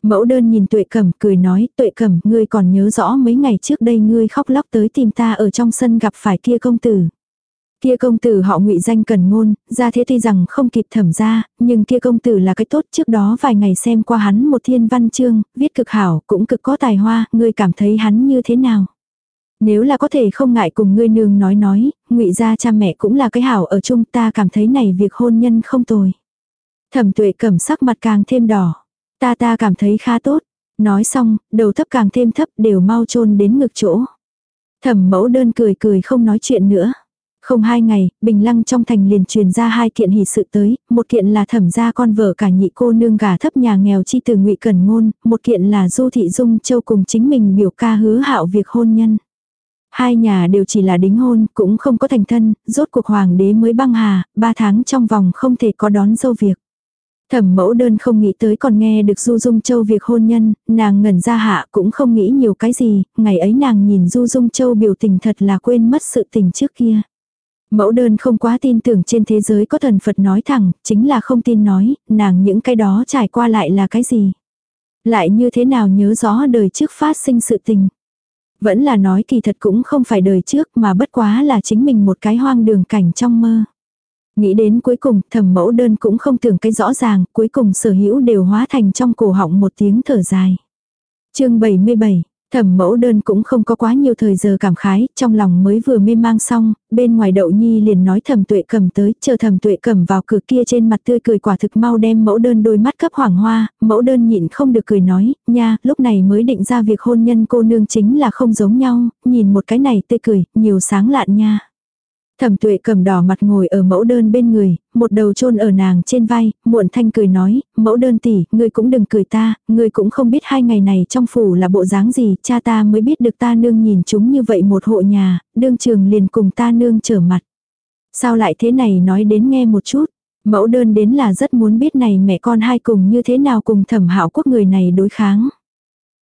Speaker 1: Mẫu đơn nhìn tuệ cẩm cười nói, tuệ cẩm, ngươi còn nhớ rõ mấy ngày trước đây ngươi khóc lóc tới tìm ta ở trong sân gặp phải kia công tử. Kia công tử họ ngụy danh cần ngôn, ra thế tuy rằng không kịp thẩm ra, nhưng kia công tử là cái tốt trước đó vài ngày xem qua hắn một thiên văn chương, viết cực hảo, cũng cực có tài hoa, ngươi cảm thấy hắn như thế nào. Nếu là có thể không ngại cùng ngươi nương nói nói, ngụy ra cha mẹ cũng là cái hảo ở chung ta cảm thấy này việc hôn nhân không tồi. Thẩm tuệ cẩm sắc mặt càng thêm đỏ. Ta ta cảm thấy khá tốt. Nói xong, đầu thấp càng thêm thấp đều mau chôn đến ngực chỗ. Thẩm mẫu đơn cười cười không nói chuyện nữa. Không hai ngày, Bình Lăng trong thành liền truyền ra hai kiện hỷ sự tới, một kiện là thẩm gia con vợ cả nhị cô nương gà thấp nhà nghèo chi từ ngụy Cần Ngôn, một kiện là Du Thị Dung Châu cùng chính mình biểu ca hứa hạo việc hôn nhân. Hai nhà đều chỉ là đính hôn, cũng không có thành thân, rốt cuộc hoàng đế mới băng hà, ba tháng trong vòng không thể có đón dâu việc. Thẩm mẫu đơn không nghĩ tới còn nghe được Du Dung Châu việc hôn nhân, nàng ngẩn ra hạ cũng không nghĩ nhiều cái gì, ngày ấy nàng nhìn Du Dung Châu biểu tình thật là quên mất sự tình trước kia. Mẫu đơn không quá tin tưởng trên thế giới có thần Phật nói thẳng, chính là không tin nói, nàng những cái đó trải qua lại là cái gì. Lại như thế nào nhớ rõ đời trước phát sinh sự tình. Vẫn là nói kỳ thật cũng không phải đời trước mà bất quá là chính mình một cái hoang đường cảnh trong mơ. Nghĩ đến cuối cùng thẩm mẫu đơn cũng không tưởng cái rõ ràng, cuối cùng sở hữu đều hóa thành trong cổ họng một tiếng thở dài. chương 77, Thẩm mẫu đơn cũng không có quá nhiều thời giờ cảm khái, trong lòng mới vừa mê mang xong, bên ngoài đậu nhi liền nói thẩm tuệ cầm tới, chờ thẩm tuệ cầm vào cửa kia trên mặt tươi cười quả thực mau đem mẫu đơn đôi mắt cấp hoàng hoa, mẫu đơn nhịn không được cười nói, nha, lúc này mới định ra việc hôn nhân cô nương chính là không giống nhau, nhìn một cái này tươi cười, nhiều sáng lạn nha. Thẩm tuệ cầm đỏ mặt ngồi ở mẫu đơn bên người, một đầu chôn ở nàng trên vai, muộn thanh cười nói, mẫu đơn tỷ, ngươi cũng đừng cười ta, ngươi cũng không biết hai ngày này trong phủ là bộ dáng gì, cha ta mới biết được ta nương nhìn chúng như vậy một hộ nhà, đương trường liền cùng ta nương trở mặt. Sao lại thế này nói đến nghe một chút, mẫu đơn đến là rất muốn biết này mẹ con hai cùng như thế nào cùng thẩm hảo quốc người này đối kháng.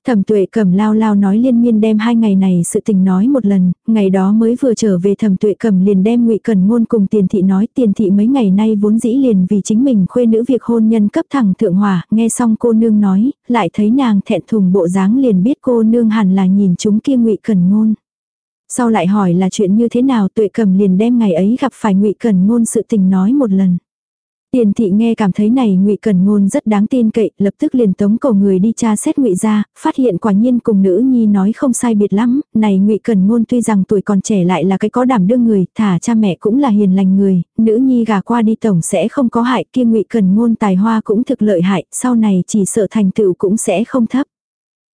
Speaker 1: Thẩm tuệ cầm lao lao nói liên miên đem hai ngày này sự tình nói một lần, ngày đó mới vừa trở về thẩm tuệ cầm liền đem ngụy cần ngôn cùng tiền thị nói tiền thị mấy ngày nay vốn dĩ liền vì chính mình khuê nữ việc hôn nhân cấp thẳng thượng hòa, nghe xong cô nương nói, lại thấy nàng thẹn thùng bộ dáng liền biết cô nương hẳn là nhìn chúng kia ngụy cần ngôn. Sau lại hỏi là chuyện như thế nào tuệ cầm liền đem ngày ấy gặp phải ngụy cần ngôn sự tình nói một lần. Tiền thị nghe cảm thấy này ngụy Cần Ngôn rất đáng tin cậy, lập tức liền tống cầu người đi tra xét ngụy ra, phát hiện quả nhiên cùng nữ nhi nói không sai biệt lắm, này ngụy Cần Ngôn tuy rằng tuổi còn trẻ lại là cái có đảm đương người, thả cha mẹ cũng là hiền lành người, nữ nhi gà qua đi tổng sẽ không có hại, kia ngụy Cần Ngôn tài hoa cũng thực lợi hại, sau này chỉ sợ thành tựu cũng sẽ không thấp.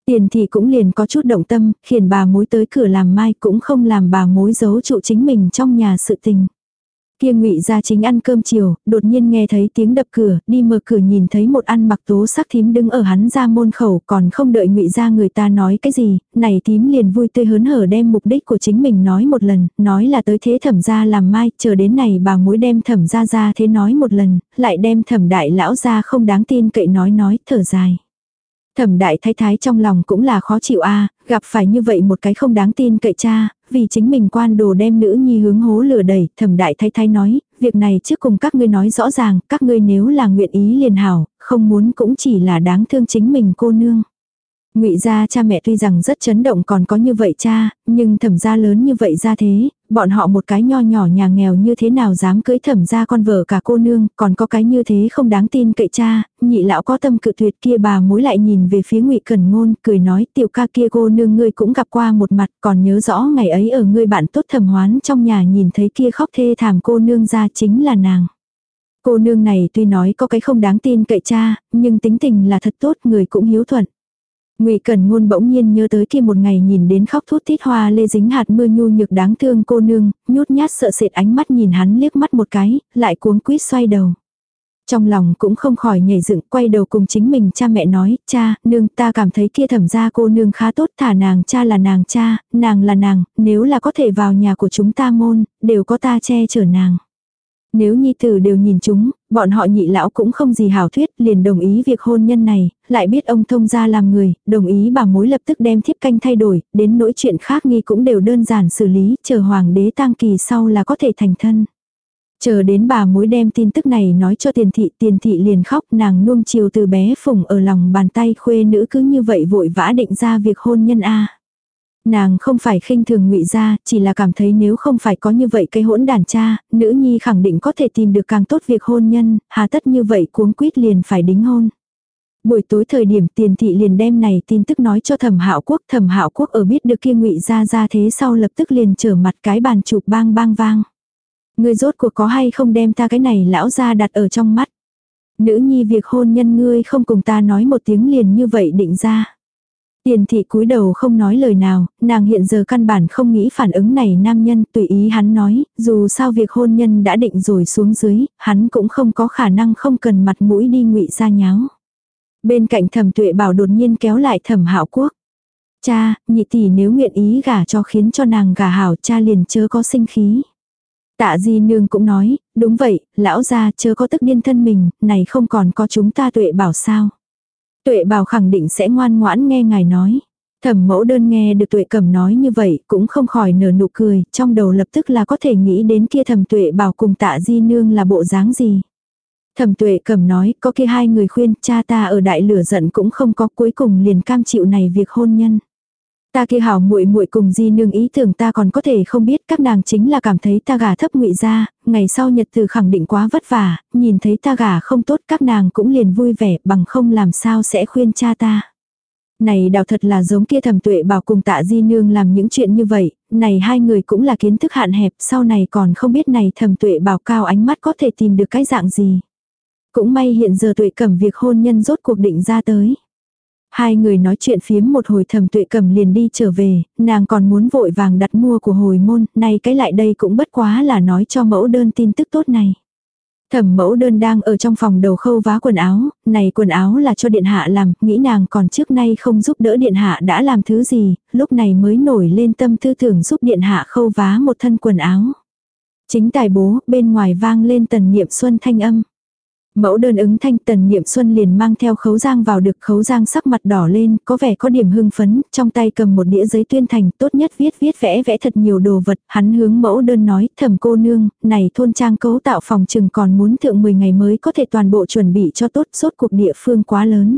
Speaker 1: Tiền thị cũng liền có chút động tâm, khiển bà mối tới cửa làm mai cũng không làm bà mối giấu trụ chính mình trong nhà sự tình. Kia ngụy ra chính ăn cơm chiều, đột nhiên nghe thấy tiếng đập cửa, đi mở cửa nhìn thấy một ăn mặc tố sắc thím đứng ở hắn ra môn khẩu, còn không đợi ngụy ra người ta nói cái gì, này thím liền vui tươi hớn hở đem mục đích của chính mình nói một lần, nói là tới thế thẩm ra làm mai, chờ đến này bà mối đem thẩm ra ra thế nói một lần, lại đem thẩm đại lão ra không đáng tin cậy nói nói, thở dài. Thẩm đại thái thái trong lòng cũng là khó chịu a gặp phải như vậy một cái không đáng tin cậy cha, vì chính mình quan đồ đem nữ nhi hướng hố lửa đẩy, thẩm đại thái thái nói, việc này trước cùng các ngươi nói rõ ràng, các ngươi nếu là nguyện ý liền hảo, không muốn cũng chỉ là đáng thương chính mình cô nương. Ngụy gia cha mẹ tuy rằng rất chấn động còn có như vậy cha, nhưng thẩm gia lớn như vậy ra thế, bọn họ một cái nho nhỏ nhà nghèo như thế nào dám cưới thẩm gia con vợ cả cô nương, còn có cái như thế không đáng tin cậy cha, nhị lão có tâm cự tuyệt kia bà mối lại nhìn về phía Ngụy Cẩn Ngôn, cười nói tiểu ca kia cô nương ngươi cũng gặp qua một mặt, còn nhớ rõ ngày ấy ở ngươi bạn tốt thẩm hoán trong nhà nhìn thấy kia khóc thê thảm cô nương ra chính là nàng. Cô nương này tuy nói có cái không đáng tin cậy cha, nhưng tính tình là thật tốt người cũng hiếu thuận. Ngụy Cẩn Ngôn bỗng nhiên nhớ tới kia một ngày nhìn đến khóc thút thít hoa lê dính hạt mưa nhu nhược đáng thương cô nương, nhút nhát sợ sệt ánh mắt nhìn hắn liếc mắt một cái, lại cuống quýt xoay đầu. Trong lòng cũng không khỏi nhảy dựng quay đầu cùng chính mình cha mẹ nói, cha, nương ta cảm thấy kia thẩm gia cô nương khá tốt thả nàng cha là nàng cha, nàng là nàng, nếu là có thể vào nhà của chúng ta môn, đều có ta che chở nàng. Nếu nhi tử đều nhìn chúng, bọn họ nhị lão cũng không gì hảo thuyết, liền đồng ý việc hôn nhân này, lại biết ông thông gia làm người, đồng ý bà mối lập tức đem thiếp canh thay đổi, đến nỗi chuyện khác nghi cũng đều đơn giản xử lý, chờ hoàng đế tang kỳ sau là có thể thành thân. Chờ đến bà mối đem tin tức này nói cho tiền thị, tiền thị liền khóc nàng nuông chiều từ bé phùng ở lòng bàn tay khuê nữ cứ như vậy vội vã định ra việc hôn nhân A. Nàng không phải khinh thường ngụy ra, chỉ là cảm thấy nếu không phải có như vậy cái hỗn đàn cha, nữ nhi khẳng định có thể tìm được càng tốt việc hôn nhân, hà tất như vậy cuống quýt liền phải đính hôn. Buổi tối thời điểm tiền thị liền đem này tin tức nói cho thẩm hạo quốc, thẩm hạo quốc ở biết được kia ngụy ra ra thế sau lập tức liền trở mặt cái bàn chụp bang bang vang. Ngươi rốt cuộc có hay không đem ta cái này lão ra đặt ở trong mắt. Nữ nhi việc hôn nhân ngươi không cùng ta nói một tiếng liền như vậy định ra. Tiền thị cúi đầu không nói lời nào, nàng hiện giờ căn bản không nghĩ phản ứng này nam nhân, tùy ý hắn nói, dù sao việc hôn nhân đã định rồi xuống dưới, hắn cũng không có khả năng không cần mặt mũi đi ngụy ra nháo. Bên cạnh thẩm tuệ bảo đột nhiên kéo lại thẩm hạo quốc. Cha, nhị tỷ nếu nguyện ý gả cho khiến cho nàng gả hảo cha liền chớ có sinh khí. Tạ di nương cũng nói, đúng vậy, lão gia chớ có tức điên thân mình, này không còn có chúng ta tuệ bảo sao. Tuệ bảo khẳng định sẽ ngoan ngoãn nghe ngài nói. Thẩm mẫu đơn nghe được tuệ cẩm nói như vậy cũng không khỏi nở nụ cười, trong đầu lập tức là có thể nghĩ đến kia thẩm tuệ bảo cùng tạ di nương là bộ dáng gì. Thẩm tuệ cẩm nói có kia hai người khuyên cha ta ở đại lửa giận cũng không có cuối cùng liền cam chịu này việc hôn nhân. Ta kia hảo muội muội cùng di nương ý tưởng ta còn có thể không biết các nàng chính là cảm thấy ta gả thấp ngụy ra, ngày sau nhật từ khẳng định quá vất vả, nhìn thấy ta gả không tốt các nàng cũng liền vui vẻ bằng không làm sao sẽ khuyên cha ta. Này đào thật là giống kia thầm tuệ bảo cùng tạ di nương làm những chuyện như vậy, này hai người cũng là kiến thức hạn hẹp, sau này còn không biết này thầm tuệ bảo cao ánh mắt có thể tìm được cái dạng gì. Cũng may hiện giờ tuệ cầm việc hôn nhân rốt cuộc định ra tới. Hai người nói chuyện phiếm một hồi thầm tuệ cầm liền đi trở về, nàng còn muốn vội vàng đặt mua của hồi môn, nay cái lại đây cũng bất quá là nói cho mẫu đơn tin tức tốt này. Thẩm mẫu đơn đang ở trong phòng đầu khâu vá quần áo, này quần áo là cho điện hạ làm, nghĩ nàng còn trước nay không giúp đỡ điện hạ đã làm thứ gì, lúc này mới nổi lên tâm tư tưởng giúp điện hạ khâu vá một thân quần áo. Chính tài bố, bên ngoài vang lên tần niệm xuân thanh âm. Mẫu đơn ứng thanh tần niệm xuân liền mang theo khấu giang vào được khấu giang sắc mặt đỏ lên, có vẻ có điểm hưng phấn, trong tay cầm một đĩa giấy tuyên thành, tốt nhất viết viết vẽ vẽ thật nhiều đồ vật, hắn hướng mẫu đơn nói, thầm cô nương, này thôn trang cấu tạo phòng trừng còn muốn thượng 10 ngày mới có thể toàn bộ chuẩn bị cho tốt, sốt cuộc địa phương quá lớn.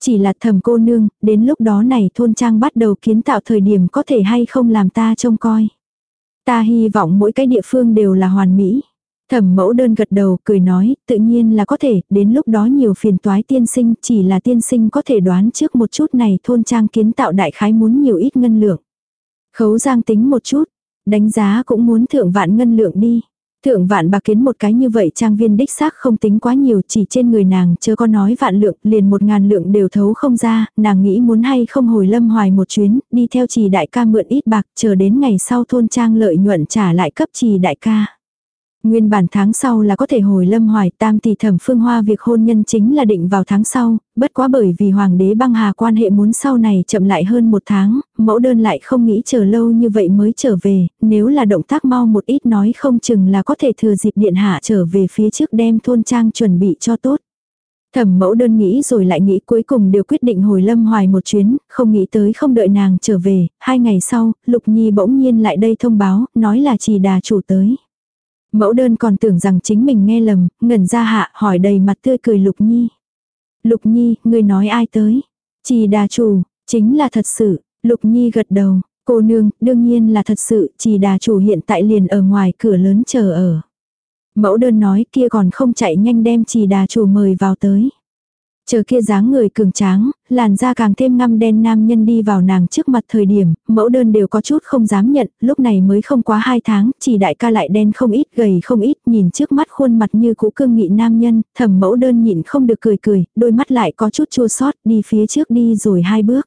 Speaker 1: Chỉ là thầm cô nương, đến lúc đó này thôn trang bắt đầu kiến tạo thời điểm có thể hay không làm ta trông coi. Ta hy vọng mỗi cái địa phương đều là hoàn mỹ. Thẩm mẫu đơn gật đầu cười nói, tự nhiên là có thể, đến lúc đó nhiều phiền toái tiên sinh, chỉ là tiên sinh có thể đoán trước một chút này thôn trang kiến tạo đại khái muốn nhiều ít ngân lượng. Khấu giang tính một chút, đánh giá cũng muốn thượng vạn ngân lượng đi. Thượng vạn bạc kiến một cái như vậy trang viên đích xác không tính quá nhiều chỉ trên người nàng chưa có nói vạn lượng liền một ngàn lượng đều thấu không ra, nàng nghĩ muốn hay không hồi lâm hoài một chuyến, đi theo trì đại ca mượn ít bạc chờ đến ngày sau thôn trang lợi nhuận trả lại cấp trì đại ca. Nguyên bản tháng sau là có thể hồi lâm hoài tam tỷ thẩm phương hoa việc hôn nhân chính là định vào tháng sau, bất quá bởi vì hoàng đế băng hà quan hệ muốn sau này chậm lại hơn một tháng, mẫu đơn lại không nghĩ chờ lâu như vậy mới trở về, nếu là động tác mau một ít nói không chừng là có thể thừa dịp điện hạ trở về phía trước đem thôn trang chuẩn bị cho tốt. Thẩm mẫu đơn nghĩ rồi lại nghĩ cuối cùng đều quyết định hồi lâm hoài một chuyến, không nghĩ tới không đợi nàng trở về, hai ngày sau, Lục Nhi bỗng nhiên lại đây thông báo, nói là chỉ đà chủ tới. Mẫu đơn còn tưởng rằng chính mình nghe lầm, ngẩn ra hạ hỏi đầy mặt tươi cười Lục Nhi. Lục Nhi, ngươi nói ai tới? Chỉ đà chủ, chính là thật sự. Lục Nhi gật đầu, cô nương, đương nhiên là thật sự, chỉ đà chủ hiện tại liền ở ngoài cửa lớn chờ ở. Mẫu đơn nói kia còn không chạy nhanh đem chỉ đà chủ mời vào tới. Chờ kia dáng người cường tráng, làn da càng thêm ngăm đen nam nhân đi vào nàng trước mặt thời điểm, mẫu đơn đều có chút không dám nhận, lúc này mới không quá hai tháng, chỉ đại ca lại đen không ít gầy không ít, nhìn trước mắt khuôn mặt như cũ cương nghị nam nhân, thầm mẫu đơn nhịn không được cười cười, đôi mắt lại có chút chua sót, đi phía trước đi rồi hai bước.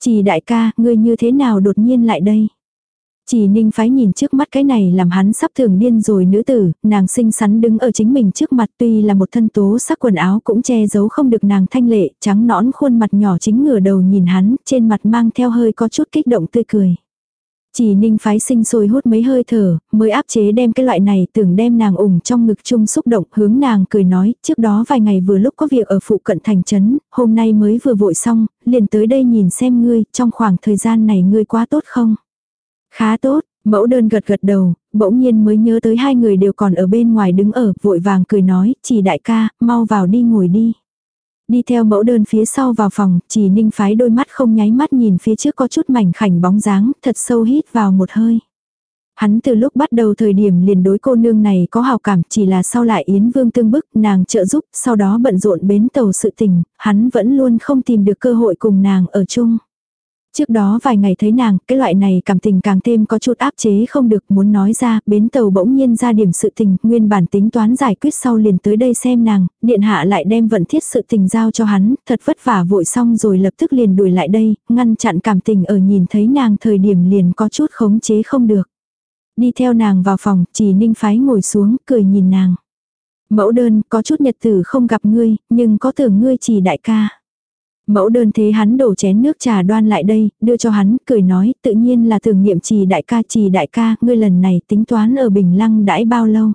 Speaker 1: Chỉ đại ca, ngươi như thế nào đột nhiên lại đây? Chỉ ninh phái nhìn trước mắt cái này làm hắn sắp thường điên rồi nữ tử, nàng xinh xắn đứng ở chính mình trước mặt tuy là một thân tố sắc quần áo cũng che giấu không được nàng thanh lệ, trắng nõn khuôn mặt nhỏ chính ngửa đầu nhìn hắn, trên mặt mang theo hơi có chút kích động tươi cười. Chỉ ninh phái sinh sôi hút mấy hơi thở, mới áp chế đem cái loại này tưởng đem nàng ủng trong ngực chung xúc động hướng nàng cười nói, trước đó vài ngày vừa lúc có việc ở phụ cận thành trấn, hôm nay mới vừa vội xong, liền tới đây nhìn xem ngươi, trong khoảng thời gian này ngươi quá tốt không? Khá tốt, mẫu đơn gật gật đầu, bỗng nhiên mới nhớ tới hai người đều còn ở bên ngoài đứng ở, vội vàng cười nói, chỉ đại ca, mau vào đi ngồi đi. Đi theo mẫu đơn phía sau vào phòng, chỉ ninh phái đôi mắt không nháy mắt nhìn phía trước có chút mảnh khảnh bóng dáng, thật sâu hít vào một hơi. Hắn từ lúc bắt đầu thời điểm liền đối cô nương này có hào cảm chỉ là sau lại Yến Vương tương bức nàng trợ giúp, sau đó bận rộn bến tàu sự tình, hắn vẫn luôn không tìm được cơ hội cùng nàng ở chung. Trước đó vài ngày thấy nàng, cái loại này cảm tình càng thêm có chút áp chế không được muốn nói ra, bến tàu bỗng nhiên ra điểm sự tình, nguyên bản tính toán giải quyết sau liền tới đây xem nàng, điện hạ lại đem vận thiết sự tình giao cho hắn, thật vất vả vội xong rồi lập tức liền đuổi lại đây, ngăn chặn cảm tình ở nhìn thấy nàng thời điểm liền có chút khống chế không được. Đi theo nàng vào phòng, chỉ ninh phái ngồi xuống, cười nhìn nàng. Mẫu đơn, có chút nhật tử không gặp ngươi, nhưng có tưởng ngươi chỉ đại ca. Mẫu đơn thế hắn đổ chén nước trà đoan lại đây, đưa cho hắn, cười nói, tự nhiên là tưởng niệm trì đại ca trì đại ca, ngươi lần này tính toán ở Bình Lăng đãi bao lâu.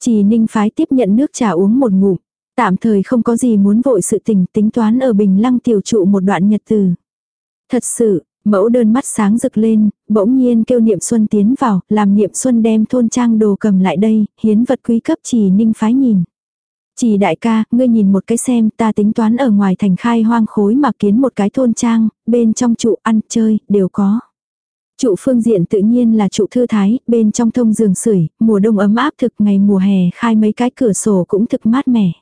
Speaker 1: Trì ninh phái tiếp nhận nước trà uống một ngụm, tạm thời không có gì muốn vội sự tình tính toán ở Bình Lăng tiểu trụ một đoạn nhật từ. Thật sự, mẫu đơn mắt sáng rực lên, bỗng nhiên kêu Niệm Xuân tiến vào, làm Niệm Xuân đem thôn trang đồ cầm lại đây, hiến vật quý cấp trì ninh phái nhìn. Chỉ đại ca, ngươi nhìn một cái xem, ta tính toán ở ngoài thành khai hoang khối mà kiến một cái thôn trang, bên trong trụ ăn, chơi, đều có. Trụ phương diện tự nhiên là trụ thư thái, bên trong thông giường sưởi mùa đông ấm áp thực ngày mùa hè khai mấy cái cửa sổ cũng thực mát mẻ.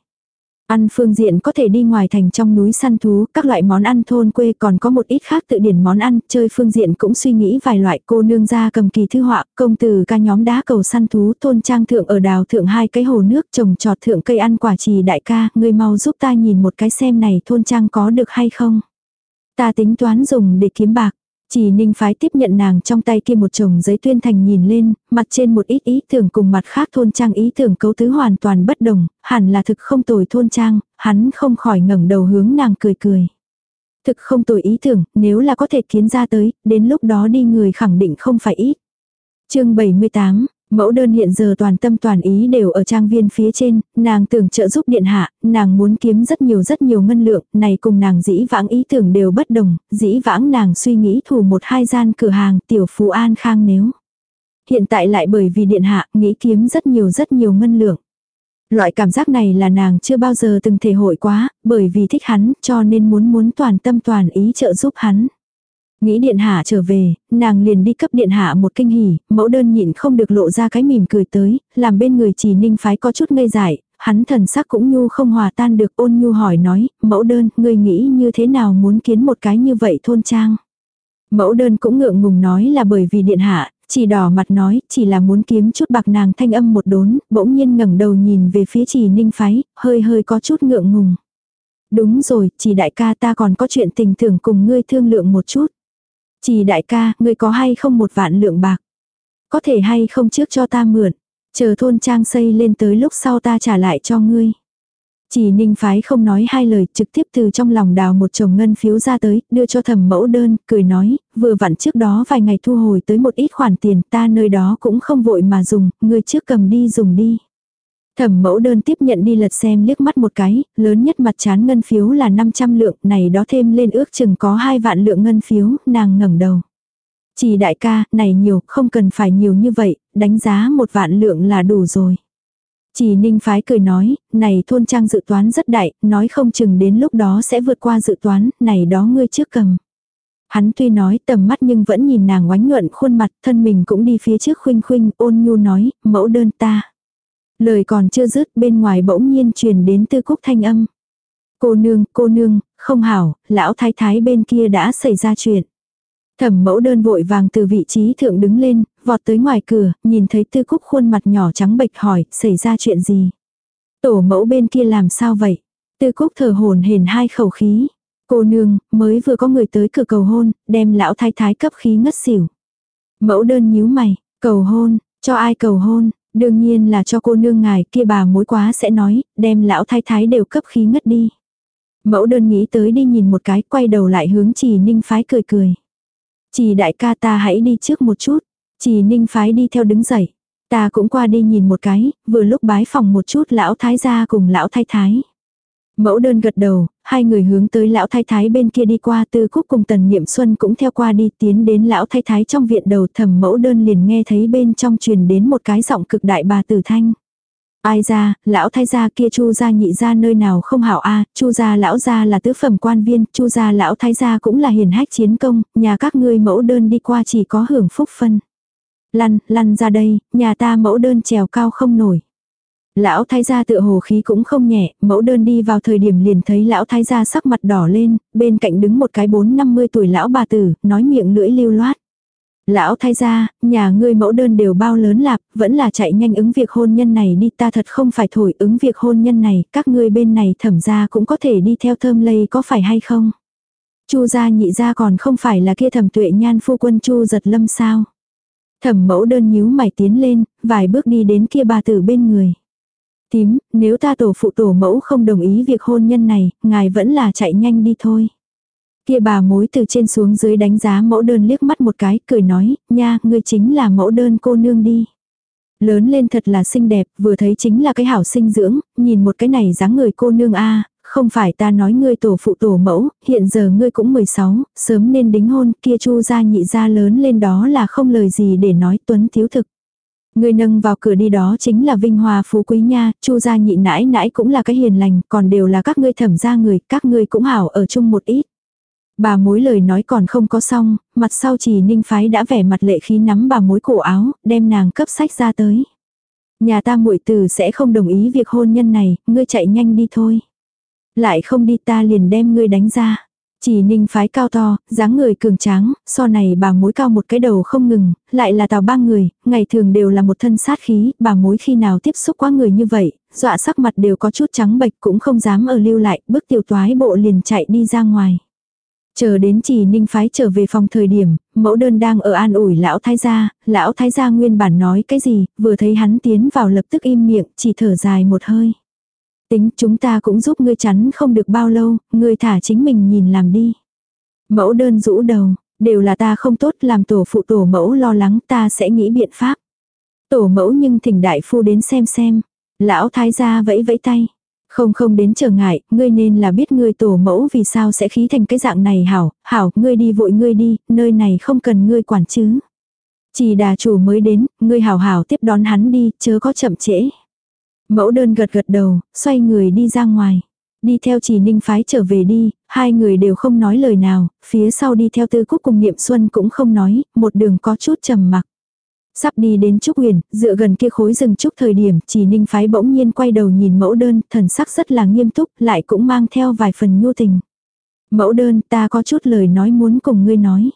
Speaker 1: Ăn phương diện có thể đi ngoài thành trong núi săn thú, các loại món ăn thôn quê còn có một ít khác tự điển món ăn, chơi phương diện cũng suy nghĩ vài loại cô nương ra cầm kỳ thư họa, công từ ca nhóm đá cầu săn thú, thôn trang thượng ở đào thượng hai cái hồ nước trồng trọt thượng cây ăn quả trì đại ca, người mau giúp ta nhìn một cái xem này thôn trang có được hay không. Ta tính toán dùng để kiếm bạc. Chỉ ninh phái tiếp nhận nàng trong tay kia một chồng giấy tuyên thành nhìn lên, mặt trên một ít ý tưởng cùng mặt khác thôn trang ý tưởng cấu tứ hoàn toàn bất đồng, hẳn là thực không tồi thôn trang, hắn không khỏi ngẩng đầu hướng nàng cười cười. Thực không tồi ý tưởng, nếu là có thể kiến ra tới, đến lúc đó đi người khẳng định không phải ít. chương 78, Mẫu đơn hiện giờ toàn tâm toàn ý đều ở trang viên phía trên, nàng tưởng trợ giúp điện hạ, nàng muốn kiếm rất nhiều rất nhiều ngân lượng, này cùng nàng dĩ vãng ý tưởng đều bất đồng, dĩ vãng nàng suy nghĩ thủ một hai gian cửa hàng tiểu phú an khang nếu. Hiện tại lại bởi vì điện hạ nghĩ kiếm rất nhiều rất nhiều ngân lượng. Loại cảm giác này là nàng chưa bao giờ từng thể hội quá, bởi vì thích hắn cho nên muốn muốn toàn tâm toàn ý trợ giúp hắn. Nghĩ điện hạ trở về, nàng liền đi cấp điện hạ một kinh hỉ, mẫu đơn nhịn không được lộ ra cái mỉm cười tới, làm bên người chỉ ninh phái có chút ngây dại, hắn thần sắc cũng nhu không hòa tan được ôn nhu hỏi nói, mẫu đơn, ngươi nghĩ như thế nào muốn kiến một cái như vậy thôn trang. Mẫu đơn cũng ngượng ngùng nói là bởi vì điện hạ, chỉ đỏ mặt nói, chỉ là muốn kiếm chút bạc nàng thanh âm một đốn, bỗng nhiên ngẩng đầu nhìn về phía chỉ ninh phái, hơi hơi có chút ngượng ngùng. Đúng rồi, chỉ đại ca ta còn có chuyện tình tưởng cùng ngươi thương lượng một chút. Chỉ đại ca, ngươi có hay không một vạn lượng bạc? Có thể hay không trước cho ta mượn? Chờ thôn trang xây lên tới lúc sau ta trả lại cho ngươi. Chỉ ninh phái không nói hai lời trực tiếp từ trong lòng đào một chồng ngân phiếu ra tới, đưa cho thầm mẫu đơn, cười nói, vừa vặn trước đó vài ngày thu hồi tới một ít khoản tiền ta nơi đó cũng không vội mà dùng, ngươi trước cầm đi dùng đi. Thẩm mẫu đơn tiếp nhận đi lật xem liếc mắt một cái, lớn nhất mặt chán ngân phiếu là 500 lượng, này đó thêm lên ước chừng có hai vạn lượng ngân phiếu, nàng ngẩng đầu. Chỉ đại ca, này nhiều, không cần phải nhiều như vậy, đánh giá một vạn lượng là đủ rồi. Chỉ ninh phái cười nói, này thôn trang dự toán rất đại, nói không chừng đến lúc đó sẽ vượt qua dự toán, này đó ngươi trước cầm. Hắn tuy nói tầm mắt nhưng vẫn nhìn nàng oánh nhuận khuôn mặt, thân mình cũng đi phía trước khuynh khuynh, ôn nhu nói, mẫu đơn ta. Lời còn chưa dứt bên ngoài bỗng nhiên truyền đến tư cúc thanh âm. Cô nương, cô nương, không hảo, lão thái thái bên kia đã xảy ra chuyện. Thẩm mẫu đơn vội vàng từ vị trí thượng đứng lên, vọt tới ngoài cửa, nhìn thấy tư cúc khuôn mặt nhỏ trắng bệch hỏi, xảy ra chuyện gì. Tổ mẫu bên kia làm sao vậy? Tư cúc thở hồn hển hai khẩu khí. Cô nương, mới vừa có người tới cửa cầu hôn, đem lão thái thái cấp khí ngất xỉu. Mẫu đơn nhíu mày, cầu hôn, cho ai cầu hôn, Đương nhiên là cho cô nương ngài kia bà mối quá sẽ nói, đem lão thái thái đều cấp khí ngất đi. Mẫu đơn nghĩ tới đi nhìn một cái, quay đầu lại hướng trì ninh phái cười cười. Trì đại ca ta hãy đi trước một chút. Trì ninh phái đi theo đứng dậy. Ta cũng qua đi nhìn một cái, vừa lúc bái phòng một chút lão thái gia cùng lão thái thái. Mẫu đơn gật đầu, hai người hướng tới lão thái thái bên kia đi qua tư cúc cùng tần niệm xuân cũng theo qua đi tiến đến lão thái thái trong viện đầu thẩm mẫu đơn liền nghe thấy bên trong truyền đến một cái giọng cực đại bà tử thanh. Ai ra, lão thái gia kia chu gia nhị gia nơi nào không hảo a chu gia lão gia là tứ phẩm quan viên, chu gia lão thái gia cũng là hiền hách chiến công, nhà các ngươi mẫu đơn đi qua chỉ có hưởng phúc phân. Lăn, lăn ra đây, nhà ta mẫu đơn trèo cao không nổi. Lão thái gia tựa hồ khí cũng không nhẹ, mẫu đơn đi vào thời điểm liền thấy lão thái gia sắc mặt đỏ lên, bên cạnh đứng một cái bốn năm mươi tuổi lão bà tử, nói miệng lưỡi lưu loát. Lão thái gia, nhà ngươi mẫu đơn đều bao lớn lạp, vẫn là chạy nhanh ứng việc hôn nhân này đi ta thật không phải thổi ứng việc hôn nhân này, các ngươi bên này thẩm gia cũng có thể đi theo thơm lây có phải hay không? Chu gia nhị gia còn không phải là kia thẩm tuệ nhan phu quân chu giật lâm sao? Thẩm mẫu đơn nhíu mày tiến lên, vài bước đi đến kia bà tử bên người. Tím, nếu ta tổ phụ tổ mẫu không đồng ý việc hôn nhân này, ngài vẫn là chạy nhanh đi thôi. Kia bà mối từ trên xuống dưới đánh giá mẫu đơn liếc mắt một cái, cười nói, nha, ngươi chính là mẫu đơn cô nương đi. Lớn lên thật là xinh đẹp, vừa thấy chính là cái hảo sinh dưỡng, nhìn một cái này dáng người cô nương a không phải ta nói ngươi tổ phụ tổ mẫu, hiện giờ ngươi cũng 16, sớm nên đính hôn, kia chu gia nhị gia lớn lên đó là không lời gì để nói tuấn thiếu thực. Ngươi nâng vào cửa đi đó chính là vinh hoa phú quý nha, chu gia nhị nãi nãi cũng là cái hiền lành, còn đều là các ngươi thẩm gia người, các ngươi cũng hảo ở chung một ít. Bà mối lời nói còn không có xong, mặt sau chỉ ninh phái đã vẻ mặt lệ khí nắm bà mối cổ áo, đem nàng cấp sách ra tới. Nhà ta muội từ sẽ không đồng ý việc hôn nhân này, ngươi chạy nhanh đi thôi. Lại không đi ta liền đem ngươi đánh ra. Chỉ ninh phái cao to, dáng người cường tráng, so này bà mối cao một cái đầu không ngừng, lại là tào ba người, ngày thường đều là một thân sát khí, bà mối khi nào tiếp xúc quá người như vậy, dọa sắc mặt đều có chút trắng bệch cũng không dám ở lưu lại, bước tiểu toái bộ liền chạy đi ra ngoài. Chờ đến chỉ ninh phái trở về phòng thời điểm, mẫu đơn đang ở an ủi lão thái gia, lão thái gia nguyên bản nói cái gì, vừa thấy hắn tiến vào lập tức im miệng, chỉ thở dài một hơi. Tính chúng ta cũng giúp ngươi chắn không được bao lâu, ngươi thả chính mình nhìn làm đi. Mẫu đơn rũ đầu, đều là ta không tốt làm tổ phụ tổ mẫu lo lắng ta sẽ nghĩ biện pháp. Tổ mẫu nhưng thỉnh đại phu đến xem xem. Lão thái gia vẫy vẫy tay. Không không đến trở ngại, ngươi nên là biết ngươi tổ mẫu vì sao sẽ khí thành cái dạng này hảo, hảo, ngươi đi vội ngươi đi, nơi này không cần ngươi quản chứ. Chỉ đà chủ mới đến, ngươi hảo hảo tiếp đón hắn đi, chớ có chậm trễ. Mẫu đơn gật gật đầu, xoay người đi ra ngoài. Đi theo chỉ ninh phái trở về đi, hai người đều không nói lời nào, phía sau đi theo tư cúc cùng niệm xuân cũng không nói, một đường có chút trầm mặc. Sắp đi đến Trúc Huyền, dựa gần kia khối rừng trúc thời điểm, chỉ ninh phái bỗng nhiên quay đầu nhìn mẫu đơn, thần sắc rất là nghiêm túc, lại cũng mang theo vài phần nhu tình. Mẫu đơn, ta có chút lời nói muốn cùng ngươi nói.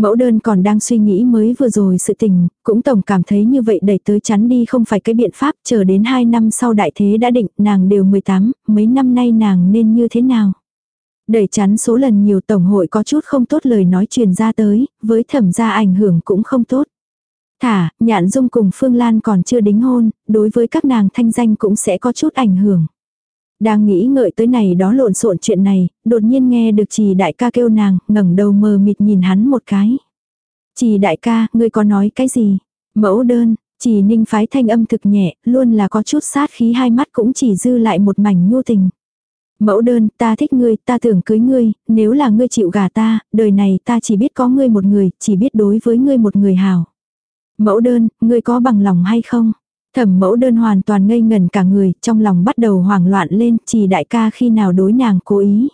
Speaker 1: Mẫu đơn còn đang suy nghĩ mới vừa rồi sự tình, cũng tổng cảm thấy như vậy đẩy tới chắn đi không phải cái biện pháp, chờ đến 2 năm sau đại thế đã định, nàng đều 18, mấy năm nay nàng nên như thế nào. Đẩy chắn số lần nhiều tổng hội có chút không tốt lời nói truyền ra tới, với thẩm gia ảnh hưởng cũng không tốt. Thả, nhạn dung cùng Phương Lan còn chưa đính hôn, đối với các nàng thanh danh cũng sẽ có chút ảnh hưởng. Đang nghĩ ngợi tới này đó lộn xộn chuyện này, đột nhiên nghe được trì đại ca kêu nàng, ngẩng đầu mờ mịt nhìn hắn một cái. Trì đại ca, ngươi có nói cái gì? Mẫu đơn, trì ninh phái thanh âm thực nhẹ, luôn là có chút sát khí hai mắt cũng chỉ dư lại một mảnh nhu tình. Mẫu đơn, ta thích ngươi, ta tưởng cưới ngươi, nếu là ngươi chịu gả ta, đời này ta chỉ biết có ngươi một người, chỉ biết đối với ngươi một người hảo. Mẫu đơn, ngươi có bằng lòng hay không? Thẩm mẫu đơn hoàn toàn ngây ngẩn cả người, trong lòng bắt đầu hoảng loạn lên, chỉ đại ca khi nào đối nàng cố ý.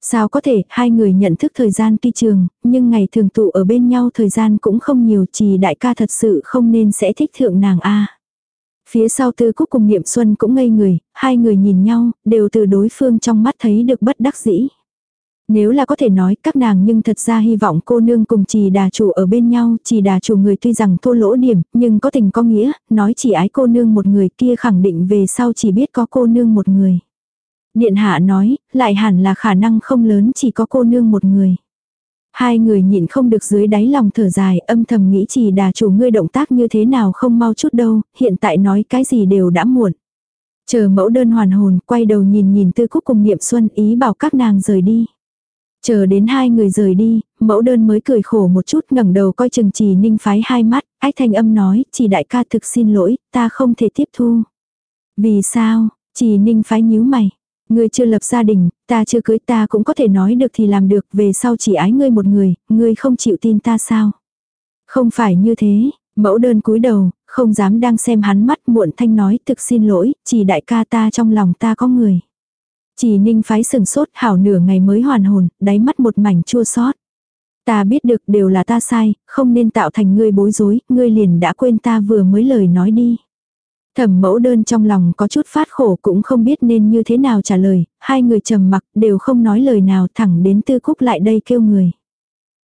Speaker 1: Sao có thể, hai người nhận thức thời gian tuy trường, nhưng ngày thường tụ ở bên nhau thời gian cũng không nhiều, chỉ đại ca thật sự không nên sẽ thích thượng nàng a. Phía sau tư cúc cùng niệm xuân cũng ngây người, hai người nhìn nhau, đều từ đối phương trong mắt thấy được bất đắc dĩ. Nếu là có thể nói các nàng nhưng thật ra hy vọng cô nương cùng trì đà chủ ở bên nhau, trì đà chủ người tuy rằng thô lỗ điểm, nhưng có tình có nghĩa, nói chỉ ái cô nương một người kia khẳng định về sau chỉ biết có cô nương một người. Điện hạ nói, lại hẳn là khả năng không lớn chỉ có cô nương một người. Hai người nhịn không được dưới đáy lòng thở dài, âm thầm nghĩ chỉ đà chủ ngươi động tác như thế nào không mau chút đâu, hiện tại nói cái gì đều đã muộn. Chờ mẫu đơn hoàn hồn, quay đầu nhìn nhìn tư cúc cùng niệm xuân ý bảo các nàng rời đi. Chờ đến hai người rời đi, mẫu đơn mới cười khổ một chút ngẩng đầu coi chừng trì ninh phái hai mắt, ách thanh âm nói, chỉ đại ca thực xin lỗi, ta không thể tiếp thu. Vì sao, trì ninh phái nhíu mày. Ngươi chưa lập gia đình, ta chưa cưới ta cũng có thể nói được thì làm được, về sau chỉ ái ngươi một người, ngươi không chịu tin ta sao? Không phải như thế, mẫu đơn cúi đầu, không dám đang xem hắn mắt muộn thanh nói thực xin lỗi, chỉ đại ca ta trong lòng ta có người. Chỉ ninh phái sừng sốt hảo nửa ngày mới hoàn hồn, đáy mắt một mảnh chua xót. Ta biết được đều là ta sai, không nên tạo thành ngươi bối rối, ngươi liền đã quên ta vừa mới lời nói đi. Thẩm mẫu đơn trong lòng có chút phát khổ cũng không biết nên như thế nào trả lời, hai người trầm mặc đều không nói lời nào thẳng đến tư cúc lại đây kêu người.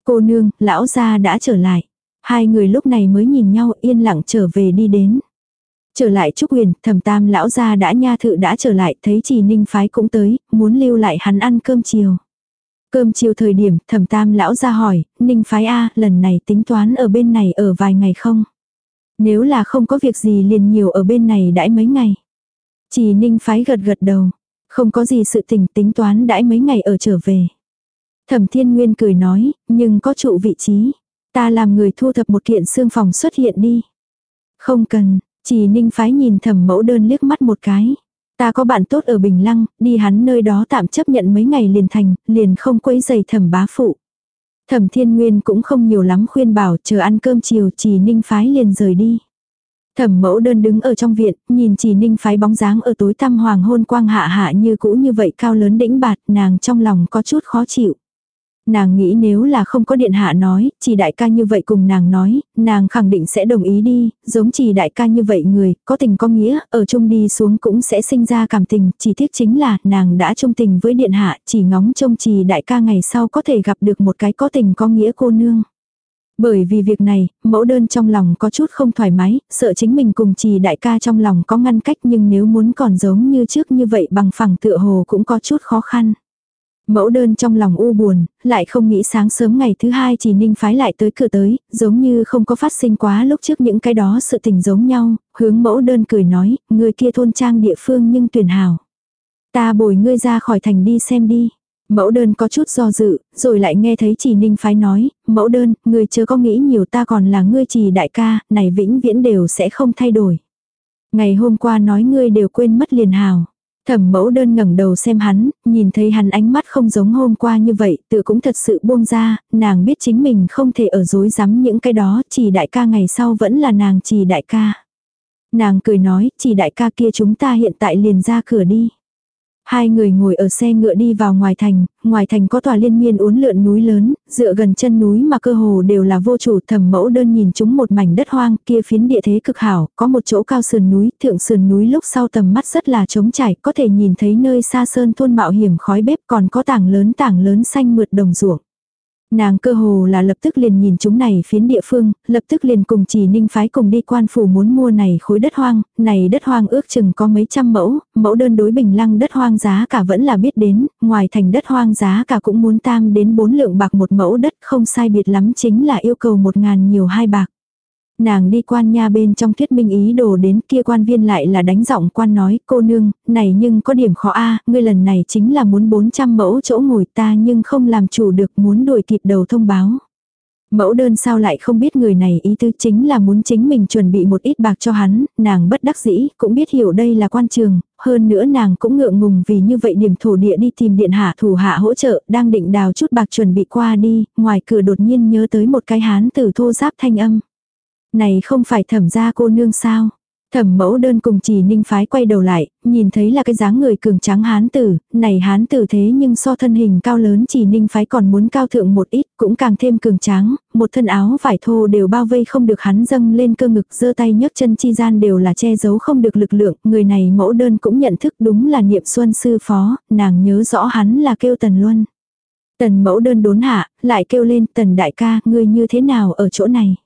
Speaker 1: Cô nương, lão gia đã trở lại. Hai người lúc này mới nhìn nhau yên lặng trở về đi đến. Trở lại Trúc Huyền, thẩm tam lão gia đã nha thự đã trở lại, thấy trì ninh phái cũng tới, muốn lưu lại hắn ăn cơm chiều. Cơm chiều thời điểm, thẩm tam lão gia hỏi, ninh phái A, lần này tính toán ở bên này ở vài ngày không? Nếu là không có việc gì liền nhiều ở bên này đãi mấy ngày. Chỉ ninh phái gật gật đầu, không có gì sự tình tính toán đãi mấy ngày ở trở về. Thẩm thiên nguyên cười nói, nhưng có trụ vị trí. Ta làm người thu thập một kiện xương phòng xuất hiện đi. Không cần, chỉ ninh phái nhìn thẩm mẫu đơn liếc mắt một cái. Ta có bạn tốt ở Bình Lăng, đi hắn nơi đó tạm chấp nhận mấy ngày liền thành, liền không quấy giày thẩm bá phụ. Thẩm thiên nguyên cũng không nhiều lắm khuyên bảo chờ ăn cơm chiều chỉ ninh phái liền rời đi. Thẩm mẫu đơn đứng ở trong viện, nhìn chỉ ninh phái bóng dáng ở tối tăm hoàng hôn quang hạ hạ như cũ như vậy cao lớn đĩnh bạt, nàng trong lòng có chút khó chịu. Nàng nghĩ nếu là không có điện hạ nói, chỉ đại ca như vậy cùng nàng nói, nàng khẳng định sẽ đồng ý đi, giống chỉ đại ca như vậy người, có tình có nghĩa, ở chung đi xuống cũng sẽ sinh ra cảm tình, chỉ tiếc chính là nàng đã chung tình với điện hạ, chỉ ngóng trông chỉ đại ca ngày sau có thể gặp được một cái có tình có nghĩa cô nương. Bởi vì việc này, mẫu đơn trong lòng có chút không thoải mái, sợ chính mình cùng trì đại ca trong lòng có ngăn cách nhưng nếu muốn còn giống như trước như vậy bằng phẳng tựa hồ cũng có chút khó khăn. Mẫu đơn trong lòng u buồn, lại không nghĩ sáng sớm ngày thứ hai chỉ ninh phái lại tới cửa tới, giống như không có phát sinh quá lúc trước những cái đó sự tình giống nhau, hướng mẫu đơn cười nói, người kia thôn trang địa phương nhưng tuyển hảo. Ta bồi ngươi ra khỏi thành đi xem đi. Mẫu đơn có chút do dự, rồi lại nghe thấy chỉ ninh phái nói, mẫu đơn, người chưa có nghĩ nhiều ta còn là ngươi chỉ đại ca, này vĩnh viễn đều sẽ không thay đổi. Ngày hôm qua nói ngươi đều quên mất liền hào. Thẩm mẫu đơn ngẩng đầu xem hắn, nhìn thấy hắn ánh mắt không giống hôm qua như vậy, tự cũng thật sự buông ra, nàng biết chính mình không thể ở dối rắm những cái đó, chỉ đại ca ngày sau vẫn là nàng chỉ đại ca. Nàng cười nói, chỉ đại ca kia chúng ta hiện tại liền ra cửa đi. Hai người ngồi ở xe ngựa đi vào ngoài thành, ngoài thành có tòa liên miên uốn lượn núi lớn, dựa gần chân núi mà cơ hồ đều là vô chủ thẩm mẫu đơn nhìn chúng một mảnh đất hoang kia phiến địa thế cực hảo, có một chỗ cao sườn núi, thượng sườn núi lúc sau tầm mắt rất là trống trải, có thể nhìn thấy nơi xa sơn thôn mạo hiểm khói bếp còn có tảng lớn tảng lớn xanh mượt đồng ruộng. Nàng cơ hồ là lập tức liền nhìn chúng này phiến địa phương, lập tức liền cùng chỉ ninh phái cùng đi quan phủ muốn mua này khối đất hoang, này đất hoang ước chừng có mấy trăm mẫu, mẫu đơn đối bình lăng đất hoang giá cả vẫn là biết đến, ngoài thành đất hoang giá cả cũng muốn tam đến bốn lượng bạc một mẫu đất không sai biệt lắm chính là yêu cầu một ngàn nhiều hai bạc. Nàng đi quan nha bên trong thuyết minh ý đồ đến kia quan viên lại là đánh giọng quan nói cô nương, này nhưng có điểm khó a ngươi lần này chính là muốn 400 mẫu chỗ ngồi ta nhưng không làm chủ được muốn đuổi kịp đầu thông báo. Mẫu đơn sao lại không biết người này ý tư chính là muốn chính mình chuẩn bị một ít bạc cho hắn, nàng bất đắc dĩ, cũng biết hiểu đây là quan trường, hơn nữa nàng cũng ngượng ngùng vì như vậy điểm thổ địa đi tìm điện hạ thủ hạ hỗ trợ, đang định đào chút bạc chuẩn bị qua đi, ngoài cửa đột nhiên nhớ tới một cái hán tử thô giáp thanh âm. Này không phải thẩm gia cô nương sao? Thẩm mẫu đơn cùng chỉ ninh phái quay đầu lại, nhìn thấy là cái dáng người cường trắng hán tử, này hán tử thế nhưng so thân hình cao lớn chỉ ninh phái còn muốn cao thượng một ít, cũng càng thêm cường tráng, một thân áo vải thô đều bao vây không được hắn dâng lên cơ ngực giơ tay nhấc chân chi gian đều là che giấu không được lực lượng, người này mẫu đơn cũng nhận thức đúng là niệm xuân sư phó, nàng nhớ rõ hắn là kêu tần luân. Tần mẫu đơn đốn hạ, lại kêu lên tần đại ca, ngươi như thế nào ở chỗ này.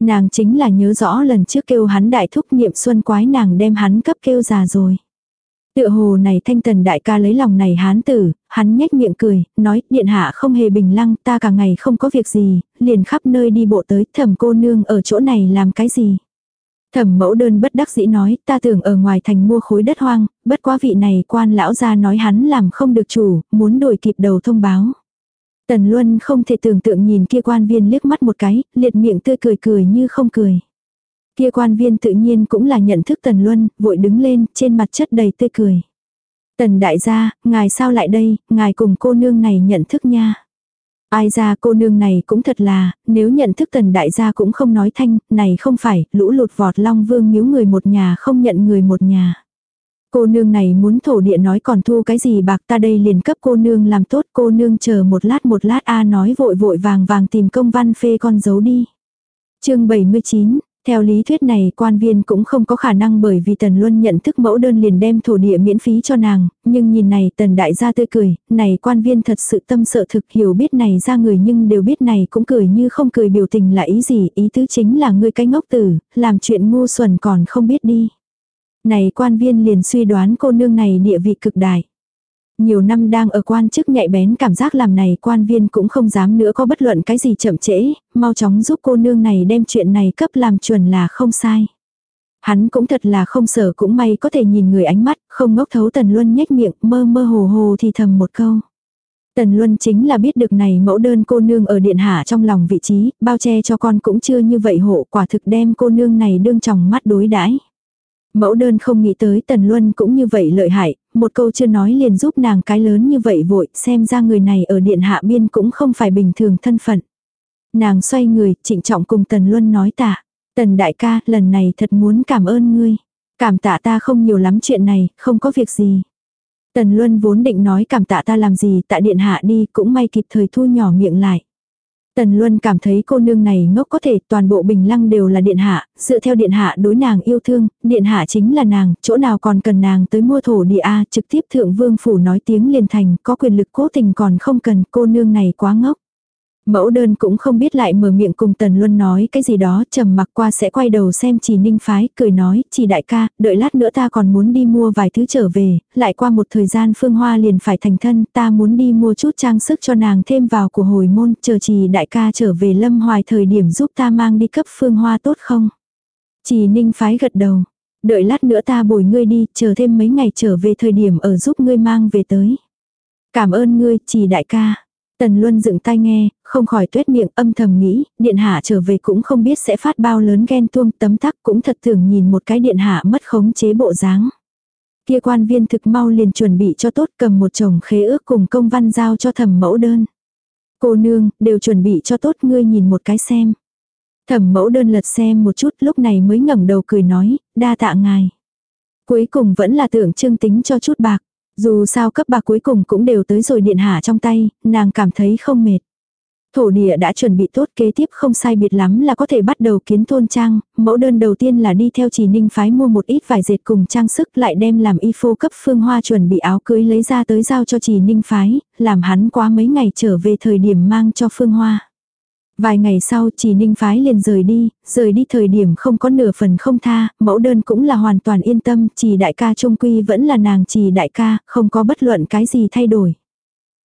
Speaker 1: Nàng chính là nhớ rõ lần trước kêu hắn đại thúc niệm xuân quái nàng đem hắn cấp kêu già rồi. Tựa hồ này thanh tần đại ca lấy lòng này hán tử, hắn nhếch miệng cười, nói điện hạ không hề bình lăng ta cả ngày không có việc gì, liền khắp nơi đi bộ tới thẩm cô nương ở chỗ này làm cái gì. Thẩm mẫu đơn bất đắc dĩ nói ta tưởng ở ngoài thành mua khối đất hoang, bất quá vị này quan lão ra nói hắn làm không được chủ, muốn đổi kịp đầu thông báo. Tần Luân không thể tưởng tượng nhìn kia quan viên liếc mắt một cái, liệt miệng tươi cười cười như không cười. Kia quan viên tự nhiên cũng là nhận thức Tần Luân, vội đứng lên, trên mặt chất đầy tươi cười. Tần đại gia, ngài sao lại đây, ngài cùng cô nương này nhận thức nha. Ai ra cô nương này cũng thật là, nếu nhận thức tần đại gia cũng không nói thanh, này không phải, lũ lụt vọt long vương miếu người một nhà không nhận người một nhà. Cô nương này muốn thổ địa nói còn thu cái gì bạc ta đây liền cấp cô nương làm tốt cô nương chờ một lát một lát a nói vội vội vàng vàng tìm công văn phê con giấu đi. chương 79, theo lý thuyết này quan viên cũng không có khả năng bởi vì Tần Luân nhận thức mẫu đơn liền đem thổ địa miễn phí cho nàng, nhưng nhìn này Tần đại gia tươi cười, này quan viên thật sự tâm sợ thực hiểu biết này ra người nhưng đều biết này cũng cười như không cười biểu tình là ý gì, ý tứ chính là người cái ngốc tử, làm chuyện ngu xuẩn còn không biết đi. Này quan viên liền suy đoán cô nương này địa vị cực đại. Nhiều năm đang ở quan chức nhạy bén cảm giác làm này quan viên cũng không dám nữa có bất luận cái gì chậm trễ, mau chóng giúp cô nương này đem chuyện này cấp làm chuẩn là không sai. Hắn cũng thật là không sở cũng may có thể nhìn người ánh mắt, không ngốc thấu Tần Luân nhếch miệng mơ mơ hồ hồ thì thầm một câu. Tần Luân chính là biết được này mẫu đơn cô nương ở điện hạ trong lòng vị trí, bao che cho con cũng chưa như vậy hộ quả thực đem cô nương này đương chồng mắt đối đãi Mẫu đơn không nghĩ tới Tần Luân cũng như vậy lợi hại, một câu chưa nói liền giúp nàng cái lớn như vậy vội, xem ra người này ở điện hạ biên cũng không phải bình thường thân phận. Nàng xoay người, trịnh trọng cùng Tần Luân nói tạ. Tần đại ca, lần này thật muốn cảm ơn ngươi. Cảm tạ ta không nhiều lắm chuyện này, không có việc gì. Tần Luân vốn định nói cảm tạ ta làm gì tạ điện hạ đi cũng may kịp thời thu nhỏ miệng lại. Tần Luân cảm thấy cô nương này ngốc có thể toàn bộ bình lăng đều là điện hạ, dựa theo điện hạ đối nàng yêu thương, điện hạ chính là nàng, chỗ nào còn cần nàng tới mua thổ địa A trực tiếp thượng vương phủ nói tiếng liền thành, có quyền lực cố tình còn không cần cô nương này quá ngốc. Mẫu đơn cũng không biết lại mở miệng cùng Tần Luân nói cái gì đó, trầm mặc qua sẽ quay đầu xem chỉ ninh phái, cười nói, chỉ đại ca, đợi lát nữa ta còn muốn đi mua vài thứ trở về, lại qua một thời gian phương hoa liền phải thành thân, ta muốn đi mua chút trang sức cho nàng thêm vào của hồi môn, chờ chỉ đại ca trở về lâm hoài thời điểm giúp ta mang đi cấp phương hoa tốt không? Chỉ ninh phái gật đầu, đợi lát nữa ta bồi ngươi đi, chờ thêm mấy ngày trở về thời điểm ở giúp ngươi mang về tới. Cảm ơn ngươi, chỉ đại ca. Tần Luân dựng tai nghe, không khỏi tuét miệng âm thầm nghĩ, điện hạ trở về cũng không biết sẽ phát bao lớn ghen tuông tấm tắc cũng thật thường nhìn một cái điện hạ mất khống chế bộ dáng. Kia quan viên thực mau liền chuẩn bị cho tốt cầm một chồng khế ước cùng công văn giao cho thẩm mẫu đơn. Cô nương, đều chuẩn bị cho tốt ngươi nhìn một cái xem. Thẩm mẫu đơn lật xem một chút lúc này mới ngẩng đầu cười nói, đa tạ ngài. Cuối cùng vẫn là tưởng trương tính cho chút bạc. Dù sao cấp bạc cuối cùng cũng đều tới rồi điện hạ trong tay, nàng cảm thấy không mệt. Thổ địa đã chuẩn bị tốt kế tiếp không sai biệt lắm là có thể bắt đầu kiến thôn trang, mẫu đơn đầu tiên là đi theo chỉ ninh phái mua một ít vải dệt cùng trang sức lại đem làm y phô cấp phương hoa chuẩn bị áo cưới lấy ra tới giao cho chỉ ninh phái, làm hắn quá mấy ngày trở về thời điểm mang cho phương hoa. Vài ngày sau chỉ ninh phái liền rời đi, rời đi thời điểm không có nửa phần không tha, mẫu đơn cũng là hoàn toàn yên tâm, chỉ đại ca trung quy vẫn là nàng chỉ đại ca, không có bất luận cái gì thay đổi.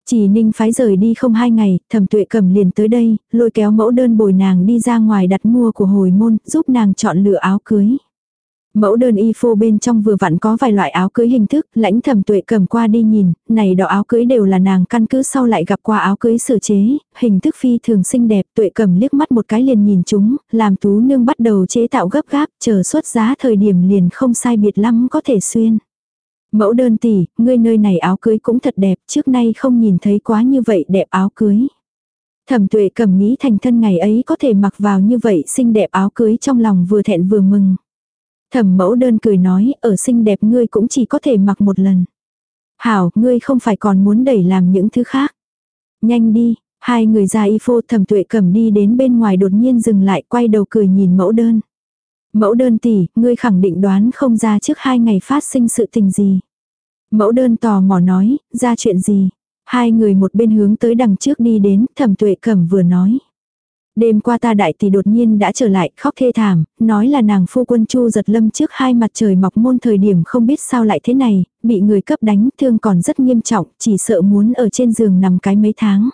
Speaker 1: Chỉ ninh phái rời đi không hai ngày, thẩm tuệ cầm liền tới đây, lôi kéo mẫu đơn bồi nàng đi ra ngoài đặt mua của hồi môn, giúp nàng chọn lựa áo cưới. Mẫu đơn y phô bên trong vừa vặn có vài loại áo cưới hình thức, lãnh thẩm tuệ cầm qua đi nhìn, này đó áo cưới đều là nàng căn cứ sau lại gặp qua áo cưới sửa chế, hình thức phi thường xinh đẹp, tuệ cầm liếc mắt một cái liền nhìn chúng, làm tú nương bắt đầu chế tạo gấp gáp, chờ xuất giá thời điểm liền không sai biệt lắm có thể xuyên. Mẫu đơn tỷ, ngươi nơi này áo cưới cũng thật đẹp, trước nay không nhìn thấy quá như vậy đẹp áo cưới. Thẩm tuệ cầm nghĩ thành thân ngày ấy có thể mặc vào như vậy xinh đẹp áo cưới trong lòng vừa thẹn vừa mừng. Thẩm mẫu đơn cười nói, ở xinh đẹp ngươi cũng chỉ có thể mặc một lần. Hảo, ngươi không phải còn muốn đẩy làm những thứ khác. Nhanh đi, hai người ra y phô thẩm tuệ cầm đi đến bên ngoài đột nhiên dừng lại quay đầu cười nhìn mẫu đơn. Mẫu đơn tỷ, ngươi khẳng định đoán không ra trước hai ngày phát sinh sự tình gì. Mẫu đơn tò mò nói, ra chuyện gì. Hai người một bên hướng tới đằng trước đi đến, thẩm tuệ cẩm vừa nói. Đêm qua ta đại tỷ đột nhiên đã trở lại, khóc thê thảm, nói là nàng phu quân chu giật lâm trước hai mặt trời mọc môn thời điểm không biết sao lại thế này, bị người cấp đánh, thương còn rất nghiêm trọng, chỉ sợ muốn ở trên giường nằm cái mấy tháng.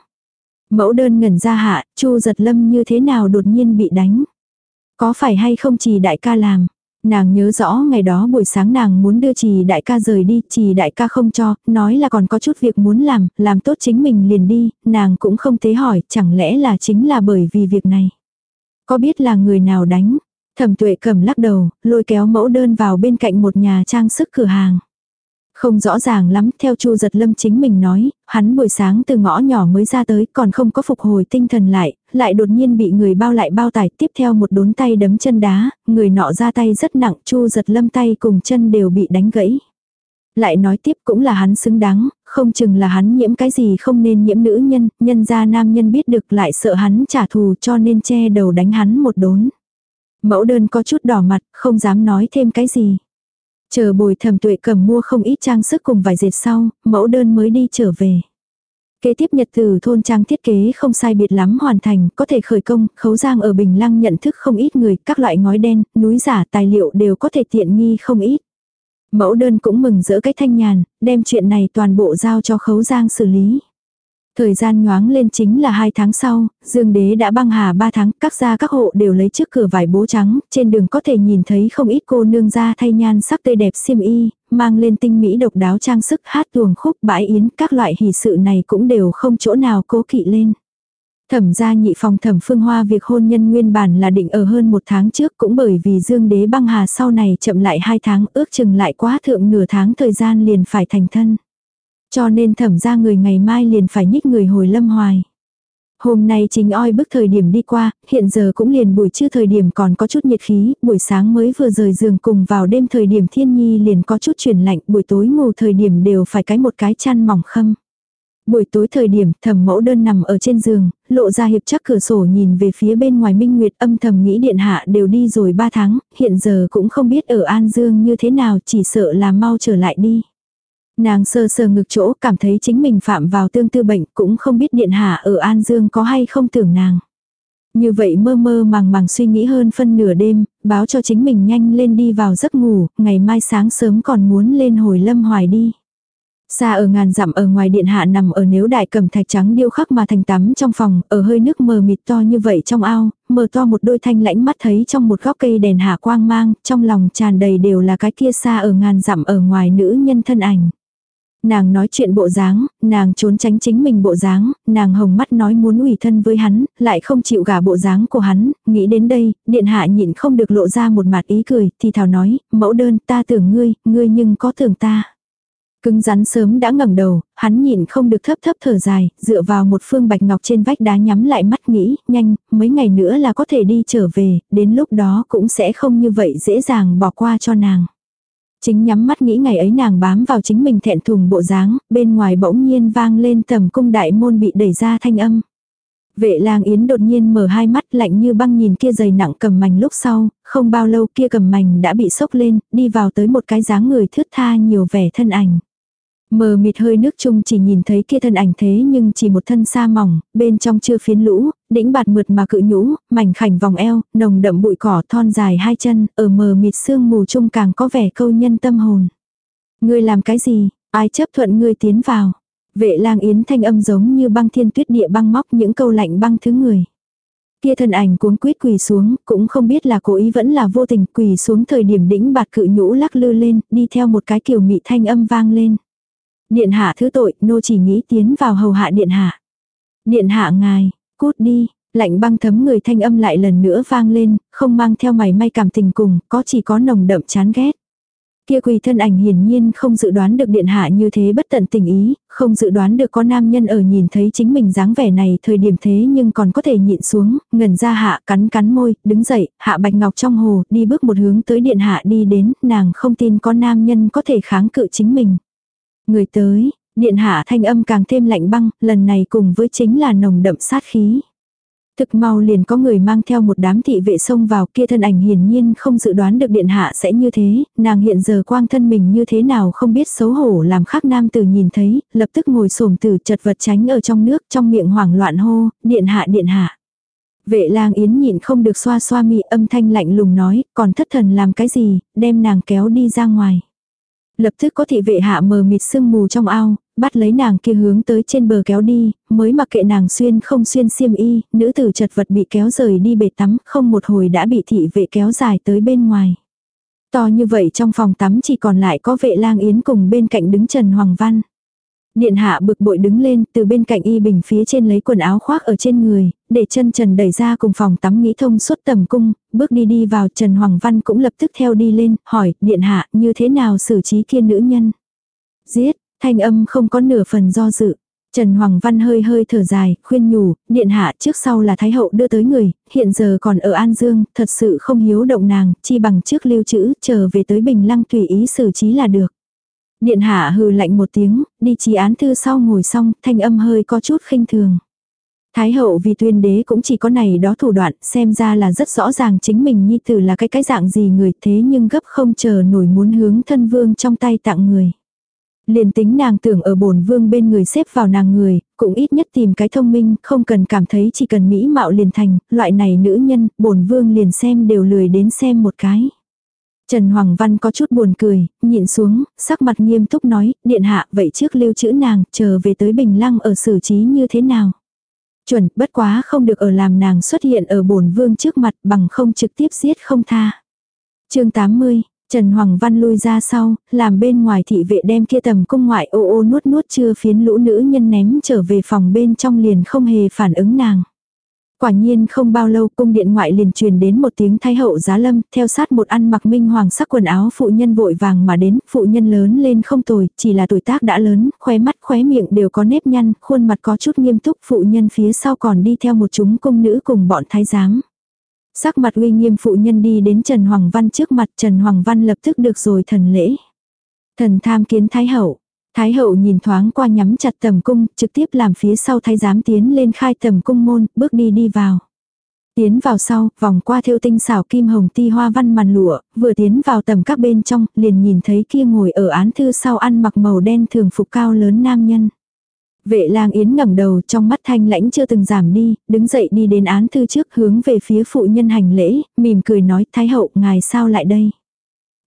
Speaker 1: Mẫu đơn ngẩn ra hạ, chu giật lâm như thế nào đột nhiên bị đánh. Có phải hay không chỉ đại ca làm. Nàng nhớ rõ ngày đó buổi sáng nàng muốn đưa trì đại ca rời đi, trì đại ca không cho, nói là còn có chút việc muốn làm, làm tốt chính mình liền đi, nàng cũng không thế hỏi, chẳng lẽ là chính là bởi vì việc này. Có biết là người nào đánh? Thẩm tuệ cầm lắc đầu, lôi kéo mẫu đơn vào bên cạnh một nhà trang sức cửa hàng. Không rõ ràng lắm, theo Chu Giật Lâm chính mình nói, hắn buổi sáng từ ngõ nhỏ mới ra tới, còn không có phục hồi tinh thần lại, lại đột nhiên bị người bao lại bao tải, tiếp theo một đốn tay đấm chân đá, người nọ ra tay rất nặng, Chu Giật Lâm tay cùng chân đều bị đánh gãy. Lại nói tiếp cũng là hắn xứng đáng, không chừng là hắn nhiễm cái gì không nên nhiễm nữ nhân, nhân ra nam nhân biết được lại sợ hắn trả thù cho nên che đầu đánh hắn một đốn. Mẫu đơn có chút đỏ mặt, không dám nói thêm cái gì. Chờ bồi thẩm tuệ cầm mua không ít trang sức cùng vài dệt sau, mẫu đơn mới đi trở về. Kế tiếp nhật từ thôn trang thiết kế không sai biệt lắm hoàn thành, có thể khởi công, khấu giang ở Bình Lăng nhận thức không ít người, các loại ngói đen, núi giả tài liệu đều có thể tiện nghi không ít. Mẫu đơn cũng mừng rỡ cái thanh nhàn, đem chuyện này toàn bộ giao cho khấu giang xử lý. Thời gian nhoáng lên chính là hai tháng sau, Dương Đế đã băng hà ba tháng, các gia các hộ đều lấy trước cửa vải bố trắng, trên đường có thể nhìn thấy không ít cô nương ra thay nhan sắc tươi đẹp xiêm y, mang lên tinh mỹ độc đáo trang sức hát tuồng khúc bãi yến, các loại hỷ sự này cũng đều không chỗ nào cố kỵ lên. Thẩm gia nhị phòng thẩm phương hoa việc hôn nhân nguyên bản là định ở hơn một tháng trước cũng bởi vì dương đế băng hà sau này chậm lại hai tháng ước chừng lại quá thượng nửa tháng thời gian liền phải thành thân. Cho nên thẩm gia người ngày mai liền phải nhích người hồi lâm hoài. Hôm nay chính oi bức thời điểm đi qua, hiện giờ cũng liền buổi trưa thời điểm còn có chút nhiệt khí, buổi sáng mới vừa rời giường cùng vào đêm thời điểm thiên nhi liền có chút chuyển lạnh, buổi tối ngủ thời điểm đều phải cái một cái chăn mỏng khâm. Buổi tối thời điểm thẩm mẫu đơn nằm ở trên giường, lộ ra hiệp chắc cửa sổ nhìn về phía bên ngoài minh nguyệt âm thầm nghĩ điện hạ đều đi rồi ba tháng, hiện giờ cũng không biết ở An Dương như thế nào chỉ sợ là mau trở lại đi. Nàng sơ sơ ngực chỗ cảm thấy chính mình phạm vào tương tư bệnh cũng không biết điện hạ ở An Dương có hay không tưởng nàng. Như vậy mơ mơ màng màng suy nghĩ hơn phân nửa đêm, báo cho chính mình nhanh lên đi vào giấc ngủ, ngày mai sáng sớm còn muốn lên hồi lâm hoài đi. Xa ở ngàn dặm ở ngoài điện hạ nằm ở nếu đại cầm thạch trắng điêu khắc mà thành tắm trong phòng, ở hơi nước mờ mịt to như vậy trong ao, mờ to một đôi thanh lãnh mắt thấy trong một góc cây đèn hạ quang mang, trong lòng tràn đầy đều là cái kia xa ở ngàn dặm ở ngoài nữ nhân thân ảnh. Nàng nói chuyện bộ dáng, nàng trốn tránh chính mình bộ dáng, nàng hồng mắt nói muốn ủy thân với hắn, lại không chịu gả bộ dáng của hắn, nghĩ đến đây, điện hạ nhịn không được lộ ra một mặt ý cười, thì thảo nói, mẫu đơn ta tưởng ngươi, ngươi nhưng có tưởng ta. Cứng rắn sớm đã ngẩng đầu, hắn nhịn không được thấp thấp thở dài, dựa vào một phương bạch ngọc trên vách đá nhắm lại mắt nghĩ, nhanh, mấy ngày nữa là có thể đi trở về, đến lúc đó cũng sẽ không như vậy dễ dàng bỏ qua cho nàng. Chính nhắm mắt nghĩ ngày ấy nàng bám vào chính mình thẹn thùng bộ dáng, bên ngoài bỗng nhiên vang lên tầm cung đại môn bị đẩy ra thanh âm. Vệ lang yến đột nhiên mở hai mắt lạnh như băng nhìn kia dày nặng cầm mảnh lúc sau, không bao lâu kia cầm mảnh đã bị sốc lên, đi vào tới một cái dáng người thướt tha nhiều vẻ thân ảnh. Mờ mịt hơi nước chung chỉ nhìn thấy kia thân ảnh thế nhưng chỉ một thân sa mỏng, bên trong chưa phiến lũ, đĩnh bạt mượt mà cự nhũ, mảnh khảnh vòng eo, nồng đậm bụi cỏ thon dài hai chân, ở mờ mịt sương mù chung càng có vẻ câu nhân tâm hồn. Ngươi làm cái gì, ai chấp thuận ngươi tiến vào. Vệ lang yến thanh âm giống như băng thiên tuyết địa băng móc những câu lạnh băng thứ người. Kia thân ảnh cuống quýt quỳ xuống, cũng không biết là cố ý vẫn là vô tình quỳ xuống thời điểm đĩnh bạt cự nhũ lắc lư lên, đi theo một cái kiểu mị thanh âm vang lên. Điện hạ thứ tội, nô chỉ nghĩ tiến vào hầu hạ điện hạ. Điện hạ ngài, cút đi, lạnh băng thấm người thanh âm lại lần nữa vang lên, không mang theo mày may cảm tình cùng, có chỉ có nồng đậm chán ghét. Kia quỳ thân ảnh hiển nhiên không dự đoán được điện hạ như thế bất tận tình ý, không dự đoán được có nam nhân ở nhìn thấy chính mình dáng vẻ này thời điểm thế nhưng còn có thể nhịn xuống, ngẩn ra hạ cắn cắn môi, đứng dậy, hạ bạch ngọc trong hồ, đi bước một hướng tới điện hạ đi đến, nàng không tin có nam nhân có thể kháng cự chính mình. Người tới, điện hạ thanh âm càng thêm lạnh băng, lần này cùng với chính là nồng đậm sát khí. Thực mau liền có người mang theo một đám thị vệ xông vào kia thân ảnh hiển nhiên không dự đoán được điện hạ sẽ như thế, nàng hiện giờ quang thân mình như thế nào không biết xấu hổ làm khác nam tử nhìn thấy, lập tức ngồi xổm tử chật vật tránh ở trong nước trong miệng hoảng loạn hô, điện hạ điện hạ. Vệ lang yến nhịn không được xoa xoa mị âm thanh lạnh lùng nói, còn thất thần làm cái gì, đem nàng kéo đi ra ngoài. Lập tức có thị vệ hạ mờ mịt sương mù trong ao, bắt lấy nàng kia hướng tới trên bờ kéo đi, mới mặc kệ nàng xuyên không xuyên xiêm y, nữ tử chật vật bị kéo rời đi bể tắm, không một hồi đã bị thị vệ kéo dài tới bên ngoài. To như vậy trong phòng tắm chỉ còn lại có vệ lang yến cùng bên cạnh đứng Trần Hoàng Văn. Điện hạ bực bội đứng lên từ bên cạnh y bình phía trên lấy quần áo khoác ở trên người, để chân trần đẩy ra cùng phòng tắm nghĩ thông suốt tầm cung, bước đi đi vào Trần Hoàng Văn cũng lập tức theo đi lên, hỏi, điện hạ, như thế nào xử trí kia nữ nhân? Giết, thanh âm không có nửa phần do dự. Trần Hoàng Văn hơi hơi thở dài, khuyên nhủ, điện hạ trước sau là Thái Hậu đưa tới người, hiện giờ còn ở An Dương, thật sự không hiếu động nàng, chi bằng trước lưu trữ, chờ về tới Bình Lăng tùy ý xử trí là được. Điện hạ hừ lạnh một tiếng, đi trí án thư sau ngồi xong, thanh âm hơi có chút khinh thường. Thái hậu vì tuyên đế cũng chỉ có này đó thủ đoạn, xem ra là rất rõ ràng chính mình nhi tử là cái cái dạng gì người thế nhưng gấp không chờ nổi muốn hướng thân vương trong tay tặng người. Liền tính nàng tưởng ở bổn vương bên người xếp vào nàng người, cũng ít nhất tìm cái thông minh, không cần cảm thấy chỉ cần mỹ mạo liền thành, loại này nữ nhân, bổn vương liền xem đều lười đến xem một cái. Trần Hoàng Văn có chút buồn cười, nhịn xuống, sắc mặt nghiêm túc nói, điện hạ vậy trước lưu trữ nàng, chờ về tới Bình Lăng ở xử trí như thế nào. Chuẩn, bất quá không được ở làm nàng xuất hiện ở bổn vương trước mặt bằng không trực tiếp giết không tha. chương 80, Trần Hoàng Văn lui ra sau, làm bên ngoài thị vệ đem kia tầm cung ngoại ô ô nuốt nuốt chưa phiến lũ nữ nhân ném trở về phòng bên trong liền không hề phản ứng nàng. Quả nhiên không bao lâu cung điện ngoại liền truyền đến một tiếng thái hậu giá lâm, theo sát một ăn mặc minh hoàng sắc quần áo phụ nhân vội vàng mà đến, phụ nhân lớn lên không tồi, chỉ là tuổi tác đã lớn, khóe mắt khóe miệng đều có nếp nhăn, khuôn mặt có chút nghiêm túc, phụ nhân phía sau còn đi theo một chúng cung nữ cùng bọn thái giám. Sắc mặt uy nghiêm phụ nhân đi đến Trần Hoàng Văn trước mặt Trần Hoàng Văn lập tức được rồi thần lễ. Thần tham kiến Thái Hậu. Thái Hậu nhìn thoáng qua nhắm chặt tầm cung, trực tiếp làm phía sau thái giám tiến lên khai tầm cung môn, bước đi đi vào. Tiến vào sau, vòng qua theo tinh xảo kim hồng ti hoa văn màn lụa, vừa tiến vào tầm các bên trong, liền nhìn thấy kia ngồi ở án thư sau ăn mặc màu đen thường phục cao lớn nam nhân. Vệ lang yến ngẩng đầu trong mắt thanh lãnh chưa từng giảm đi, đứng dậy đi đến án thư trước hướng về phía phụ nhân hành lễ, mỉm cười nói Thái hậu ngài sao lại đây.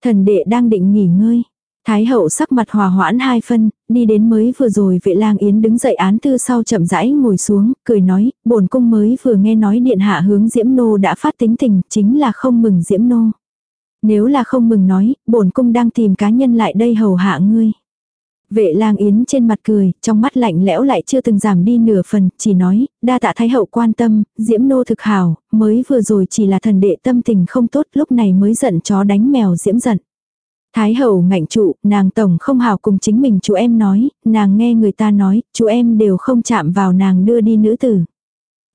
Speaker 1: Thần đệ đang định nghỉ ngơi. Thái hậu sắc mặt hòa hoãn hai phân, đi đến mới vừa rồi vệ lang yến đứng dậy án thư sau chậm rãi ngồi xuống, cười nói, bổn cung mới vừa nghe nói điện hạ hướng diễm nô đã phát tính tình, chính là không mừng diễm nô. Nếu là không mừng nói, bổn cung đang tìm cá nhân lại đây hầu hạ ngươi. Vệ lang yến trên mặt cười, trong mắt lạnh lẽo lại chưa từng giảm đi nửa phần, chỉ nói, đa tạ thái hậu quan tâm, diễm nô thực hảo, mới vừa rồi chỉ là thần đệ tâm tình không tốt, lúc này mới giận chó đánh mèo diễm giận. Thái hậu ngạnh trụ, nàng tổng không hào cùng chính mình chú em nói, nàng nghe người ta nói, chú em đều không chạm vào nàng đưa đi nữ tử.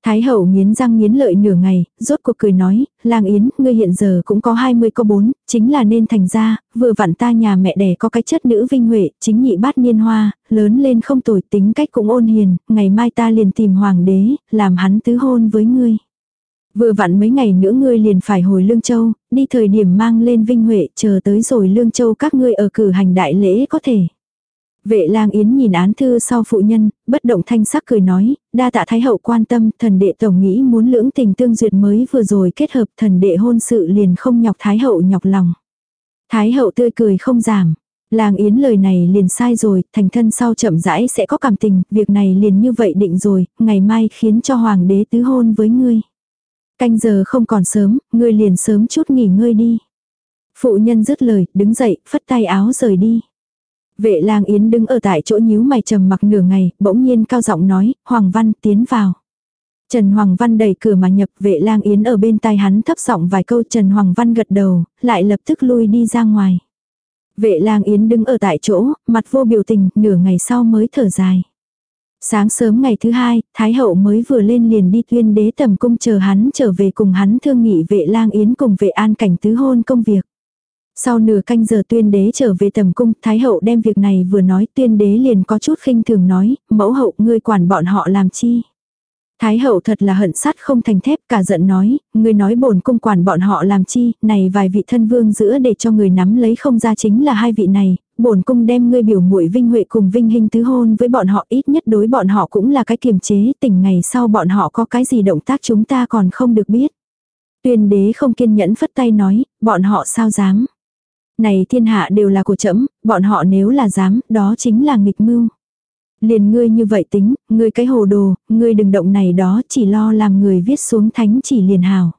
Speaker 1: Thái hậu nghiến răng nghiến lợi nửa ngày, rốt cuộc cười nói, lang yến, ngươi hiện giờ cũng có 20 có 4, chính là nên thành ra, vừa vặn ta nhà mẹ đẻ có cái chất nữ vinh huệ, chính nhị bát niên hoa, lớn lên không tồi tính cách cũng ôn hiền, ngày mai ta liền tìm hoàng đế, làm hắn tứ hôn với ngươi. Vừa vặn mấy ngày nữa ngươi liền phải hồi Lương Châu, đi thời điểm mang lên vinh huệ, chờ tới rồi Lương Châu các ngươi ở cử hành đại lễ có thể. Vệ lang yến nhìn án thư sau phụ nhân, bất động thanh sắc cười nói, đa tạ thái hậu quan tâm, thần đệ tổng nghĩ muốn lưỡng tình tương duyệt mới vừa rồi kết hợp thần đệ hôn sự liền không nhọc thái hậu nhọc lòng. Thái hậu tươi cười không giảm. làng yến lời này liền sai rồi, thành thân sau chậm rãi sẽ có cảm tình, việc này liền như vậy định rồi, ngày mai khiến cho hoàng đế tứ hôn với ngươi. Canh giờ không còn sớm, ngươi liền sớm chút nghỉ ngơi đi. Phụ nhân dứt lời, đứng dậy, phất tay áo rời đi. Vệ lang yến đứng ở tại chỗ nhíu mày trầm mặc nửa ngày, bỗng nhiên cao giọng nói, Hoàng Văn tiến vào. Trần Hoàng Văn đẩy cửa mà nhập vệ lang yến ở bên tai hắn thấp giọng vài câu Trần Hoàng Văn gật đầu, lại lập tức lui đi ra ngoài. Vệ lang yến đứng ở tại chỗ, mặt vô biểu tình, nửa ngày sau mới thở dài. Sáng sớm ngày thứ hai, Thái hậu mới vừa lên liền đi tuyên đế tầm cung chờ hắn trở về cùng hắn thương nghị vệ lang yến cùng vệ an cảnh tứ hôn công việc. Sau nửa canh giờ tuyên đế trở về tầm cung, Thái hậu đem việc này vừa nói tuyên đế liền có chút khinh thường nói, mẫu hậu ngươi quản bọn họ làm chi. Thái hậu thật là hận sắt không thành thép cả giận nói, ngươi nói bổn cung quản bọn họ làm chi, này vài vị thân vương giữa để cho người nắm lấy không ra chính là hai vị này, bổn cung đem ngươi biểu muội vinh huệ cùng vinh hình tứ hôn với bọn họ ít nhất đối bọn họ cũng là cái kiềm chế, tỉnh ngày sau bọn họ có cái gì động tác chúng ta còn không được biết. Tuyên đế không kiên nhẫn phất tay nói, bọn họ sao dám. Này thiên hạ đều là của trẫm bọn họ nếu là dám, đó chính là nghịch mưu. Liền ngươi như vậy tính, ngươi cái hồ đồ, ngươi đừng động này đó chỉ lo làm người viết xuống thánh chỉ liền hào.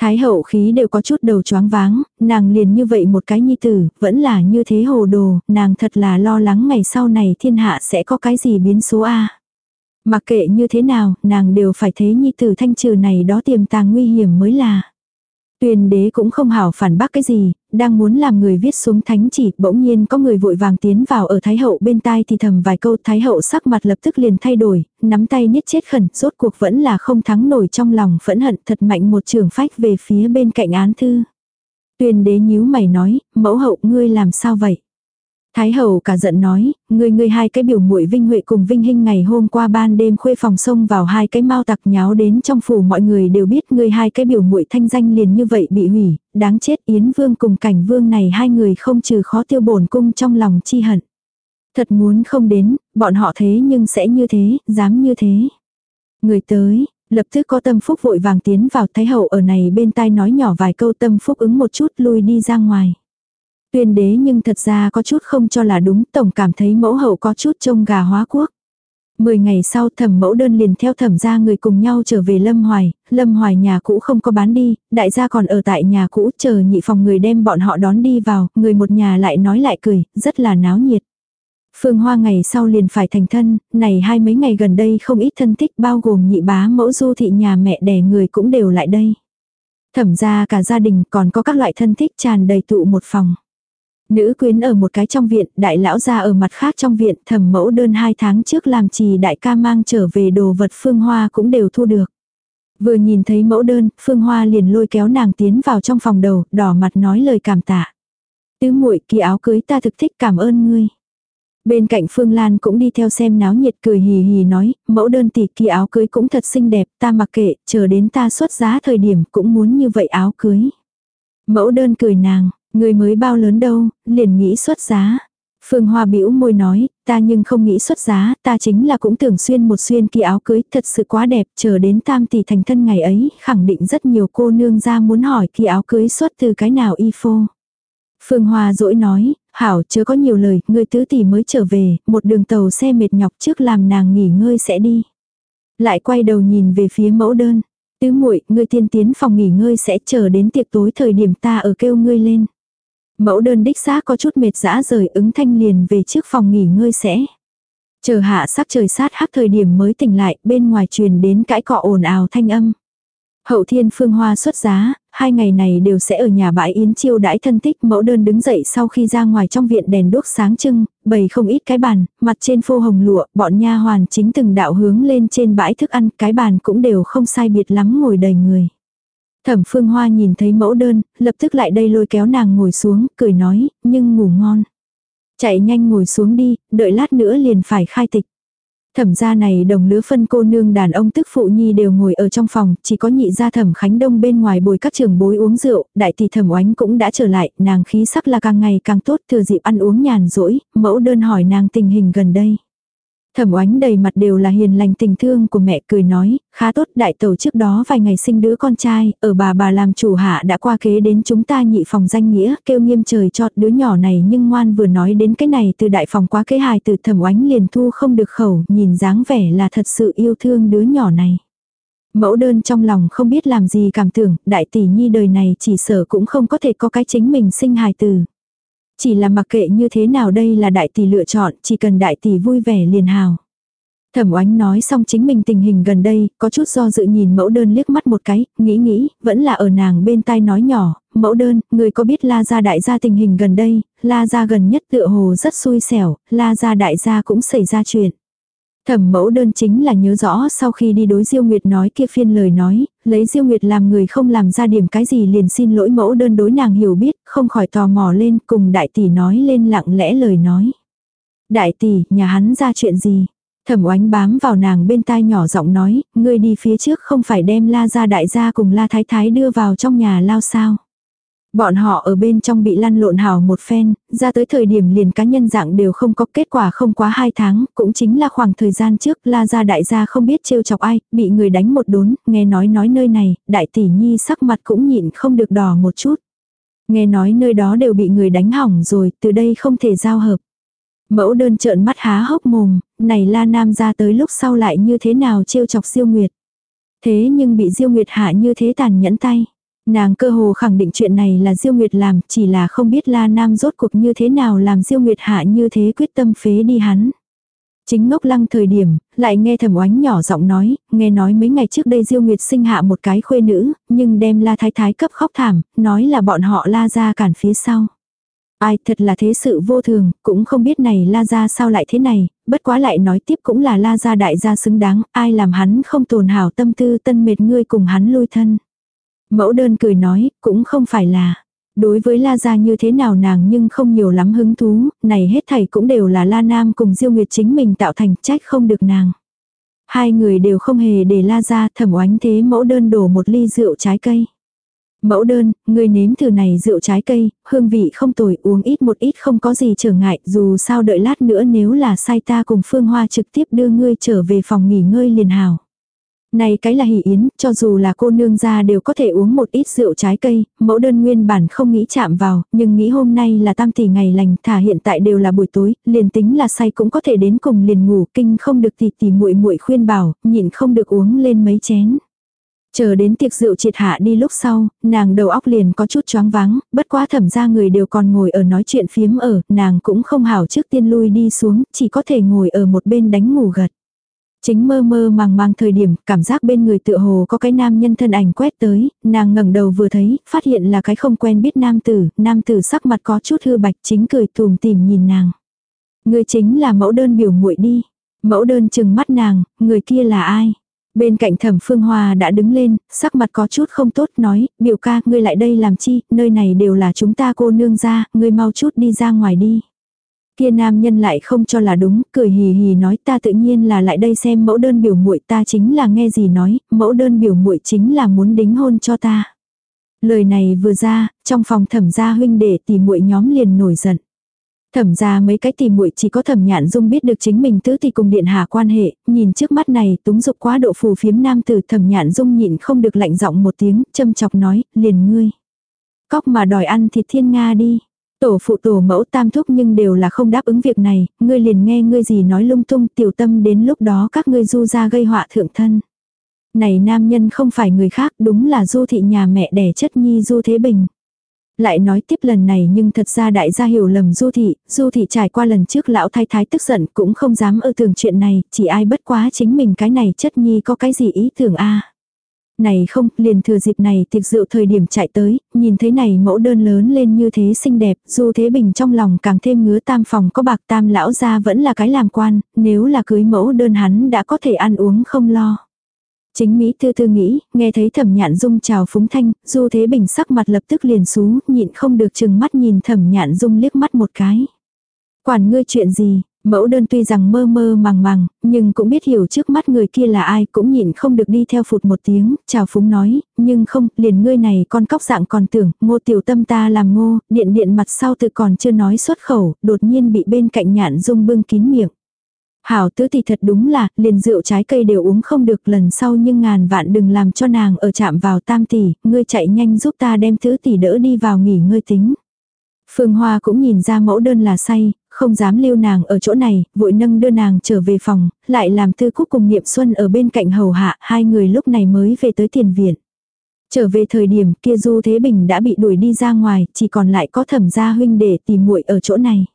Speaker 1: Thái hậu khí đều có chút đầu choáng váng, nàng liền như vậy một cái nhi tử, vẫn là như thế hồ đồ, nàng thật là lo lắng ngày sau này thiên hạ sẽ có cái gì biến số A. Mặc kệ như thế nào, nàng đều phải thấy nhi tử thanh trừ này đó tiềm tàng nguy hiểm mới là. Tuyền đế cũng không hảo phản bác cái gì, đang muốn làm người viết xuống thánh chỉ, bỗng nhiên có người vội vàng tiến vào ở Thái Hậu bên tai thì thầm vài câu Thái Hậu sắc mặt lập tức liền thay đổi, nắm tay niết chết khẩn, rốt cuộc vẫn là không thắng nổi trong lòng phẫn hận thật mạnh một trường phách về phía bên cạnh án thư. Tuyền đế nhíu mày nói, mẫu hậu ngươi làm sao vậy? Thái hậu cả giận nói, Ngươi, ngươi hai cái biểu muội Vinh Huệ cùng Vinh Hinh ngày hôm qua ban đêm khuê phòng sông vào hai cái mau tặc nháo đến trong phủ mọi người đều biết ngươi hai cái biểu muội thanh danh liền như vậy bị hủy, đáng chết Yến Vương cùng Cảnh Vương này hai người không trừ khó tiêu bổn cung trong lòng chi hận. Thật muốn không đến, bọn họ thế nhưng sẽ như thế, dám như thế. Người tới, lập tức có tâm phúc vội vàng tiến vào Thái hậu ở này bên tai nói nhỏ vài câu tâm phúc ứng một chút lui đi ra ngoài. Tuyên đế nhưng thật ra có chút không cho là đúng, tổng cảm thấy mẫu hậu có chút trông gà hóa quốc. Mười ngày sau thẩm mẫu đơn liền theo thẩm gia người cùng nhau trở về Lâm Hoài, Lâm Hoài nhà cũ không có bán đi, đại gia còn ở tại nhà cũ chờ nhị phòng người đem bọn họ đón đi vào, người một nhà lại nói lại cười, rất là náo nhiệt. Phương Hoa ngày sau liền phải thành thân, này hai mấy ngày gần đây không ít thân thích bao gồm nhị bá mẫu du thị nhà mẹ đẻ người cũng đều lại đây. Thẩm ra cả gia đình còn có các loại thân thích tràn đầy tụ một phòng. Nữ quyến ở một cái trong viện, đại lão gia ở mặt khác trong viện, thẩm mẫu đơn hai tháng trước làm trì đại ca mang trở về đồ vật Phương Hoa cũng đều thu được. Vừa nhìn thấy mẫu đơn, Phương Hoa liền lôi kéo nàng tiến vào trong phòng đầu, đỏ mặt nói lời cảm tạ. Tứ muội kỳ áo cưới ta thực thích cảm ơn ngươi. Bên cạnh Phương Lan cũng đi theo xem náo nhiệt cười hì hì nói, mẫu đơn tỷ kỳ áo cưới cũng thật xinh đẹp, ta mặc kệ, chờ đến ta xuất giá thời điểm cũng muốn như vậy áo cưới. Mẫu đơn cười nàng, người mới bao lớn đâu, liền nghĩ xuất giá. Phương Hoa bĩu môi nói, ta nhưng không nghĩ xuất giá, ta chính là cũng tưởng xuyên một xuyên kỳ áo cưới thật sự quá đẹp, chờ đến tam tỷ thành thân ngày ấy, khẳng định rất nhiều cô nương ra muốn hỏi kỳ áo cưới xuất từ cái nào y phô. Phương Hoa dỗi nói, hảo chớ có nhiều lời, người tứ tỷ mới trở về, một đường tàu xe mệt nhọc trước làm nàng nghỉ ngơi sẽ đi. Lại quay đầu nhìn về phía mẫu đơn. Tứ muội, ngươi tiên tiến phòng nghỉ ngơi sẽ chờ đến tiệc tối thời điểm ta ở kêu ngươi lên. Mẫu đơn đích xác có chút mệt dã rời ứng thanh liền về trước phòng nghỉ ngơi sẽ. Chờ hạ sắc trời sát hắc thời điểm mới tỉnh lại, bên ngoài truyền đến cãi cọ ồn ào thanh âm. Hậu thiên phương hoa xuất giá, hai ngày này đều sẽ ở nhà bãi yến chiêu đãi thân tích mẫu đơn đứng dậy sau khi ra ngoài trong viện đèn đốt sáng trưng, bầy không ít cái bàn, mặt trên phô hồng lụa, bọn nha hoàn chính từng đạo hướng lên trên bãi thức ăn, cái bàn cũng đều không sai biệt lắm ngồi đầy người. Thẩm phương hoa nhìn thấy mẫu đơn, lập tức lại đây lôi kéo nàng ngồi xuống, cười nói, nhưng ngủ ngon. Chạy nhanh ngồi xuống đi, đợi lát nữa liền phải khai tịch. Thẩm gia này đồng lứa phân cô nương đàn ông tức phụ nhi đều ngồi ở trong phòng, chỉ có nhị gia thẩm khánh đông bên ngoài bồi các trường bối uống rượu, đại tỷ thẩm oánh cũng đã trở lại, nàng khí sắc là càng ngày càng tốt thừa dịp ăn uống nhàn rỗi, mẫu đơn hỏi nàng tình hình gần đây. Thẩm oánh đầy mặt đều là hiền lành tình thương của mẹ cười nói, khá tốt đại tẩu trước đó vài ngày sinh đứa con trai, ở bà bà làm chủ hạ đã qua kế đến chúng ta nhị phòng danh nghĩa, kêu nghiêm trời chọt đứa nhỏ này nhưng ngoan vừa nói đến cái này từ đại phòng qua kế hài từ thẩm oánh liền thu không được khẩu, nhìn dáng vẻ là thật sự yêu thương đứa nhỏ này. Mẫu đơn trong lòng không biết làm gì cảm tưởng, đại tỷ nhi đời này chỉ sợ cũng không có thể có cái chính mình sinh hài từ. Chỉ là mặc kệ như thế nào đây là đại tỷ lựa chọn, chỉ cần đại tỷ vui vẻ liền hào. Thẩm oánh nói xong chính mình tình hình gần đây, có chút do dự nhìn mẫu đơn liếc mắt một cái, nghĩ nghĩ, vẫn là ở nàng bên tai nói nhỏ, mẫu đơn, người có biết la gia đại gia tình hình gần đây, la gia gần nhất tựa hồ rất xui xẻo, la gia đại gia cũng xảy ra chuyện. Thẩm mẫu đơn chính là nhớ rõ sau khi đi đối Diêu Nguyệt nói kia phiên lời nói, lấy Diêu Nguyệt làm người không làm ra điểm cái gì liền xin lỗi mẫu đơn đối nàng hiểu biết, không khỏi tò mò lên cùng đại tỷ nói lên lặng lẽ lời nói. Đại tỷ, nhà hắn ra chuyện gì? Thẩm oánh bám vào nàng bên tai nhỏ giọng nói, ngươi đi phía trước không phải đem la ra đại gia cùng la thái thái đưa vào trong nhà lao sao. Bọn họ ở bên trong bị lăn lộn hào một phen, ra tới thời điểm liền cá nhân dạng đều không có kết quả không quá hai tháng, cũng chính là khoảng thời gian trước la gia đại gia không biết trêu chọc ai, bị người đánh một đốn, nghe nói nói nơi này, đại tỷ nhi sắc mặt cũng nhịn không được đỏ một chút. Nghe nói nơi đó đều bị người đánh hỏng rồi, từ đây không thể giao hợp. Mẫu đơn trợn mắt há hốc mồm, này la nam ra tới lúc sau lại như thế nào trêu chọc diêu nguyệt. Thế nhưng bị diêu nguyệt hạ như thế tàn nhẫn tay. Nàng cơ hồ khẳng định chuyện này là Diêu Nguyệt làm, chỉ là không biết La Nam rốt cuộc như thế nào làm Diêu Nguyệt hạ như thế quyết tâm phế đi hắn. Chính ngốc lăng thời điểm, lại nghe thầm oánh nhỏ giọng nói, nghe nói mấy ngày trước đây Diêu Nguyệt sinh hạ một cái khuê nữ, nhưng đem La Thái Thái cấp khóc thảm, nói là bọn họ La ra cản phía sau. Ai thật là thế sự vô thường, cũng không biết này La ra sao lại thế này, bất quá lại nói tiếp cũng là La ra đại gia xứng đáng, ai làm hắn không tồn hảo tâm tư tân mệt ngươi cùng hắn lui thân. Mẫu đơn cười nói, cũng không phải là. Đối với La Gia như thế nào nàng nhưng không nhiều lắm hứng thú, này hết thảy cũng đều là La Nam cùng Diêu Nguyệt chính mình tạo thành trách không được nàng. Hai người đều không hề để La Gia thẩm oánh thế mẫu đơn đổ một ly rượu trái cây. Mẫu đơn, người nếm thử này rượu trái cây, hương vị không tồi uống ít một ít không có gì trở ngại, dù sao đợi lát nữa nếu là sai ta cùng Phương Hoa trực tiếp đưa ngươi trở về phòng nghỉ ngơi liền hào. Này cái là hỷ yến, cho dù là cô nương gia đều có thể uống một ít rượu trái cây, mẫu đơn nguyên bản không nghĩ chạm vào, nhưng nghĩ hôm nay là tam tỷ ngày lành, thả hiện tại đều là buổi tối, liền tính là say cũng có thể đến cùng liền ngủ, kinh không được tỷ tỷ muội muội khuyên bảo, nhịn không được uống lên mấy chén. Chờ đến tiệc rượu triệt hạ đi lúc sau, nàng đầu óc liền có chút choáng váng, bất quá thẩm ra người đều còn ngồi ở nói chuyện phiếm ở, nàng cũng không hảo trước tiên lui đi xuống, chỉ có thể ngồi ở một bên đánh ngủ gật. Chính mơ mơ màng màng thời điểm, cảm giác bên người tựa hồ có cái nam nhân thân ảnh quét tới, nàng ngẩng đầu vừa thấy, phát hiện là cái không quen biết nam tử, nam tử sắc mặt có chút hư bạch chính cười tùm tìm nhìn nàng. Người chính là mẫu đơn biểu muội đi. Mẫu đơn chừng mắt nàng, người kia là ai? Bên cạnh thẩm phương hoa đã đứng lên, sắc mặt có chút không tốt nói, biểu ca, ngươi lại đây làm chi, nơi này đều là chúng ta cô nương ra, ngươi mau chút đi ra ngoài đi. Kia nam nhân lại không cho là đúng, cười hì hì nói ta tự nhiên là lại đây xem mẫu đơn biểu muội ta chính là nghe gì nói, mẫu đơn biểu muội chính là muốn đính hôn cho ta. Lời này vừa ra, trong phòng thẩm gia huynh đệ tỷ muội nhóm liền nổi giận. Thẩm ra mấy cái tìm muội chỉ có thẩm nhạn dung biết được chính mình tứ thì cùng điện hạ quan hệ, nhìn trước mắt này túng dục quá độ phù phiếm nam tử thẩm nhạn dung nhịn không được lạnh giọng một tiếng, châm chọc nói, liền ngươi. Cóc mà đòi ăn thịt thiên Nga đi. Tổ phụ tổ mẫu tam thúc nhưng đều là không đáp ứng việc này, ngươi liền nghe ngươi gì nói lung tung tiểu tâm đến lúc đó các ngươi du ra gây họa thượng thân. Này nam nhân không phải người khác đúng là du thị nhà mẹ đẻ chất nhi du thế bình. Lại nói tiếp lần này nhưng thật ra đại gia hiểu lầm du thị, du thị trải qua lần trước lão thái thái tức giận cũng không dám ơ tưởng chuyện này, chỉ ai bất quá chính mình cái này chất nhi có cái gì ý tưởng a này không, liền thừa dịp này tiệc rượu thời điểm chạy tới, nhìn thấy này mẫu đơn lớn lên như thế xinh đẹp, dù thế bình trong lòng càng thêm ngứa tam phòng có bạc tam lão ra vẫn là cái làm quan, nếu là cưới mẫu đơn hắn đã có thể ăn uống không lo. Chính Mỹ tư tư nghĩ, nghe thấy thẩm nhạn dung chào phúng thanh, du thế bình sắc mặt lập tức liền xuống, nhịn không được chừng mắt nhìn thẩm nhạn dung liếc mắt một cái. Quản ngươi chuyện gì, mẫu đơn tuy rằng mơ mơ màng màng, nhưng cũng biết hiểu trước mắt người kia là ai, cũng nhịn không được đi theo phụt một tiếng, chào phúng nói, nhưng không, liền ngươi này con cóc dạng còn tưởng, ngô tiểu tâm ta làm ngô, điện điện mặt sau từ còn chưa nói xuất khẩu, đột nhiên bị bên cạnh nhạn dung bưng kín miệng. Hảo tứ thì thật đúng là, liền rượu trái cây đều uống không được lần sau nhưng ngàn vạn đừng làm cho nàng ở chạm vào tam tỷ, ngươi chạy nhanh giúp ta đem tứ tỷ đỡ đi vào nghỉ ngơi tính. Phương Hoa cũng nhìn ra mẫu đơn là say, không dám lưu nàng ở chỗ này, vội nâng đưa nàng trở về phòng, lại làm tư cúc cùng niệm xuân ở bên cạnh hầu hạ, hai người lúc này mới về tới tiền viện. Trở về thời điểm kia Du Thế Bình đã bị đuổi đi ra ngoài, chỉ còn lại có thẩm gia huynh để tìm muội ở chỗ này.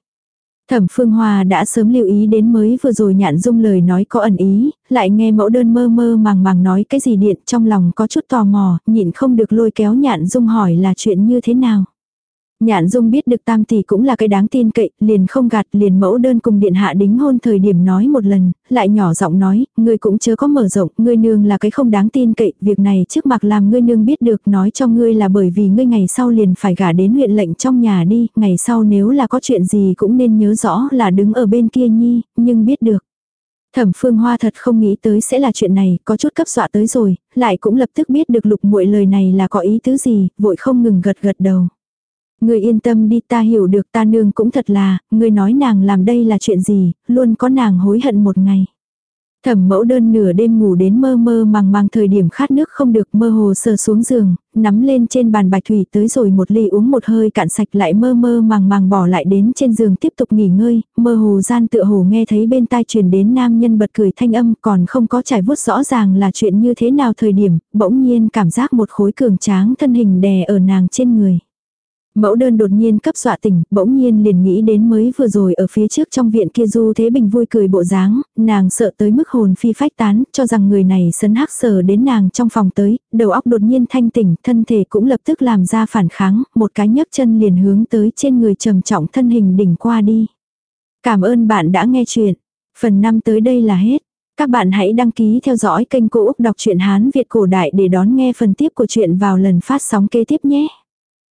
Speaker 1: Thẩm Phương Hoa đã sớm lưu ý đến mới vừa rồi nhạn dung lời nói có ẩn ý, lại nghe mẫu đơn mơ mơ màng màng nói cái gì điện trong lòng có chút tò mò, nhịn không được lôi kéo nhạn dung hỏi là chuyện như thế nào. Nhạn Dung biết được tam tỷ cũng là cái đáng tin cậy, liền không gạt liền mẫu đơn cùng điện hạ đính hôn thời điểm nói một lần, lại nhỏ giọng nói, ngươi cũng chớ có mở rộng, ngươi nương là cái không đáng tin cậy, việc này trước mặt làm ngươi nương biết được nói cho ngươi là bởi vì ngươi ngày sau liền phải gả đến huyện lệnh trong nhà đi, ngày sau nếu là có chuyện gì cũng nên nhớ rõ là đứng ở bên kia nhi, nhưng biết được. Thẩm Phương Hoa thật không nghĩ tới sẽ là chuyện này, có chút cấp dọa tới rồi, lại cũng lập tức biết được lục muội lời này là có ý tứ gì, vội không ngừng gật gật đầu. Người yên tâm đi ta hiểu được ta nương cũng thật là, người nói nàng làm đây là chuyện gì, luôn có nàng hối hận một ngày. Thẩm mẫu đơn nửa đêm ngủ đến mơ mơ màng màng thời điểm khát nước không được mơ hồ sờ xuống giường, nắm lên trên bàn bạch thủy tới rồi một ly uống một hơi cạn sạch lại mơ mơ màng màng bỏ lại đến trên giường tiếp tục nghỉ ngơi, mơ hồ gian tựa hồ nghe thấy bên tai truyền đến nam nhân bật cười thanh âm còn không có trải vuốt rõ ràng là chuyện như thế nào thời điểm, bỗng nhiên cảm giác một khối cường tráng thân hình đè ở nàng trên người. Mẫu đơn đột nhiên cấp dọa tỉnh, bỗng nhiên liền nghĩ đến mới vừa rồi ở phía trước trong viện kia Du Thế Bình vui cười bộ dáng, nàng sợ tới mức hồn phi phách tán, cho rằng người này sấn hắc sờ đến nàng trong phòng tới, đầu óc đột nhiên thanh tỉnh, thân thể cũng lập tức làm ra phản kháng, một cái nhấc chân liền hướng tới trên người trầm trọng thân hình đỉnh qua đi. Cảm ơn bạn đã nghe chuyện. Phần 5 tới đây là hết. Các bạn hãy đăng ký theo dõi kênh Cô Úc Đọc truyện Hán Việt Cổ Đại để đón nghe phần tiếp của chuyện vào lần phát sóng kế tiếp nhé.